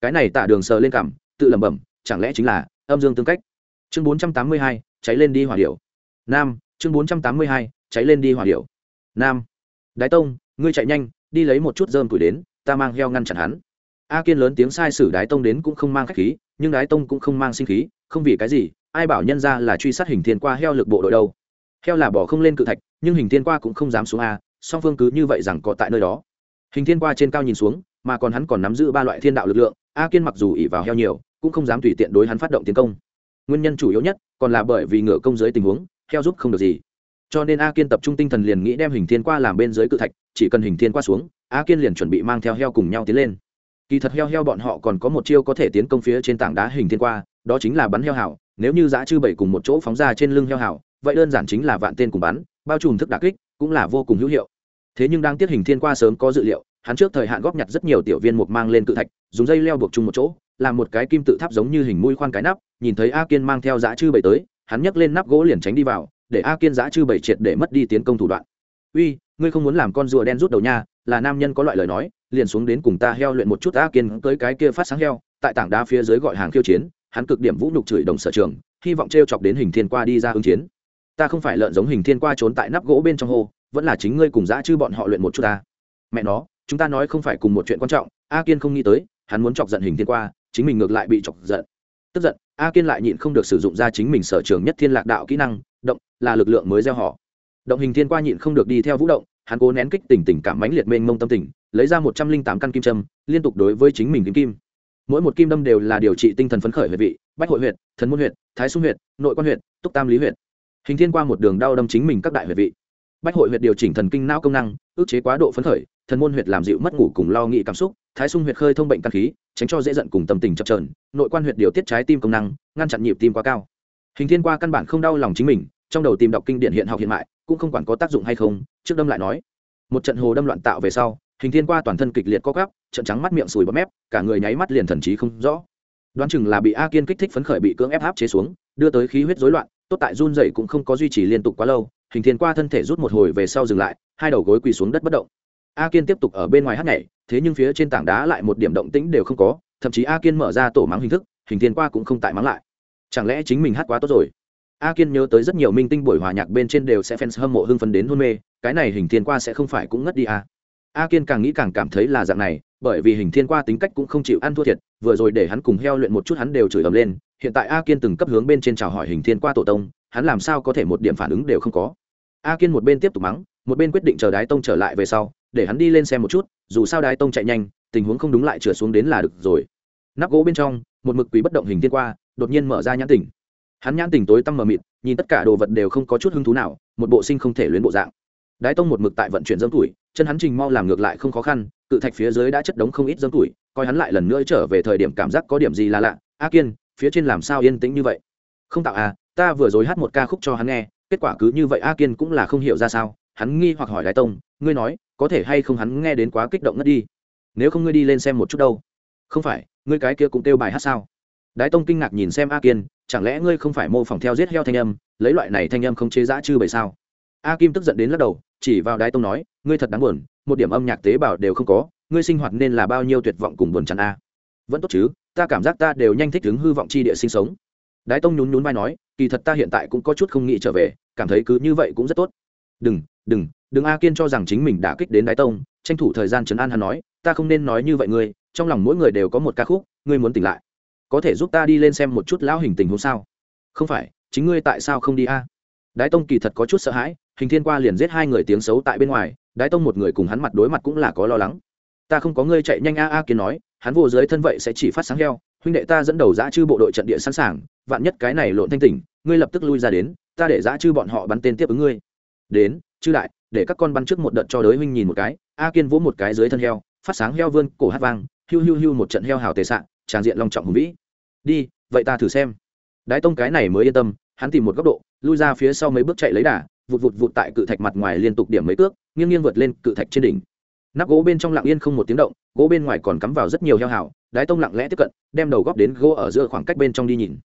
Cái này tả đường sờ lên cảm, tự lẩm bẩm, chẳng lẽ chính là âm dương tương cách? Chương bốn trăm tám mươi hai, cháy lên đi hỏa điệu nam, chương bốn trăm tám mươi hai, cháy lên đi hỏa điệu nam, đái tông, ngươi chạy nhanh, đi lấy một chút dơm củi đến, ta mang heo ngăn chặn hắn. A kiên lớn tiếng sai sử đái tông đến cũng không mang khách khí, nhưng đái tông cũng không mang sinh khí, không vì cái gì, ai bảo nhân ra là truy sát hình thiên qua heo lực bộ đội đâu. Heo là bỏ không lên cự thạch, nhưng hình thiên qua cũng không dám xuống a, song phương cứ như vậy rằng có tại nơi đó. Hình thiên qua trên cao nhìn xuống, mà còn hắn còn nắm giữ ba loại thiên đạo lực lượng, a kiên mặc dù ỉ vào heo nhiều, cũng không dám tùy tiện đối hắn phát động tiến công nguyên nhân chủ yếu nhất còn là bởi vì ngựa công dưới tình huống heo giúp không được gì. Cho nên a kiên tập trung tinh thần liền nghĩ đem hình thiên qua làm bên dưới cự thạch, chỉ cần hình thiên qua xuống, a kiên liền chuẩn bị mang theo heo cùng nhau tiến lên. Kỳ thật heo heo bọn họ còn có một chiêu có thể tiến công phía trên tảng đá hình thiên qua, đó chính là bắn heo hảo, nếu như giã chư bảy cùng một chỗ phóng ra trên lưng heo hảo, vậy đơn giản chính là vạn tên cùng bắn, bao trùm thức đà kích, cũng là vô cùng hữu hiệu. Thế nhưng đang tiết hình thiên qua sớm có dự liệu, hắn trước thời hạn góp nhặt rất nhiều tiểu viên mục mang lên cự thạch, dùng dây leo buộc chung một chỗ, làm một cái kim tự tháp giống như hình mũi khoan cái nắp nhìn thấy a kiên mang theo Dã chư bảy tới, hắn nhấc lên nắp gỗ liền tránh đi vào, để a kiên Dã chư bảy triệt để mất đi tiến công thủ đoạn. Uy, ngươi không muốn làm con rùa đen rút đầu nha, là nam nhân có loại lời nói, liền xuống đến cùng ta heo luyện một chút a kiên tới cái kia phát sáng heo, tại tảng đá phía dưới gọi hàng khiêu chiến, hắn cực điểm vũ nhục chửi đồng sở trường, hy vọng t chọc đến hình thiên qua đi ra ứng chiến. Ta không phải lợn giống hình thiên qua trốn tại nắp gỗ bên trong hồ vẫn là chính ngươi cùng dã chư bọn họ luyện một chút ta. Mẹ nó, chúng ta nói không phải cùng một chuyện quan trọng. A kiên không nghĩ tới, hắn muốn chọc giận hình thiên qua, chính mình ngược lại bị chọc giận tức giận, a kiên lại nhịn không được sử dụng ra chính mình sở trường nhất thiên lạc đạo kỹ năng, động, là lực lượng mới gieo họ. Động hình thiên qua nhịn không được đi theo vũ động, hắn cố nén kích tình tình cảm mãnh liệt mênh mông tâm tình, lấy ra một trăm linh tám căn kim châm, liên tục đối với chính mình kim kim. Mỗi một kim đâm đều là điều trị tinh thần phấn khởi huệ vị, bách hội huyện thần môn huyện thái xung huyện nội quan huyện túc tam lý huyện hình thiên qua một đường đau đâm chính mình các đại huệ vị. Bách hội huyệt điều chỉnh thần kinh não công năng, ức chế quá độ phấn khởi thần môn huyệt làm dịu mất ngủ cùng lo nghĩ cảm xúc thái xung huyệt khơi thông bệnh căn khí tránh cho dễ giận cùng tâm tình chập trờn nội quan huyệt điều tiết trái tim công năng ngăn chặn nhịp tim quá cao. Hình thiên qua căn bản không đau lòng chính mình trong đầu tìm đọc kinh điển hiện học hiện mại cũng không quản có tác dụng hay không trước đâm lại nói. Một trận hồ đâm loạn tạo về sau hình thiên qua toàn thân kịch liệt co gắp, trận trắng mắt miệng sùi bọt mép cả người nháy mắt liền thần trí không rõ. Đoán chừng là bị a kiên kích thích phấn khởi bị cưỡng ép áp chế xuống đưa tới khí huyết rối loạn tốt tại run dậy cũng không có duy trì liên tục quá lâu hình thiên qua thân thể rút một hồi về sau dừng lại hai đầu gối quỳ xuống đất bất động a kiên tiếp tục ở bên ngoài hát nhảy, thế nhưng phía trên tảng đá lại một điểm động tĩnh đều không có, thậm chí a kiên mở ra tổ mắng hình thức, hình thiên qua cũng không tại mắng lại. Chẳng lẽ chính mình hát quá tốt rồi? A kiên nhớ tới rất nhiều minh tinh buổi hòa nhạc bên trên đều sẽ fans hâm mộ hưng phấn đến hôn mê, cái này hình thiên qua sẽ không phải cũng ngất đi à. a kiên càng nghĩ càng cảm thấy là dạng này, bởi vì hình thiên qua tính cách cũng không chịu ăn thua thiệt, vừa rồi để hắn cùng heo luyện một chút hắn đều chửi ầm lên, hiện tại a kiên từng cấp hướng bên trên chào hỏi hình thiên qua tổ tông, hắn làm sao có thể một điểm phản ứng đều không có. A kiên một bên tiếp tục mắng, một bên quyết định chờ đái tông trở lại về sau để hắn đi lên xem một chút, dù sao đái tông chạy nhanh, tình huống không đúng lại trở xuống đến là được rồi. Nắp gỗ bên trong, một mực quý bất động hình thiên qua, đột nhiên mở ra nhãn tỉnh hắn nhãn tỉnh tối tăm mờ mịt, nhìn tất cả đồ vật đều không có chút hứng thú nào, một bộ sinh không thể luyến bộ dạng. Đái tông một mực tại vận chuyển dâm tuổi, chân hắn trình mau làm ngược lại không khó khăn, cự thạch phía dưới đã chất đống không ít dâm tuổi, coi hắn lại lần nữa trở về thời điểm cảm giác có điểm gì là lạ. A kiên, phía trên làm sao yên tĩnh như vậy? Không tạo à ta vừa rồi hát một ca khúc cho hắn nghe, kết quả cứ như vậy a kiên cũng là không hiểu ra sao, hắn nghi hoặc hỏi đái tông, ngươi nói có thể hay không hắn nghe đến quá kích động ngất đi? Nếu không ngươi đi lên xem một chút đâu. Không phải, ngươi cái kia cũng kêu bài hát sao? Đái tông kinh ngạc nhìn xem a kiên, chẳng lẽ ngươi không phải mô phỏng theo giết heo thanh âm, lấy loại này thanh âm không chế giã chư bởi sao? A kim tức giận đến lắc đầu, chỉ vào đái tông nói, ngươi thật đáng buồn, một điểm âm nhạc tế bào đều không có, ngươi sinh hoạt nên là bao nhiêu tuyệt vọng cùng buồn chán a? Vẫn tốt chứ, ta cảm giác ta đều nhanh thích ứng hư vọng chi địa sinh sống. Đái tông nhún nhún vai nói, kỳ thật ta hiện tại cũng có chút không nghĩ trở về, cảm thấy cứ như vậy cũng rất tốt. Đừng đừng đừng a kiên cho rằng chính mình đã kích đến đái tông, tranh thủ thời gian trấn an hắn nói, ta không nên nói như vậy ngươi, trong lòng mỗi người đều có một ca khúc, ngươi muốn tỉnh lại. Có thể giúp ta đi lên xem một chút lão hình tình huống sao? Không phải, chính ngươi tại sao không đi a? Đái tông kỳ thật có chút sợ hãi, hình thiên qua liền giết hai người tiếng xấu tại bên ngoài, đái tông một người cùng hắn mặt đối mặt cũng là có lo lắng. Ta không có ngươi chạy nhanh a a kiến nói, hắn vô giới thân vậy sẽ chỉ phát sáng heo, huynh đệ ta dẫn đầu giã chư bộ đội trận địa sẵn sàng, vạn nhất cái này lộn thanh tỉnh, ngươi lập tức lui ra đến, ta để giã chư bọn họ bắn tên tiếp ứng ngươi. Đến chư đại, để các con bắn trước một đợt cho đới huynh nhìn một cái. A kiên vỗ một cái dưới thân heo, phát sáng heo vươn, cổ hát vang, hiu hiu hiu một trận heo hào tề sạn tràng diện long trọng hùng vĩ. Đi, vậy ta thử xem. Đái tông cái này mới yên tâm, hắn tìm một góc độ, lui ra phía sau mấy bước chạy lấy đà, vụt vụt vụt tại cự thạch mặt ngoài liên tục điểm mấy cước, nghiêng nghiêng vượt lên cự thạch trên đỉnh. Nắp gỗ bên trong lặng yên không một tiếng động, gỗ bên ngoài còn cắm vào rất nhiều heo hào, đái tông lặng lẽ tiếp cận, đem đầu góp đến gỗ ở giữa khoảng cách bên trong đi nhìn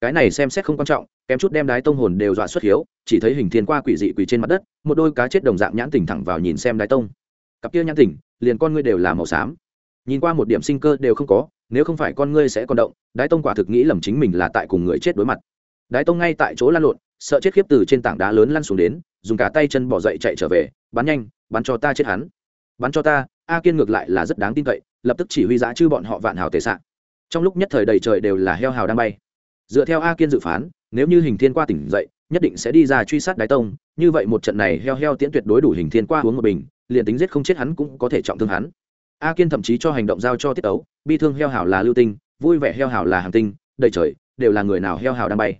cái này xem xét không quan trọng, kém chút đem đái tông hồn đều dọa xuất hiếu, chỉ thấy hình thiên qua quỷ dị quỷ trên mặt đất, một đôi cá chết đồng dạng nhãn tỉnh thẳng vào nhìn xem đái tông. Cặp kia nhãn tỉnh liền con ngươi đều là màu xám. Nhìn qua một điểm sinh cơ đều không có, nếu không phải con ngươi sẽ còn động, đái tông quả thực nghĩ lầm chính mình là tại cùng người chết đối mặt. Đái tông ngay tại chỗ lăn lộn, sợ chết khiếp từ trên tảng đá lớn lăn xuống đến, dùng cả tay chân bỏ dậy chạy trở về, bắn nhanh, bắn cho ta chết hắn. Bắn cho ta, a kiên ngược lại là rất đáng tin cậy, lập tức chỉ huy giã chư bọn họ vạn hào tệ sạn trong lúc nhất thời đầy trời đều là heo hào đang bay dựa theo a kiên dự phán, nếu như hình thiên qua tỉnh dậy, nhất định sẽ đi ra truy sát đái tông. Như vậy một trận này heo heo tiễn tuyệt đối đủ hình thiên qua uống một bình, liền tính giết không chết hắn cũng có thể trọng thương hắn. A kiên thậm chí cho hành động giao cho tiết ấu bi thương heo hào là lưu tinh, vui vẻ heo hào là hàng tinh, đầy trời đều là người nào heo hào đang bay.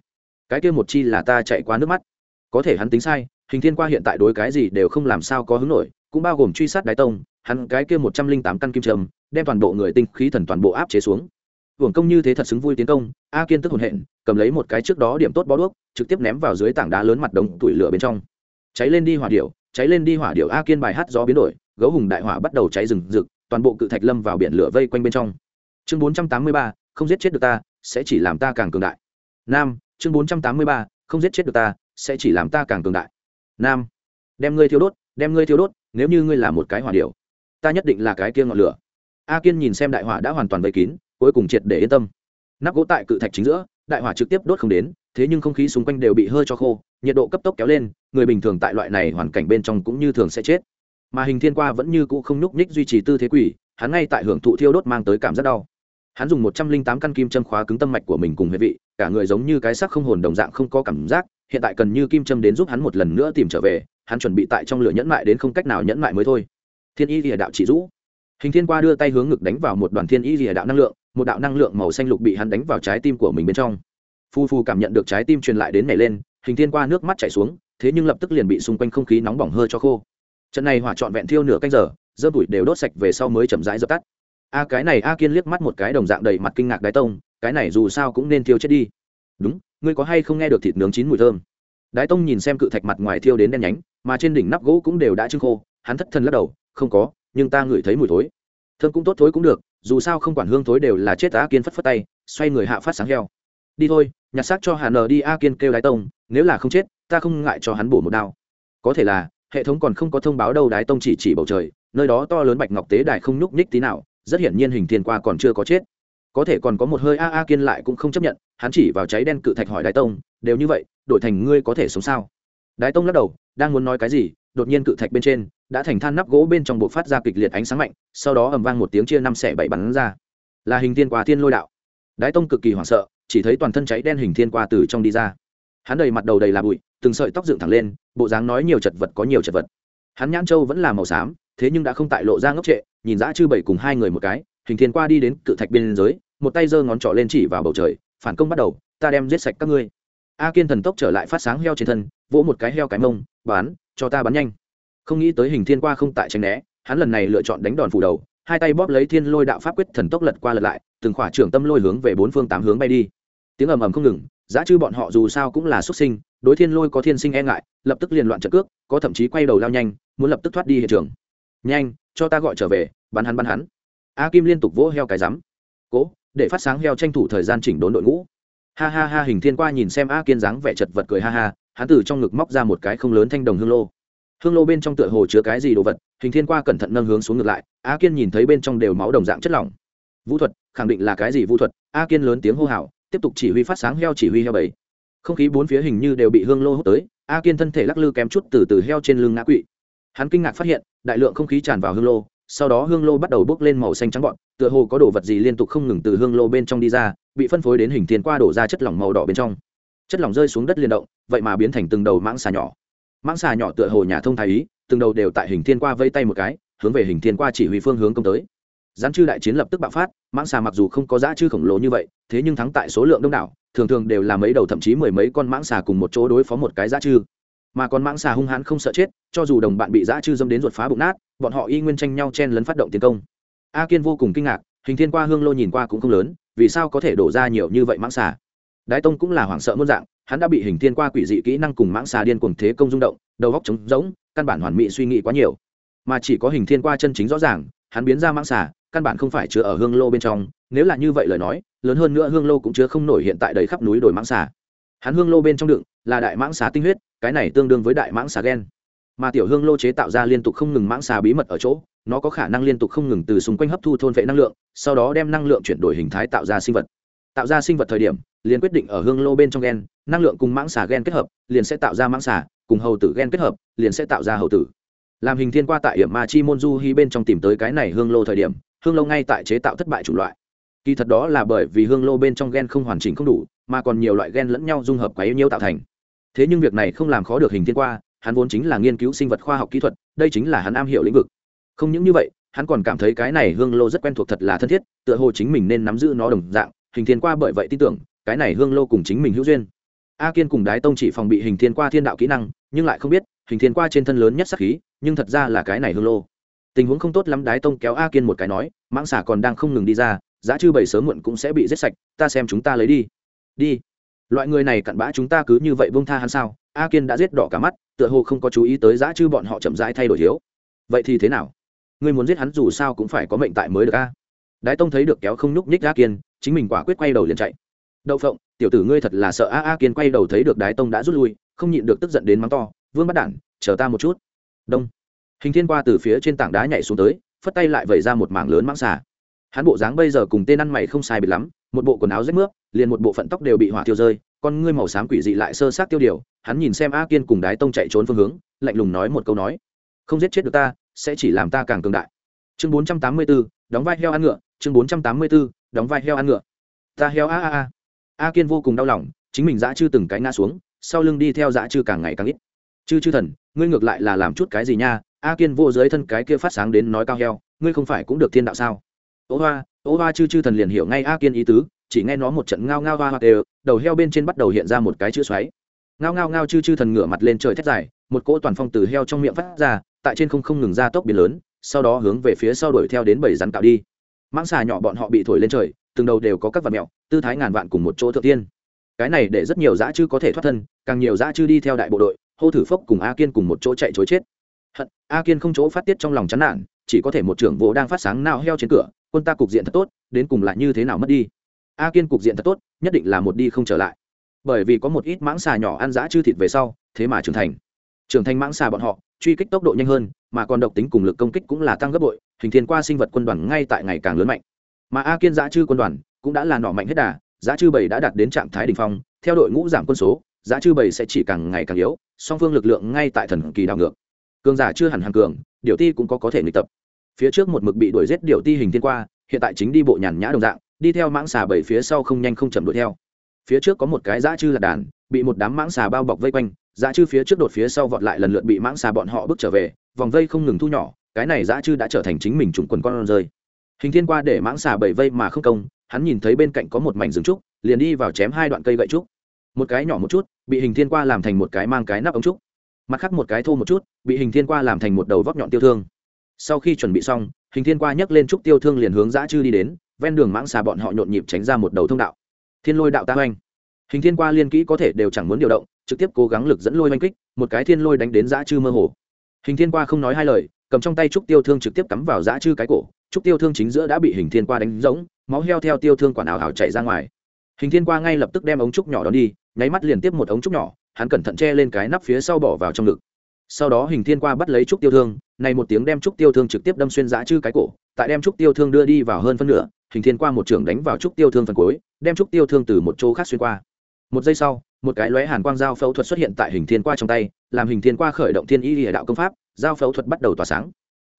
Cái kia một chi là ta chạy qua nước mắt. Có thể hắn tính sai, hình thiên qua hiện tại đối cái gì đều không làm sao có hứng nổi, cũng bao gồm truy sát đái tông, hắn cái kia một trăm linh tám căn kim trầm, đem toàn bộ người tinh khí thần toàn bộ áp chế xuống hưởng công như thế thật xứng vui tiến công, a kiên tức hồn hện, cầm lấy một cái trước đó điểm tốt bó đuốc, trực tiếp ném vào dưới tảng đá lớn mặt đống tủi lửa bên trong. Cháy lên đi hỏa điệu cháy lên đi hỏa điệu a kiên bài hát gió biến đổi, gấu hùng đại hỏa bắt đầu cháy rừng rực, toàn bộ cự thạch lâm vào biển lửa vây quanh bên trong. Chương bốn trăm tám mươi ba, không giết chết được ta, sẽ chỉ làm ta càng cường đại. Nam, chương bốn trăm tám mươi ba, không giết chết được ta, sẽ chỉ làm ta càng cường đại. Nam, đem ngươi thiêu đốt, đem ngươi thiêu đốt, nếu như ngươi là một cái hỏa điệu ta nhất định là cái kia ngọn lửa. A kiên nhìn xem đại hỏa đã hoàn toàn vây kín cuối cùng triệt để yên tâm. Nắp gỗ tại cự thạch chính giữa, đại hỏa trực tiếp đốt không đến, thế nhưng không khí xung quanh đều bị hơi cho khô, nhiệt độ cấp tốc kéo lên, người bình thường tại loại này hoàn cảnh bên trong cũng như thường sẽ chết. Mà hình thiên qua vẫn như cũ không nhúc nhích duy trì tư thế quỷ, hắn ngay tại hưởng thụ thiêu đốt mang tới cảm giác đau. Hắn dùng một trăm linh tám căn kim châm khóa cứng tâm mạch của mình cùng huyết vị, cả người giống như cái xác không hồn đồng dạng không có cảm giác, hiện tại cần như kim châm đến giúp hắn một lần nữa tìm trở về, hắn chuẩn bị tại trong lửa nhẫn mại đến không cách nào nhẫn mại mới thôi. Thiên y lìa đạo chỉ rũ hình thiên qua đưa tay hướng ngực đánh vào một đoàn thiên y lìa đạo năng lượng một đạo năng lượng màu xanh lục bị hắn đánh vào trái tim của mình bên trong. Phu phu cảm nhận được trái tim truyền lại đến nảy lên, hình thiên qua nước mắt chảy xuống, thế nhưng lập tức liền bị xung quanh không khí nóng bỏng hơi cho khô. Trận này hỏa trọn vẹn thiêu nửa canh giờ, dơ bụi đều đốt sạch về sau mới chậm rãi dập tắt. A à, cái này a kiên liếc mắt một cái đồng dạng đầy mặt kinh ngạc đái tông, cái này dù sao cũng nên thiêu chết đi. Đúng, ngươi có hay không nghe được thịt nướng chín mùi thơm? Đái tông nhìn xem cự thạch mặt ngoài thiêu đến đen nhánh, mà trên đỉnh nắp gỗ cũng đều đã trưng khô, hắn thất thần lắc đầu, không có, nhưng ta ngửi thấy mùi thối. Thơm cũng tốt, thối cũng được dù sao không quản hương thối đều là chết a kiên phất phất tay, xoay người hạ phát sáng heo. Đi thôi, nhặt xác cho hà nờ đi a kiên kêu đái tông, nếu là không chết, ta không ngại cho hắn bổ một đao. Có thể là, hệ thống còn không có thông báo đâu đái tông chỉ chỉ bầu trời, nơi đó to lớn bạch ngọc tế đài không nhúc nhích tí nào, rất hiển nhiên hình thiên qua còn chưa có chết. Có thể còn có một hơi a a kiên lại cũng không chấp nhận, hắn chỉ vào cháy đen cự thạch hỏi đái tông, đều như vậy, đổi thành ngươi có thể sống sao? Đái tông lắc đầu, đang muốn nói cái gì? Đột nhiên cự thạch bên trên, đã thành than nắp gỗ bên trong buộc phát ra kịch liệt ánh sáng mạnh, sau đó ầm vang một tiếng chia năm xẻ bảy bắn ra. Là hình thiên qua thiên lôi đạo. Đái tông cực kỳ hoảng sợ, chỉ thấy toàn thân cháy đen hình thiên qua từ trong đi ra. Hắn đầy mặt đầu đầy là bụi, từng sợi tóc dựng thẳng lên, bộ dáng nói nhiều chật vật có nhiều chật vật. Hắn nhãn châu vẫn là màu xám, thế nhưng đã không tại lộ ra ngốc trệ, nhìn dã chư bảy cùng hai người một cái, hình thiên qua đi đến cự thạch biên giới một tay giơ ngón trỏ lên chỉ vào bầu trời, phản công bắt đầu, ta đem giết sạch các ngươi. A kiên thần tốc trở lại phát sáng heo trên thân, vỗ một cái heo cái mông, bán cho ta bắn nhanh. Không nghĩ tới hình thiên qua không tại tránh né, hắn lần này lựa chọn đánh đòn phủ đầu, hai tay bóp lấy thiên lôi đạo pháp quyết thần tốc lật qua lật lại, từng khỏa trưởng tâm lôi hướng về bốn phương tám hướng bay đi. Tiếng ầm ầm không ngừng, giá chư bọn họ dù sao cũng là xuất sinh, đối thiên lôi có thiên sinh e ngại, lập tức liền loạn trận cước, có thậm chí quay đầu lao nhanh, muốn lập tức thoát đi hiện trường. Nhanh, cho ta gọi trở về, bắn hắn bắn hắn. A kim liên tục vỗ heo cái rắm. Cố, để phát sáng heo tranh thủ thời gian chỉnh đốn đội ngũ. Ha ha ha, hình thiên qua nhìn xem a kiên dáng vẻ chật vật cười ha ha hắn từ trong ngực móc ra một cái không lớn thanh đồng hương lô. Hương lô bên trong tựa hồ chứa cái gì đồ vật, hình thiên qua cẩn thận nâng hướng xuống ngược lại a kiên nhìn thấy bên trong đều máu đồng dạng chất lỏng. Vũ thuật, khẳng định là cái gì vũ thuật? A kiên lớn tiếng hô hào, tiếp tục chỉ huy phát sáng heo chỉ huy heo bảy không khí bốn phía hình như đều bị hương lô hút tới a kiên thân thể lắc lư kém chút từ từ heo trên lưng ngã quỵ. Hắn kinh ngạc phát hiện, đại lượng không khí tràn vào hương lô, sau đó hương lô bắt đầu bốc lên màu xanh trắng gọn tựa hồ có đồ vật gì liên tục không ngừng từ hương lô bên trong đi ra, bị phân phối đến hình thiên qua đổ ra chất lỏng màu đỏ bên trong chất lỏng rơi xuống đất liên động, vậy mà biến thành từng đầu mãng xà nhỏ. Mãng xà nhỏ tựa hồ nhà thông thái ý, từng đầu đều tại hình thiên qua vây tay một cái, hướng về hình thiên qua chỉ huy phương hướng công tới. Gián chư đại chiến lập tức bạo phát, mãng xà mặc dù không có giá chư khổng lồ như vậy, thế nhưng thắng tại số lượng đông đảo, thường thường đều là mấy đầu thậm chí mười mấy con mãng xà cùng một chỗ đối phó một cái giá chư. Mà còn mãng xà hung hãn không sợ chết, cho dù đồng bạn bị giá chư dâm đến ruột phá bụng nát, bọn họ y nguyên tranh nhau chen lấn phát động tiến công. A kiên vô cùng kinh ngạc, hình thiên qua hương lô nhìn qua cũng không lớn, vì sao có thể đổ ra nhiều như vậy mãng xà? Đái tông cũng là hoảng sợ muôn dạng, hắn đã bị hình thiên qua quỷ dị kỹ năng cùng mãng xà điên cuồng thế công rung động, đầu góc trống rỗng, căn bản hoàn mỹ suy nghĩ quá nhiều. Mà chỉ có hình thiên qua chân chính rõ ràng, hắn biến ra mãng xà, căn bản không phải chứa ở hương lô bên trong. Nếu là như vậy lời nói, lớn hơn nữa hương lô cũng chứa không nổi hiện tại đầy khắp núi đồi mãng xà. Hắn hương lô bên trong đựng là đại mãng xà tinh huyết, cái này tương đương với đại mãng xà gen. Mà tiểu hương lô chế tạo ra liên tục không ngừng mãng xà bí mật ở chỗ, nó có khả năng liên tục không ngừng từ xung quanh hấp thu thôn vệ năng lượng, sau đó đem năng lượng chuyển đổi hình thái tạo ra sinh vật. Tạo ra sinh vật thời điểm liền quyết định ở hương lô bên trong gen, năng lượng cùng mãng xà gen kết hợp, liền sẽ tạo ra mãng xà, cùng hầu tử gen kết hợp, liền sẽ tạo ra hầu tử. Làm hình thiên qua tại hiểm ma chi môn du hy bên trong tìm tới cái này hương lô thời điểm, hương lô ngay tại chế tạo thất bại chủng loại. Kỳ thật đó là bởi vì hương lô bên trong gen không hoàn chỉnh không đủ, mà còn nhiều loại gen lẫn nhau dung hợp quá yếu nhiêu tạo thành. Thế nhưng việc này không làm khó được hình thiên qua, hắn vốn chính là nghiên cứu sinh vật khoa học kỹ thuật, đây chính là hắn am hiểu lĩnh vực. Không những như vậy, hắn còn cảm thấy cái này hương lô rất quen thuộc thật là thân thiết, tựa hồ chính mình nên nắm giữ nó đồng dạng, hình thiên qua bởi vậy tin tưởng cái này hương lô cùng chính mình hữu duyên. A kiên cùng đái tông chỉ phòng bị hình thiên qua thiên đạo kỹ năng, nhưng lại không biết, hình thiên qua trên thân lớn nhất sắc khí, nhưng thật ra là cái này hương lô. Tình huống không tốt lắm, đái tông kéo a kiên một cái nói, mãng xả còn đang không ngừng đi ra, giá chư bảy sớm muộn cũng sẽ bị giết sạch, ta xem chúng ta lấy đi. Đi. Loại người này cặn bã chúng ta cứ như vậy bông tha hắn sao? A kiên đã giết đỏ cả mắt, tựa hồ không có chú ý tới giá chư bọn họ chậm rãi thay đổi hiếu. Vậy thì thế nào? Ngươi muốn giết hắn dù sao cũng phải có mệnh tại mới được a. Đái tông thấy được kéo không nhúc nhích a kiên, chính mình quả quyết quay đầu liền chạy đậu phộng tiểu tử ngươi thật là sợ a a kiên quay đầu thấy được đái tông đã rút lui không nhịn được tức giận đến mắng to vương bắt đản chờ ta một chút. Đông. Hình thiên qua từ phía trên tảng đá nhảy xuống tới phất tay lại vẩy ra một mảng lớn mãng xà. Hắn bộ dáng bây giờ cùng tên ăn mày không sai biệt lắm một bộ quần áo rách nước liền một bộ phận tóc đều bị hỏa tiêu rơi con ngươi màu xám quỷ dị lại sơ sát tiêu điều hắn nhìn xem a kiên cùng đái tông chạy trốn phương hướng lạnh lùng nói một câu nói không giết chết được ta sẽ chỉ làm ta càng cường đại. Chương bốn trăm tám mươi 484, đóng vai heo ăn ngựa chương bốn trăm tám mươi 484, đóng vai heo ăn ngựa. Ta heo a a a a kiên vô cùng đau lòng, chính mình dã chư từng cái ngã xuống, sau lưng đi theo dã chư càng ngày càng ít. Chư chư thần, ngươi ngược lại là làm chút cái gì nha? A kiên vô dưới thân cái kia phát sáng đến nói cao heo, ngươi không phải cũng được thiên đạo sao? Ố hoa ố hoa chư chư thần liền hiểu ngay a kiên ý tứ, chỉ nghe nó một trận ngao ngao hoa hoa đều đầu heo bên trên bắt đầu hiện ra một cái chữ xoáy. Ngao ngao ngao chư chư thần ngửa mặt lên trời thét dài, một cỗ toàn phong từ heo trong miệng phát ra, tại trên không không ngừng ra tốc biến lớn, sau đó hướng về phía sau đuổi theo đến bảy rắn cạo đi. Mãng xà nhỏ bọn họ bị thổi lên trời từng đầu đều có các vật mẹo, tư thái ngàn vạn cùng một chỗ thượng tiên. Cái này để rất nhiều dã chư có thể thoát thân, càng nhiều dã chư đi theo đại bộ đội, hô thử phốc cùng a kiên cùng một chỗ chạy chối chết. Hận, a kiên không chỗ phát tiết trong lòng chán nản, chỉ có thể một trưởng vỗ đang phát sáng nào heo trên cửa, quân ta cục diện thật tốt, đến cùng lại như thế nào mất đi? A kiên cục diện thật tốt, nhất định là một đi không trở lại. Bởi vì có một ít mãng xà nhỏ ăn dã chư thịt về sau, thế mà trưởng thành. Trưởng thành mãng xà bọn họ, truy kích tốc độ nhanh hơn, mà còn độc tính cùng lực công kích cũng là tăng gấp bội, hình thiên qua sinh vật quân đoàn ngay tại ngày càng lớn mạnh mà a kiên giã chư quân đoàn, cũng đã là nọ mạnh hết đà giá chư bảy đã đạt đến trạng thái đ ỉ n h phong, theo đội ngũ giảm quân số giá chư bảy sẽ chỉ càng ngày càng yếu, song phương lực lượng ngay tại thần kỳ đảo ngược. Cường giả chưa hẳn hàng cường, điều ti cũng có có thể nghịch tập. Phía trước một mực bị đuổi giết điều ti hình thiên qua, hiện tại chính đi bộ nhàn nhã đồng dạng, đi theo mãng xà bảy phía sau không nhanh không chậm đuổi theo. Phía trước có một cái dã chư lạc đàn, bị một đám mãng xà bao bọc vây quanh dã chư phía trước đột phía sau vọt lại lần lượt bị mãng xà bọn họ bước trở về, vòng vây không ngừng thu nhỏ, cái này dã chư đã trở thành chính mình trùng quần con rơi hình thiên qua để mãng xà bảy vây mà không công, hắn nhìn thấy bên cạnh có một mảnh rừng trúc, liền đi vào chém hai đoạn cây gậy trúc. Một cái nhỏ một chút, bị hình thiên qua làm thành một cái mang cái nắp ống trúc. Mặt khác một cái thô một chút, bị hình thiên qua làm thành một đầu vóc nhọn tiêu thương. Sau khi chuẩn bị xong, hình thiên qua nhấc lên trúc tiêu thương liền hướng dã chư đi đến, ven đường mãng xà bọn họ nhộn nhịp tránh ra một đầu thông đạo. Thiên lôi đạo ta oanh hình thiên qua liên kỹ có thể đều chẳng muốn điều động, trực tiếp cố gắng lực dẫn lôi oanh kích, một cái thiên lôi đánh đến dã chư mơ hồ. Hình thiên qua không nói hai lời, cầm trong tay trúc tiêu thương trực tiếp cắm vào dã chư cái cổ trúc tiêu thương chính giữa đã bị hình thiên qua đánh giống máu heo theo tiêu thương quản ảo ảo chạy ra ngoài. Hình thiên qua ngay lập tức đem ống trúc nhỏ đón đi, nháy mắt liền tiếp một ống trúc nhỏ, hắn cẩn thận che lên cái nắp phía sau bỏ vào trong ngực. Sau đó hình thiên qua bắt lấy trúc tiêu thương, này một tiếng đem trúc tiêu thương trực tiếp đâm xuyên dã chư cái cổ, tại đem trúc tiêu thương đưa đi vào hơn phân nửa, hình thiên qua một trường đánh vào trúc tiêu thương phần cuối, đem trúc tiêu thương từ một chỗ khác xuyên qua. Một giây sau, một cái lóe hàn quang dao phẫu thuật xuất hiện tại hình thiên qua trong tay, làm hình thiên qua khởi động thiên y địa đạo công pháp dao phẫu thuật bắt đầu tỏa sáng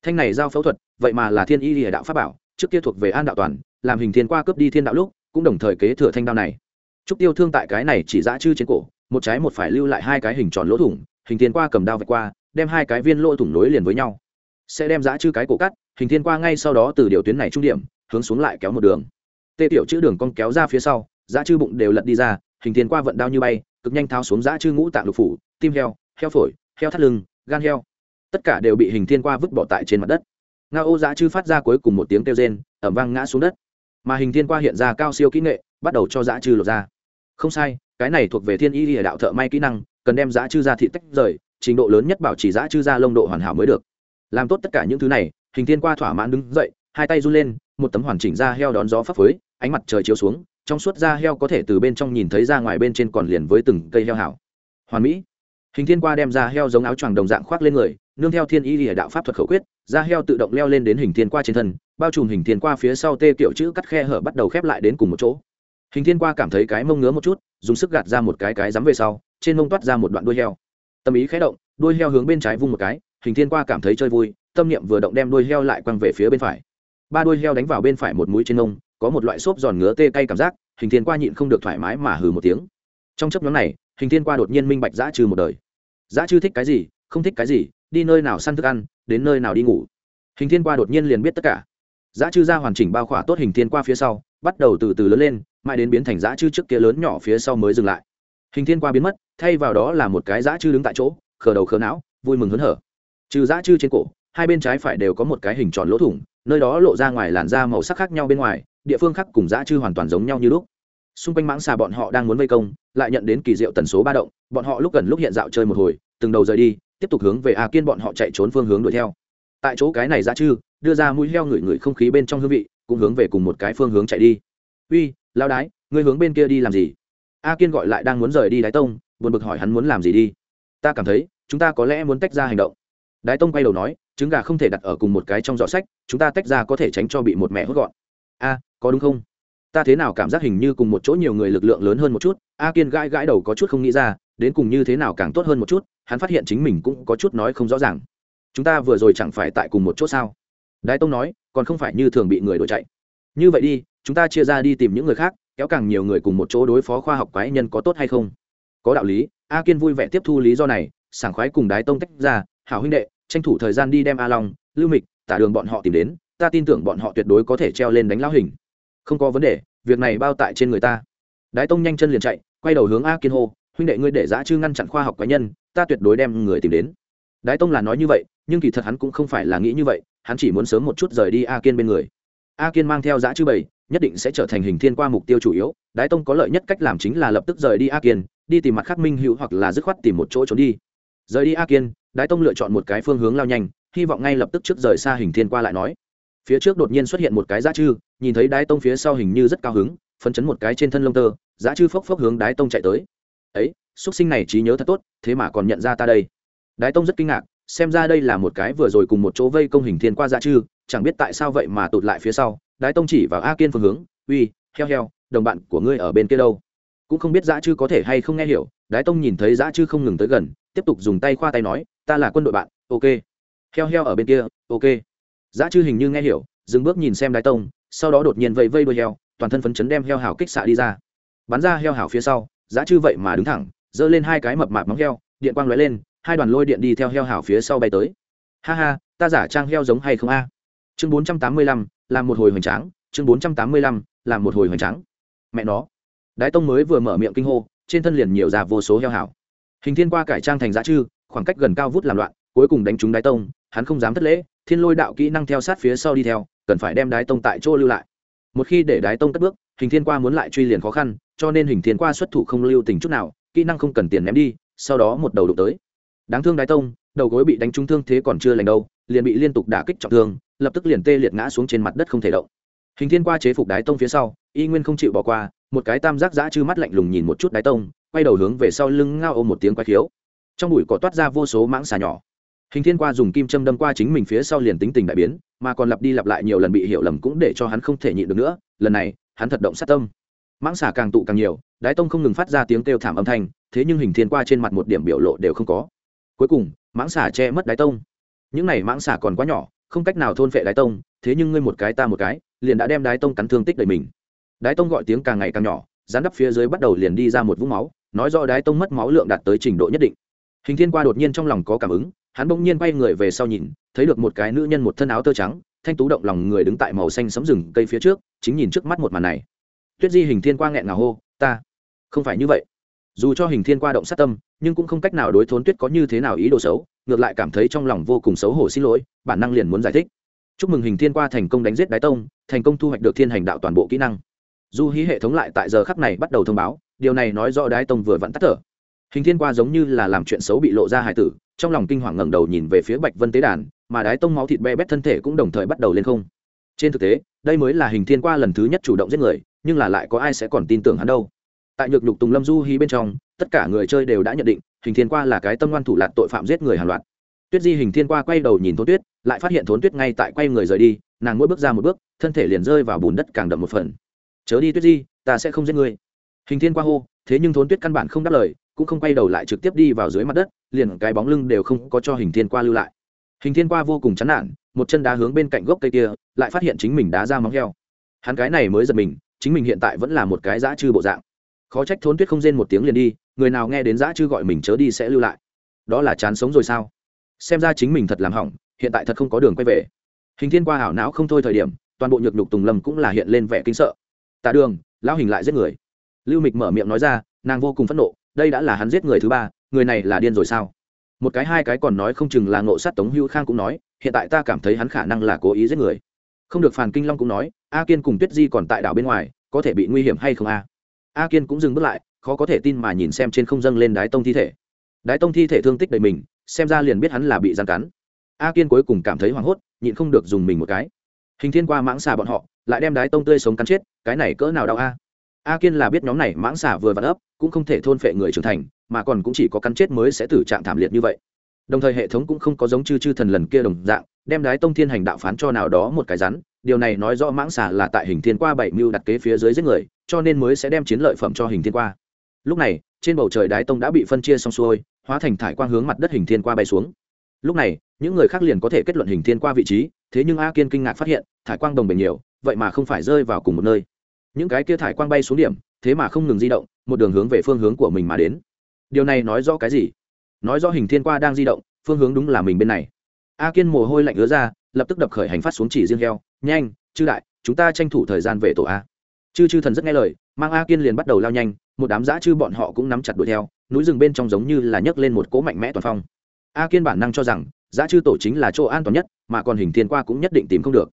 thanh này giao phẫu thuật, vậy mà là thiên y lìa đạo pháp bảo, trước kia thuộc về an đạo toàn, làm hình thiên qua cướp đi thiên đạo lúc, cũng đồng thời kế thừa thanh đao này. Trúc tiêu thương tại cái này chỉ dã chư trên cổ, một trái một phải lưu lại hai cái hình tròn lỗ thủng, hình thiên qua cầm đao vạch qua, đem hai cái viên lỗ thủng nối liền với nhau. Sẽ đem dã chư cái cổ cắt, hình thiên qua ngay sau đó từ điều tuyến này trung điểm, hướng xuống lại kéo một đường. Tê tiểu chữ đường cong kéo ra phía sau, dã chư bụng đều lật đi ra, hình thiên qua vận đao như bay, cực nhanh tháo xuống dã chư ngũ tạng lục phủ, tim heo heo phổi, heo thắt lưng, gan heo tất cả đều bị hình thiên qua vứt bỏ tại trên mặt đất. Nga ô dã chư phát ra cuối cùng một tiếng kêu rên, ẩm vang ngã xuống đất. Mà hình thiên qua hiện ra cao siêu kỹ nghệ, bắt đầu cho dã chư lột ra. Không sai, cái này thuộc về thiên y địa đạo thợ may kỹ năng, cần đem dã chư ra thị tách rời, trình độ lớn nhất bảo trì dã chư ra lông độ hoàn hảo mới được. Làm tốt tất cả những thứ này, hình thiên qua thỏa mãn đứng dậy, hai tay run lên, một tấm hoàn chỉnh da heo đón gió phấp phới, ánh mặt trời chiếu xuống, trong suốt da heo có thể từ bên trong nhìn thấy ra ngoài bên trên còn liền với từng cây heo hảo. Hoàn mỹ. Hình thiên qua đem da heo giống áo choàng đồng dạng khoác lên người nương theo thiên y lìa đạo pháp thuật khẩu quyết, da heo tự động leo lên đến hình thiên qua trên thân, bao trùm hình thiên qua phía sau tê kiểu chữ cắt khe hở bắt đầu khép lại đến cùng một chỗ. Hình thiên qua cảm thấy cái mông ngứa một chút, dùng sức gạt ra một cái cái dám về sau, trên mông toát ra một đoạn đuôi heo. Tâm ý khé động, đuôi heo hướng bên trái vung một cái, hình thiên qua cảm thấy chơi vui, tâm niệm vừa động đem đuôi heo lại quăng về phía bên phải. Ba đuôi heo đánh vào bên phải một mũi trên mông, có một loại xốp giòn ngứa tê cay cảm giác, hình thiên qua nhịn không được thoải mái mà hừ một tiếng. Trong chấp nhóm này, hình thiên qua đột nhiên minh bạch giã trừ một đời. Giã trừ thích cái gì, không thích cái gì đi nơi nào săn thức ăn, đến nơi nào đi ngủ. Hình thiên qua đột nhiên liền biết tất cả. Giá chư ra hoàn chỉnh bao khỏa tốt hình thiên qua phía sau, bắt đầu từ từ lớn lên, mãi đến biến thành giá chư trước kia lớn nhỏ phía sau mới dừng lại. Hình thiên qua biến mất, thay vào đó là một cái giá chư đứng tại chỗ, khờ đầu khờ não, vui mừng hớn hở. Trừ giá chư trên cổ, hai bên trái phải đều có một cái hình tròn lỗ thủng, nơi đó lộ ra ngoài làn da màu sắc khác nhau bên ngoài, địa phương khác cùng giá chư hoàn toàn giống nhau như lúc. Xung quanh mãng xà bọn họ đang muốn vây công, lại nhận đến kỳ diệu tần số ba động, bọn họ lúc gần lúc hiện dạo chơi một hồi, từng đầu rời đi tiếp tục hướng về a kiên bọn họ chạy trốn phương hướng đuổi theo. Tại chỗ cái này ra chư, đưa ra mũi heo ngửi ngửi không khí bên trong hương vị, cũng hướng về cùng một cái phương hướng chạy đi. Uy lao đái, ngươi hướng bên kia đi làm gì? A kiên gọi lại đang muốn rời đi đái tông, buồn bực hỏi hắn muốn làm gì đi. Ta cảm thấy, chúng ta có lẽ muốn tách ra hành động. Đái tông quay đầu nói, trứng gà không thể đặt ở cùng một cái trong giỏ sách, chúng ta tách ra có thể tránh cho bị một mẹ hốt gọn. A, có đúng không? Ta thế nào cảm giác hình như cùng một chỗ nhiều người lực lượng lớn hơn một chút. A kiên gãi gãi đầu có chút không nghĩ ra đến cùng như thế nào càng tốt hơn một chút, hắn phát hiện chính mình cũng có chút nói không rõ ràng. Chúng ta vừa rồi chẳng phải tại cùng một chỗ sao? Đái tông nói, còn không phải như thường bị người đuổi chạy. Như vậy đi, chúng ta chia ra đi tìm những người khác, kéo càng nhiều người cùng một chỗ đối phó khoa học quái nhân có tốt hay không? Có đạo lý, a kiên vui vẻ tiếp thu lý do này, sảng khoái cùng đái tông tách ra, hảo huynh đệ, tranh thủ thời gian đi đem a long, lưu mịch, tả đường bọn họ tìm đến, ta tin tưởng bọn họ tuyệt đối có thể treo lên đánh lão hình. Không có vấn đề, việc này bao tại trên người ta. Đái tông nhanh chân liền chạy, quay đầu hướng a kiên hô huynh đệ ngươi để giã chư ngăn chặn khoa học quái nhân, ta tuyệt đối đem người tìm đến. Đái tông là nói như vậy, nhưng kỳ thật hắn cũng không phải là nghĩ như vậy, hắn chỉ muốn sớm một chút rời đi a kiên bên người. A kiên mang theo giã chư bảy nhất định sẽ trở thành hình thiên qua mục tiêu chủ yếu, đái tông có lợi nhất cách làm chính là lập tức rời đi a kiên, đi tìm mặt khắc minh hữu hoặc là dứt khoát tìm một chỗ trốn đi. Rời đi a kiên, đái tông lựa chọn một cái phương hướng lao nhanh, hy vọng ngay lập tức trước rời xa hình thiên qua lại nói. Phía trước đột nhiên xuất hiện một cái giá chư, nhìn thấy đái tông phía sau hình như rất cao hứng, phấn chấn một cái trên thân lông tơ giá chư phốc phốc hướng đái tông chạy tới ấy xuất sinh này trí nhớ thật tốt, thế mà còn nhận ra ta đây. Đái tông rất kinh ngạc, xem ra đây là một cái vừa rồi cùng một chỗ vây công hình thiên qua dạ chư, chẳng biết tại sao vậy mà tụt lại phía sau. Đái tông chỉ vào a kiên phương hướng, uy, heo heo, đồng bạn của ngươi ở bên kia đâu? Cũng không biết dã chư có thể hay không nghe hiểu, đái tông nhìn thấy dã chư không ngừng tới gần, tiếp tục dùng tay khoa tay nói, ta là quân đội bạn, ok. Heo heo ở bên kia, ok. Dã chư hình như nghe hiểu, dừng bước nhìn xem đái tông, sau đó đột nhiên vẫy vây đuôi heo, toàn thân phấn chấn đem heo hảo kích xạ đi ra. Bắn ra heo hảo phía sau giá chư vậy mà đứng thẳng, giơ lên hai cái mập mạp móng heo, điện quang lóe lên, hai đoàn lôi điện đi theo heo hảo phía sau bay tới. Ha ha, ta giả trang heo giống hay không a? Chương bốn trăm tám mươi lăm, làm một hồi hoành tráng, chương bốn trăm tám mươi lăm, làm một hồi hoành tráng. Mẹ nó. Đái tông mới vừa mở miệng kinh hô, trên thân liền nhiều ra vô số heo hảo hình thiên qua cải trang thành giá chư, khoảng cách gần cao vút làm loạn, cuối cùng đánh trúng đái tông, hắn không dám thất lễ, thiên lôi đạo kỹ năng theo sát phía sau đi theo, cần phải đem đái tông tại chỗ lưu lại. Một khi để đái tông cất bước, hình thiên qua muốn lại truy liền khó khăn cho nên hình thiên qua xuất thủ không lưu tình chút nào, kỹ năng không cần tiền ném đi, sau đó một đầu đụng tới. Đáng thương đái tông, đầu gối bị đánh trúng thương thế còn chưa lành đâu, liền bị liên tục đả kích trọng thương, lập tức liền tê liệt ngã xuống trên mặt đất không thể động. Hình thiên qua chế phục đái tông phía sau, y nguyên không chịu bỏ qua, một cái tam giác giã chư mắt lạnh lùng nhìn một chút đái tông, quay đầu hướng về sau lưng ngao ôm một tiếng quái khiếu. Trong bụi cỏ toát ra vô số mãng xà nhỏ. Hình thiên qua dùng kim châm đâm qua chính mình phía sau liền tính tình đại biến, mà còn lặp đi lặp lại nhiều lần bị hiểu lầm cũng để cho hắn không thể nhịn được nữa, lần này, hắn thật động sát tâm mãng xà càng tụ càng nhiều, đái tông không ngừng phát ra tiếng kêu thảm âm thanh, thế nhưng hình thiên qua trên mặt một điểm biểu lộ đều không có. Cuối cùng, mãng xà che mất đái tông. Những này mãng xà còn quá nhỏ, không cách nào thôn phệ đái tông, thế nhưng ngươi một cái ta một cái, liền đã đem đái tông cắn thương tích đầy mình. Đái tông gọi tiếng càng ngày càng nhỏ rán đắp phía dưới bắt đầu liền đi ra một vũng máu, nói rõ đái tông mất máu lượng đạt tới trình độ nhất định. Hình thiên qua đột nhiên trong lòng có cảm ứng, hắn bỗng nhiên quay người về sau nhìn, thấy được một cái nữ nhân một thân áo tơ trắng, thanh tú động lòng người đứng tại màu xanh sấm rừng cây phía trước, chính nhìn trước mắt một màn này tuyết di hình thiên qua nghẹn ngào hô, ta, không phải như vậy. Dù cho hình thiên qua động sát tâm, nhưng cũng không cách nào đối thốn tuyết có như thế nào ý đồ xấu, ngược lại cảm thấy trong lòng vô cùng xấu hổ xin lỗi, bản năng liền muốn giải thích. Chúc mừng hình thiên qua thành công đánh giết đái tông, thành công thu hoạch được thiên hành đạo toàn bộ kỹ năng. Du hí hệ thống lại tại giờ khắc này bắt đầu thông báo, điều này nói rõ đái tông vừa vặn tắt thở. Hình thiên qua giống như là làm chuyện xấu bị lộ ra hải tử, trong lòng kinh hoàng ngẩng đầu nhìn về phía bạch vân tế đàn, mà đái tông máu thịt be bét thân thể cũng đồng thời bắt đầu lên không. Trên thực tế, đây mới là hình thiên qua lần thứ nhất chủ động giết người nhưng là lại có ai sẽ còn tin tưởng hắn đâu. Tại nhược nhục tùng lâm du hí bên trong, tất cả người chơi đều đã nhận định, hình thiên qua là cái tâm ngoan thủ lạc tội phạm giết người hàng loạt. Tuyết di hình thiên qua quay đầu nhìn thốn tuyết, lại phát hiện thốn tuyết ngay tại quay người rời đi, nàng mỗi bước ra một bước, thân thể liền rơi vào bùn đất càng đậm một phần. Chớ đi, tuyết di, ta sẽ không giết ngươi. Hình thiên qua hô, thế nhưng thốn tuyết căn bản không đáp lời, cũng không quay đầu lại trực tiếp đi vào dưới mặt đất, liền cái bóng lưng đều không có cho hình thiên qua lưu lại. Hình thiên qua vô cùng chán nản, một chân đá hướng bên cạnh gốc cây kia, lại phát hiện chính mình đá ra móng heo. Hắn cái này mới giật mình chính mình hiện tại vẫn là một cái dã chư bộ dạng. Khó trách thốn tuyết không rên một tiếng liền đi, người nào nghe đến dã chư gọi mình chớ đi sẽ lưu lại. Đó là chán sống rồi sao? Xem ra chính mình thật làm hỏng, hiện tại thật không có đường quay về. Hình thiên qua hảo não không thôi thời điểm, toàn bộ nhược nhục tùng lâm cũng là hiện lên vẻ kinh sợ. Tạ đường, lão hình lại giết người. Lưu mịch mở miệng nói ra, nàng vô cùng phẫn nộ, đây đã là hắn giết người thứ ba, người này là điên rồi sao? Một cái hai cái còn nói không chừng là ngộ sát tống hữu khang cũng nói, hiện tại ta cảm thấy hắn khả năng là cố ý giết người không được phàn kinh long cũng nói, a kiên cùng tuyết di còn tại đảo bên ngoài, có thể bị nguy hiểm hay không a? A kiên cũng dừng bước lại, khó có thể tin mà nhìn xem trên không dâng lên đái tông thi thể. Đái tông thi thể thương tích đầy mình, xem ra liền biết hắn là bị gian cắn. A kiên cuối cùng cảm thấy hoảng hốt, nhịn không được dùng mình một cái. Hình thiên qua mãng xà bọn họ, lại đem đái tông tươi sống cắn chết, cái này cỡ nào đau a? A kiên là biết nhóm này mãng xà vừa vặn ấp, cũng không thể thôn phệ người trưởng thành, mà còn cũng chỉ có cắn chết mới sẽ tử trạng thảm liệt như vậy đồng thời hệ thống cũng không có giống chư chư thần lần kia đồng dạng, đem đái tông thiên hành đạo phán cho nào đó một cái rắn. Điều này nói rõ mãng xà là tại hình thiên qua bảy mưu đặt kế phía dưới giết người, cho nên mới sẽ đem chiến lợi phẩm cho hình thiên qua. Lúc này, trên bầu trời đái tông đã bị phân chia xong xuôi, hóa thành thải quang hướng mặt đất hình thiên qua bay xuống. Lúc này, những người khác liền có thể kết luận hình thiên qua vị trí, thế nhưng a kiên kinh ngạc phát hiện, thải quang đồng bề nhiều, vậy mà không phải rơi vào cùng một nơi. Những cái kia thải quang bay xuống điểm, thế mà không ngừng di động, một đường hướng về phương hướng của mình mà đến. Điều này nói rõ cái gì? Nói rõ hình thiên qua đang di động, phương hướng đúng là mình bên này. A kiên mồ hôi lạnh ứa ra, lập tức đập khởi hành phát xuống chỉ riêng heo. Nhanh, chư đại, chúng ta tranh thủ thời gian về tổ a. Chư chư thần rất nghe lời, mang a kiên liền bắt đầu lao nhanh, một đám giã chư bọn họ cũng nắm chặt đuổi theo, núi rừng bên trong giống như là nhấc lên một cỗ mạnh mẽ toàn phong. A kiên bản năng cho rằng giã chư tổ chính là chỗ an toàn nhất, mà còn hình thiên qua cũng nhất định tìm không được.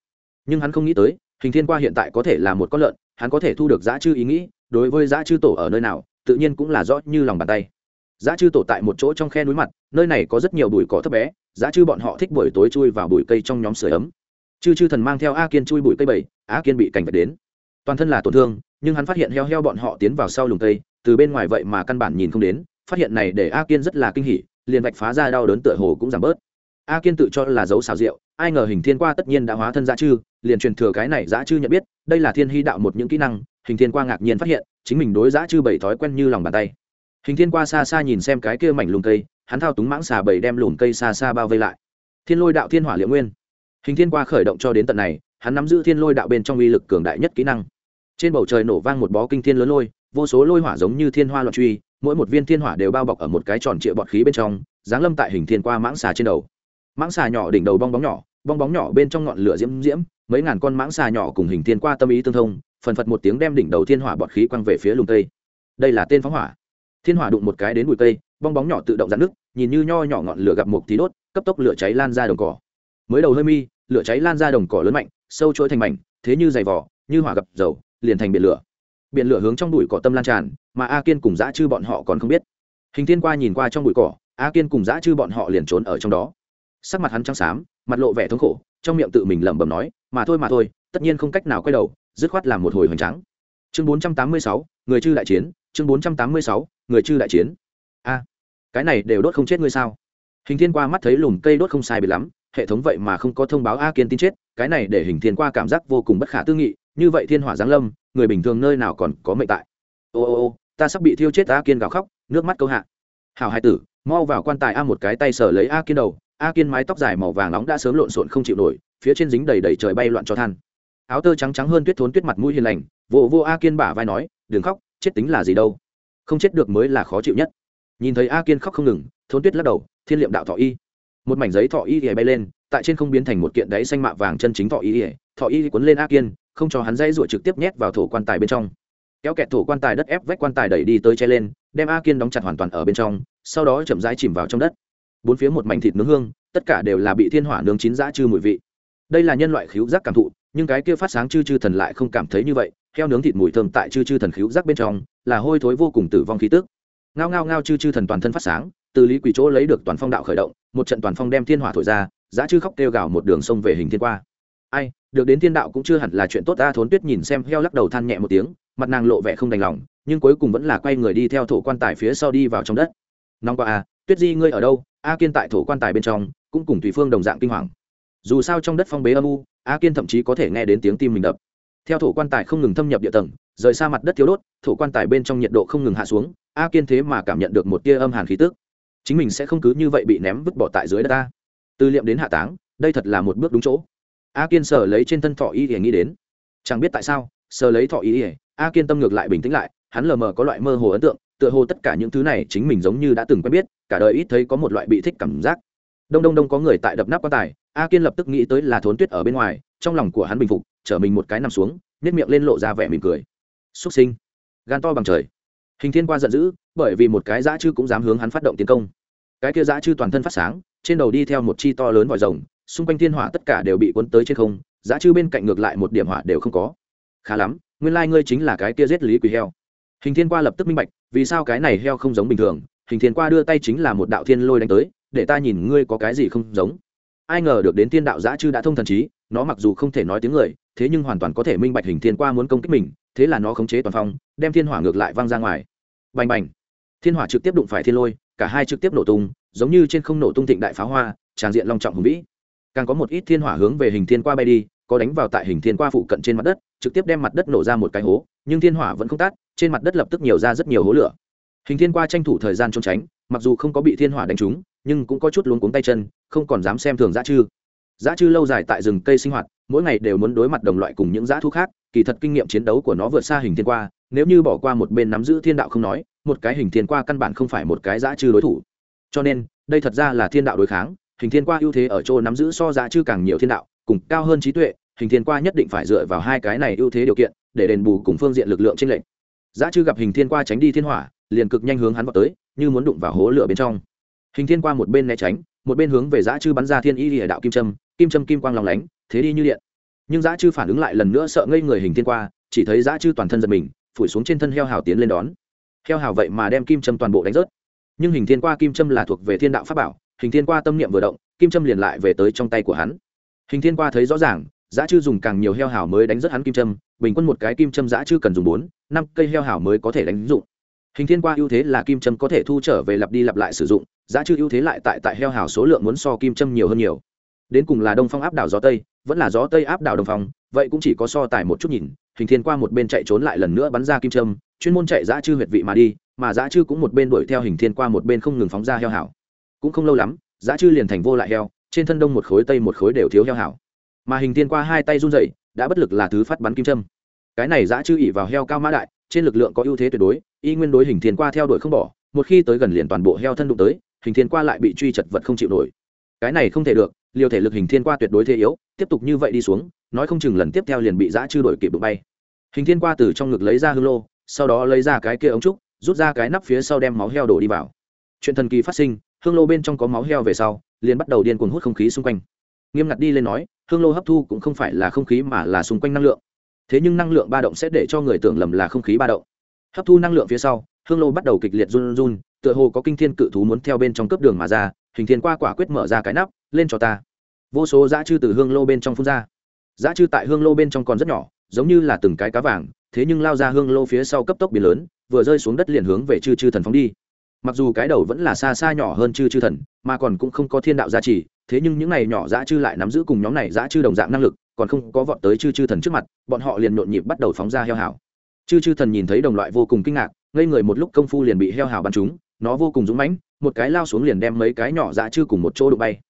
Nhưng hắn không nghĩ tới, hình thiên qua hiện tại có thể là một con lợn, hắn có thể thu được giã chư ý nghĩ, đối với giã chư tổ ở nơi nào, tự nhiên cũng là rõ như lòng bàn tay giã chư tổ tại một chỗ trong khe núi mặt, nơi này có rất nhiều bụi cỏ thấp bé giã chư bọn họ thích buổi tối chui vào bụi cây trong nhóm sửa ấm. Chư chư thần mang theo a kiên chui bụi cây bảy, a kiên bị cảnh vật đến. Toàn thân là tổn thương, nhưng hắn phát hiện heo heo bọn họ tiến vào sau lùng cây, từ bên ngoài vậy mà căn bản nhìn không đến, phát hiện này để a kiên rất là kinh hỉ, liền vạch phá ra đau đớn tựa hồ cũng giảm bớt. A kiên tự cho là dấu xào rượu ai ngờ hình thiên qua tất nhiên đã hóa thân dã chư, liền truyền thừa cái này dã chư nhận biết, đây là thiên hy đạo một những kỹ năng, hình thiên qua ngạc nhiên phát hiện, chính mình đối dã chư bảy thói quen như lòng bàn tay hình thiên qua xa xa nhìn xem cái kia mảnh lùm cây, hắn thao túng mãng xà bảy đem lùm cây xa xa bao vây lại. Thiên lôi đạo thiên hỏa liệu nguyên. Hình thiên qua khởi động cho đến tận này, hắn nắm giữ thiên lôi đạo bên trong uy lực cường đại nhất kỹ năng. Trên bầu trời nổ vang một bó kinh thiên lớn lôi, vô số lôi hỏa giống như thiên hoa loạn truy, mỗi một viên thiên hỏa đều bao bọc ở một cái tròn trịa bọt khí bên trong, giáng lâm tại hình thiên qua mãng xà trên đầu. Mãng xà nhỏ đỉnh đầu bong bóng nhỏ, bong bóng nhỏ bên trong ngọn lửa diễm diễm, mấy ngàn con mãng xà nhỏ cùng hình thiên qua tâm ý tương thông, phần phật một tiếng đem đỉnh đầu thiên hỏa bọt khí quăng về phía lùng tây đây là tên phóng hỏa thiên hỏa đụng một cái đến bụi cây, bong bóng nhỏ tự động dạn nước nhìn như nho nhỏ ngọn lửa gặp một thì đốt, cấp tốc lửa cháy lan ra đồng cỏ. Mới đầu hơi mi, lửa cháy lan ra đồng cỏ lớn mạnh, sâu chuỗi thành mảnh, thế như dày vỏ như hỏa gặp dầu, liền thành biển lửa. Biển lửa hướng trong bụi cỏ tâm lan tràn, mà a kiên cùng dã chư bọn họ còn không biết. Hình thiên qua nhìn qua trong bụi cỏ, a kiên cùng dã chư bọn họ liền trốn ở trong đó. Sắc mặt hắn trắng xám, mặt lộ vẻ thống khổ, trong miệng tự mình lẩm bẩm nói, mà thôi mà thôi, tất nhiên không cách nào quay đầu, dứt khoát làm một hồi hoành trắng chương bốn trăm tám mươi sáu, người chư đại chiến. Chương bốn trăm tám mươi sáu, người chư đại chiến. A, cái này đều đốt không chết ngươi sao? Hình thiên qua mắt thấy lùm cây đốt không sai bị lắm, hệ thống vậy mà không có thông báo a kiên tin chết, cái này để hình thiên qua cảm giác vô cùng bất khả tư nghị, như vậy thiên hỏa giáng lâm, người bình thường nơi nào còn có mệnh tại? Ô ô ô, ta sắp bị thiêu chết a kiên gào khóc, nước mắt câu hạ. Hảo hai tử, mau vào quan tài a một cái tay sở lấy a kiên đầu, a kiên mái tóc dài màu vàng nóng đã sớm lộn xộn không chịu nổi, phía trên dính đầy đầy trời bay loạn cho than áo tơ trắng trắng hơn tuyết thốn tuyết mặt mũi hiền lành, vô vô a kiên bả vai nói, đừng khóc, chết tính là gì đâu. Không chết được mới là khó chịu nhất. Nhìn thấy a kiên khóc không ngừng, thốn tuyết lắc đầu, thiên liệm đạo thọ y. Một mảnh giấy thọ y ỉa bay lên, tại trên không biến thành một kiện đáy xanh mạ vàng chân chính thọ y ỉa thọ y quấn lên a kiên, không cho hắn dây ruột trực tiếp nhét vào thổ quan tài bên trong. Kéo kẹt thổ quan tài đất ép vách quan tài đẩy đi tới che lên, đem a kiên đóng chặt hoàn toàn ở bên trong, sau đó chậm rãi chìm vào trong đất. Bốn phía một mảnh thịt nướng hương, tất cả đều là bị thiên hỏa nướng chín dã chư mùi vị. Đây là nhân loại khíu giác cảm thụ nhưng cái kia phát sáng chư chư thần lại không cảm thấy như vậy, heo nướng thịt mùi thơm tại chư chư thần khíu rác bên trong, là hôi thối vô cùng tử vong khí tức. Ngao ngao ngao chư chư thần toàn thân phát sáng, từ lý quỷ chỗ lấy được toàn phong đạo khởi động, một trận toàn phong đem thiên hỏa thổi ra, giá chư khóc kêu gào một đường sông về hình thiên qua. Ai, được đến thiên đạo cũng chưa hẳn là chuyện tốt ta thốn tuyết nhìn xem heo lắc đầu than nhẹ một tiếng, mặt nàng lộ vẻ không đành lòng, nhưng cuối cùng vẫn là quay người đi theo thổ quan tài phía sau đi vào trong đất. Nóng qua a tuyết di, ngươi ở đâu? A kiên tại thổ quan tài bên trong, cũng cùng tùy phương đồng dạng kinh hoàng dù sao trong đất phong bế âm u, a kiên thậm chí có thể nghe đến tiếng tim mình đập. Theo thổ quan tài không ngừng thâm nhập địa tầng, rời xa mặt đất thiếu đốt, thổ quan tài bên trong nhiệt độ không ngừng hạ xuống, a kiên thế mà cảm nhận được một tia âm hàn khí tức. Chính mình sẽ không cứ như vậy bị ném vứt bỏ tại dưới đất ta. Từ liệm đến hạ táng, đây thật là một bước đúng chỗ. A kiên sờ lấy trên thân thọ y ỉa nghĩ đến. Chẳng biết tại sao, sờ lấy thọ y ỉa a kiên tâm ngược lại bình tĩnh lại, hắn lờ mờ có loại mơ hồ ấn tượng, tựa hồ tất cả những thứ này chính mình giống như đã từng quen biết, cả đời ít thấy có một loại bị thích cảm giác. Đông đông đông có người tại đập nắp quan tài a kiên lập tức nghĩ tới là thốn tuyết ở bên ngoài, trong lòng của hắn bình phục, chở mình một cái nằm xuống nếp miệng lên lộ ra vẻ mỉm cười. Xuất sinh. Gan to bằng trời. Hình thiên qua giận dữ, bởi vì một cái dã chư cũng dám hướng hắn phát động tiến công. Cái kia dã chư toàn thân phát sáng, trên đầu đi theo một chi to lớn vòi rồng, xung quanh thiên hỏa tất cả đều bị cuốn tới trên không, dã chư bên cạnh ngược lại một điểm hỏa đều không có. Khá lắm, nguyên lai、like、ngươi chính là cái kia giết lý quỳ heo. Hình thiên qua lập tức minh bạch, vì sao cái này heo không giống bình thường, hình thiên qua đưa tay chính là một đạo thiên lôi đánh tới, để ta nhìn ngươi có cái gì không giống ai ngờ được đến tiên đạo giã chư đã thông thần trí, nó mặc dù không thể nói tiếng người, thế nhưng hoàn toàn có thể minh bạch hình thiên qua muốn công kích mình, thế là nó khống chế toàn phong, đem thiên hỏa ngược lại văng ra ngoài. Bành bành. Thiên hỏa trực tiếp đụng phải thiên lôi, cả hai trực tiếp nổ tung, giống như trên không nổ tung thịnh đại pháo hoa tràng diện long trọng hùng vĩ. Càng có một ít thiên hỏa hướng về hình thiên qua bay đi, có đánh vào tại hình thiên qua phụ cận trên mặt đất, trực tiếp đem mặt đất nổ ra một cái hố, nhưng thiên hỏa vẫn không tát, trên mặt đất lập tức nhiều ra rất nhiều hố lửa. Hình thiên qua tranh thủ thời gian trốn tránh, mặc dù không có bị thiên hỏa đánh trúng nhưng cũng có chút luống cuống tay chân, không còn dám xem thường dã chư. Dã chư lâu dài tại rừng cây sinh hoạt, mỗi ngày đều muốn đối mặt đồng loại cùng những dã thú khác, kỳ thật kinh nghiệm chiến đấu của nó vượt xa hình thiên qua, nếu như bỏ qua một bên nắm giữ thiên đạo không nói, một cái hình thiên qua căn bản không phải một cái dã chư đối thủ. Cho nên, đây thật ra là thiên đạo đối kháng, hình thiên qua ưu thế ở chỗ nắm giữ so dã chư càng nhiều thiên đạo, cùng cao hơn trí tuệ, hình thiên qua nhất định phải dựa vào hai cái này ưu thế điều kiện, để đền bù cùng phương diện lực lượng trên lệnh dã chư gặp hình thiên qua tránh đi thiên hỏa, liền cực nhanh hướng hắn vào tới, như muốn đụng vào hố lửa bên trong hình thiên qua một bên né tránh, một bên hướng về Giá chư bắn ra thiên y địa đạo kim trâm kim trâm kim quang lòng lánh, thế đi như điện. Nhưng Giá chư phản ứng lại lần nữa sợ ngây người hình thiên qua, chỉ thấy Giá chư toàn thân giật mình, phủi xuống trên thân heo hào tiến lên đón. Heo hào vậy mà đem kim trâm toàn bộ đánh rớt. Nhưng hình thiên qua kim trâm là thuộc về thiên đạo pháp bảo, hình thiên qua tâm niệm vừa động, kim trâm liền lại về tới trong tay của hắn. Hình thiên qua thấy rõ ràng Giá chư dùng càng nhiều heo hào mới đánh rớt hắn kim trâm bình quân một cái kim trâm Giá chư cần dùng bốn, năm cây heo hào mới có thể đánh dụng. Hình thiên qua ưu thế là kim trâm có thể thu trở về lặp đi lặp lại sử dụng giá chư ưu thế lại tại tại heo hào số lượng muốn so kim trâm nhiều hơn nhiều. Đến cùng là đông phong áp đảo gió tây, vẫn là gió tây áp đảo đông phong, vậy cũng chỉ có so tài một chút nhìn, hình thiên qua một bên chạy trốn lại lần nữa bắn ra kim trâm chuyên môn chạy giã chư huyệt vị mà đi, mà giã chư cũng một bên đuổi theo hình thiên qua một bên không ngừng phóng ra heo hảo cũng không lâu lắm giã chư liền thành vô lại heo, trên thân đông một khối, tây một khối đều thiếu heo hảo mà hình thiên qua hai tay run dậy đã bất lực là thứ phát bắn kim trâm cái này giã chư ỉ vào heo cao mã đại, trên lực lượng có ưu thế tuyệt đối, y nguyên đối hình thiên qua theo đuổi không bỏ một khi tới gần liền toàn bộ heo thân đụng tới, hình thiên qua lại bị truy chật vật không chịu nổi. Cái này không thể được, liều thể lực hình thiên qua tuyệt đối thế yếu, tiếp tục như vậy đi xuống, nói không chừng lần tiếp theo liền bị giã chư đổi kịp bụng bay. Hình thiên qua từ trong ngực lấy ra hương lô, sau đó lấy ra cái kia ống trúc, rút ra cái nắp phía sau đem máu heo đổ đi vào. Chuyện thần kỳ phát sinh, hương lô bên trong có máu heo về sau, liền bắt đầu điên cuồng hút không khí xung quanh. Nghiêm ngặt đi lên nói, hương lô hấp thu cũng không phải là không khí mà là xung quanh năng lượng. Thế nhưng năng lượng ba động sẽ để cho người tưởng lầm là không khí ba động hấp thu năng lượng phía sau, hương lô bắt đầu kịch liệt run run, tựa hồ có kinh thiên cự thú muốn theo bên trong cấp đường mà ra, hình thiên qua quả quyết mở ra cái nắp, lên cho ta. Vô số dã chư từ hương lô bên trong phun ra. Dã chư tại hương lô bên trong còn rất nhỏ, giống như là từng cái cá vàng, thế nhưng lao ra hương lô phía sau cấp tốc biến lớn, vừa rơi xuống đất liền hướng về chư chư thần phóng đi. Mặc dù cái đầu vẫn là xa xa nhỏ hơn chư chư thần, mà còn cũng không có thiên đạo giá trị thế nhưng những này nhỏ dã chư lại nắm giữ cùng nhóm này dã chư đồng dạng năng lực, còn không có vọt tới chư chư thần trước mặt, bọn họ liền nhộn nhịp bắt đầu phóng ra heo hảo chư chư thần nhìn thấy đồng loại vô cùng kinh ngạc, ngây người một lúc công phu liền bị heo hào bắn trúng, nó vô cùng dũng mãnh, một cái lao xuống liền đem mấy cái nhỏ dã chư cùng một chỗ đụng bay.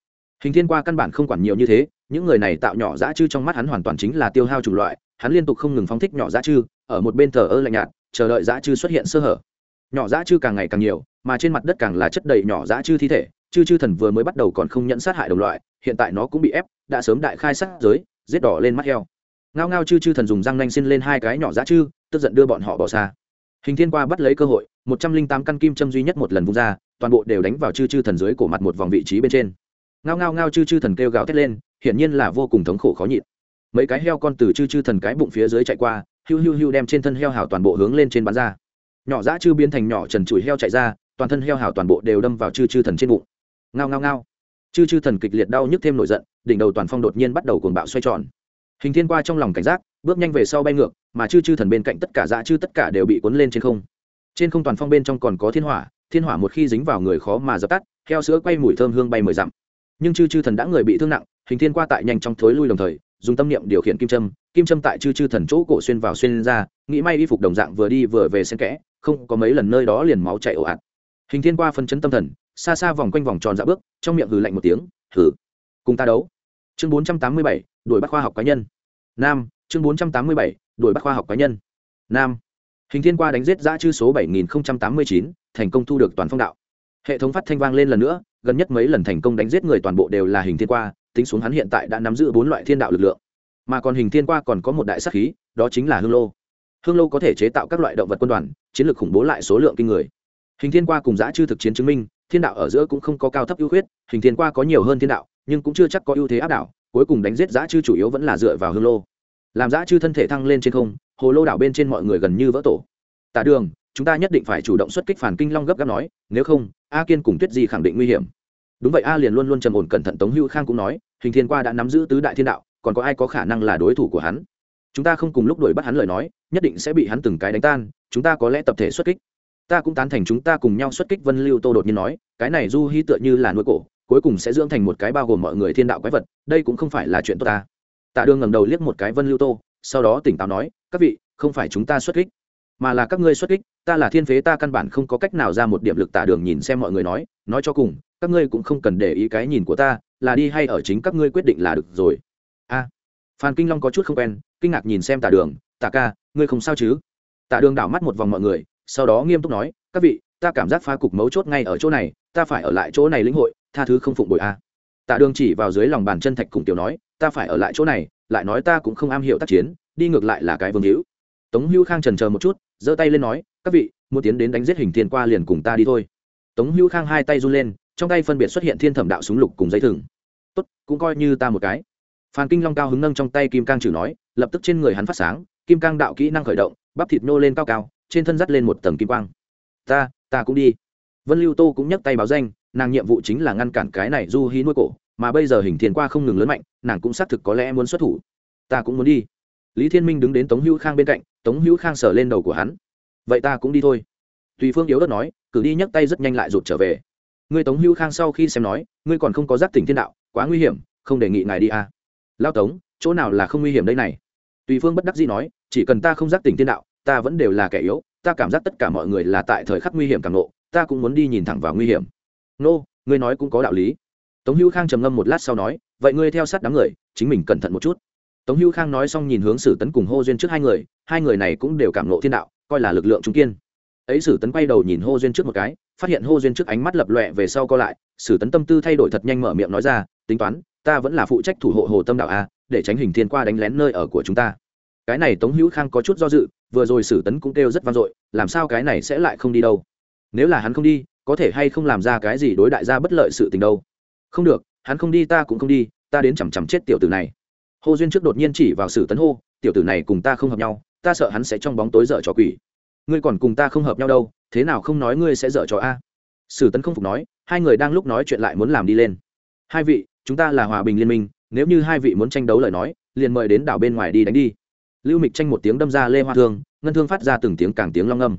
Hình thiên qua căn bản không quản nhiều như thế, những người này tạo nhỏ dã chư trong mắt hắn hoàn toàn chính là tiêu hao chủng loại, hắn liên tục không ngừng phóng thích nhỏ dã chư, ở một bên thờ ơ lạnh nhạt, chờ đợi dã chư xuất hiện sơ hở. Nhỏ dã chư càng ngày càng nhiều, mà trên mặt đất càng là chất đầy nhỏ dã chư thi thể, chư chư thần vừa mới bắt đầu còn không nhận sát hại đồng loại, hiện tại nó cũng bị ép, đã sớm đại khai sát giới, giết đỏ lên mắt heo. Ngao ngao chư chư thần dùng răng nanh xin lên hai cái nhỏ dã chư tức giận đưa bọn họ bỏ xa. Hình thiên qua bắt lấy cơ hội, một trăm linh tám căn kim châm duy nhất một lần vung ra, toàn bộ đều đánh vào chư chư thần dưới cổ mặt một vòng vị trí bên trên. Ngao ngao ngao chư chư thần kêu gào thét lên, hiển nhiên là vô cùng thống khổ khó nhịn. Mấy cái heo con từ chư chư thần cái bụng phía dưới chạy qua, hiu hiu hiu đem trên thân heo hào toàn bộ hướng lên trên bán ra. Nhỏ dã chư biến thành nhỏ trần trụi heo chạy ra, toàn thân heo hào toàn bộ đều đâm vào chư chư thần trên bụng. Ngao ngao ngao. Chư chư thần kịch liệt đau nhức thêm nổi giận, đỉnh đầu toàn phong đột nhiên bắt đầu cuồng bạo xoay tròn. Hình thiên qua trong lòng cảnh giác, bước nhanh về sau bay ngược mà chư chư thần bên cạnh tất cả dã chư tất cả đều bị cuốn lên trên không. Trên không toàn phong bên trong còn có thiên hỏa thiên hỏa một khi dính vào người khó mà dập tắt, heo sữa quay mùi thơm hương bay mười dặm. Nhưng chư chư thần đã người bị thương nặng, hình thiên qua tại nhanh trong thối lui đồng thời, dùng tâm niệm điều khiển kim châm kim châm tại chư chư thần chỗ cổ xuyên vào xuyên ra, nghĩ may y phục đồng dạng vừa đi vừa về xen kẽ, không có mấy lần nơi đó liền máu chạy ồ ạt. Hình thiên qua phân chấn tâm thần, xa xa vòng quanh vòng tròn dạ bước, trong miệng hừ lạnh một tiếng, hừ, cùng ta đấu. Chương bốn trăm tám mươi bảy, đuổi bắt khoa học cá nhân. Nam, chương bốn trăm tám mươi bảy đuổi bắt khoa học cá nhân. Nam. Hình thiên qua đánh giết giã chư số bảy nghìn tám mươi chín, thành công thu được toàn phong đạo. Hệ thống phát thanh vang lên lần nữa, gần nhất mấy lần thành công đánh giết người toàn bộ đều là hình thiên qua, tính xuống hắn hiện tại đã nắm giữ bốn loại thiên đạo lực lượng. Mà còn hình thiên qua còn có một đại sắc khí, đó chính là hương lô. Hương lô có thể chế tạo các loại động vật quân đoàn, chiến lược khủng bố lại số lượng kinh người. Hình thiên qua cùng giã chư thực chiến chứng minh, thiên đạo ở giữa cũng không có cao thấp ưu khuyết, hình thiên qua có nhiều hơn thiên đạo, nhưng cũng chưa chắc có ưu thế áp đảo, cuối cùng đánh giết giã chư chủ yếu vẫn là dựa vào hương lô làm giã chư thân thể thăng lên trên không, hồ lô đảo bên trên mọi người gần như vỡ tổ. Tả đường, chúng ta nhất định phải chủ động xuất kích phản kinh long gấp gáp nói, nếu không, a kiên cùng tuyết di khẳng định nguy hiểm. Đúng vậy a liền luôn luôn trầm ổn cẩn thận tống hữu khang cũng nói, hình thiên qua đã nắm giữ tứ đại thiên đạo, còn có ai có khả năng là đối thủ của hắn? Chúng ta không cùng lúc đuổi bắt hắn lời nói, nhất định sẽ bị hắn từng cái đánh tan, chúng ta có lẽ tập thể xuất kích. Ta cũng tán thành chúng ta cùng nhau xuất kích vân lưu tô đột nhiên nói, cái này du hy tựa như là nuôi cổ, cuối cùng sẽ dưỡng thành một cái bao gồm mọi người thiên đạo quái vật, đây cũng không phải là chuyện tốt ta tạ đường ngầm đầu liếc một cái vân lưu tô, sau đó tỉnh táo nói, các vị, không phải chúng ta xuất kích, mà là các ngươi xuất kích, ta là thiên phế, ta căn bản không có cách nào ra một điểm lực. Tạ đường nhìn xem mọi người nói nói cho cùng, các ngươi cũng không cần để ý cái nhìn của ta, là đi hay ở chính các ngươi quyết định là được rồi. A à, phan kinh long có chút không quen, kinh ngạc nhìn xem tạ đường, tạ ca, ngươi không sao chứ? Tạ đường đảo mắt một vòng mọi người, sau đó nghiêm túc nói, các vị, ta cảm giác phá cục mấu chốt ngay ở chỗ này, ta phải ở lại chỗ này lĩnh hội, tha thứ không phụng bội a. Tạ đường chỉ vào dưới lòng bàn chân thạch cùng tiểu nói ta phải ở lại chỗ này, lại nói ta cũng không am hiểu tác chiến, đi ngược lại là cái vương hữu. Tống hữu khang trần chờ một chút, giơ tay lên nói, các vị, muốn tiến đến đánh giết hình thiên qua liền cùng ta đi thôi. Tống hữu khang hai tay run lên, trong tay phân biệt xuất hiện thiên thẩm đạo súng lục cùng dây thừng. Tốt, cũng coi như ta một cái. Phan kinh long cao hứng nâng trong tay kim cang chử nói, lập tức trên người hắn phát sáng, kim cang đạo kỹ năng khởi động, bắp thịt nô lên cao cao, trên thân dắt lên một tầng kim quang. Ta ta cũng đi. Vân lưu tô cũng nhấc tay báo danh, nàng nhiệm vụ chính là ngăn cản cái này du hí nuôi cổ mà bây giờ hình thiên qua không ngừng lớn mạnh, nàng cũng xác thực có lẽ muốn xuất thủ. Ta cũng muốn đi. Lý thiên minh đứng đến tống hữu khang bên cạnh, tống hữu khang sờ lên đầu của hắn. Vậy ta cũng đi thôi. Tùy phương yếu đất nói, cử đi nhấc tay rất nhanh lại rụt trở về. Người tống hữu khang sau khi xem nói, ngươi còn không có giác tỉnh thiên đạo, quá nguy hiểm, không đề nghị ngài đi à. lao tống, chỗ nào là không nguy hiểm đây này? Tùy phương bất đắc dĩ nói, chỉ cần ta không giác tỉnh thiên đạo, ta vẫn đều là kẻ yếu, ta cảm giác tất cả mọi người là tại thời khắc nguy hiểm càng nộ ta cũng muốn đi nhìn thẳng vào nguy hiểm. Nô, ngươi nói cũng có đạo lý tống hữu khang trầm ngâm một lát sau nói, vậy ngươi theo sát đám người, chính mình cẩn thận một chút. Tống hữu khang nói xong nhìn hướng sử tấn cùng hô duyên trước hai người hai người này cũng đều cảm nộ thiên đạo, coi là lực lượng trung kiên. Ấy sử tấn quay đầu nhìn hô duyên trước một cái, phát hiện hô duyên trước ánh mắt lập lọe về sau co lại, sử tấn tâm tư thay đổi thật nhanh mở miệng nói ra, tính toán, ta vẫn là phụ trách thủ hộ hồ tâm đạo a, để tránh hình thiên qua đánh lén nơi ở của chúng ta. Cái này tống hữu khang có chút do dự, vừa rồi sử tấn cũng kêu rất vang dội, làm sao cái này sẽ lại không đi đâu? Nếu là hắn không đi, có thể hay không làm ra cái gì đối đại gia bất lợi sự tình đâu? Không được, hắn không đi ta cũng không đi, ta đến chằm chằm chết tiểu tử này. Hồ duyên trước đột nhiên chỉ vào sử tấn hô, tiểu tử này cùng ta không hợp nhau, ta sợ hắn sẽ trong bóng tối dở trò quỷ. Ngươi còn cùng ta không hợp nhau đâu, thế nào không nói ngươi sẽ dở trò a? Sử tấn không phục nói, hai người đang lúc nói chuyện lại muốn làm đi lên. Hai vị, chúng ta là hòa bình liên minh, nếu như hai vị muốn tranh đấu lời nói, liền mời đến đảo bên ngoài đi đánh đi. Lưu mịch tranh một tiếng đâm ra lê hoa thương, ngân thương phát ra từng tiếng càng tiếng long âm.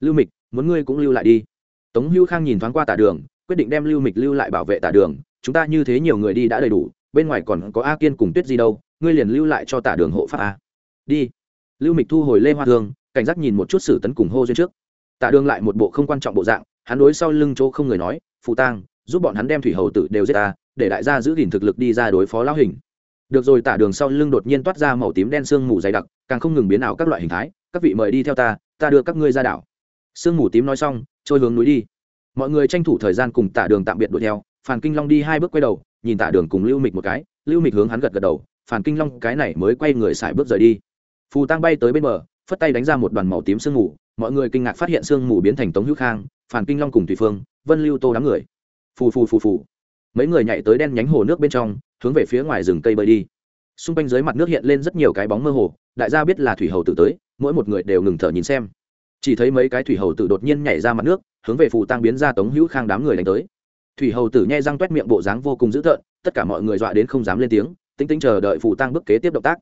Lưu mịch, muốn ngươi cũng lưu lại đi. Tống hữu khang nhìn thoáng qua tả đường, quyết định đem lưu mịch lưu lại bảo vệ tả đường chúng ta như thế nhiều người đi đã đầy đủ, bên ngoài còn có a kiên cùng tuyết gì đâu, ngươi liền lưu lại cho tả đường hộ pháp a. Đi. Lưu mịch thu hồi lê hoa thương, cảnh giác nhìn một chút sử tấn cùng hô duyên trước. Tả đường lại một bộ không quan trọng bộ dạng, hắn đối sau lưng chỗ không người nói, phụ tang, giúp bọn hắn đem thủy hầu tử đều giết ta, để đại gia giữ gìn thực lực đi ra đối phó lão hình. Được rồi, tả đường sau lưng đột nhiên toát ra màu tím đen sương mù dày đặc, càng không ngừng biến ảo các loại hình thái, các vị mời đi theo ta ta đưa các ngươi ra đảo. Sương mù tím nói xong, trôi hướng núi đi. Mọi người tranh thủ thời gian cùng tả đường tạm biệt đuổi theo phàn kinh long đi hai bước quay đầu, nhìn tả đường cùng lưu mịch một cái, lưu mịch hướng hắn gật gật đầu, phàn kinh long cái này mới quay người xài bước rời đi. Phù tăng bay tới bên bờ, phất tay đánh ra một đoàn màu tím sương mù, mọi người kinh ngạc phát hiện sương mù biến thành tống hữu khang, phàn kinh long cùng thủy phương, vân lưu tô đám người. Phù phù phù phù. Mấy người nhảy tới đen nhánh hồ nước bên trong, hướng về phía ngoài rừng cây bơi đi. Xung quanh dưới mặt nước hiện lên rất nhiều cái bóng mơ hồ, đại gia biết là thủy hầu tử tới, mỗi một người đều ngừng thở nhìn xem. Chỉ thấy mấy cái thủy hầu tử đột nhiên nhảy ra mặt nước, hướng về phù tăng biến ra tống hữu khang đám người đánh tới thủy hầu tử nhai răng t miệng bộ dáng vô cùng dữ tợn, tất cả mọi người dọa đến không dám lên tiếng tính tính chờ đợi phù tăng bước kế tiếp động tác.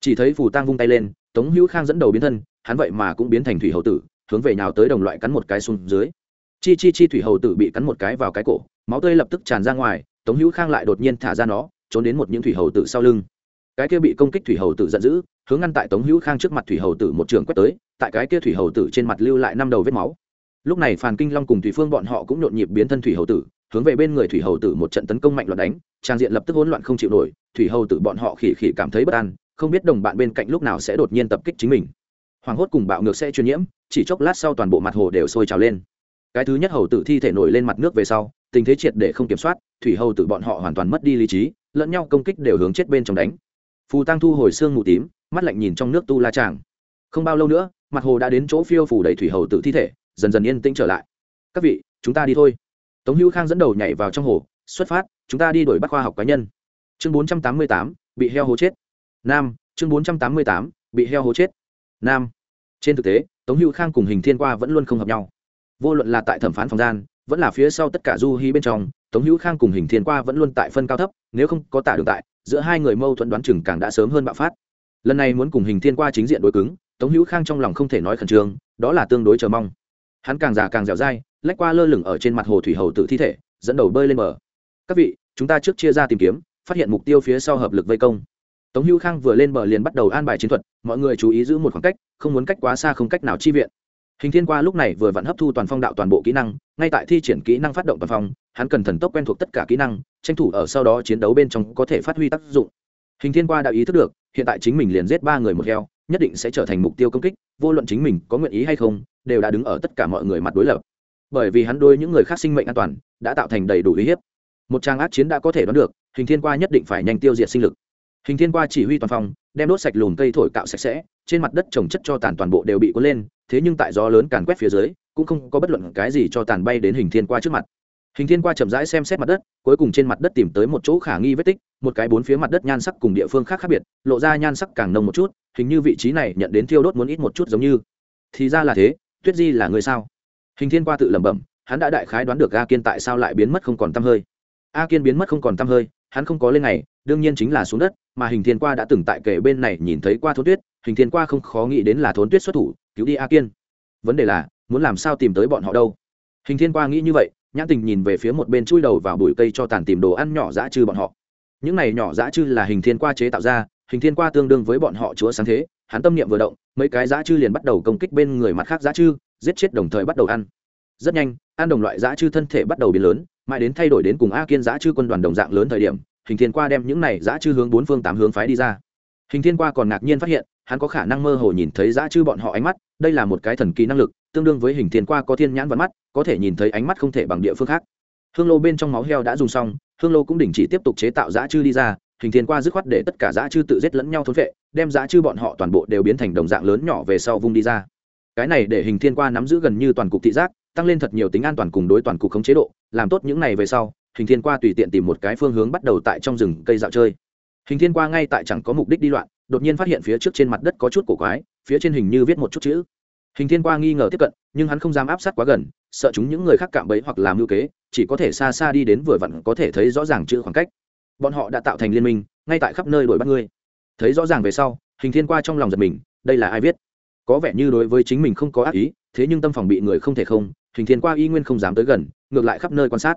Chỉ thấy phù tăng vung tay lên, tống hữu khang dẫn đầu biến thân, hắn vậy mà cũng biến thành thủy hầu tử, hướng về nào tới đồng loại cắn một cái xuống dưới. Chi chi chi thủy hầu tử bị cắn một cái vào cái cổ, máu tươi lập tức tràn ra ngoài, tống hữu khang lại đột nhiên thả ra nó, trốn đến một những thủy hầu tử sau lưng. Cái kia bị công kích thủy hầu tử giận dữ, hướng ngăn tại tống hữu khang trước mặt thủy hầu tử một trường quét tới, tại cái kia thủy hầu tử trên mặt lưu lại năm đầu vết máu. Lúc này phàn kinh long cùng thủy phương bọn họ cũng nhộn nhịp biến thân thủy hầu tử hướng về bên người thủy hầu tử một trận tấn công mạnh loạn đánh, trang diện lập tức hỗn loạn không chịu nổi, thủy hầu tử bọn họ khỉ khỉ cảm thấy bất an, không biết đồng bạn bên cạnh lúc nào sẽ đột nhiên tập kích chính mình. Hoàng hốt cùng bạo ngược sẽ truyền nhiễm, chỉ chốc lát sau toàn bộ mặt hồ đều sôi trào lên. Cái thứ nhất hầu tử thi thể nổi lên mặt nước về sau, tình thế triệt để không kiểm soát, thủy hầu tử bọn họ hoàn toàn mất đi lý trí, lẫn nhau công kích đều hướng chết bên trong đánh. Phù tăng thu hồi xương mù tím, mắt lạnh nhìn trong nước tu la tràng. Không bao lâu nữa, mặt hồ đã đến chỗ phiêu phủ đầy thủy hầu tử thi thể, dần dần yên tĩnh trở lại. Các vị, chúng ta đi thôi tống hữu khang dẫn đầu nhảy vào trong hồ, xuất phát, chúng ta đi đổi bắt khoa học cá nhân. Chương bốn trăm tám mươi tám, bị heo hố chết. Nam, chương bốn trăm tám mươi tám, bị heo hố chết. Nam. Trên thực tế, tống hữu khang cùng hình thiên qua vẫn luôn không hợp nhau. Vô luận là tại thẩm phán phòng gian, vẫn là phía sau tất cả du hy bên trong, tống hữu khang cùng hình thiên qua vẫn luôn tại phân cao thấp, nếu không có tả đường tại, giữa hai người mâu thuẫn đoán chừng càng đã sớm hơn bạo phát. Lần này muốn cùng hình thiên qua chính diện đối cứng, tống hữu khang trong lòng không thể nói khẩn trương, đó là tương đối chờ mong. Hắn càng già càng dẻo dai lách qua lơ lửng ở trên mặt hồ thủy hầu tự thi thể, dẫn đầu bơi lên bờ. Các vị, chúng ta trước chia ra tìm kiếm, phát hiện mục tiêu phía sau hợp lực vây công. Tống hữu khang vừa lên bờ liền bắt đầu an bài chiến thuật, mọi người chú ý giữ một khoảng cách, không muốn cách quá xa không cách nào chi viện. Hình thiên qua lúc này vừa vặn hấp thu toàn phong đạo toàn bộ kỹ năng, ngay tại thi triển kỹ năng phát động toàn phong, hắn cần thần tốc quen thuộc tất cả kỹ năng, tranh thủ ở sau đó chiến đấu bên trong có thể phát huy tác dụng. Hình thiên qua đã ý thức được, hiện tại chính mình liền giết ba người một heo, nhất định sẽ trở thành mục tiêu công kích, vô luận chính mình có nguyện ý hay không, đều đã đứng ở tất cả mọi người mặt đối lập bởi vì hắn đôi những người khác sinh mệnh an toàn đã tạo thành đầy đủ uy hiếp. Một trang ác chiến đã có thể đoán được, hình thiên qua nhất định phải nhanh tiêu diệt sinh lực. Hình thiên qua chỉ huy toàn phong đem đốt sạch lùm cây thổi cạo sạch sẽ, trên mặt đất trồng chất cho tàn toàn bộ đều bị cuốn lên, thế nhưng tại gió lớn càn quét phía dưới, cũng không có bất luận cái gì cho tàn bay đến hình thiên qua trước mặt. Hình thiên qua chậm rãi xem xét mặt đất, cuối cùng trên mặt đất tìm tới một chỗ khả nghi vết tích, một cái bốn phía mặt đất nhan sắc cùng địa phương khác khác biệt, lộ ra nhan sắc càng nồng một chút, hình như vị trí này nhận đến thiêu đốt muốn ít một chút giống như. Thì ra là thế, tuyết di là người sao? Hình thiên qua tự lẩm bẩm, hắn đã đại khái đoán được a kiên tại sao lại biến mất không còn t hơi. A kiên biến mất không còn t hơi, hắn không có lên này, đương nhiên chính là xuống đất, mà hình thiên qua đã từng tại kể bên này nhìn thấy qua thốn tuyết, hình thiên qua không khó nghĩ đến là thốn tuyết xuất thủ, cứu đi a kiên. Vấn đề là, muốn làm sao tìm tới bọn họ đâu? Hình thiên qua nghĩ như vậy, nhãn tình nhìn về phía một bên chui đầu vào bụi cây cho tàn tìm đồ ăn nhỏ dã chư bọn họ. Những này nhỏ dã chư là hình thiên qua chế tạo ra, hình thiên qua tương đương với bọn họ chúa sáng thế, hắn tâm niệm vừa động, mấy cái dã chư liền bắt đầu công kích bên người mặt khác dã chư giết chết đồng thời bắt đầu ăn. Rất nhanh ăn đồng loại giã chư thân thể bắt đầu biến lớn, mãi đến thay đổi đến cùng a kiên giã chư quân đoàn đồng dạng lớn thời điểm, hình thiên qua đem những này giã chư hướng bốn phương tám hướng phái đi ra. Hình thiên qua còn ngạc nhiên phát hiện, hắn có khả năng mơ hồ nhìn thấy giã chư bọn họ ánh mắt, đây là một cái thần kỳ năng lực, tương đương với hình thiên qua có thiên nhãn vật mắt, có thể nhìn thấy ánh mắt không thể bằng địa phương khác. Hương lô bên trong máu heo đã dùng xong, hương lô cũng đình chỉ tiếp tục chế tạo giã chư đi ra, hình thiên qua dứt khoát để tất cả giã chư tự giết lẫn nhau thốn vệ đem giã chư bọn họ toàn bộ đều biến thành đồng dạng lớn nhỏ về sau vung đi ra cái này để hình thiên qua nắm giữ gần như toàn cục thị giác, tăng lên thật nhiều tính an toàn cùng đối toàn cục khống chế độ, làm tốt những này về sau, hình thiên qua tùy tiện tìm một cái phương hướng bắt đầu tại trong rừng cây dạo chơi. Hình thiên qua ngay tại chẳng có mục đích đi loạn, đột nhiên phát hiện phía trước trên mặt đất có chút cổ quái, phía trên hình như viết một chút chữ. Hình thiên qua nghi ngờ tiếp cận, nhưng hắn không dám áp sát quá gần, sợ chúng những người khác cạm bẫy hoặc làm ngữ kế, chỉ có thể xa xa đi đến vừa vặn có thể thấy rõ ràng chữ khoảng cách. Bọn họ đã tạo thành liên minh, ngay tại khắp nơi đổi bắt ngươi. Thấy rõ ràng về sau, hình thiên qua trong lòng giật mình, đây là ai viết? Có vẻ như đối với chính mình không có ác ý, thế nhưng tâm phòng bị người không thể không, hình thiên qua y nguyên không dám tới gần, ngược lại khắp nơi quan sát.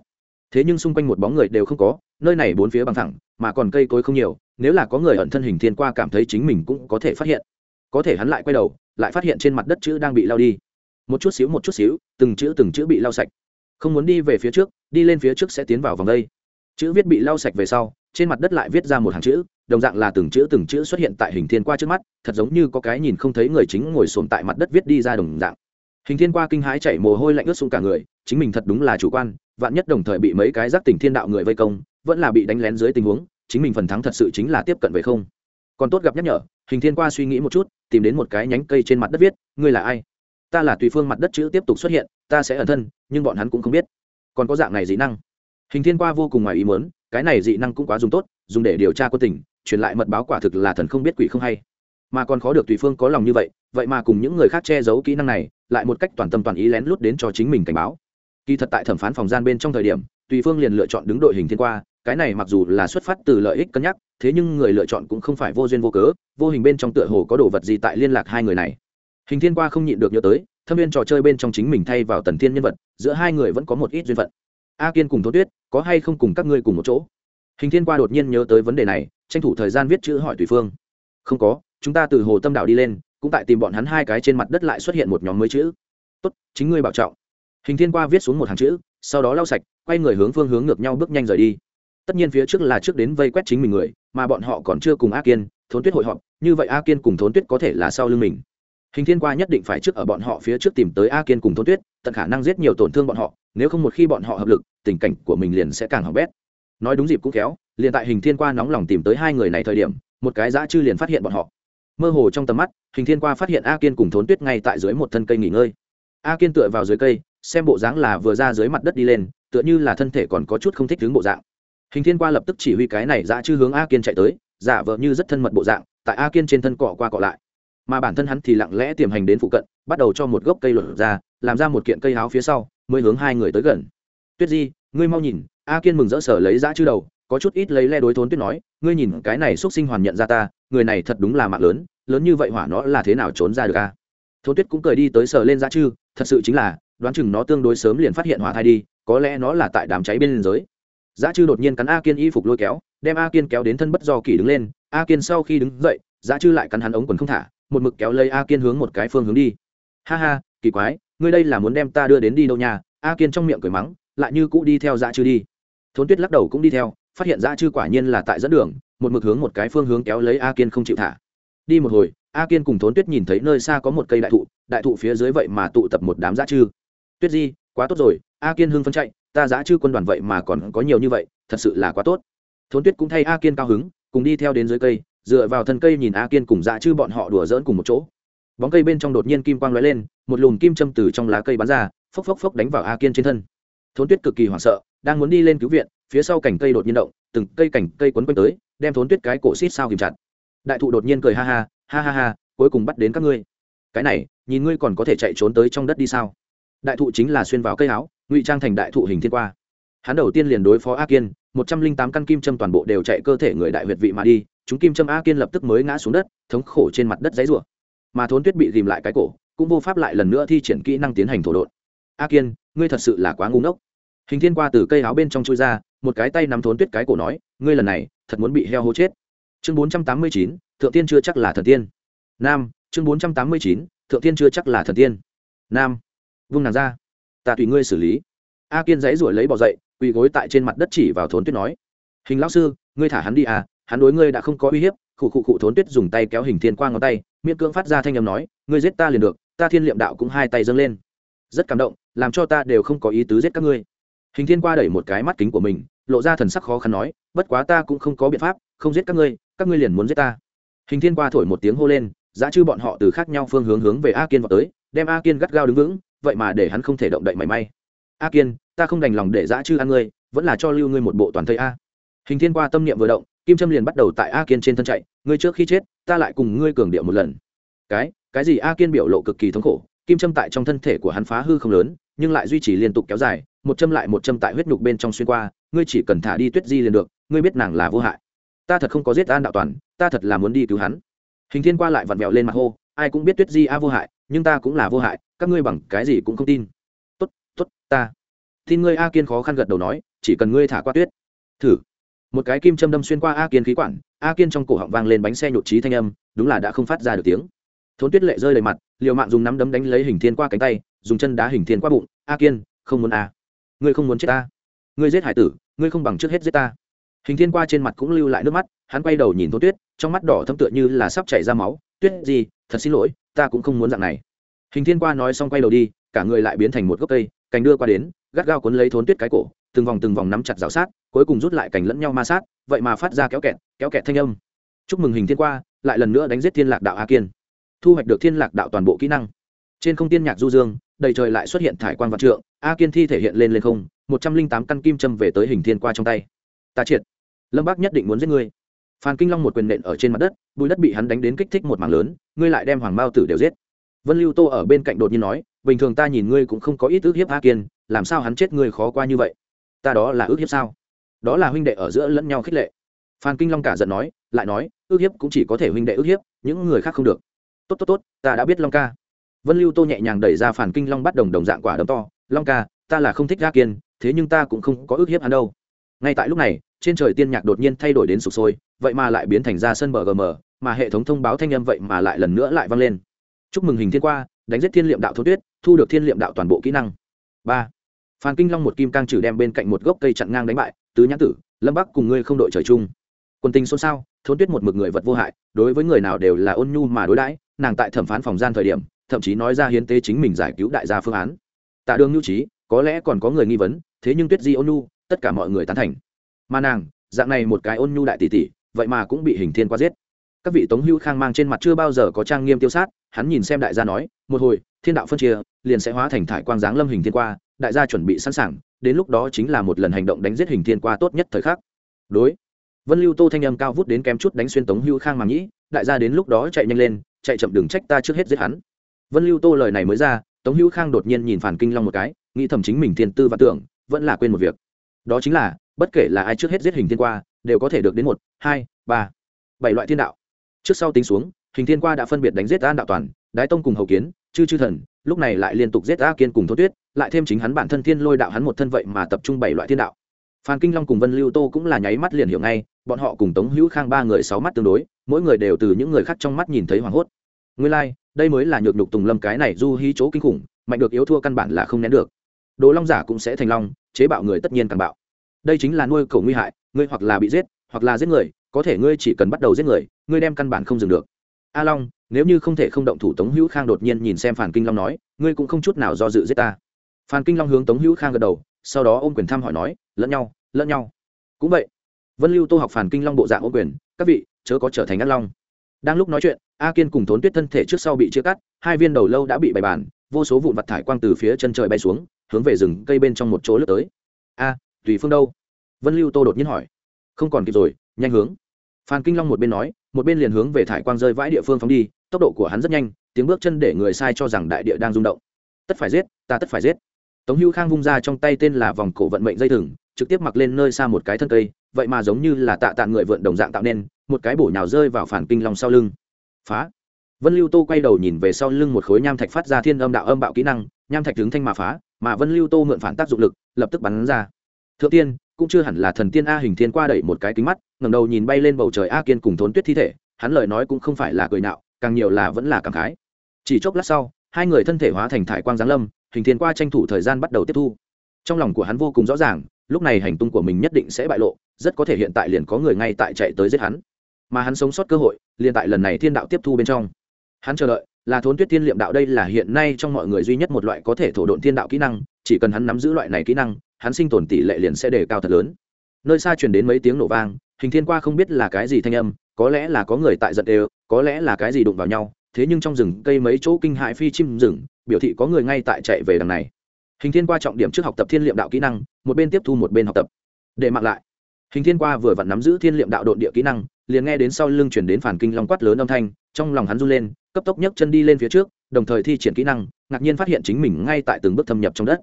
Thế nhưng xung quanh một bóng người đều không có, nơi này bốn phía bằng thẳng, mà còn cây cối không nhiều, nếu là có người ẩn thân hình thiên qua cảm thấy chính mình cũng có thể phát hiện. Có thể hắn lại quay đầu, lại phát hiện trên mặt đất chữ đang bị lao đi. Một chút xíu, một chút xíu, từng chữ từng chữ bị lau sạch. Không muốn đi về phía trước, đi lên phía trước sẽ tiến vào vòng đây. Chữ viết bị lau sạch về sau, trên mặt đất lại viết ra một hàng chữ đồng dạng là từng chữ từng chữ xuất hiện tại hình thiên qua trước mắt, thật giống như có cái nhìn không thấy người chính ngồi xổm tại mặt đất viết đi ra đồng dạng. Hình thiên qua kinh hãi chảy mồ hôi lạnh ướt xuống cả người, chính mình thật đúng là chủ quan, vạn nhất đồng thời bị mấy cái giác tỉnh thiên đạo người vây công, vẫn là bị đánh lén dưới tình huống, chính mình phần thắng thật sự chính là tiếp cận về không. Còn tốt gặp nhắc nhở, hình thiên qua suy nghĩ một chút, tìm đến một cái nhánh cây trên mặt đất viết, ngươi là ai? Ta là tùy phương mặt đất chữ tiếp tục xuất hiện, ta sẽ ẩn thân, nhưng bọn hắn cũng không biết. Còn có dạng này dị năng? Hình thiên qua vô cùng ngoài ý muốn cái này dị năng cũng quá dùng tốt, dùng để điều tra quân tình, truyền lại mật báo quả thực là thần không biết quỷ không hay. Mà còn khó được tùy phương có lòng như vậy vậy mà cùng những người khác che giấu kỹ năng này, lại một cách toàn tâm toàn ý lén lút đến cho chính mình cảnh báo. Kỳ thật tại thẩm phán phòng gian bên trong thời điểm, tùy phương liền lựa chọn đứng đội hình thiên qua, cái này mặc dù là xuất phát từ lợi ích cân nhắc, thế nhưng người lựa chọn cũng không phải vô duyên vô cớ, vô hình bên trong tựa hồ có đồ vật gì tại liên lạc hai người này. Hình thiên qua không nhịn được nhớ tới, thâm viên trò chơi bên trong chính mình thay vào tần thiên nhân vật, giữa hai người vẫn có một ít duyên phận a kiên cùng thố tuyết, có hay không cùng các ngươi cùng một chỗ? Hình thiên qua đột nhiên nhớ tới vấn đề này, tranh thủ thời gian viết chữ hỏi tùy phương. Không có, chúng ta từ hồ tâm đảo đi lên, cũng tại tìm bọn hắn hai cái trên mặt đất lại xuất hiện một nhóm mới chữ. Tốt, chính ngươi bảo trọng. Hình thiên qua viết xuống một hàng chữ, sau đó lau sạch, quay người hướng phương hướng ngược nhau bước nhanh rời đi. Tất nhiên phía trước là trước đến vây quét chính mình người, mà bọn họ còn chưa cùng a kiên, thốn tuyết hội họp, như vậy a kiên cùng thốn tuyết có thể là sau lưng mình hình thiên qua nhất định phải trước ở bọn họ phía trước tìm tới a kiên cùng Thôn tuyết, tận khả năng giết nhiều tổn thương bọn họ, nếu không một khi bọn họ hợp lực, tình cảnh của mình liền sẽ càng hỏng bét. Nói đúng dịp cũng khéo, liền tại hình thiên qua nóng lòng tìm tới hai người này thời điểm, một cái dã chư liền phát hiện bọn họ. Mơ hồ trong tầm mắt, hình thiên qua phát hiện a kiên cùng thốn tuyết ngay tại dưới một thân cây nghỉ ngơi. A kiên tựa vào dưới cây, xem bộ dáng là vừa ra dưới mặt đất đi lên, tựa như là thân thể còn có chút không thích đứng bộ dạng. Hình thiên qua lập tức chỉ huy cái này dã chư hướng a kiên chạy tới, giả vờ như rất thân mật bộ dạng, tại a kiên trên thân cọ qua cọ lại mà bản thân hắn thì lặng lẽ tiềm hành đến phụ cận, bắt đầu cho một gốc cây lột ra, làm ra một kiện cây háo phía sau, mới hướng hai người tới gần. Tuyết di, ngươi mau nhìn, a kiên mừng rỡ sở lấy dã chư đầu, có chút ít lấy le đối thốn tuyết nói, ngươi nhìn cái này x sinh hoàn nhận ra ta, người này thật đúng là mạng lớn lớn như vậy hỏa nó là thế nào trốn ra được a? Thốn tuyết cũng cười đi tới sờ lên dã chư, thật sự chính là, đoán chừng nó tương đối sớm liền phát hiện hỏa thai đi, có lẽ nó là tại đám cháy bên liên giới dã chư đột nhiên cắn a kiên y phục lôi kéo, đem a kiên kéo đến thân bất do kỳ đứng lên, a kiên sau khi đứng dậy, dã chư lại cắn hắn ống quần không thả một mực kéo lấy a kiên hướng một cái phương hướng đi. Ha ha, kỳ quái, ngươi đây là muốn đem ta đưa đến đi đâu nhà a kiên trong miệng cười mắng, lại như cũ đi theo dạ dã chư đi. Thốn tuyết lắc đầu cũng đi theo, phát hiện dạ dã chư quả nhiên là tại dẫn đường, một mực hướng một cái phương hướng kéo lấy a kiên không chịu thả. Đi một hồi, a kiên cùng thốn tuyết nhìn thấy nơi xa có một cây đại thụ đại thụ phía dưới vậy mà tụ tập một đám dạ dã chư tuyết di, quá tốt rồi, a kiên hưng phấn chạy, ta dã chư quân đoàn vậy mà còn có nhiều như vậy, thật sự là quá tốt. Thốn tuyết cũng thay a kiên cao hứng, cùng đi theo đến dưới cây dựa vào thân cây nhìn a kiên cùng dã chư bọn họ đùa dỡn cùng một chỗ. Bóng cây bên trong đột nhiên kim quang lóe lên, một lùm kim châm từ trong lá cây bắn ra, phốc phốc phốc đánh vào a kiên trên thân. Thốn tuyết cực kỳ hoảng sợ, đang muốn đi lên cứu viện, phía sau cành cây đột nhiên động, từng cây cành cây quấn quanh tới, đem thốn tuyết cái cổ xít sao kìm chặt. Đại thụ đột nhiên cười ha ha ha ha ha, cuối cùng bắt đến các ngươi. Cái này, nhìn ngươi còn có thể chạy trốn tới trong đất đi sao? Đại thụ chính là xuyên vào cây áo, ngụy trang thành đại thụ hình thiên qua. Hắn đầu tiên liền đối phó a kiên, một trăm linh tám căn kim châm toàn bộ đều chạy cơ thể người đại huyệt vị mà đi chúng kim châm a kiên lập tức mới ngã xuống đất, thống khổ trên mặt đất dãy rủa mà thốn tuyết bị dìm lại cái cổ, cũng vô pháp lại lần nữa thi triển kỹ năng tiến hành thổ đột a kiên, ngươi thật sự là quá ngu ngốc. Hình thiên qua từ cây áo bên trong chui ra, một cái tay nắm thốn tuyết cái cổ nói, ngươi lần này, thật muốn bị heo hố chết. Chương bốn trăm tám mươi chín, thượng tiên chưa chắc là thần tiên. Nam, chương bốn trăm tám mươi chín, thượng tiên chưa chắc là thần tiên. Nam, vung nàng ra. Ta tùy ngươi xử lý. A kiên dãy ruổi lấy bỏ dậy, quỳ gối tại trên mặt đất chỉ vào thốn tuyết nói. Hình lão sư, ngươi thả hắn đi à hắn đối ngươi đã không có uy hiếp, khụ khụ khụ thốn tuyết dùng tay kéo hình thiên qua ngón tay, miễn cưỡng phát ra thanh âm nói, ngươi giết ta liền được, ta thiên liệm đạo cũng hai tay dâng lên. Rất cảm động, làm cho ta đều không có ý tứ giết các ngươi. Hình thiên qua đẩy một cái mắt kính của mình, lộ ra thần sắc khó khăn nói, bất quá ta cũng không có biện pháp, không giết các ngươi các ngươi liền muốn giết ta. Hình thiên qua thổi một tiếng hô lên, giá chư bọn họ từ khác nhau phương hướng hướng về a kiên vào tới, đem a kiên gắt gao đứng vững, vậy mà để hắn không thể động đậy mảy may. A kiên, ta không đành lòng để giá chư ăn ngươi, vẫn là cho lưu ngươi một bộ toàn thây a hình thiên qua tâm niệm vừa động, kim trâm liền bắt đầu tại a kiên trên thân chạy, ngươi trước khi chết, ta lại cùng ngươi cường điệu một lần. Cái cái gì? A kiên biểu lộ cực kỳ thống khổ, kim châm tại trong thân thể của hắn phá hư không lớn, nhưng lại duy trì liên tục kéo dài, một châm lại một châm tại huyết nhục bên trong xuyên qua, ngươi chỉ cần thả đi tuyết di liền được, ngươi biết nàng là vô hại. Ta thật không có giết an đạo toàn, ta thật là muốn đi cứu hắn. Hình thiên qua lại vặn vẹo lên mặt hô, ai cũng biết tuyết di a vô hại, nhưng ta cũng là vô hại, các ngươi bằng cái gì cũng không tin. Tốt tốt, ta. Tin ngươi a kiên khó khăn gật đầu nói, chỉ cần ngươi thả qua tuyết. Thử một cái kim châm đâm xuyên qua a kiên khí quản, a kiên trong cổ họng vang lên bánh xe nhột trí thanh âm, đúng là đã không phát ra được tiếng. Thốn tuyết lệ rơi đầy mặt, liều mạng dùng nắm đấm đánh lấy hình thiên qua cánh tay, dùng chân đá hình thiên qua bụng, a kiên, không muốn a. Ngươi không muốn chết ta. Ngươi giết hải tử, ngươi không bằng trước hết giết ta. Hình thiên qua trên mặt cũng lưu lại nước mắt, hắn quay đầu nhìn thôn tuyết, trong mắt đỏ thâm tựa như là sắp chảy ra máu, tuyết gì, thật xin lỗi, ta cũng không muốn dạng này. Hình thiên qua nói xong quay đầu đi, cả người lại biến thành một gốc cây, cành đưa qua đến, gắt gao cuốn lấy thốn tuyết cái cổ từng vòng từng vòng nắm chặt rào sát, cuối cùng rút lại cảnh lẫn nhau ma sát, vậy mà phát ra kéo kẹt kéo kẹt thanh âm. Chúc mừng hình thiên qua, lại lần nữa đánh giết thiên lạc đạo a kiên. Thu hoạch được thiên lạc đạo toàn bộ kỹ năng. Trên không tiên nhạc du dương, đầy trời lại xuất hiện thải quan vạn trượng, a kiên thi thể hiện lên lên không, một trăm linh tám căn kim châm về tới hình thiên qua trong tay. Ta triệt. Lâm bác nhất định muốn giết ngươi. Phan kinh long một quyền nện ở trên mặt đất bùi đất bị hắn đánh đến kích thích một mảng lớn, ngươi lại đem hoàng mao tử đều giết. Vân lưu tô ở bên cạnh đột nhiên nói, bình thường ta nhìn ngươi cũng không có ít ước hiếp a kiên, làm sao hắn chết ngươi khó qua như vậy? Ta đó là ước hiếp sao? Đó là huynh đệ ở giữa lẫn nhau khích lệ. Phan kinh long cả giận nói, lại nói, ước hiếp cũng chỉ có thể huynh đệ ước hiếp, những người khác không được. Tốt tốt tốt, ta đã biết long ca. Vân lưu tô nhẹ nhàng đẩy ra phản kinh long bắt đồng đồng dạng quả đấm to, long ca, ta là không thích ga kiên, thế nhưng ta cũng không có ước hiếp hắn đâu. Ngay tại lúc này, trên trời tiên nhạc đột nhiên thay đổi đến sụp sôi, vậy mà lại biến thành ra sân bờ mà hệ thống thông báo thanh âm vậy mà lại lần nữa lại vang lên. Chúc mừng hình thiên qua, đánh giết thiên liệm đạo thô tuyết, thu được thiên liệm đạo toàn bộ kỹ năng. Ba phan kinh long một kim cang trừ đem bên cạnh một gốc cây chặn ngang đánh bại, tứ nhãn tử, lâm bắc cùng ngươi không đội trời chung. Quân tình xôn xao, thôn tuyết một mực người vật vô hại, đối với người nào đều là ôn nhu mà đối đãi, nàng tại thẩm phán phòng gian thời điểm, thậm chí nói ra hiến tế chính mình giải cứu đại gia phương án. Tạ đường nhu trí, có lẽ còn có người nghi vấn, thế nhưng tuyết di ôn nhu, tất cả mọi người tán thành. Mà nàng, dạng này một cái ôn nhu đại tỷ tỷ, vậy mà cũng bị hình thiên qua giết. Các vị tống hưu khang mang trên mặt chưa bao giờ có trang nghiêm tiêu sát, hắn nhìn xem đại gia nói, một hồi, thiên đạo phân chia, liền sẽ hóa thành thải quang giáng lâm hình thiên qua đại gia chuẩn bị sẵn sàng, đến lúc đó chính là một lần hành động đánh giết hình thiên qua tốt nhất thời khắc. Đối. Vân lưu tô thanh âm cao vút đến kém chút đánh xuyên tống hưu khang mà nhĩ đại gia đến lúc đó chạy nhanh lên, chạy chậm đừng trách ta trước hết giết hắn. Vân lưu tô lời này mới ra, tống hưu khang đột nhiên nhìn phản kinh long một cái, nghĩ thầm chính mình thiên tư và tưởng, vẫn là quên một việc. Đó chính là, bất kể là ai trước hết giết hình thiên qua, đều có thể được đến một, hai, ba, bảy loại thiên đạo. Trước sau tính xuống, hình thiên qua đã phân biệt đánh giết an đạo toàn, đái tông cùng hầu kiến, chư chư thần, lúc này lại liên tục giết a kiên cùng thô tuyết lại thêm chính hắn bản thân thiên lôi đạo hắn một thân vậy mà tập trung bảy loại thiên đạo. Phan kinh long cùng vân lưu tô cũng là nháy mắt liền hiểu ngay bọn họ cùng tống hữu khang ba người sáu mắt tương đối mỗi người đều từ những người khác trong mắt nhìn thấy hoảng hốt. Ngươi lai、like, đây mới là nhược nhục tùng lâm cái này du hí chỗ kinh khủng mạnh được yếu thua căn bản là không nén được. Đồ long giả cũng sẽ thành long chế bạo người tất nhiên càng bạo. Đây chính là nuôi cầu nguy hại ngươi hoặc là bị giết hoặc là giết người có thể ngươi chỉ cần bắt đầu giết người ngươi đem căn bản không dừng được. A long nếu như không thể không động thủ tống hữu khang đột nhiên nhìn xem phản kinh long nói ngươi cũng không chút nào do dự giết ta phan kinh long hướng tống hữu khang gật đầu, sau đó ôm quyền thăm hỏi nói, lẫn nhau lẫn nhau. Cũng vậy, vân lưu tô học phản kinh long bộ dạng ôm quyền, các vị, chớ có trở thành ác long. Đang lúc nói chuyện, a kiên cùng thốn tuyết thân thể trước sau bị chia cắt, hai viên đầu lâu đã bị bày bàn, vô số vụn vặt thải quang từ phía chân trời bay xuống, hướng về rừng cây bên trong một chỗ lướt tới. A, tùy phương đâu? Vân lưu tô đột nhiên hỏi. Không còn kịp rồi, nhanh hướng. Phan kinh long một bên nói, một bên liền hướng về thải quang rơi vãi địa phương phóng đi, tốc độ của hắn rất nhanh, tiếng bước chân để người sai cho rằng đại địa đang rung động. Tất phải giết, ta tất phải giết tống hữu khang vung ra trong tay tên là vòng cổ vận mệnh dây thừng, trực tiếp mặc lên nơi xa một cái thân cây, vậy mà giống như là tạ tạ người vượn đồng dạng tạo nên, một cái bổ nhào rơi vào phản kinh long sau lưng. Phá! Vân lưu tô quay đầu nhìn về sau lưng một khối nham thạch phát ra thiên âm đạo âm bạo kỹ năng, nham thạch đứng thanh mà phá, mà vân lưu tô mượn phản tác dụng lực, lập tức bắn ra. Thượng tiên, cũng chưa hẳn là thần tiên a hình thiên qua đẩy một cái kính mắt, ngẩng đầu nhìn bay lên bầu trời a kiên cùng thốn tuyết thi thể, hắn lời nói cũng không phải là cười nạo, càng nhiều là vẫn là cảm khái. Chỉ chốc lát sau, hai người thân thể hóa thành thải quang giáng lâm hình thiên qua tranh thủ thời gian bắt đầu tiếp thu. Trong lòng của hắn vô cùng rõ ràng, lúc này hành tung của mình nhất định sẽ bại lộ, rất có thể hiện tại liền có người ngay tại chạy tới giết hắn. Mà hắn sống sót cơ hội, liền tại lần này thiên đạo tiếp thu bên trong. Hắn chờ đợi, là thốn tuyết thiên liệm đạo đây là hiện nay trong mọi người duy nhất một loại có thể thổ độn thiên đạo kỹ năng, chỉ cần hắn nắm giữ loại này kỹ năng, hắn sinh tồn tỷ lệ liền sẽ đề cao thật lớn. Nơi xa truyền đến mấy tiếng nổ vang, hình thiên qua không biết là cái gì thanh âm, có lẽ là có người tại giận đều, có lẽ là cái gì đụng vào nhau, thế nhưng trong rừng cây mấy chỗ kinh hại phi chim rừng biểu thị có người ngay tại chạy về đằng này. Hình thiên qua trọng điểm trước học tập thiên liệm đạo kỹ năng, một bên tiếp thu một bên học tập. Để mặc lại. Hình thiên qua vừa vặn nắm giữ thiên liệm đạo độn địa kỹ năng, liền nghe đến sau lưng chuyển đến phản kinh long quát lớn âm thanh, trong lòng hắn run lên, cấp tốc nhấc chân đi lên phía trước, đồng thời thi triển kỹ năng, ngạc nhiên phát hiện chính mình ngay tại từng bước thâm nhập trong đất.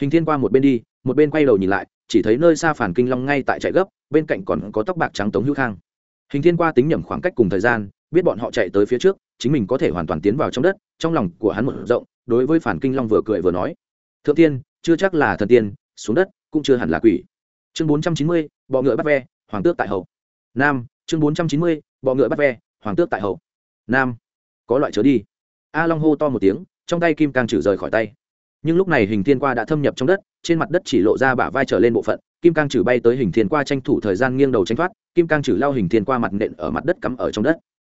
Hình thiên qua một bên đi, một bên quay đầu nhìn lại, chỉ thấy nơi xa phản kinh long ngay tại chạy gấp, bên cạnh còn có tóc bạc trắng tống hữu khang. Hình thiên qua tính nhầm khoảng cách cùng thời gian, biết bọn họ chạy tới phía trước, chính mình có thể hoàn toàn tiến vào trong đất, trong lòng của hắn một rộng đối với phản kinh long vừa cười vừa nói, thượng tiên, chưa chắc là thần tiên, xuống đất cũng chưa hẳn là quỷ. Chương bốn trăm chín mươi, bọ ngựa bắt ve, hoàng tước tại hậu. Nam, chương bốn trăm chín mươi, bọ ngựa bắt ve, hoàng tước tại hậu. Nam, có loại chớ đi. A long hô to một tiếng, trong tay kim càng trừ rời khỏi tay. Nhưng lúc này hình thiên qua đã thâm nhập trong đất, trên mặt đất chỉ lộ ra bả vai trở lên bộ phận, kim cang trừ bay tới hình thiên qua tranh thủ thời gian nghiêng đầu tranh thoát, kim cang trừ lao hình thiên qua mặt nện ở mặt đất cắm ở trong đất.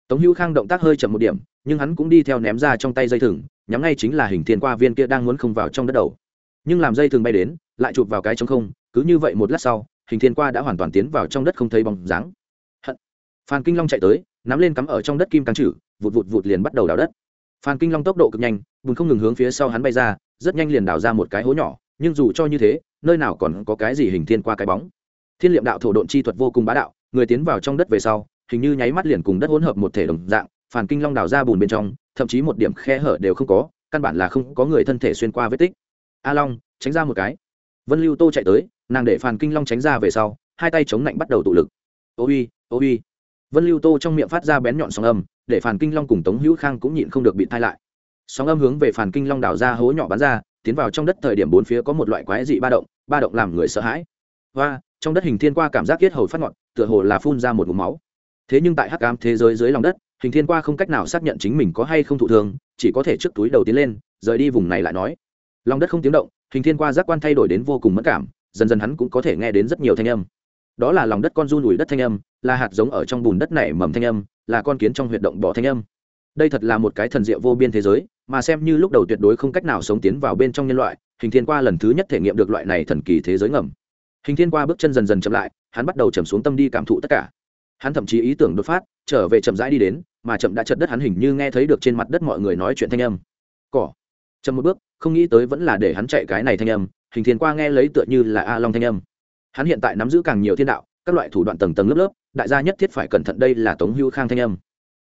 Tống hữu khang động tác hơi chậm một điểm, nhưng hắn cũng đi theo ném ra trong tay dây thừng nhắm ngay chính là hình thiên qua viên kia đang muốn không vào trong đất đầu. Nhưng làm dây thường bay đến, lại chụp vào cái trong không, cứ như vậy một lát sau, hình thiên qua đã hoàn toàn tiến vào trong đất không thấy bóng dáng. Hận! Phan kinh long chạy tới, nắm lên cắm ở trong đất kim cang trừ vụt vụt vụt liền bắt đầu đào đất. Phan kinh long tốc độ cực nhanh, bùn không ngừng hướng phía sau hắn bay ra, rất nhanh liền đào ra một cái hố nhỏ, nhưng dù cho như thế, nơi nào còn có cái gì hình thiên qua cái bóng. Thiên liệm đạo thổ độn chi thuật vô cùng bá đạo, người tiến vào trong đất về sau, hình như nháy mắt liền cùng đất hỗn hợp một thể đồng dạng phản kinh long đào ra bùn bên trong thậm chí một điểm khe hở đều không có, căn bản là không có người thân thể xuyên qua vết tích. A long, tránh ra một cái. Vân lưu tô chạy tới, nàng để Phàn kinh long tránh ra về sau, hai tay chống lạnh bắt đầu tụ lực. Ô uy ô uy. Vân lưu tô trong miệng phát ra bén nhọn sóng âm, để Phàn kinh long cùng tống hữu khang cũng nhịn không được bị thai lại. Sóng âm hướng về Phàn kinh long đào ra hố nhỏ bắn ra, tiến vào trong đất thời điểm bốn phía có một loại quái dị ba động ba động làm người sợ hãi. Và trong đất hình thiên qua cảm giác kết hầu phát ngọn, tựa hồ là phun ra một ngụm máu. Thế nhưng tại hắc cám thế giới dưới lòng đất hình thiên qua không cách nào xác nhận chính mình có hay không thụ thương, chỉ có thể trước túi đầu tiến lên rời đi vùng này lại nói. Lòng đất không tiếng động hình thiên qua giác quan thay đổi đến vô cùng mất cảm dần dần hắn cũng có thể nghe đến rất nhiều thanh âm. Đó là lòng đất con run ủi đất thanh âm là hạt giống ở trong bùn đất này mầm thanh âm là con kiến trong huyệt động bỏ thanh âm. Đây thật là một cái thần diệu vô biên thế giới mà xem như lúc đầu tuyệt đối không cách nào sống tiến vào bên trong nhân loại hình thiên qua lần thứ nhất thể nghiệm được loại này thần kỳ thế giới ngầm. Hình thiên qua bước chân dần dần chậm lại hắn bắt đầu chầm xuống tâm đi cảm thụ tất cả. Hắn thậm chí ý tưởng đột phát trở về chậm rãi đi đến mà chậm đã chật đất hắn hình như nghe thấy được trên mặt đất mọi người nói chuyện thanh âm. Cỏ. Chậm một bước, không nghĩ tới vẫn là để hắn chạy cái này thanh âm, hình thiên qua nghe lấy tựa như là a long thanh âm. Hắn hiện tại nắm giữ càng nhiều thiên đạo, các loại thủ đoạn tầng tầng lớp lớp, đại gia nhất thiết phải cẩn thận đây là tống hưu khang thanh âm.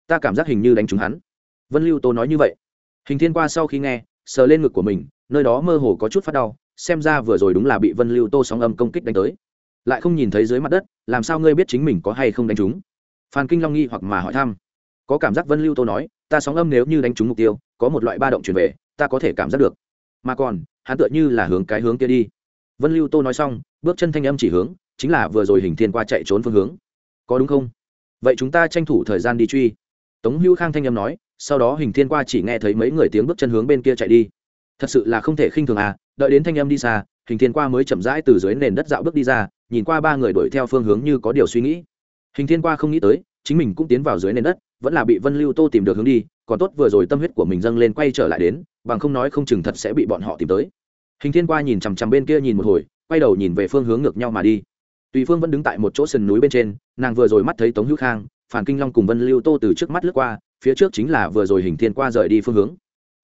Ta cảm giác hình như đánh trúng hắn. Vân lưu tô nói như vậy. Hình thiên qua sau khi nghe, sờ lên ngực của mình, nơi đó mơ hồ có chút phát đau, xem ra vừa rồi đúng là bị vân lưu tô sóng âm công kích đánh tới. Lại không nhìn thấy dưới mặt đất, làm sao ngươi biết chính mình có hay không đánh trúng? Phan kinh long nghi hoặc mà hỏi thăm có cảm giác vân lưu tô nói, ta sóng âm nếu như đánh trúng mục tiêu, có một loại ba động chuyển về, ta có thể cảm giác được. Mà còn, hắn tựa như là hướng cái hướng kia đi. Vân lưu tô nói xong, bước chân thanh âm chỉ hướng, chính là vừa rồi hình thiên qua chạy trốn phương hướng. Có đúng không? Vậy chúng ta tranh thủ thời gian đi truy. Tống hữu khang thanh âm nói, sau đó hình thiên qua chỉ nghe thấy mấy người tiếng bước chân hướng bên kia chạy đi. Thật sự là không thể khinh thường à đợi đến thanh âm đi xa, hình thiên qua mới chậm rãi từ dưới nền đất dạo bước đi ra, nhìn qua ba người đuổi theo phương hướng như có điều suy nghĩ. Hình thiên qua không nghĩ tới, chính mình cũng tiến vào dưới nền đất vẫn là bị vân lưu tô tìm được hướng đi, còn tốt vừa rồi tâm huyết của mình dâng lên quay trở lại đến, bằng không nói không chừng thật sẽ bị bọn họ tìm tới. Hình thiên qua nhìn chằm chằm bên kia nhìn một hồi, quay đầu nhìn về phương hướng ngược nhau mà đi. Tùy phương vẫn đứng tại một chỗ sườn núi bên trên, nàng vừa rồi mắt thấy tống hữu khang phản kinh long cùng vân lưu tô từ trước mắt lướt qua, phía trước chính là vừa rồi hình thiên qua rời đi phương hướng.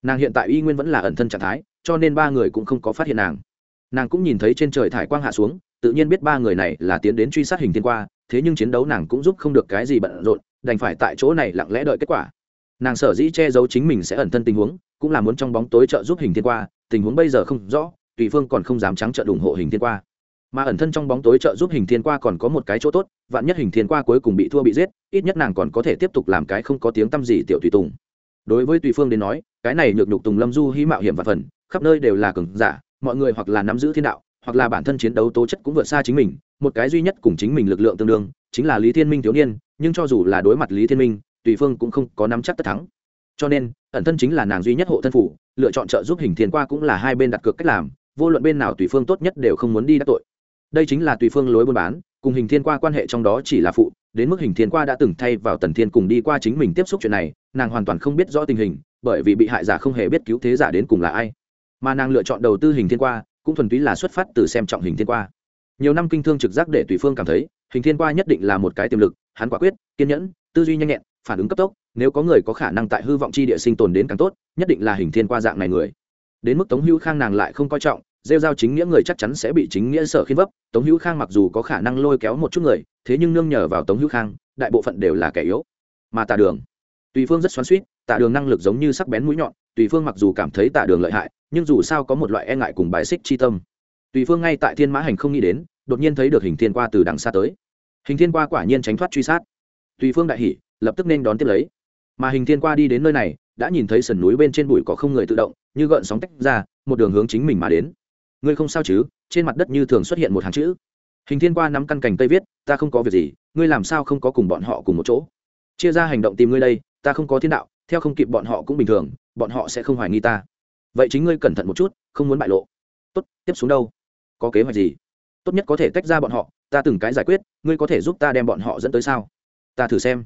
Nàng hiện tại y nguyên vẫn là ẩn thân trạng thái, cho nên ba người cũng không có phát hiện nàng. Nàng cũng nhìn thấy trên trời thải quang hạ xuống, tự nhiên biết ba người này là tiến đến truy sát hình thiên qua, thế nhưng chiến đấu nàng cũng giúp không được cái gì bận rộn đành phải tại chỗ này lặng lẽ đợi kết quả. Nàng sở dĩ che giấu chính mình sẽ ẩn thân tình huống, cũng là muốn trong bóng tối trợ giúp hình thiên qua, tình huống bây giờ không rõ, tùy phương còn không dám trắng trợ ủng hộ hình thiên qua. Mà ẩn thân trong bóng tối trợ giúp hình thiên qua còn có một cái chỗ tốt, vạn nhất hình thiên qua cuối cùng bị thua bị giết, ít nhất nàng còn có thể tiếp tục làm cái không có tiếng t â m gì tiểu tùy tùng. Đối với tùy phương đến nói, cái này nhược nhục tùng lâm du hy mạo hiểm và phần, khắp nơi đều là cường giả, mọi người hoặc là nắm giữ thiên đạo, hoặc là bản thân chiến đấu tố chất cũng vượt xa chính mình, một cái duy nhất cùng chính mình lực lượng tương đương chính là lý thiên minh thiếu niên, nhưng cho dù là đối mặt lý thiên minh, tùy phương cũng không có nắm chắc tất thắng. Cho nên, ẩn thân chính là nàng duy nhất hộ thân phủ, lựa chọn trợ giúp hình thiên qua cũng là hai bên đặt cược cách làm, vô luận bên nào tùy phương tốt nhất đều không muốn đi đắc tội. Đây chính là tùy phương lối buôn bán, cùng hình thiên qua quan hệ trong đó chỉ là phụ, đến mức hình thiên qua đã từng thay vào tần thiên cùng đi qua chính mình tiếp xúc chuyện này, nàng hoàn toàn không biết rõ tình hình, bởi vì bị hại giả không hề biết cứu thế giả đến cùng là ai. Mà nàng lựa chọn đầu tư hình thiên qua, cũng thuần túy là xuất phát từ xem trọng hình thiên qua. Nhiều năm kinh thương trực giác để tùy phương cảm thấy hình thiên qua nhất định là một cái tiềm lực, hắn quả quyết, kiên nhẫn, tư duy nhanh nhẹn, phản ứng cấp tốc, nếu có người có khả năng tại hư vọng chi địa sinh tồn đến càng tốt, nhất định là hình thiên qua dạng này người. Đến mức tống hữu khang nàng lại không coi trọng, rêu giao chính nghĩa người chắc chắn sẽ bị chính nghĩa sợ khiên vấp, tống hữu khang mặc dù có khả năng lôi kéo một chút người, thế nhưng nương nhờ vào tống hữu khang, đại bộ phận đều là kẻ yếu. Mà tà đường, tùy phương rất xoắn suýt tà đường năng lực giống như sắc bén mũi nhọn, tùy phương mặc dù cảm thấy tà đường lợi hại, nhưng dù sao có một loại e ngại cùng bài xích chi tâm. Tùy phương ngay tại thiên mã hành không nghĩ đến đột nhiên thấy được hình thiên qua từ đằng xa tới. Hình thiên qua quả nhiên tránh thoát truy sát. Tùy phương đại Hỷ lập tức nên đón tiếp lấy. Mà hình thiên qua đi đến nơi này, đã nhìn thấy sườn núi bên trên bụi có không người tự động, như gợn sóng tách ra, một đường hướng chính mình mà đến. Ngươi không sao chứ? Trên mặt đất như thường xuất hiện một hàng chữ. Hình thiên qua nắm căn cành tây viết, ta không có việc gì, ngươi làm sao không có cùng bọn họ cùng một chỗ? Chia ra hành động tìm ngươi đây, ta không có thiên đạo, theo không kịp bọn họ cũng bình thường, bọn họ sẽ không hoài nghi ta. Vậy chính ngươi cẩn thận một chút, không muốn bại lộ. Tốt, tiếp xuống đâu? Có kế hoạch gì? Tốt nhất có thể tách ra bọn họ, ta từng cái giải quyết, ngươi có thể giúp ta đem bọn họ dẫn tới sao? Ta thử xem.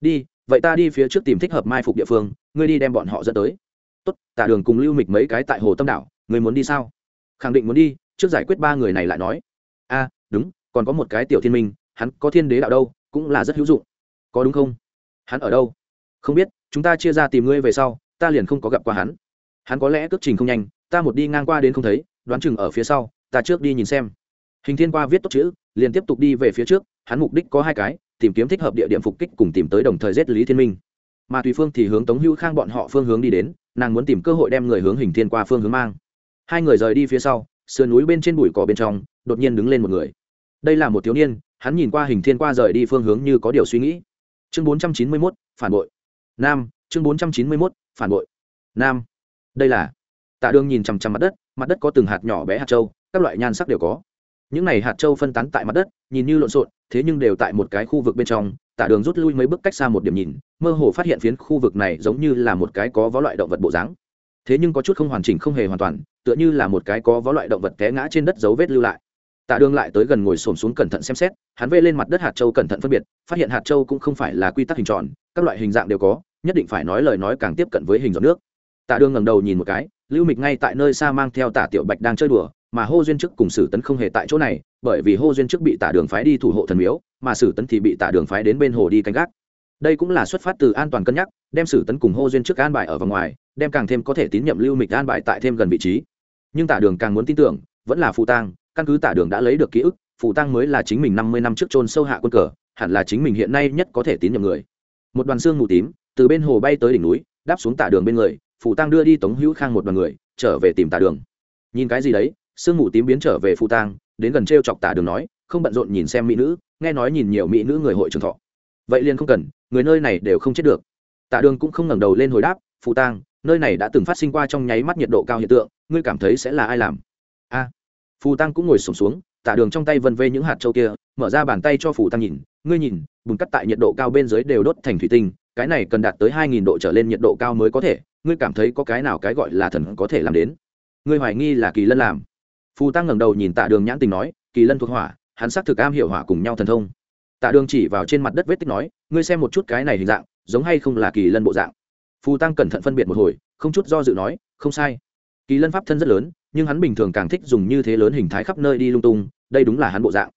Đi, vậy ta đi phía trước tìm thích hợp mai phục địa phương, ngươi đi đem bọn họ dẫn tới. Tốt, tả đường cùng lưu mịch mấy cái tại hồ tâm đảo, ngươi muốn đi sao? Khẳng định muốn đi, trước giải quyết ba người này lại nói. A, đúng, còn có một cái tiểu thiên minh, hắn có thiên đế đạo đâu, cũng là rất hữu dụng. Có đúng không? Hắn ở đâu? Không biết, chúng ta chia ra tìm ngươi về sau, ta liền không có gặp qua hắn. Hắn có lẽ cước trình không nhanh, ta một đi ngang qua đến không thấy, đoán chừng ở phía sau, ta trước đi nhìn xem hình thiên qua viết tốt chữ, liền tiếp tục đi về phía trước, hắn mục đích có hai cái, tìm kiếm thích hợp địa điểm phục kích cùng tìm tới đồng thời giết lý thiên minh. Mà tùy phương thì hướng tống hữu khang bọn họ phương hướng đi đến, nàng muốn tìm cơ hội đem người hướng hình thiên qua phương hướng mang. Hai người rời đi phía sau, sườn núi bên trên bụi cỏ bên trong, đột nhiên đứng lên một người. Đây là một thiếu niên, hắn nhìn qua hình thiên qua rời đi phương hướng như có điều suy nghĩ. Chương bốn trăm chín mươi mốt, phản bội. Nam, chương bốn trăm chín mươi mốt, phản bội. Nam. Đây là, tạ đường nhìn chằm chằm mặt đất mặt đất có từng hạt nhỏ bé hạt trâu các loại nhan sắc đều có những này hạt châu phân tán tại mặt đất, nhìn như lộn xộn, thế nhưng đều tại một cái khu vực bên trong tạ đường rút lui mấy bước cách xa một điểm nhìn, mơ hồ phát hiện phiến khu vực này giống như là một cái có vó loại động vật bộ dáng. Thế nhưng có chút không hoàn chỉnh không hề hoàn toàn, tựa như là một cái có vó loại động vật té ngã trên đất dấu vết lưu lại. Tạ đường lại tới gần ngồi xổm xuống cẩn thận xem xét, hắn vê lên mặt đất hạt châu cẩn thận phân biệt, phát hiện hạt châu cũng không phải là quy tắc hình tròn, các loại hình dạng đều có, nhất định phải nói lời nói càng tiếp cận với hình giọt nước. Tạ đường ngẩng đầu nhìn một cái, lưu mịch ngay tại nơi xa mang theo tả tiểu bạch đang chơi đùa mà hô duyên chức cùng sử tấn không hề tại chỗ này, bởi vì hô duyên chức bị tả đường phái đi thủ hộ thần miếu, mà sử tấn thì bị tả đường phái đến bên hồ đi canh gác. Đây cũng là xuất phát từ an toàn cân nhắc, đem sử tấn cùng hô duyên chức an bài ở vòng ngoài, đem càng thêm có thể tín nhiệm lưu mịch an bài tại thêm gần vị trí. Nhưng tả đường càng muốn tin tưởng, vẫn là phụ tang, căn cứ tả đường đã lấy được ký ức phụ tang mới là chính mình năm mươi năm trước trôn sâu hạ quân cờ, hẳn là chính mình hiện nay nhất có thể tín nhiệm người. Một đoàn xương mù tím, từ bên hồ bay tới đỉnh núi, đáp xuống tả đường bên người phụ tang đưa đi tống hữu khang một đoàn người, trở về tìm tả đường. Nhìn cái gì đấy sương mù tím biến trở về phu tang đến gần t r e o chọc tả đường nói không bận rộn nhìn xem mỹ nữ nghe nói nhìn nhiều mỹ nữ người hội trường thọ. Vậy liền không cần người nơi này đều không chết được. Tả đường cũng không ngẩng đầu lên hồi đáp phu tang nơi này đã từng phát sinh qua trong nháy mắt nhiệt độ cao hiện tượng ngươi cảm thấy sẽ là ai làm? A. À, phù tăng cũng ngồi sổm xuống, xuống tả đường trong tay vân vê những hạt châu kia mở ra bàn tay cho phù tăng nhìn ngươi nhìn bùn cắt tại nhiệt độ cao bên dưới đều đốt thành thủy tinh cái này cần đạt tới hai nghìn độ trở lên nhiệt độ cao mới có thể ngươi cảm thấy có cái nào cái gọi là thần có thể làm đến? Ngươi hoài nghi là kỳ lân làm phù tăng ngẩng đầu nhìn tạ đường nhãn tình nói, kỳ lân thuộc hỏa, hắn xác thực am hiểu hỏa cùng nhau thần thông. Tạ đường chỉ vào trên mặt đất vết tích nói, ngươi xem một chút cái này hình dạng, giống hay không là kỳ lân bộ dạng? Phù tăng cẩn thận phân biệt một hồi, không chút do dự nói, không sai. Kỳ lân pháp thân rất lớn, nhưng hắn bình thường càng thích dùng như thế lớn hình thái khắp nơi đi lung tung, đây đúng là hắn bộ dạng.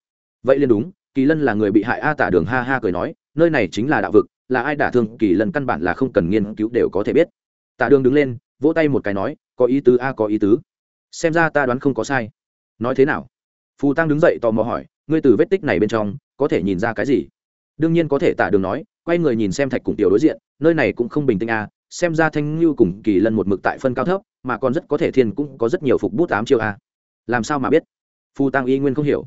Vậy liền đúng, kỳ lân là người bị hại a. Tả đường ha ha cười nói, nơi này chính là đạo vực, là ai đả thương, kỳ lân căn bản là không cần nghiên cứu đều có thể biết. Tả đường đứng lên, vỗ tay một cái nói, có ý tứ a, có ý tứ xem ra ta đoán không có sai. Nói thế nào? Phù tăng đứng dậy tò mò hỏi, ngươi từ vết tích này bên trong, có thể nhìn ra cái gì? Đương nhiên có thể tả đường nói, quay người nhìn xem thạch cùng tiểu đối diện, nơi này cũng không bình tĩnh à xem ra thanh ngưu cùng kỳ lân một mực tại phân cao thấp, mà còn rất có thể thiên cũng có rất nhiều phục bút ám chiêu à. Làm sao mà biết? Phù tăng y nguyên không hiểu.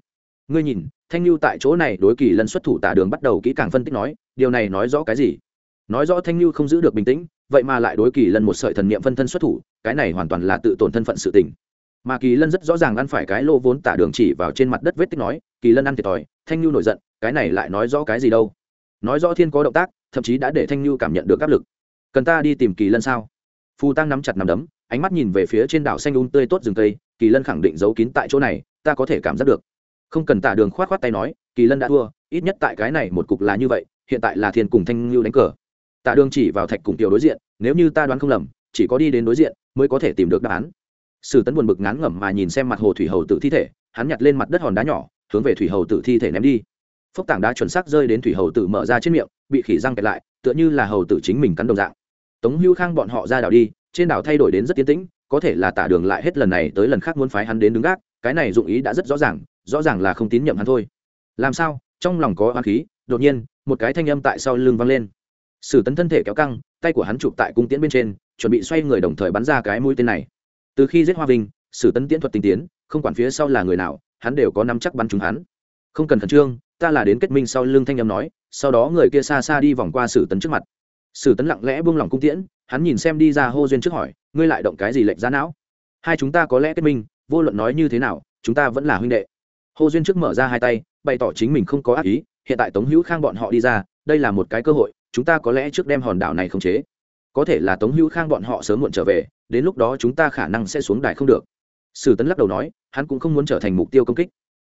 Ngươi nhìn, thanh lưu tại chỗ này đối kỳ lân xuất thủ tả đường bắt đầu kỹ càng phân tích nói, điều này nói rõ cái gì? Nói rõ thanh lưu không giữ được bình tĩnh, vậy mà lại đối kỳ lân một sợi thần niệm phân thân xuất thủ, cái này hoàn toàn là tự tổn thân phận sự tình mà kỳ lân rất rõ ràng ăn phải cái lô vốn tả đường chỉ vào trên mặt đất vết tích nói, kỳ lân ăn thiệt thòi, thanh Nhu nổi giận, cái này lại nói rõ cái gì đâu. Nói rõ thiên có động tác, thậm chí đã để thanh Nhu cảm nhận được áp lực. Cần ta đi tìm kỳ lân sao? Phù tăng nắm chặt nắm đấm, ánh mắt nhìn về phía trên đảo xanh un um tươi tốt rừng cây, kỳ lân khẳng định giấu kín tại chỗ này, ta có thể cảm giác được. Không cần tả đường khoát khoát tay nói, kỳ lân đã thua, ít nhất tại cái này một cục là như vậy, hiện tại là thiên cùng thanh lưu đánh cờ. Tả đường chỉ vào thạch cùng tiểu đối diện, nếu như ta đoán không lầm, chỉ có đi đến đối diện, mới có thể tìm được đáp án sử tấn buồn bực ngán ngẩm mà nhìn xem mặt hồ thủy hầu tử thi thể, hắn nhặt lên mặt đất hòn đá nhỏ, hướng về thủy hầu tử thi thể ném đi. Phốc tảng đá chuẩn xác rơi đến thủy hầu tử mở ra trên miệng, bị khỉ răng kẹt lại, tựa như là hầu tử chính mình cắn đồng dạng. Tống hưu khang bọn họ ra đảo đi, trên đảo thay đổi đến rất tiến tĩnh, có thể là tả đường lại hết lần này tới lần khác muốn phái hắn đến đứng gác, cái này dụng ý đã rất rõ ràng rõ ràng là không tín nhiệm hắn thôi. Làm sao? Trong lòng có oán khí, đột nhiên, một cái thanh âm tại sau lưng vang lên. Sử tấn thân thể kéo căng, tay của hắn chụp tại cung tiễn bên trên, chuẩn bị xoay người đồng thời bắn ra cái mũi tên này từ khi giết hoa vinh, sử tấn tiễn thuật tinh tiến, không quản phía sau là người nào, hắn đều có nắm chắc bắn chúng hắn. Không cần khẩn trương, ta là đến kết minh sau lưng thanh âm nói, sau đó người kia xa xa đi vòng qua sử tấn trước mặt. Sử tấn lặng lẽ buông lỏng cung tiễn, hắn nhìn xem đi ra hô duyên trước hỏi, ngươi lại động cái gì lệnh ra não? Hai chúng ta có lẽ kết minh, vô luận nói như thế nào, chúng ta vẫn là huynh đệ. Hô duyên trước mở ra hai tay, bày tỏ chính mình không có ác ý, hiện tại tống hữu khang bọn họ đi ra, đây là một cái cơ hội, chúng ta có lẽ trước đem hòn đảo này khống chế có thể là tống hữu khang bọn họ sớm muộn trở về, đến lúc đó chúng ta khả năng sẽ xuống đài không được. Sử tấn lắc đầu nói, hắn cũng không muốn trở thành mục tiêu công kích.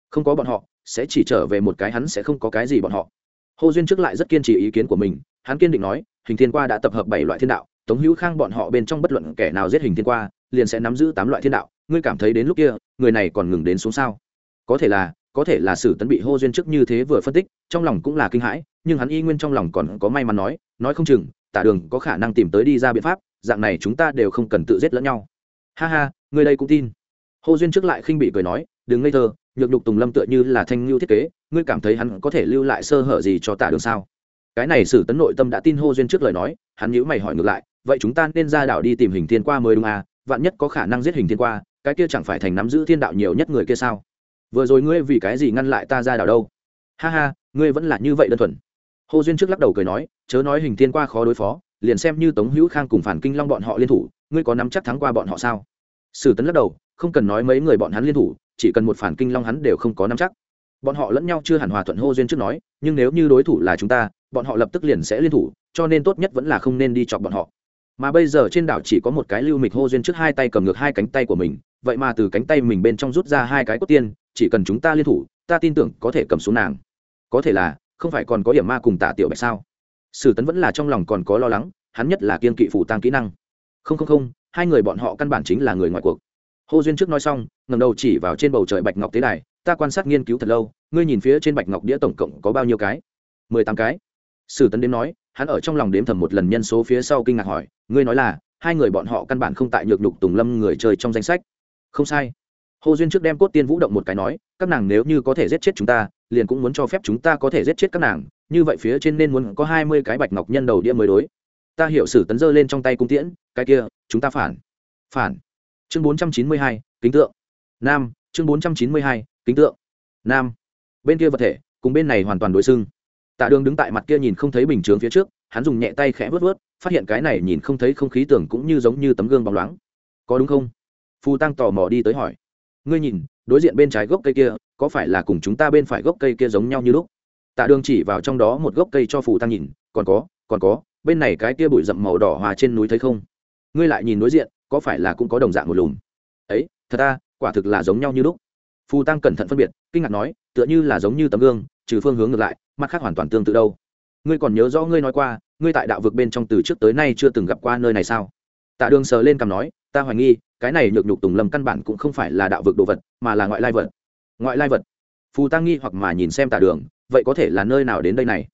Không có bọn họ, sẽ chỉ trở về một cái hắn sẽ không có cái gì bọn họ. Hồ duyên trước lại rất kiên trì ý kiến của mình, hắn kiên định nói, hình thiên qua đã tập hợp bảy loại thiên đạo, tống hữu khang bọn họ bên trong bất luận kẻ nào giết hình thiên qua, liền sẽ nắm giữ tám loại thiên đạo. Ngươi cảm thấy đến lúc kia, người này còn ngừng đến xuống sao? Có thể là có thể là sử tấn bị hô duyên trước như thế vừa phân tích, trong lòng cũng là kinh hãi, nhưng hắn y nguyên trong lòng còn có may mắn nói nói không chừng, tả đường có khả năng tìm tới đi ra biện pháp, dạng này chúng ta đều không cần tự giết lẫn nhau. Ha ha, người đây cũng tin. Hô duyên trước lại khinh bị cười nói, đừng ngây thơ, nhược nhục tùng lâm tựa như là thanh ngưu thiết kế, ngươi cảm thấy hắn có thể lưu lại sơ hở gì cho tả đường sao? Cái này sử tấn nội tâm đã tin hô duyên trước lời nói, hắn nhữ mày hỏi ngược lại, vậy chúng ta nên ra đảo đi tìm hình thiên qua mới đúng à vạn nhất có khả năng giết hình thiên qua, cái kia chẳng phải thành nắm giữ thiên đạo nhiều nhất người kia sao? Vừa rồi ngươi vì cái gì ngăn lại ta ra đảo đâu? Ha ha, ngươi vẫn là như vậy đơn thuần. Hồ duyên trước lắc đầu cười nói, chớ nói hình thiên qua khó đối phó, liền xem như tống hữu khang cùng phản kinh long bọn họ liên thủ, ngươi có nắm chắc thắng qua bọn họ sao? Sử tấn lắc đầu, không cần nói mấy người bọn hắn liên thủ, chỉ cần một phản kinh long hắn đều không có nắm chắc. Bọn họ lẫn nhau chưa hẳn hòa thuận hô duyên trước nói, nhưng nếu như đối thủ là chúng ta, bọn họ lập tức liền sẽ liên thủ, cho nên tốt nhất vẫn là không nên đi chọc bọn họ. Mà bây giờ trên đảo chỉ có một cái lưu mịch hô duyên trước hai tay cầm ngược hai cánh tay của mình, vậy mà từ cánh tay mình bên trong rút ra hai cái cốt tiên chỉ cần chúng ta liên thủ, ta tin tưởng có thể cầm xuống nàng. Có thể là, không phải còn có điểm ma cùng tả tiểu bạch sao? Sử tấn vẫn là trong lòng còn có lo lắng, hắn nhất là kiên kỵ phủ tăng kỹ năng. Không không không, hai người bọn họ căn bản chính là người ngoại cuộc. Hô duyên trước nói xong ngầm đầu chỉ vào trên bầu trời bạch ngọc tế đài, ta quan sát nghiên cứu thật lâu, ngươi nhìn phía trên bạch ngọc đĩa tổng cộng có bao nhiêu cái? Mười tám cái. Sử tấn đến nói, hắn ở trong lòng đếm thầm một lần nhân số phía sau kinh ngạc hỏi, ngươi nói là, hai người bọn họ căn bản không tại nhược nhục tùng lâm người chơi trong danh sách. Không sai hồ duyên trước đem cốt tiên vũ động một cái nói, các nàng nếu như có thể giết chết chúng ta, liền cũng muốn cho phép chúng ta có thể giết chết các nàng, như vậy phía trên nên muốn có hai mươi cái bạch ngọc nhân đầu đĩa mới đối. Ta hiểu sử tấn dơ lên trong tay cung tiễn, cái kia, chúng ta phản. Phản. Chương bốn trăm chín mươi hai, kính tượng. Nam, chương bốn trăm chín mươi hai, kính tượng. Nam. Bên kia vật thể, cùng bên này hoàn toàn đối xưng. Tạ đường đứng tại mặt kia nhìn không thấy bình chướng phía trước, hắn dùng nhẹ tay khẽ vớt vớt, phát hiện cái này nhìn không thấy không khí tưởng cũng như giống như tấm gương bóng loáng. Có đúng không? Phù tăng tò mò đi tới hỏi ngươi nhìn, đối diện bên trái gốc cây kia, có phải là cùng chúng ta bên phải gốc cây kia giống nhau như lúc? Tạ đường chỉ vào trong đó một gốc cây cho phù tăng nhìn, còn có còn có, bên này cái kia bụi rậm màu đỏ hòa trên núi thấy không? Ngươi lại nhìn đối diện, có phải là cũng có đồng dạng một lùm? Ấy, thật ta, quả thực là giống nhau như lúc. Phù tăng cẩn thận phân biệt, kinh ngạc nói, tựa như là giống như tấm gương, trừ phương hướng ngược lại, mặt khác hoàn toàn tương tự đâu. Ngươi còn nhớ rõ ngươi nói qua, ngươi tại đạo vực bên trong từ trước tới nay chưa từng gặp qua nơi này sao? Tạ đường sờ lên cằm nói, ta hoài nghi, cái này nhược nhục tùng lâm căn bản cũng không phải là đạo vực đồ vật, mà là ngoại lai vật. Ngoại lai vật? Phù tăng nghi hoặc mà nhìn xem tả đường, vậy có thể là nơi nào đến đây này?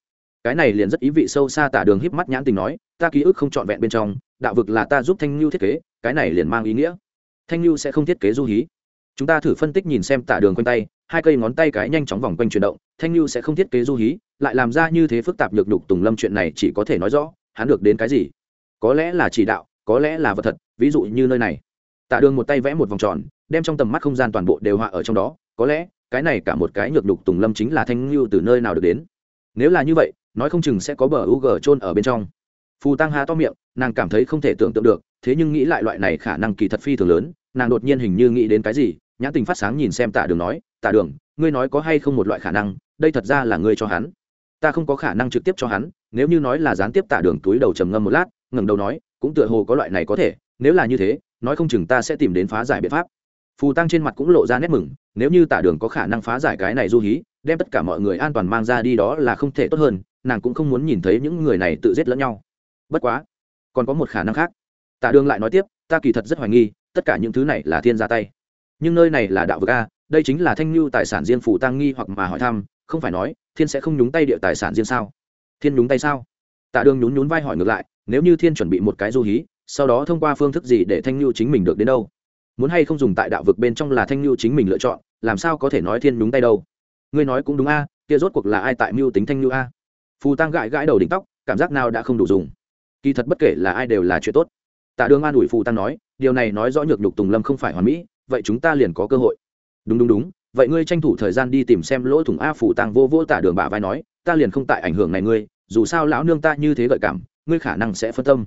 Cái này liền rất ý vị sâu xa tả đường híp mắt nhãn tình nói, ta ký ức không trọn vẹn bên trong, đạo vực là ta giúp thanh lưu thiết kế, cái này liền mang ý nghĩa. Thanh lưu sẽ không thiết kế du hí. Chúng ta thử phân tích nhìn xem tả đường quanh tay, hai cây ngón tay cái nhanh chóng vòng quanh chuyển động, thanh lưu sẽ không thiết kế du hí, lại làm ra như thế phức tạp nhược nhục tùng lâm chuyện này chỉ có thể nói rõ, hắn được đến cái gì? Có lẽ là chỉ đạo có lẽ là vật thật, ví dụ như nơi này. Tạ đường một tay vẽ một vòng tròn, đem trong tầm mắt không gian toàn bộ đều họa ở trong đó, có lẽ, cái này cả một cái nhược đục tùng lâm chính là thanh ngưu từ nơi nào được đến. Nếu là như vậy, nói không chừng sẽ có bờ u g trôn ở bên trong. Phù tăng há to miệng, nàng cảm thấy không thể tưởng tượng được, thế nhưng nghĩ lại loại này khả năng kỳ thật phi thường lớn, nàng đột nhiên hình như nghĩ đến cái gì, nhãn tình phát sáng nhìn xem tạ đường nói, tạ đường, ngươi nói có hay không một loại khả năng, đây thật ra là ngươi cho hắn. Ta không có khả năng trực tiếp cho hắn nếu như nói là gián tiếp tạ đường túi đầu trầm ngâm một lát, ngẩng đầu nói, cũng tựa hồ có loại này có thể, nếu là như thế, nói không chừng ta sẽ tìm đến phá giải biện pháp. Phù tăng trên mặt cũng lộ ra nét mừng, nếu như tạ đường có khả năng phá giải cái này du hí, đem tất cả mọi người an toàn mang ra đi đó là không thể tốt hơn, nàng cũng không muốn nhìn thấy những người này tự giết lẫn nhau. Bất quá, còn có một khả năng khác. Tạ đường lại nói tiếp, ta kỳ thật rất hoài nghi, tất cả những thứ này là thiên ra tay. Nhưng nơi này là đạo vực a, đây chính là thanh lưu tài sản riêng phù tăng nghi hoặc mà hỏi thăm, không phải nói, thiên sẽ không nhúng tay địa tài sản riêng sao? Thiên nhúng tay sao? Tạ đường nhún nhún vai hỏi ngược lại, nếu như thiên chuẩn bị một cái du hí, sau đó thông qua phương thức gì để thanh lưu chính mình được đến đâu? Muốn hay không dùng tại đạo vực bên trong là thanh lưu chính mình lựa chọn, làm sao có thể nói thiên đúng tay đâu? Ngươi nói cũng đúng a, kia rốt cuộc là ai tại mưu tính thanh lưu a? Phù tăng gãi gãi đầu đỉnh tóc, cảm giác nào đã không đủ dùng. Kỳ thật bất kể là ai đều là chuyện tốt. Tạ đường an ủi phù tăng nói, điều này nói rõ nhược nhục tùng lâm không phải hoàn mỹ, vậy chúng ta liền có cơ hội. Đúng đúng đúng vậy ngươi tranh thủ thời gian đi tìm xem lỗ thủng a phủ tăng vô vô tả đường bà vai nói, ta liền không tại ảnh hưởng này ngươi, dù sao lão nương ta như thế gợi cảm, ngươi khả năng sẽ phân tâm.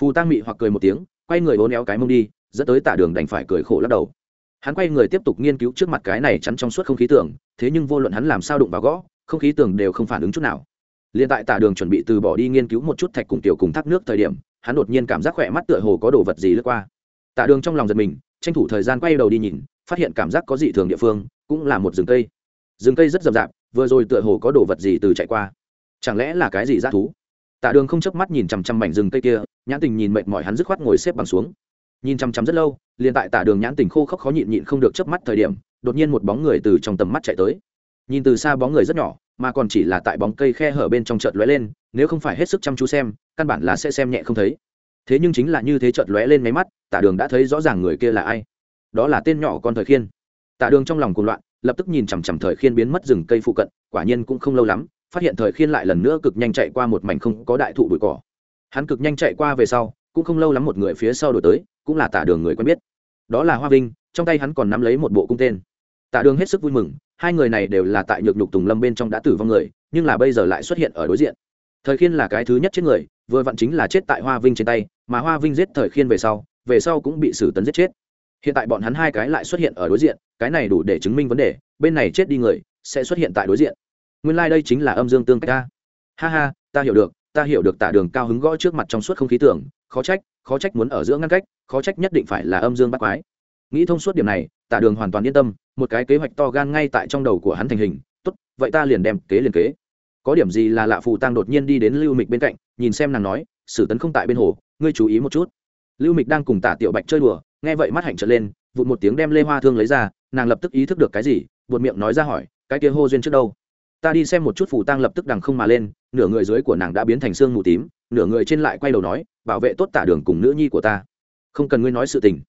Phù tăng mị hoặc cười một tiếng, quay người bốn éo cái mông đi, dẫn tới tả đường đành phải cười khổ lắc đầu. Hắn quay người tiếp tục nghiên cứu trước mặt cái này chắn trong suốt không khí tưởng, thế nhưng vô luận hắn làm sao đụng vào gõ, không khí tường đều không phản ứng chút nào. Liền tại tả đường chuẩn bị từ bỏ đi nghiên cứu một chút thạch cùng tiểu cùng thác nước thời điểm, hắn đột nhiên cảm giác khỏe mắt tựa hồ có đồ vật gì lướt qua. Tả đường trong lòng giật mình, tranh thủ thời gian quay đầu đi nhìn phát hiện cảm giác có dị thường địa phương, cũng là một rừng cây. Rừng cây rất rậm rạp, vừa rồi tựa hồ có đồ vật gì từ chạy qua. Chẳng lẽ là cái gì g thú? Tạ đường không chớp mắt nhìn chằm chằm mảnh rừng cây kia, nhãn tình nhìn mệt mỏi hắn dứt khoát ngồi xếp bằng xuống. Nhìn chằm chằm rất lâu, liền tại tạ đường nhãn tình khô khốc khó nhịn nhịn không được chớp mắt thời điểm, đột nhiên một bóng người từ trong tầm mắt chạy tới. Nhìn từ xa bóng người rất nhỏ, mà còn chỉ là tại bóng cây khe hở bên trong chợt lóe lên, nếu không phải hết sức chăm chú xem, căn bản là sẽ xem nhẹ không thấy. Thế nhưng chính là như thế chợt lóe lên máy mắt, tạ đường đã thấy rõ ràng người kia là ai đó là tên nhỏ con thời khiên. Tạ đường trong lòng cuồng loạn, lập tức nhìn chằm chằm thời khiên biến mất rừng cây phụ cận, quả nhiên cũng không lâu lắm, phát hiện thời khiên lại lần nữa cực nhanh chạy qua một mảnh không có đại thụ bụi cỏ. Hắn cực nhanh chạy qua về sau, cũng không lâu lắm một người phía sau đổi tới, cũng là tạ đường người quen biết. Đó là hoa vinh, trong tay hắn còn nắm lấy một bộ cung tên. Tạ đường hết sức vui mừng, hai người này đều là tại nhược nhục tùng lâm bên trong đã tử vong người, nhưng là bây giờ lại xuất hiện ở đối diện. Thời khiên là cái thứ nhất chết người, vừa vặn chính là chết tại hoa vinh trên tay, mà hoa vinh giết thời khiên về sau về sau cũng bị xử tấn giết chết hiện tại bọn hắn hai cái lại xuất hiện ở đối diện, cái này đủ để chứng minh vấn đề, bên này chết đi người, sẽ xuất hiện tại đối diện. Nguyên lai、like、đây chính là âm dương tương cách ta. Ha ha, ta hiểu được, ta hiểu được tả đường cao hứng gõ trước mặt trong suốt không khí tưởng, khó trách khó trách muốn ở giữa ngăn cách, khó trách nhất định phải là âm dương bắt quái. Nghĩ thông suốt điểm này, tả đường hoàn toàn yên tâm, một cái kế hoạch to gan ngay tại trong đầu của hắn thành hình, tốt, vậy ta liền đem kế liền kế. Có điểm gì là lạ phù tăng đột nhiên đi đến lưu mịch bên cạnh, nhìn xem nàng nói, sử tấn không tại bên hồ, ngươi chú ý một chút. Lưu mịch đang cùng tả tiểu bạch chơi đùa nghe vậy mắt hạnh trở lên, vụt một tiếng đem lê hoa thương lấy ra, nàng lập tức ý thức được cái gì, buột miệng nói ra hỏi, cái kia hô duyên trước đâu? Ta đi xem một chút phủ tăng lập tức đằng không mà lên, nửa người dưới của nàng đã biến thành xương mù tím, nửa người trên lại quay đầu nói, bảo vệ tốt tả đường cùng nữ nhi của ta. Không cần ngươi nói sự tình.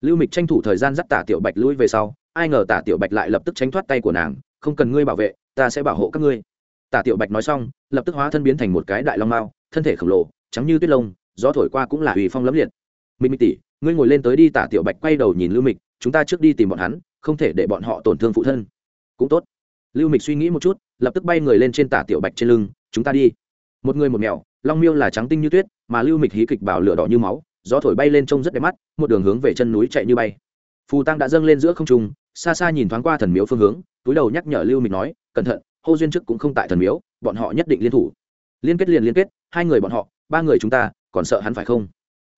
Lưu mịch tranh thủ thời gian dắt tả tiểu bạch lui về sau, ai ngờ tả tiểu bạch lại lập tức tránh thoát tay của nàng, không cần ngươi bảo vệ, ta sẽ bảo hộ các ngươi. Tả tiểu bạch nói xong, lập tức hóa thân biến thành một cái đại long mao, thân thể khổng lồ, trắng như tuyết lông, gió thổi qua cũng là ủy phong lấm liệt mịch mịch tỷ, ngươi ngồi lên tới đi tả tiểu bạch quay đầu nhìn lưu mịch, chúng ta trước đi tìm bọn hắn, không thể để bọn họ tổn thương phụ thân. Cũng tốt. Lưu mịch suy nghĩ một chút, lập tức bay người lên trên tả tiểu bạch trên lưng, chúng ta đi. Một người một mèo long miêu là trắng tinh như tuyết, mà lưu mịch hí kịch bảo lửa đỏ như máu, gió thổi bay lên trông rất đẹp mắt, một đường hướng về chân núi chạy như bay. Phù tăng đã dâng lên giữa không trung, xa xa nhìn thoáng qua thần miếu phương hướng, túi đầu nhắc nhở lưu mịch nói, cẩn thận, hô duyên chức cũng không tại thần miếu, bọn họ nhất định liên thủ. Liên kết liền liên kết, hai người bọn họ, ba người chúng ta, còn sợ hắn phải không?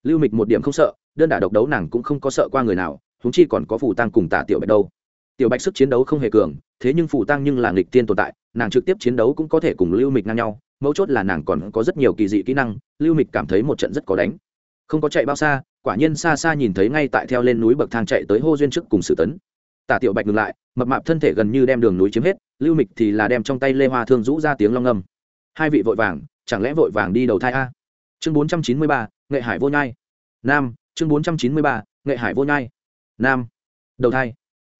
Lưu mịch một điểm không sợ, đơn đả độc đấu nàng cũng không có sợ qua người nào húng chi còn có phù tăng cùng tả tiểu bạch đâu. Tiểu bạch sức chiến đấu không hề cường, thế nhưng phù tăng nhưng là nghịch tiên tồn tại, nàng trực tiếp chiến đấu cũng có thể cùng lưu mịch ngang nhau, mấu chốt là nàng còn có rất nhiều kỳ dị kỹ năng, lưu mịch cảm thấy một trận rất có đánh. Không có chạy bao xa, quả nhiên xa xa nhìn thấy ngay tại theo lên núi bậc thang chạy tới hô duyên trước cùng sử tấn. Tả tiểu bạch ngừng lại, mập mạp thân thể gần như đem đường núi chiếm hết, lưu mịch thì là đem trong tay lê hoa thương rũ ra tiếng long âm hai vị vội vàng, chẳng lẽ vội vàng đi đầu thai a? Chương bốn trăm chín mươi ba, nghệ hải vô nhai. Nam, chương bốn trăm chín mươi ba, nghệ hải vô nhai. Nam. Đầu thai.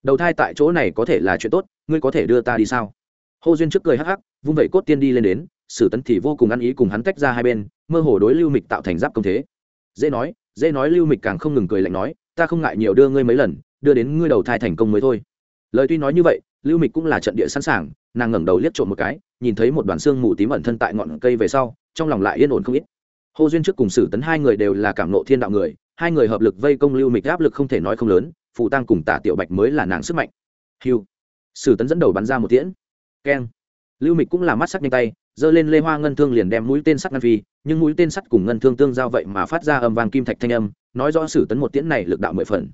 Đầu thai tại chỗ này có thể là chuyện tốt, ngươi có thể đưa ta đi sao? Hô duyên trước cười hắc hắc, vung vẩy cốt tiên đi lên đến, sử tấn thì vô cùng ăn ý cùng hắn tách ra hai bên, mơ hồ đối lưu mịch tạo thành giáp công thế. Dễ nói dễ nói lưu mịch càng không ngừng cười lạnh nói, ta không ngại nhiều đưa ngươi mấy lần, đưa đến ngươi đầu thai thành công mới thôi. Lời tuy nói như vậy, lưu mịch cũng là trận địa sẵn sàng, nàng ngẩng đầu liếc trộm một cái, nhìn thấy một đoàn xương mù tím ẩn thân tại ngọn cây về sau, trong lòng lại yên ổn không ít hô duyên trước cùng sử tấn hai người đều là cảm nộ thiên đạo người, hai người hợp lực vây công lưu mịch áp lực không thể nói không lớn phụ tăng cùng tả tiểu bạch mới là nàng sức mạnh. Hiu sử tấn dẫn đầu bắn ra một tiễn. Keng. Lưu mịch cũng là mắt sắc nhanh tay, giơ lên lê hoa ngân thương liền đem mũi tên sắt ngăn phi, nhưng mũi tên sắt cùng ngân thương tương giao vậy mà phát ra âm vàng kim thạch thanh âm, nói rõ sử tấn một tiễn này lực đạo mười phần.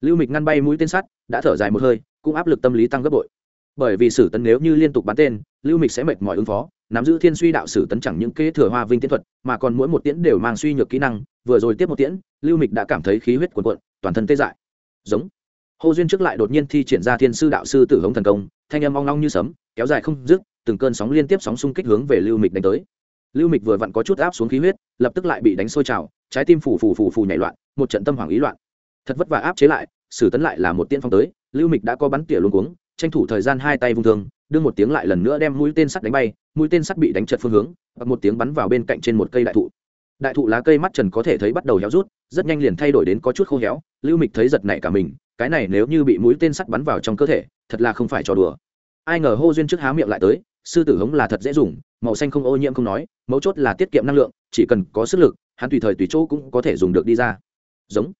Lưu mịch ngăn bay mũi tên sắt, đã thở dài một hơi, cũng áp lực tâm lý tăng gấp bội. Bởi vì sử tấn nếu như liên tục bắn tên lưu mịch sẽ mệt mỏi ứng phó, nắm giữ thiên suy đạo sử tấn chẳng những kế thừa hoa vinh tiến thuật, mà còn mỗi một tiễn đều mang suy nhược kỹ năng, vừa rồi tiếp một tiễn, lưu mịch đã cảm thấy khí huyết cuồn cuộn, toàn thân tê dại. Giống. Hồ duyên trước lại đột nhiên thi triển ra thiên sư đạo sư tử hống thần công, thanh âm ong long như sấm, kéo dài không dứt, từng cơn sóng liên tiếp sóng xung kích hướng về lưu mịch đánh tới. Lưu mịch vừa vặn có chút áp xuống khí huyết, lập tức lại bị đánh sôi trào, trái tim phù phù phù phù nhảy loạn, một trận tâm hoảng ý loạn. Thật vất vả áp chế lại, sử tấn lại là một tiên phong tới, lưu mịch đã có bắn tỉa luôn cuống, tranh thủ thời gian hai tay vung thương đưa một tiếng lại lần nữa đem mũi tên sắt đánh bay, mũi tên sắt bị đánh trật phương hướng, và một tiếng bắn vào bên cạnh trên một cây đại thụ. Đại thụ lá cây mắt trần có thể thấy bắt đầu héo rút, rất nhanh liền thay đổi đến có chút khô héo, lưu mịch thấy giật nảy cả mình, cái này nếu như bị mũi tên sắt bắn vào trong cơ thể, thật là không phải trò đùa. Ai ngờ hô duyên trước há miệng lại tới, sư tử hống là thật dễ dùng, màu xanh không ô nhiễm không nói, mấu chốt là tiết kiệm năng lượng, chỉ cần có sức lực, hắn tùy thời tùy chỗ cũng có thể dùng được đi ra. Giống.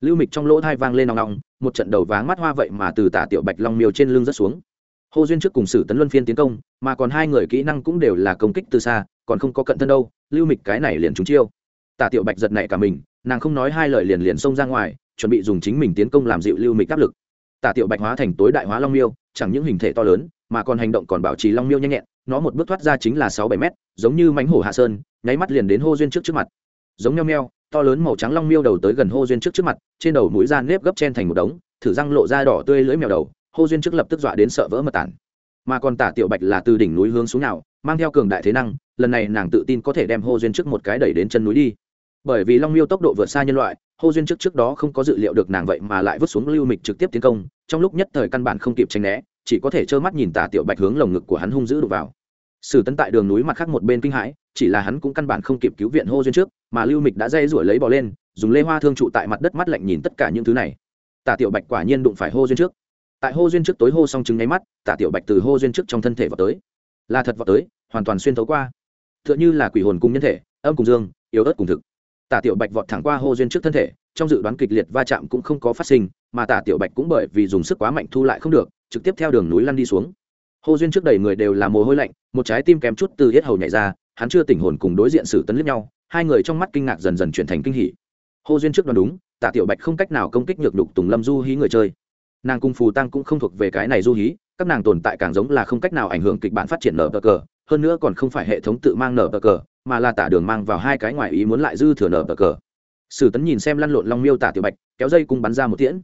Lưu mịch trong lỗ thai vang lên nòng nòng, một trận đầu váng mắt hoa vậy mà từ tả tiểu bạch long miêu trên lưng rất xuống hô duyên trước cùng sử tấn luân phiên tiến công, mà còn hai người kỹ năng cũng đều là công kích từ xa, còn không có cận thân đâu, lưu mịch cái này liền trúng chiêu. Tả tiểu bạch giật nảy cả mình, nàng không nói hai lời liền liền xông ra ngoài, chuẩn bị dùng chính mình tiến công làm dịu lưu mịch áp lực. Tả tiểu bạch hóa thành tối đại hóa long miêu, chẳng những hình thể to lớn, mà còn hành động còn bảo trì long miêu nhanh nhẹn, nó một bước thoát ra chính là sáu bảy mét, giống như mánh hổ hạ sơn, nháy mắt liền đến hô duyên trước trước mặt. Giống nheo nheo, to lớn màu trắng long miêu đầu tới gần hô duyên trước trước mặt, trên đầu mũi da nếp gấp chen thành một đống, thử răng lộ ra đỏ tươi lưỡi mèo đầu hô duyên trước lập tức dọa đến sợ vỡ mật tản. Mà còn tả tiểu bạch là từ đỉnh núi hướng xuống nào, mang theo cường đại thế năng, lần này nàng tự tin có thể đem hô duyên trước một cái đẩy đến chân núi đi. Bởi vì long miêu tốc độ vượt xa nhân loại, hô duyên trước trước đó không có dự liệu được nàng vậy mà lại vứt xuống lưu mịch trực tiếp tiến công, trong lúc nhất thời căn bản không kịp tranh né, chỉ có thể trơ mắt nhìn tả tiểu bạch hướng lồng ngực của hắn hung dữ đục vào. Sử tấn tại đường núi mặt khác một bên kinh hãi, chỉ là hắn cũng căn bản không kịp cứu viện hô duyên trước, mà lưu mịch đã dây rủi lấy bỏ lên, dùng lê hoa thương trụ tại mặt đất mắt lạnh nhìn tất cả những thứ này. Tả tiểu bạch quả nhiên đụng phải hô duyên trước tại hô duyên trước tối hô xong chứng nháy mắt, tả tiểu bạch từ hô duyên trước trong thân thể vào tới. Là thật vào tới, hoàn toàn xuyên thấu qua. T h ư ợ n h ư là quỷ hồn cùng nhân thể, âm cùng dương, yếu ớt cùng thực. Tả tiểu bạch vọt thẳng qua hô duyên trước thân thể, trong dự đoán kịch liệt va chạm cũng không có phát sinh, mà tả tiểu bạch cũng bởi vì dùng sức quá mạnh thu lại không được, trực tiếp theo đường núi lăn đi xuống. Hô duyên trước đầy người đều là mồ hôi lạnh, một trái tim kém chút từ hết hầu nhảy ra, hắn chưa tỉnh hồn cùng đối diện xử tấn lướt nhau, hai người trong mắt kinh ngạc dần dần chuyển thành kinh hỉ. Hô duyên trước đoán đúng, tả tiểu bạch không cách nào công kích nhược đục tùng lâm du hí người chơi nàng cung phù tăng cũng không thuộc về cái này du hí, các nàng tồn tại càng giống là không cách nào ảnh hưởng kịch bản phát triển nở bờ cờ, hơn nữa còn không phải hệ thống tự mang nở bờ cờ, mà là tả đường mang vào hai cái ngoài ý muốn lại dư thừa nở bờ cờ. Sử tấn nhìn xem lăn lộn long miêu tả tiểu bạch, kéo dây cung bắn ra một tiễn.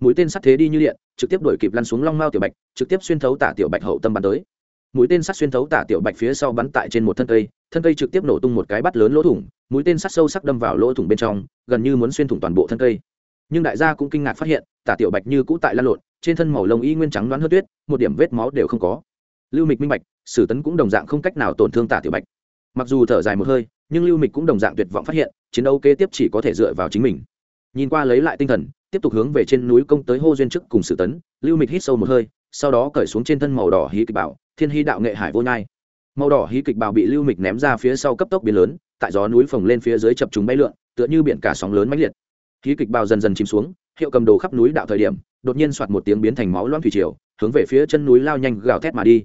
Mũi tên sắt thế đi như điện, trực tiếp đuổi kịp lăn xuống long mao tiểu bạch, trực tiếp xuyên thấu tả tiểu bạch hậu tâm bắn tới. Mũi tên sắt xuyên thấu tả tiểu bạch phía sau bắn tại trên một thân cây thân cây trực tiếp nổ tung một cái bắt lớn lỗ thủng, mũi tên sắt sâu sắc đâm vào lỗ thủng bên trong, gần như muốn xuyên thủng toàn bộ thân cây nhưng đại gia cũng kinh ngạc phát hiện, tả tiểu bạch như cũ tại lan lộn, trên thân màu lông y nguyên trắng đoán hớt tuyết, một điểm vết máu đều không có. Lưu mịch minh bạch, sử tấn cũng đồng dạng không cách nào tổn thương tả tiểu bạch. Mặc dù thở dài một hơi, nhưng lưu mịch cũng đồng dạng tuyệt vọng phát hiện, chiến đấu kế tiếp chỉ có thể dựa vào chính mình. Nhìn qua lấy lại tinh thần, tiếp tục hướng về trên núi công tới hô duyên chức cùng sử tấn, lưu mịch hít sâu một hơi, sau đó cởi xuống trên thân màu đỏ hí kịch bảo, thiên hy đạo nghệ hải vô nhai. Màu đỏ hí kịch bảo bị lưu mịch ném ra phía sau cấp tốc biến lớn, tại gió núi phồng lên phía dưới chập chúng bay lượn, tựa như biển cả sóng lớn mãnh liệt. Khí kịch bao dần dần chìm xuống, hiệu cầm đồ khắp núi đạo thời điểm, đột nhiên soạt một tiếng biến thành máu loãng thủy triều, hướng về phía chân núi lao nhanh gào thét mà đi.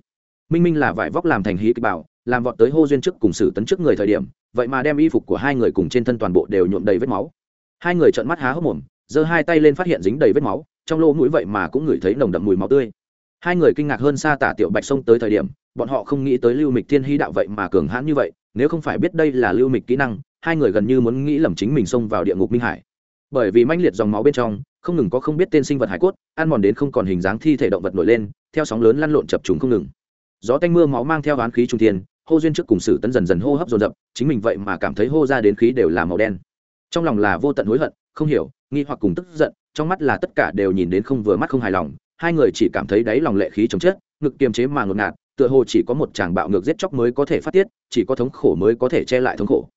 Minh minh là vải vóc làm thành hí kịch bảo, làm vọt tới hô duyên trước cùng sử tấn trước người thời điểm, vậy mà đem y phục của hai người cùng trên thân toàn bộ đều nhuộm đầy vết máu. Hai người trợn mắt há hốc mồm, giơ hai tay lên phát hiện dính đầy vết máu, trong lỗ mũi vậy mà cũng ngửi thấy nồng đậm mùi máu tươi. Hai người kinh ngạc hơn xa tả tiểu bạch sông tới thời điểm, bọn họ không nghĩ tới lưu mịch thiên hy đạo vậy mà cường hãn như vậy, nếu không phải biết đây là lưu mịch kỹ năng, hai người gần như muốn nghĩ lầm chính mình xông vào địa ngục minh hải bởi vì manh liệt dòng máu bên trong, không ngừng có không biết tên sinh vật hải cốt, ăn mòn đến không còn hình dáng thi thể động vật nổi lên, theo sóng lớn lăn lộn chập trùng không ngừng. Gió tanh mưa máu mang theo oán khí trung thiên, hô duyên trước cùng sử tấn dần dần hô hấp dồn dập, chính mình vậy mà cảm thấy hô ra đến khí đều là màu đen. Trong lòng là vô tận hối hận, không hiểu, nghi hoặc cùng tức giận, trong mắt là tất cả đều nhìn đến không vừa mắt không hài lòng, hai người chỉ cảm thấy đáy lòng lệ khí chống chết ngực kiềm chế mà ngột ngạt, tựa hồ chỉ có một chàng bạo ngược giết chóc mới có thể phát tiết, chỉ có thống khổ mới có thể che lại thống khổ.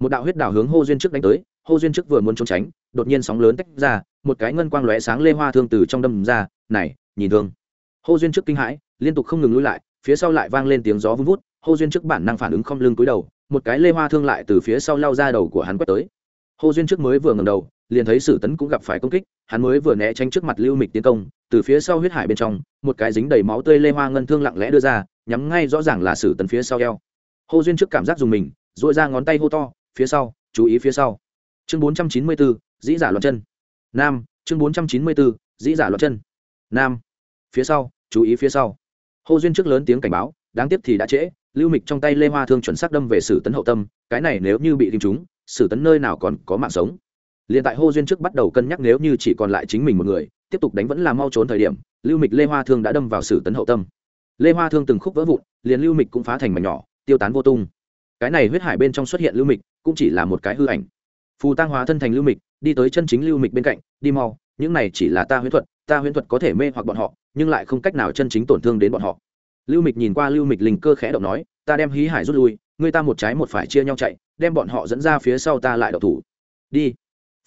Một đạo huyết đào hướng hô duyên trước đánh tới hô duyên trước vừa muốn trốn tránh, đột nhiên sóng lớn tách ra, một cái ngân quang lóe sáng lê hoa thương từ trong đâm ra, này, nhìn thương. Hô duyên trước kinh hãi, liên tục không ngừng lui lại, phía sau lại vang lên tiếng gió vun vút, hô duyên trước bản năng phản ứng không lưng cúi đầu, một cái lê hoa thương lại từ phía sau lao ra đầu của hắn quét tới. Hô duyên trước mới vừa ngầm đầu, liền thấy sử tấn cũng gặp phải công kích, hắn mới vừa né tránh trước mặt lưu mịch tiến công, từ phía sau huyết hải bên trong, một cái dính đầy máu tươi lê hoa ngân thương lặng lẽ đưa ra, nhắm ngay rõ ràng là sử tấn phía sau eo. Hô duyên trước cảm giác dùng mình dội ra ngón tay hô to, phía sau, chú ý phía sau chương bốn trăm chín mươi bốn dĩ giả loạn chân. Nam chương bốn trăm chín mươi bốn dĩ giả loạn chân. Nam phía sau chú ý phía sau. Hô duyên trước lớn tiếng cảnh báo đáng tiếc thì đã trễ lưu mịch trong tay lê hoa thương chuẩn xác đâm về sử tấn hậu tâm cái này nếu như bị tìm trúng, sử tấn nơi nào còn có mạng sống. Liền tại hô duyên trước bắt đầu cân nhắc nếu như chỉ còn lại chính mình một người tiếp tục đánh vẫn là mau trốn thời điểm lưu mịch lê hoa thương đã đâm vào sử tấn hậu tâm. Lê hoa thương từng khúc vỡ vụn liền lưu mịch cũng phá thành mảnh nhỏ tiêu tán vô tung. Cái này huyết hải bên trong xuất hiện lưu mịch cũng chỉ là một cái hư ảnh phù tăng hóa thân thành lưu mịch, đi tới chân chính lưu mịch bên cạnh, đi mau, những này chỉ là ta huyễn thuật, ta huyễn thuật có thể mê hoặc bọn họ, nhưng lại không cách nào chân chính tổn thương đến bọn họ. Lưu mịch nhìn qua lưu mịch linh cơ khẽ động nói, ta đem hí hải rút lui, người ta một trái một phải chia nhau chạy, đem bọn họ dẫn ra phía sau ta lại đậu thủ. Đi.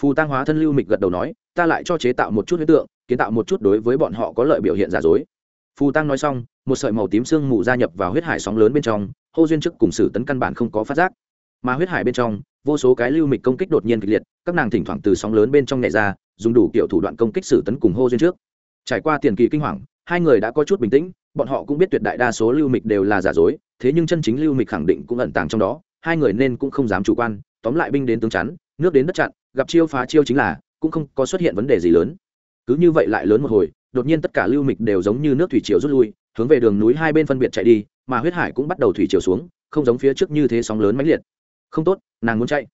Phù tăng hóa thân lưu mịch gật đầu nói, ta lại cho chế tạo một chút huyết tượng, kiến tạo một chút đối với bọn họ có lợi biểu hiện giả dối. Phù tăng nói xong, một sợi màu tím sương mù gia nhập vào huyết hải sóng lớn bên trong, hô duyên trước cùng sử tấn căn bản không có phát giác. Mà huyết hải bên trong vô số cái lưu mịch công kích đột nhiên kịch liệt, các nàng thỉnh thoảng từ sóng lớn bên trong nhảy ra, dùng đủ kiểu thủ đoạn công kích sử tấn cùng hô duyên trước. Trải qua tiền kỳ kinh hoàng, hai người đã có chút bình tĩnh, bọn họ cũng biết tuyệt đại đa số lưu mịch đều là giả dối, thế nhưng chân chính lưu mịch khẳng định cũng ẩn tàng trong đó, hai người nên cũng không dám chủ quan, tóm lại binh đến tướng chắn, nước đến đất chặn, gặp chiêu phá chiêu chính là, cũng không có xuất hiện vấn đề gì lớn. Cứ như vậy lại lớn một hồi, đột nhiên tất cả lưu mịch đều giống như nước thủy triều rút lui, hướng về đường núi hai bên phân biệt chạy đi, mà huyết hải cũng bắt đầu thủy triều xuống, không giống phía trước như thế sóng lớn mãnh liệt không tốt, nàng muốn chạy.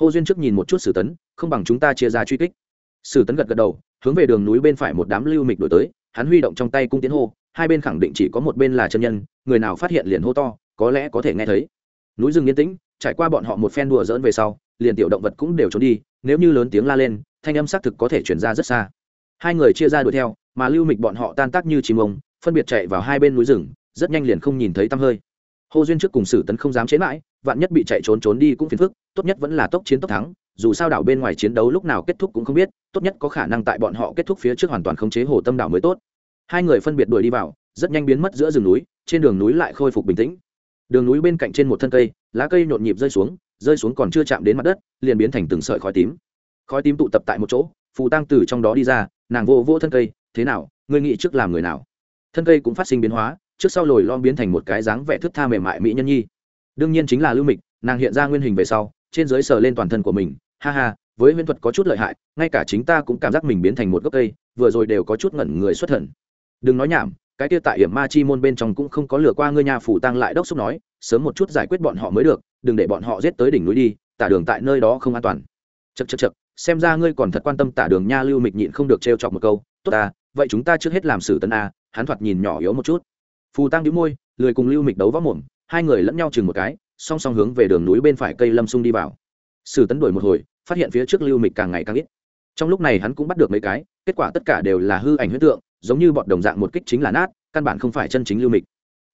Hô duyên trước nhìn một chút sử tấn, không bằng chúng ta chia ra truy kích. Sử tấn gật gật đầu, hướng về đường núi bên phải một đám lưu mịch đổi tới, hắn huy động trong tay cung tiến hô, hai bên khẳng định chỉ có một bên là chân nhân, người nào phát hiện liền hô to, có lẽ có thể nghe thấy. Núi rừng yên tĩnh, trải qua bọn họ một phen đùa dỡn về sau, liền tiểu động vật cũng đều trốn đi, nếu như lớn tiếng la lên, thanh âm xác thực có thể chuyển ra rất xa. Hai người chia ra đuổi theo, mà lưu mịch bọn họ tan tác như chim ông phân biệt chạy vào hai bên núi rừng, rất nhanh liền không nhìn thấy tăm hơi hồ duyên trước cùng sử tấn không dám chế mãi, vạn nhất bị chạy trốn trốn đi cũng phiền phức, tốt nhất vẫn là tốc chiến tốc thắng, dù sao đảo bên ngoài chiến đấu lúc nào kết thúc cũng không biết, tốt nhất có khả năng tại bọn họ kết thúc phía trước hoàn toàn khống chế hồ tâm đảo mới tốt. Hai người phân biệt đuổi đi vào, rất nhanh biến mất giữa rừng núi, trên đường núi lại khôi phục bình tĩnh. Đường núi bên cạnh trên một thân cây, lá cây nhộn nhịp rơi xuống rơi xuống còn chưa chạm đến mặt đất, liền biến thành từng sợi khói tím. Khói tím tụ tập tại một chỗ, phù tăng từ trong đó đi ra, nàng vô vô thân cây, thế nào, ngươi nghĩ trước làm người nào? Thân cây cũng phát sinh biến hóa trước sau lồi lom biến thành một cái dáng vẻ thức tha mềm mại mỹ nhân nhi. Đương nhiên chính là lưu mịch, nàng hiện ra nguyên hình về sau, trên dưới sờ lên toàn thân của mình, ha ha, với huyễn thuật có chút lợi hại, ngay cả chính ta cũng cảm giác mình biến thành một gốc cây, vừa rồi đều có chút ngẩn người xuất thần. Đừng nói nhảm, cái kia tại hiểm ma chi môn bên trong cũng không có lừa qua ngươi nhà phủ tăng lại đốc xúc nói, sớm một chút giải quyết bọn họ mới được, đừng để bọn họ giết tới đỉnh núi đi, tả đường tại nơi đó không an toàn. Chật chật chật xem ra ngươi còn thật quan tâm tả đường nha lưu mịch nhịn không được trêu chọc một câu, tốt ta vậy chúng ta trước hết làm xử tấn a, hắn thoạt nhìn nhỏ yếu một chút phù tăng đĩu môi, lười cùng lưu mịch đấu võ mồm, hai người lẫn nhau chừng một cái, song song hướng về đường núi bên phải cây lâm sung đi vào. Sử tấn đuổi một hồi, phát hiện phía trước lưu mịch càng ngày càng ít. Trong lúc này hắn cũng bắt được mấy cái, kết quả tất cả đều là hư ảnh huyết tượng, giống như bọn đồng dạng một kích chính là nát, căn bản không phải chân chính lưu mịch.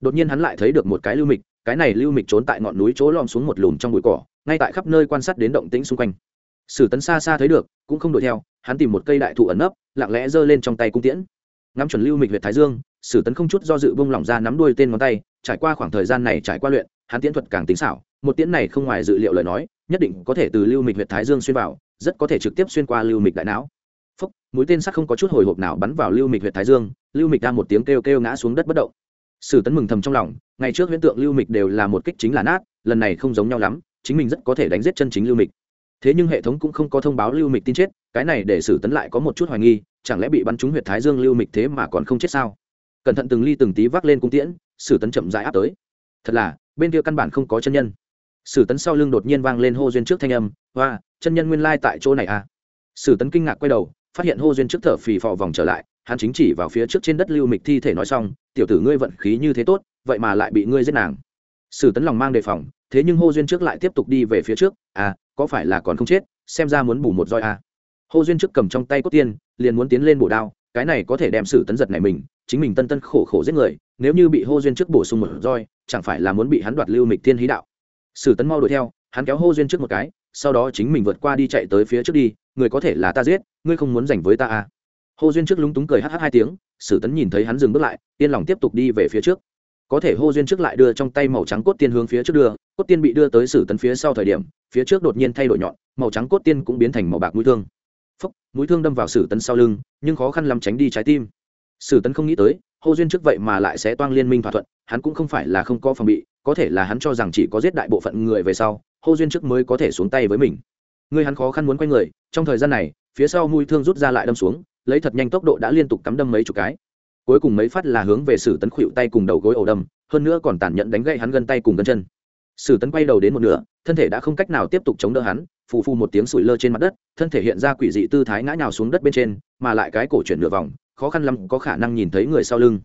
Đột nhiên hắn lại thấy được một cái lưu mịch, cái này lưu mịch trốn tại ngọn núi chỗ lom xuống một lùm trong bụi cỏ, ngay tại khắp nơi quan sát đến động tĩnh xung quanh. Sử tấn xa xa thấy được, cũng không đuổi theo, hắn tìm một cây đại thụ ẩn nấp, lặng lẽ giơ lên trong tay cung tiễn ngắm chuẩn lưu mịch huyệt thái dương, sử tấn không chút do dự bông lỏng ra nắm đuôi tên ngón tay, trải qua khoảng thời gian này trải qua luyện, hắn tiễn thuật càng tính xảo, một tiễn này không ngoài dự liệu lời nói, nhất định có thể từ lưu mịch huyệt thái dương xuyên vào, rất có thể trực tiếp xuyên qua lưu mịch đại não. Phúc, mũi tên sắc không có chút hồi hộp nào bắn vào lưu mịch huyệt thái dương, lưu mịch ra một tiếng kêu kêu ngã xuống đất bất động. Sử tấn mừng thầm trong lòng, ngày trước huyễn tượng lưu mịch đều là một kích chính là nát, lần này không giống nhau lắm, chính mình rất có thể đánh giết chân chính lưu mịch. Thế nhưng hệ thống cũng không có thông báo lưu mịch tin chết, cái này để sử tấn lại có một chút hoài nghi chẳng lẽ bị bắn trúng huyệt thái dương lưu mịch thế mà còn không chết sao? Cẩn thận từng ly từng tí vác lên cung tiễn, sử tấn chậm rãi áp tới. Thật là, bên kia căn bản không có chân nhân. Sử tấn sau lưng đột nhiên vang lên hô duyên trước thanh âm, hoa, chân nhân nguyên lai tại chỗ này à? Sử tấn kinh ngạc quay đầu, phát hiện hô duyên trước thở phì phò vòng trở lại, hắn chính chỉ vào phía trước trên đất lưu mịch thi thể nói xong, tiểu tử ngươi vận khí như thế tốt, vậy mà lại bị ngươi giết nàng. Sử tấn lòng mang đề phòng, thế nhưng hô duyên trước lại tiếp tục đi về phía trước à có phải là còn không chết, xem ra muốn bù một roi à. hô duyên trước cầm trong tay cốt tiên liền muốn tiến lên bổ đao, cái này có thể đem sử tấn giật này mình, chính mình tân tân khổ khổ giết người, nếu như bị hô duyên trước bổ sung một roi, chẳng phải là muốn bị hắn đoạt lưu mịch thiên hí đạo. Sử tấn mau đuổi theo, hắn kéo hô duyên trước một cái, sau đó chính mình vượt qua đi chạy tới phía trước đi, người có thể là ta giết, ngươi không muốn giành với ta à? Hô duyên trước lúng túng cười hh hai tiếng, sử tấn nhìn thấy hắn dừng bước lại, yên lòng tiếp tục đi về phía trước. Có thể hô duyên trước lại đưa trong tay màu trắng cốt tiên hướng phía trước đưa, cốt tiên bị đưa tới sử tấn phía sau thời điểm, phía trước đột nhiên thay đổi nhọn, màu trắng cốt tiên cũng biến thành màu bạc mũi thương phúc, mũi thương đâm vào sử tấn sau lưng, nhưng khó khăn lắm tránh đi trái tim. Sử tấn không nghĩ tới, hô duyên trước vậy mà lại sẽ toang liên minh thỏa thuận, hắn cũng không phải là không có phòng bị, có thể là hắn cho rằng chỉ có giết đại bộ phận người về sau, hô duyên trước mới có thể xuống tay với mình. Người hắn khó khăn muốn quay người, trong thời gian này, phía sau mũi thương rút ra lại đâm xuống, lấy thật nhanh tốc độ đã liên tục cắm đâm mấy chục cái. Cuối cùng mấy phát là hướng về sử tấn khuỵu tay cùng đầu gối ổ đâm, hơn nữa còn tàn nhẫn đánh gậy hắn gân tay cùng gân chân. Sử tấn quay đầu đến một nửa, thân thể đã không cách nào tiếp tục chống đỡ hắn phù phù một tiếng sủi lơ trên mặt đất, thân thể hiện ra quỷ dị tư thái ngã nhào xuống đất bên trên, mà lại cái cổ chuyển nửa vòng, khó khăn lắm có khả năng nhìn thấy người sau lưng.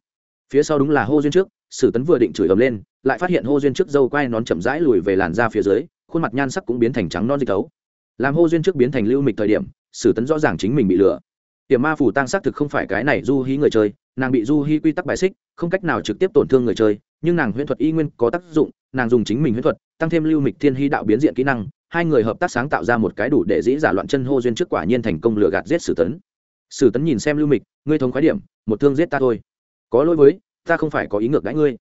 Phía sau đúng là hô duyên trước, sử tấn vừa định chửi ầm lên, lại phát hiện hô duyên trước dâu quai nón chậm rãi lùi về làn da phía dưới, khuôn mặt nhan sắc cũng biến thành trắng non dịch tấu làm hô duyên trước biến thành lưu mịch thời điểm, sử tấn rõ ràng chính mình bị lừa. Tiềm ma phủ tăng xác thực không phải cái này du hí người chơi, nàng bị du hí quy tắc bài xích, không cách nào trực tiếp tổn thương người chơi, nhưng nàng huyễn thuật y nguyên có tác dụng, nàng dùng chính mình huyễn thuật, tăng thêm lưu mịch thiên hy đạo biến diện kỹ năng hai người hợp tác sáng tạo ra một cái đủ để dĩ giả loạn chân hô duyên trước quả nhiên thành công lừa gạt giết sử tấn. Sử tấn nhìn xem lưu mịch ngươi thống khái điểm một thương giết ta thôi. Có lỗi với ta không phải có ý ngược đãi ngươi.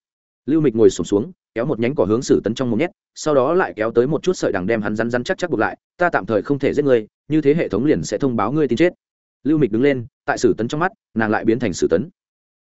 Lưu mịch ngồi sụp xuống, xuống kéo một nhánh cỏ hướng sử tấn trong một nhét sau đó lại kéo tới một chút sợi đằng đem hắn rắn rắn chắc chắc buộc lại ta tạm thời không thể giết ngươi như thế hệ thống liền sẽ thông báo ngươi tin chết. Lưu mịch đứng lên tại sử tấn trong mắt nàng lại biến thành sử tấn.